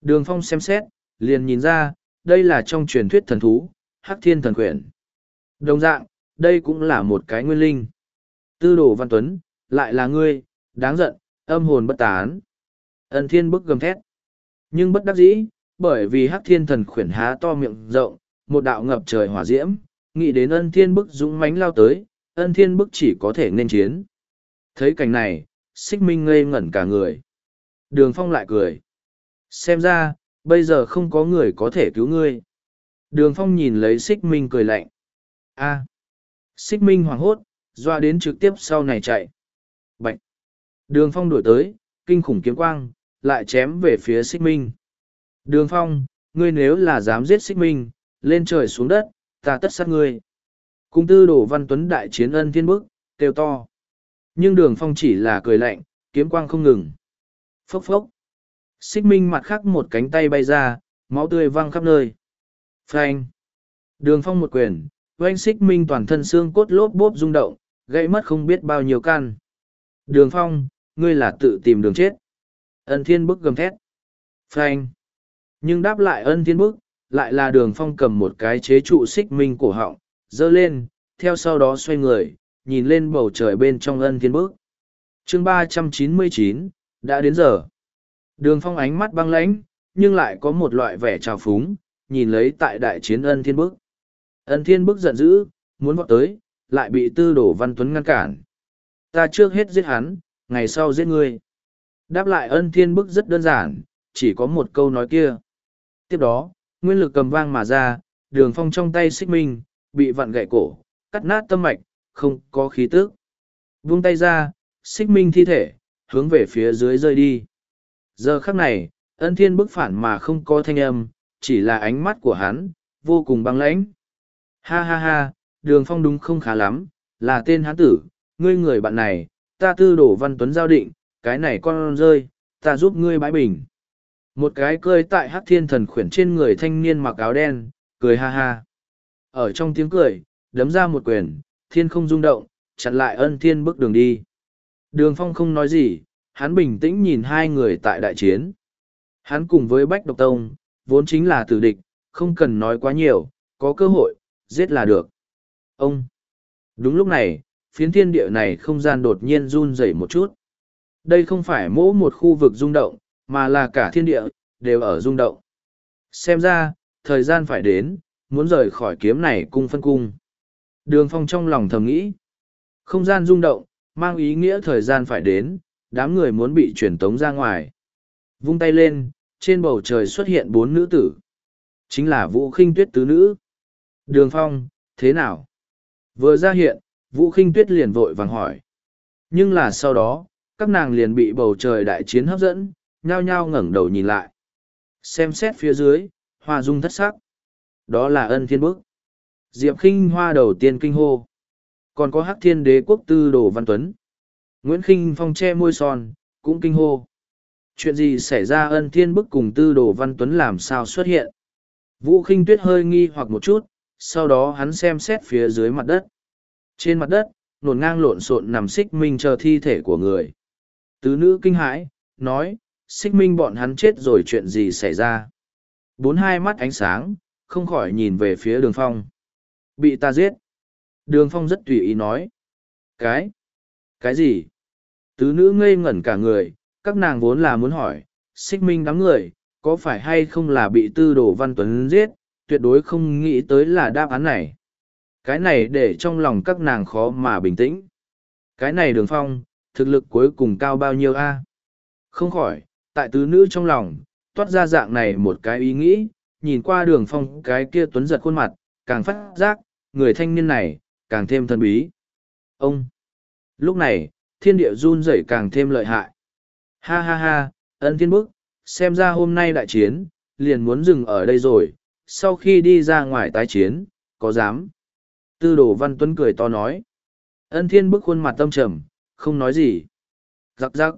A: Đường phong xem xét, liền nhìn ra, đây là trong truyền thuyết thần thú, Hắc thiên thần quyển. Đồng dạng, đây cũng là một cái nguyên linh. Tư đồ văn tuấn, lại là ngươi, đáng giận, âm hồn bất tán. Ân thiên bức gầm thét. Nhưng bất đắc dĩ, bởi vì hắc thiên thần khuyển há to miệng rộng, một đạo ngập trời hỏa diễm, nghĩ đến ân thiên bức dũng mãnh lao tới, ân thiên bức chỉ có thể nên chiến. Thấy cảnh này, xích minh ngây ngẩn cả người. Đường phong lại cười. Xem ra, bây giờ không có người có thể cứu ngươi. Đường phong nhìn lấy xích minh cười lạnh. a xích minh hoảng hốt, doa đến trực tiếp sau này chạy. Bạch. Đường phong đuổi tới, kinh khủng kiếm quang, lại chém về phía xích minh. Đường phong, ngươi nếu là dám giết xích minh, lên trời xuống đất, ta tất sát ngươi. Cung tư đổ văn tuấn đại chiến ân thiên bức, kêu to. Nhưng đường phong chỉ là cười lạnh, kiếm quang không ngừng. Phốc phốc. Xích minh mặt khắc một cánh tay bay ra, máu tươi văng khắp nơi. Phanh. Đường phong một quyền, oanh xích minh toàn thân xương cốt lốp bốp rung động, gãy mất không biết bao nhiêu căn. Đường phong, ngươi là tự tìm đường chết. Ân thiên bức gầm thét. Phanh. Nhưng đáp lại ân thiên bức, lại là đường phong cầm một cái chế trụ xích minh cổ họng, dơ lên, theo sau đó xoay người, nhìn lên bầu trời bên trong ân thiên bức. chương ba trăm chín mươi chín đã đến giờ. Đường phong ánh mắt băng lãnh, nhưng lại có một loại vẻ trào phúng, nhìn lấy tại đại chiến ân thiên bức. Ân thiên bức giận dữ, muốn vọt tới, lại bị tư đổ văn tuấn ngăn cản. Ta trước hết giết hắn, ngày sau giết ngươi. Đáp lại ân thiên bức rất đơn giản, chỉ có một câu nói kia. Tiếp đó, nguyên lực cầm vang mà ra, đường phong trong tay xích minh, bị vặn gãy cổ, cắt nát tâm mạch, không có khí tức. Vung tay ra, xích minh thi thể, hướng về phía dưới rơi đi. Giờ khắc này, ân thiên bức phản mà không có thanh âm, chỉ là ánh mắt của hắn, vô cùng băng lãnh. Ha ha ha, đường phong đúng không khá lắm, là tên hán tử, ngươi người bạn này, ta tư đổ văn tuấn giao định, cái này con rơi, ta giúp ngươi bãi bình. Một cái cười tại hắc thiên thần khuyển trên người thanh niên mặc áo đen, cười ha ha. Ở trong tiếng cười, đấm ra một quyền, thiên không rung động, chặn lại ân thiên bước đường đi. Đường phong không nói gì, hắn bình tĩnh nhìn hai người tại đại chiến. Hắn cùng với Bách Độc Tông, vốn chính là tử địch, không cần nói quá nhiều, có cơ hội, giết là được. Ông! Đúng lúc này, phiến thiên địa này không gian đột nhiên run rẩy một chút. Đây không phải mỗi một khu vực rung động, mà là cả thiên địa, đều ở rung động. Xem ra, thời gian phải đến, muốn rời khỏi kiếm này cung phân cung. Đường phong trong lòng thầm nghĩ. Không gian rung động, mang ý nghĩa thời gian phải đến, đám người muốn bị truyền tống ra ngoài. Vung tay lên, trên bầu trời xuất hiện bốn nữ tử. Chính là Vũ khinh tuyết tứ nữ. Đường phong, thế nào? Vừa ra hiện, Vũ khinh tuyết liền vội vàng hỏi. Nhưng là sau đó, các nàng liền bị bầu trời đại chiến hấp dẫn, nhao nhao ngẩng đầu nhìn lại. Xem xét phía dưới, hoa dung thất sắc. Đó là ân thiên bức. Diệp khinh hoa đầu tiên kinh hô. Còn có hắc thiên đế quốc tư đồ văn tuấn. Nguyễn khinh phong che môi son, cũng kinh hô. Chuyện gì xảy ra ân thiên bức cùng tư đồ văn tuấn làm sao xuất hiện? Vũ khinh tuyết hơi nghi hoặc một chút, sau đó hắn xem xét phía dưới mặt đất. Trên mặt đất, nổn ngang lộn xộn nằm xích minh chờ thi thể của người. Tứ nữ kinh hãi, nói, xích minh bọn hắn chết rồi chuyện gì xảy ra. Bốn hai mắt ánh sáng, không khỏi nhìn về phía đường phong. Bị ta giết. Đường phong rất tùy ý nói. Cái? Cái gì? Tứ nữ ngây ngẩn cả người, các nàng vốn là muốn hỏi, xích minh đám người, có phải hay không là bị tư đồ văn tuấn giết, tuyệt đối không nghĩ tới là đáp án này. Cái này để trong lòng các nàng khó mà bình tĩnh. Cái này đường phong, thực lực cuối cùng cao bao nhiêu a? Không khỏi, tại tứ nữ trong lòng, toát ra dạng này một cái ý nghĩ, nhìn qua đường phong cái kia tuấn giật khuôn mặt, càng phát giác, người thanh niên này, càng thêm thân bí. Ông! Lúc này, thiên địa run rẩy càng thêm lợi hại. Ha ha ha, ân thiên bức, xem ra hôm nay đại chiến, liền muốn dừng ở đây rồi, sau khi đi ra ngoài tái chiến, có dám. Tư đồ văn tuấn cười to nói. Ân thiên bức khuôn mặt tâm trầm, không nói gì. Giặc giặc.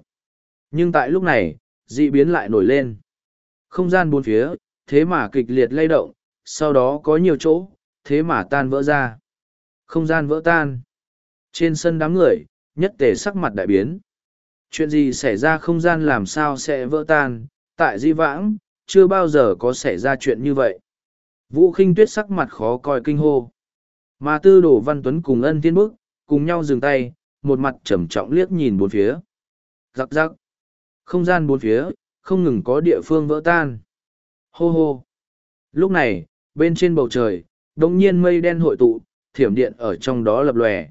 A: Nhưng tại lúc này, dị biến lại nổi lên. Không gian bốn phía, thế mà kịch liệt lay động, sau đó có nhiều chỗ, thế mà tan vỡ ra. Không gian vỡ tan. Trên sân đám người, nhất tề sắc mặt đại biến. Chuyện gì xảy ra không gian làm sao sẽ vỡ tan, tại di vãng, chưa bao giờ có xảy ra chuyện như vậy. Vũ khinh tuyết sắc mặt khó coi kinh hô. Mà tư đổ văn tuấn cùng ân tiên bức, cùng nhau dừng tay, một mặt trầm trọng liếc nhìn bốn phía. Giặc giặc. Không gian bốn phía, không ngừng có địa phương vỡ tan. Hô hô. Lúc này, bên trên bầu trời, đống nhiên mây đen hội tụ, thiểm điện ở trong đó lập lòe.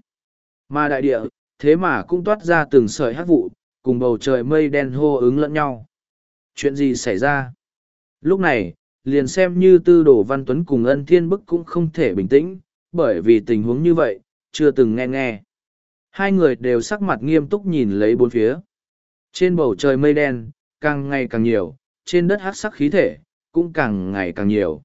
A: Mà đại địa, thế mà cũng toát ra từng sợi hát vụ, cùng bầu trời mây đen hô ứng lẫn nhau. Chuyện gì xảy ra? Lúc này, liền xem như tư đồ văn tuấn cùng ân thiên bức cũng không thể bình tĩnh, bởi vì tình huống như vậy, chưa từng nghe nghe. Hai người đều sắc mặt nghiêm túc nhìn lấy bốn phía. Trên bầu trời mây đen, càng ngày càng nhiều, trên đất hát sắc khí thể, cũng càng ngày càng nhiều.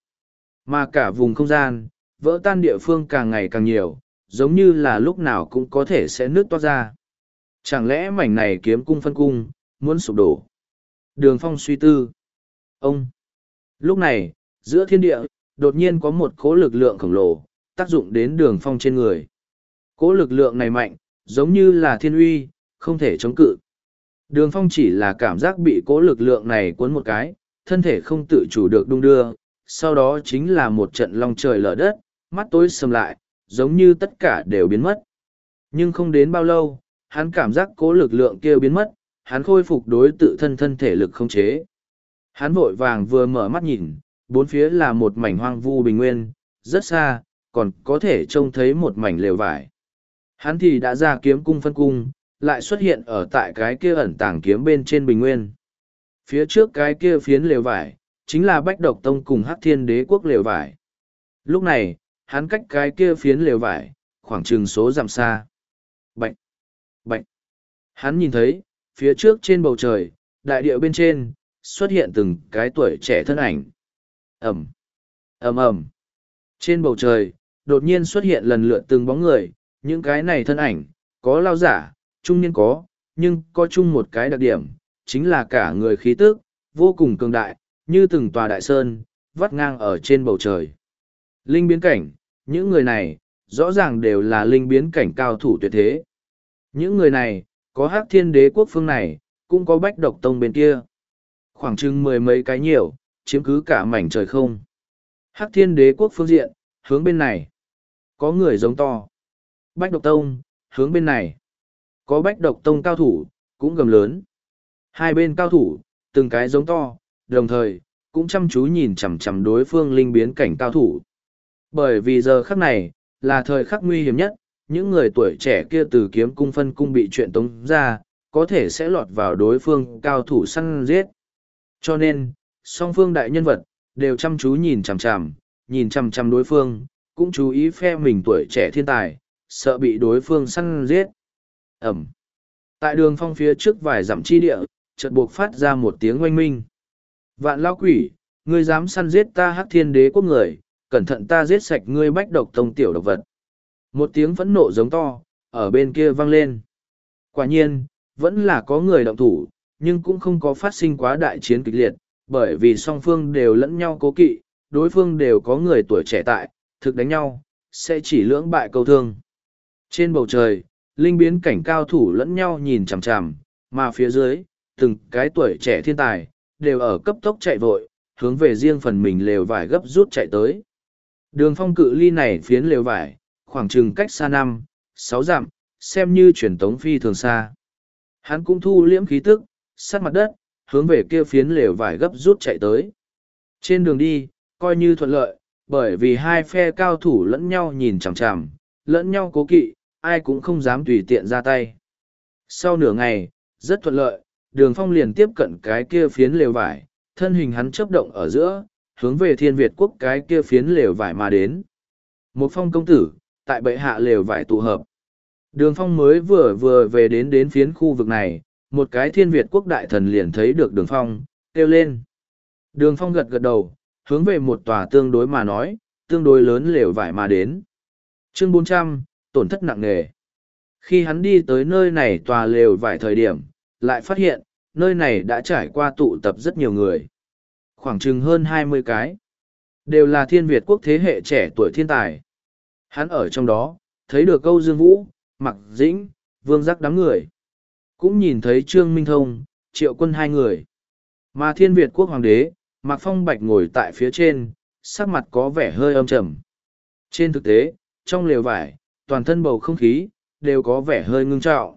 A: Mà cả vùng không gian, vỡ tan địa phương càng ngày càng nhiều, giống như là lúc nào cũng có thể sẽ nứt toát ra. Chẳng lẽ mảnh này kiếm cung phân cung, muốn sụp đổ? Đường phong suy tư. Ông! Lúc này, giữa thiên địa, đột nhiên có một cố lực lượng khổng lồ, tác dụng đến đường phong trên người. Cố lực lượng này mạnh, giống như là thiên uy, không thể chống cự. Đường phong chỉ là cảm giác bị cố lực lượng này cuốn một cái, thân thể không tự chủ được đung đưa, sau đó chính là một trận long trời lở đất, mắt tối sầm lại, giống như tất cả đều biến mất. Nhưng không đến bao lâu, hắn cảm giác cố lực lượng kia biến mất, hắn khôi phục đối tự thân thân thể lực không chế. Hắn vội vàng vừa mở mắt nhìn, bốn phía là một mảnh hoang vu bình nguyên, rất xa, còn có thể trông thấy một mảnh lều vải. Hắn thì đã ra kiếm cung phân cung, lại xuất hiện ở tại cái kia ẩn tàng kiếm bên trên bình nguyên. Phía trước cái kia phiến lều vải, chính là Bách Độc Tông cùng Hắc Thiên Đế quốc lều vải. Lúc này, hắn cách cái kia phiến lều vải, khoảng chừng số dặm xa. Bạch! Bạch! Hắn nhìn thấy, phía trước trên bầu trời, đại địa bên trên, xuất hiện từng cái tuổi trẻ thân ảnh. Ẩm! ầm ầm Trên bầu trời, đột nhiên xuất hiện lần lượt từng bóng người, những cái này thân ảnh, có lao giả, trung niên có, nhưng có chung một cái đặc điểm, chính là cả người khí tức, vô cùng cường đại, như từng tòa đại sơn, vắt ngang ở trên bầu trời. Linh biến cảnh, những người này, rõ ràng đều là linh biến cảnh cao thủ tuyệt thế. Những người này, có hắc thiên đế quốc phương này, cũng có bách độc tông bên kia. Khoảng chừng mười mấy cái nhiều, chiếm cứ cả mảnh trời không. Hắc thiên đế quốc phương diện, hướng bên này. Có người giống to. Bách độc tông, hướng bên này. Có bách độc tông cao thủ, cũng gầm lớn. Hai bên cao thủ, từng cái giống to, đồng thời, cũng chăm chú nhìn chằm chằm đối phương linh biến cảnh cao thủ. Bởi vì giờ khắc này, là thời khắc nguy hiểm nhất, những người tuổi trẻ kia từ kiếm cung phân cung bị chuyện tống ra, có thể sẽ lọt vào đối phương cao thủ săn giết. Cho nên, song phương đại nhân vật, đều chăm chú nhìn chằm chằm, nhìn chằm chằm đối phương, cũng chú ý phe mình tuổi trẻ thiên tài, sợ bị đối phương săn giết. Ẩm. Tại đường phong phía trước vài dặm chi địa, chợt buộc phát ra một tiếng oanh minh. Vạn lao quỷ, ngươi dám săn giết ta hắc thiên đế quốc người, cẩn thận ta giết sạch ngươi bách độc tông tiểu độc vật. Một tiếng phẫn nộ giống to, ở bên kia vang lên. Quả nhiên, vẫn là có người động thủ, nhưng cũng không có phát sinh quá đại chiến kịch liệt, bởi vì song phương đều lẫn nhau cố kỵ, đối phương đều có người tuổi trẻ tại, thực đánh nhau, sẽ chỉ lưỡng bại câu thương. Trên bầu trời, linh biến cảnh cao thủ lẫn nhau nhìn chằm chằm, mà phía dưới, từng cái tuổi trẻ thiên tài, đều ở cấp tốc chạy vội, hướng về riêng phần mình lều vải gấp rút chạy tới. Đường phong cự ly này phiến lều vải, khoảng chừng cách xa năm, sáu dặm, xem như truyền tống phi thường xa. Hắn cũng thu liễm khí tức, sát mặt đất, hướng về kia phiến lều vải gấp rút chạy tới. Trên đường đi, coi như thuận lợi, bởi vì hai phe cao thủ lẫn nhau nhìn chằm chằm, lẫn nhau cố kỵ, ai cũng không dám tùy tiện ra tay. Sau nửa ngày, rất thuận lợi, đường phong liền tiếp cận cái kia phiến lều vải, thân hình hắn chấp động ở giữa, hướng về thiên Việt quốc cái kia phiến lều vải mà đến. Một phong công tử, tại bệ hạ lều vải tụ hợp. Đường phong mới vừa vừa về đến đến phiến khu vực này, một cái thiên Việt quốc đại thần liền thấy được đường phong, kêu lên. Đường phong gật gật đầu, hướng về một tòa tương đối mà nói, tương đối lớn lều vải mà đến. Chương bốn trăm tổn thất nặng nề. Khi hắn đi tới nơi này tòa lều vài thời điểm, lại phát hiện, nơi này đã trải qua tụ tập rất nhiều người. Khoảng chừng hơn hai mươi cái. Đều là thiên Việt quốc thế hệ trẻ tuổi thiên tài. Hắn ở trong đó, thấy được câu Dương Vũ, Mặc Dĩnh, Vương Giác đám người. Cũng nhìn thấy Trương Minh Thông, Triệu Quân hai người. Mà thiên Việt quốc hoàng đế, Mạc Phong Bạch ngồi tại phía trên, sắc mặt có vẻ hơi âm trầm. Trên thực tế, trong lều vải, toàn thân bầu không khí, đều có vẻ hơi ngưng trọng.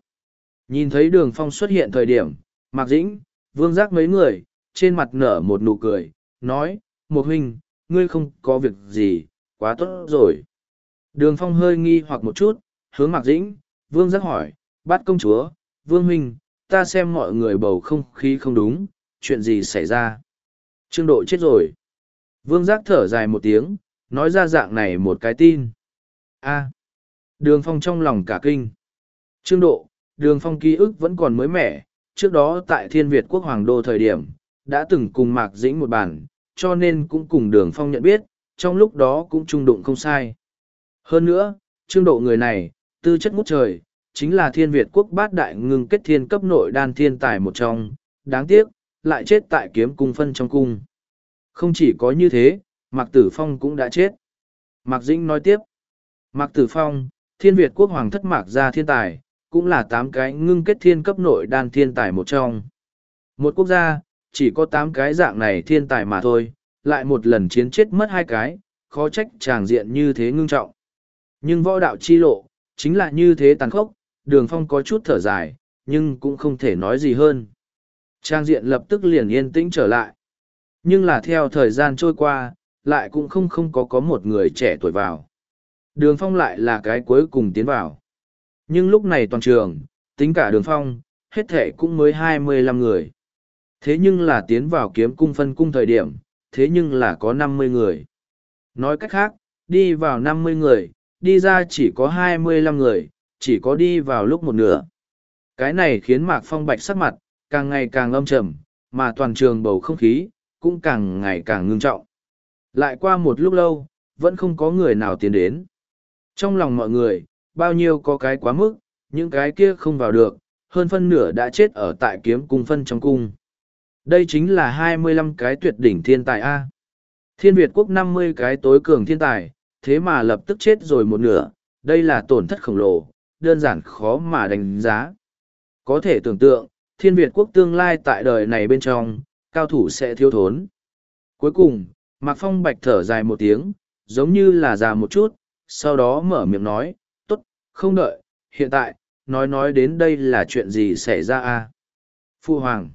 A: Nhìn thấy đường phong xuất hiện thời điểm, Mạc Dĩnh, vương giác mấy người, trên mặt nở một nụ cười, nói, một huynh, ngươi không có việc gì, quá tốt rồi. Đường phong hơi nghi hoặc một chút, hướng Mạc Dĩnh, vương giác hỏi, bắt công chúa, vương huynh, ta xem mọi người bầu không khí không đúng, chuyện gì xảy ra. Trương Độ chết rồi. Vương giác thở dài một tiếng, nói ra dạng này một cái tin. a đường phong trong lòng cả kinh. Trương Độ, đường phong ký ức vẫn còn mới mẻ, trước đó tại Thiên Việt quốc hoàng đô thời điểm, đã từng cùng Mạc Dĩnh một bản, cho nên cũng cùng đường phong nhận biết, trong lúc đó cũng trung đụng không sai. Hơn nữa, Trương Độ người này, tư chất ngút trời, chính là thiên Việt quốc bát đại ngưng kết thiên cấp nội đan thiên tài một trong, đáng tiếc, lại chết tại kiếm cung phân trong cung. Không chỉ có như thế, Mạc Tử Phong cũng đã chết. Mạc Dĩnh nói tiếp, Mạc Tử Phong, thiên Việt quốc hoàng thất Mạc gia thiên tài, cũng là tám cái ngưng kết thiên cấp nội đan thiên tài một trong. Một quốc gia, chỉ có tám cái dạng này thiên tài mà thôi, lại một lần chiến chết mất hai cái, khó trách tràng diện như thế ngưng trọng. Nhưng võ đạo chi lộ, chính là như thế tàn khốc, đường phong có chút thở dài, nhưng cũng không thể nói gì hơn. Trang diện lập tức liền yên tĩnh trở lại. Nhưng là theo thời gian trôi qua, lại cũng không không có có một người trẻ tuổi vào. Đường phong lại là cái cuối cùng tiến vào. Nhưng lúc này toàn trường, tính cả đường phong, hết thể cũng mới hai mươi lăm người. Thế nhưng là tiến vào kiếm cung phân cung thời điểm, thế nhưng là có năm mươi người. Nói cách khác, đi vào năm mươi người, đi ra chỉ có hai mươi lăm người, chỉ có đi vào lúc một nửa. Cái này khiến Mạc Phong Bạch sắc mặt, càng ngày càng âm trầm, mà toàn trường bầu không khí, cũng càng ngày càng ngưng trọng. Lại qua một lúc lâu, vẫn không có người nào tiến đến. Trong lòng mọi người, bao nhiêu có cái quá mức, những cái kia không vào được, hơn phân nửa đã chết ở tại kiếm cung phân trong cung. Đây chính là hai mươi lăm cái tuyệt đỉnh thiên tài A. Thiên Việt quốc năm mươi cái tối cường thiên tài, thế mà lập tức chết rồi một nửa, đây là tổn thất khổng lồ, đơn giản khó mà đánh giá. Có thể tưởng tượng, thiên Việt quốc tương lai tại đời này bên trong, cao thủ sẽ thiếu thốn. Cuối cùng, Mạc Phong Bạch thở dài một tiếng, giống như là già một chút, sau đó mở miệng nói, tốt, không đợi, hiện tại, nói nói đến đây là chuyện gì xảy ra a Phu Hoàng.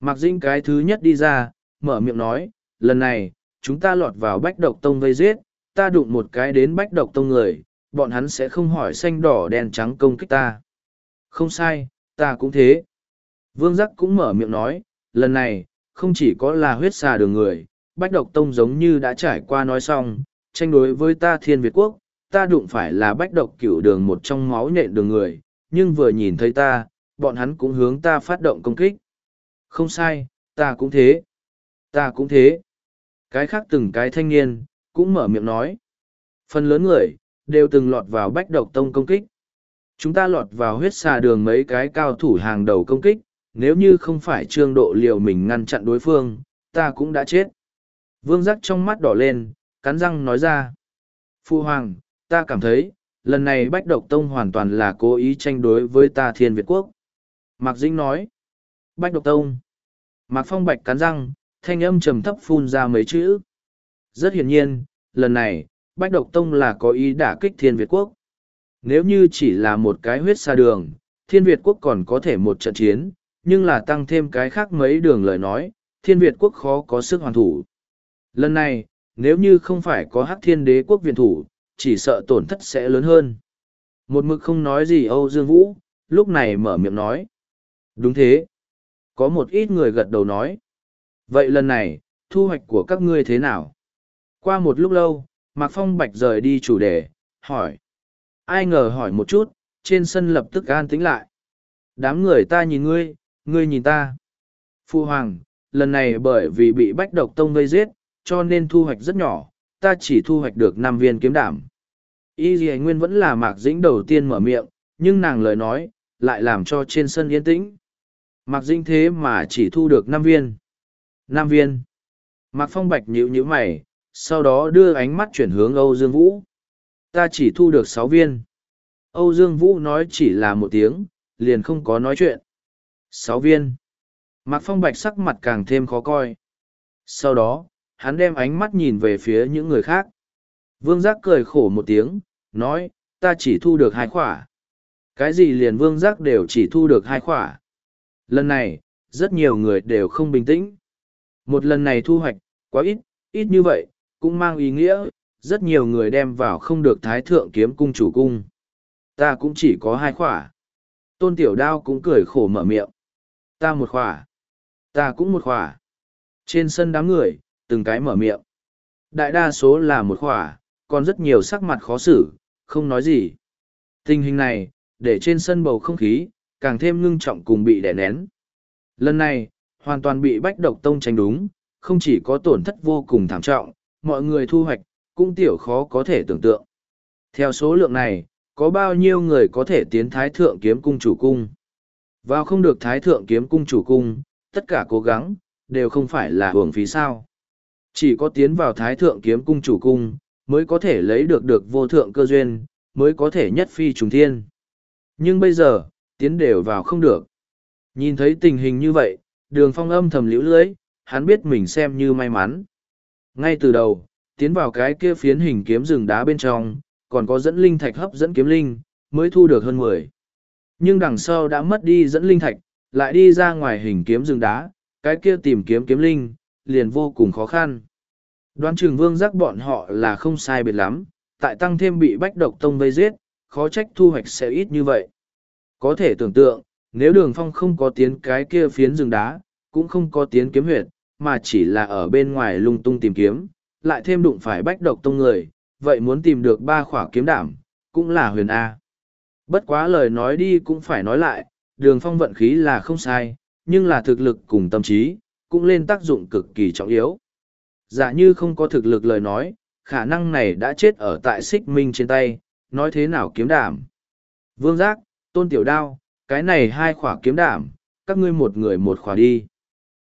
A: Mạc Dinh cái thứ nhất đi ra, mở miệng nói, lần này, chúng ta lọt vào bách độc tông vây giết, ta đụng một cái đến bách độc tông người, bọn hắn sẽ không hỏi xanh đỏ đen trắng công kích ta. Không sai, ta cũng thế. Vương giác cũng mở miệng nói, lần này, không chỉ có là huyết xà đường người, bách độc tông giống như đã trải qua nói xong, tranh đối với ta thiên Việt quốc, ta đụng phải là bách độc cửu đường một trong máu nhện đường người, nhưng vừa nhìn thấy ta, bọn hắn cũng hướng ta phát động công kích. Không sai, ta cũng thế. Ta cũng thế. Cái khác từng cái thanh niên, cũng mở miệng nói. Phần lớn người, đều từng lọt vào bách độc tông công kích. Chúng ta lọt vào huyết xà đường mấy cái cao thủ hàng đầu công kích, nếu như không phải trương độ liều mình ngăn chặn đối phương, ta cũng đã chết. Vương giác trong mắt đỏ lên, cắn răng nói ra. Phu Hoàng, ta cảm thấy, lần này Bách Độc Tông hoàn toàn là cố ý tranh đối với ta Thiên Việt Quốc. Mạc Dĩnh nói. Bách Độc Tông. Mạc Phong Bạch cắn răng, thanh âm trầm thấp phun ra mấy chữ. Rất hiển nhiên, lần này, Bách Độc Tông là có ý đả kích Thiên Việt Quốc. Nếu như chỉ là một cái huyết xa đường, Thiên Việt Quốc còn có thể một trận chiến, nhưng là tăng thêm cái khác mấy đường lời nói, Thiên Việt Quốc khó có sức hoàn thủ. Lần này, nếu như không phải có Hắc Thiên Đế Quốc viện thủ, chỉ sợ tổn thất sẽ lớn hơn. Một mực không nói gì Âu Dương Vũ, lúc này mở miệng nói. Đúng thế. Có một ít người gật đầu nói. Vậy lần này, thu hoạch của các ngươi thế nào? Qua một lúc lâu, Mạc Phong Bạch rời đi chủ đề, hỏi. Ai ngờ hỏi một chút, trên sân lập tức an tĩnh lại. Đám người ta nhìn ngươi, ngươi nhìn ta. Phu Hoàng, lần này bởi vì bị bách độc tông gây giết, cho nên thu hoạch rất nhỏ, ta chỉ thu hoạch được năm viên kiếm đảm. Y dì nguyên vẫn là Mạc Dĩnh đầu tiên mở miệng, nhưng nàng lời nói, lại làm cho trên sân yên tĩnh. Mạc Dĩnh thế mà chỉ thu được năm viên. năm viên. Mạc Phong Bạch nhíu nhíu mày, sau đó đưa ánh mắt chuyển hướng Âu Dương Vũ. Ta chỉ thu được sáu viên. Âu Dương Vũ nói chỉ là một tiếng, liền không có nói chuyện. Sáu viên. Mạc Phong Bạch sắc mặt càng thêm khó coi. Sau đó, hắn đem ánh mắt nhìn về phía những người khác. Vương Giác cười khổ một tiếng, nói, ta chỉ thu được hai khỏa. Cái gì liền Vương Giác đều chỉ thu được hai khỏa. Lần này, rất nhiều người đều không bình tĩnh. Một lần này thu hoạch, quá ít, ít như vậy, cũng mang ý nghĩa, rất nhiều người đem vào không được thái thượng kiếm cung chủ cung. ta cũng chỉ có hai khỏa. Tôn tiểu đao cũng cười khổ mở miệng. Ta một khỏa. Ta cũng một khỏa. Trên sân đám người, từng cái mở miệng. Đại đa số là một khỏa, còn rất nhiều sắc mặt khó xử, không nói gì. Tình hình này, để trên sân bầu không khí, càng thêm ngưng trọng cùng bị đè nén. Lần này, hoàn toàn bị bách độc tông tranh đúng, không chỉ có tổn thất vô cùng thảm trọng, mọi người thu hoạch, cũng tiểu khó có thể tưởng tượng. Theo số lượng này, có bao nhiêu người có thể tiến thái thượng kiếm cung chủ cung? Vào không được thái thượng kiếm cung chủ cung, tất cả cố gắng, đều không phải là hưởng phí sao. Chỉ có tiến vào thái thượng kiếm cung chủ cung, mới có thể lấy được được vô thượng cơ duyên, mới có thể nhất phi trùng thiên. Nhưng bây giờ, tiến đều vào không được. Nhìn thấy tình hình như vậy, đường phong âm thầm liễu lưới, hắn biết mình xem như may mắn. Ngay từ đầu, tiến vào cái kia phiến hình kiếm rừng đá bên trong, còn có dẫn linh thạch hấp dẫn kiếm linh, mới thu được hơn mười. Nhưng đằng sau đã mất đi dẫn linh thạch, lại đi ra ngoài hình kiếm rừng đá, cái kia tìm kiếm kiếm linh, liền vô cùng khó khăn. Đoán trường vương giác bọn họ là không sai biệt lắm, tại tăng thêm bị bách độc tông vây giết, khó trách thu hoạch sẽ ít như vậy. Có thể tưởng tượng, nếu đường phong không có tiến cái kia phiến rừng đá, cũng không có tiến kiếm huyệt, mà chỉ là ở bên ngoài lung tung tìm kiếm, lại thêm đụng phải bách độc tông người, vậy muốn tìm được ba khỏa kiếm đảm, cũng là huyền A. Bất quá lời nói đi cũng phải nói lại, đường phong vận khí là không sai, nhưng là thực lực cùng tâm trí, cũng lên tác dụng cực kỳ trọng yếu. Giả như không có thực lực lời nói, khả năng này đã chết ở tại xích minh trên tay, nói thế nào kiếm đảm. Vương giác, tôn tiểu đao, cái này hai khỏa kiếm đảm, các ngươi một người một khỏa đi.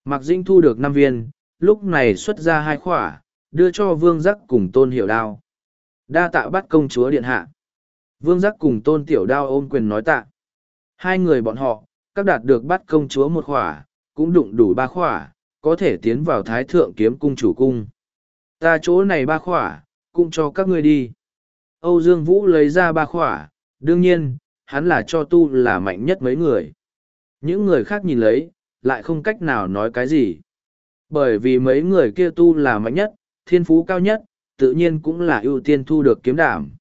A: Mạc Dĩnh thu được năm viên, lúc này xuất ra hai khỏa, đưa cho vương giác cùng tôn hiểu đao. Đa tạ bắt công chúa điện hạ. Vương giác cùng tôn tiểu đao ôm quyền nói tạ. Hai người bọn họ, các đạt được bắt công chúa một khỏa, cũng đụng đủ ba khỏa, có thể tiến vào thái thượng kiếm cung chủ cung. Ta chỗ này ba khỏa, cũng cho các ngươi đi. Âu Dương Vũ lấy ra ba khỏa, đương nhiên, hắn là cho tu là mạnh nhất mấy người. Những người khác nhìn lấy, lại không cách nào nói cái gì. Bởi vì mấy người kia tu là mạnh nhất, thiên phú cao nhất, tự nhiên cũng là ưu tiên thu được kiếm đảm,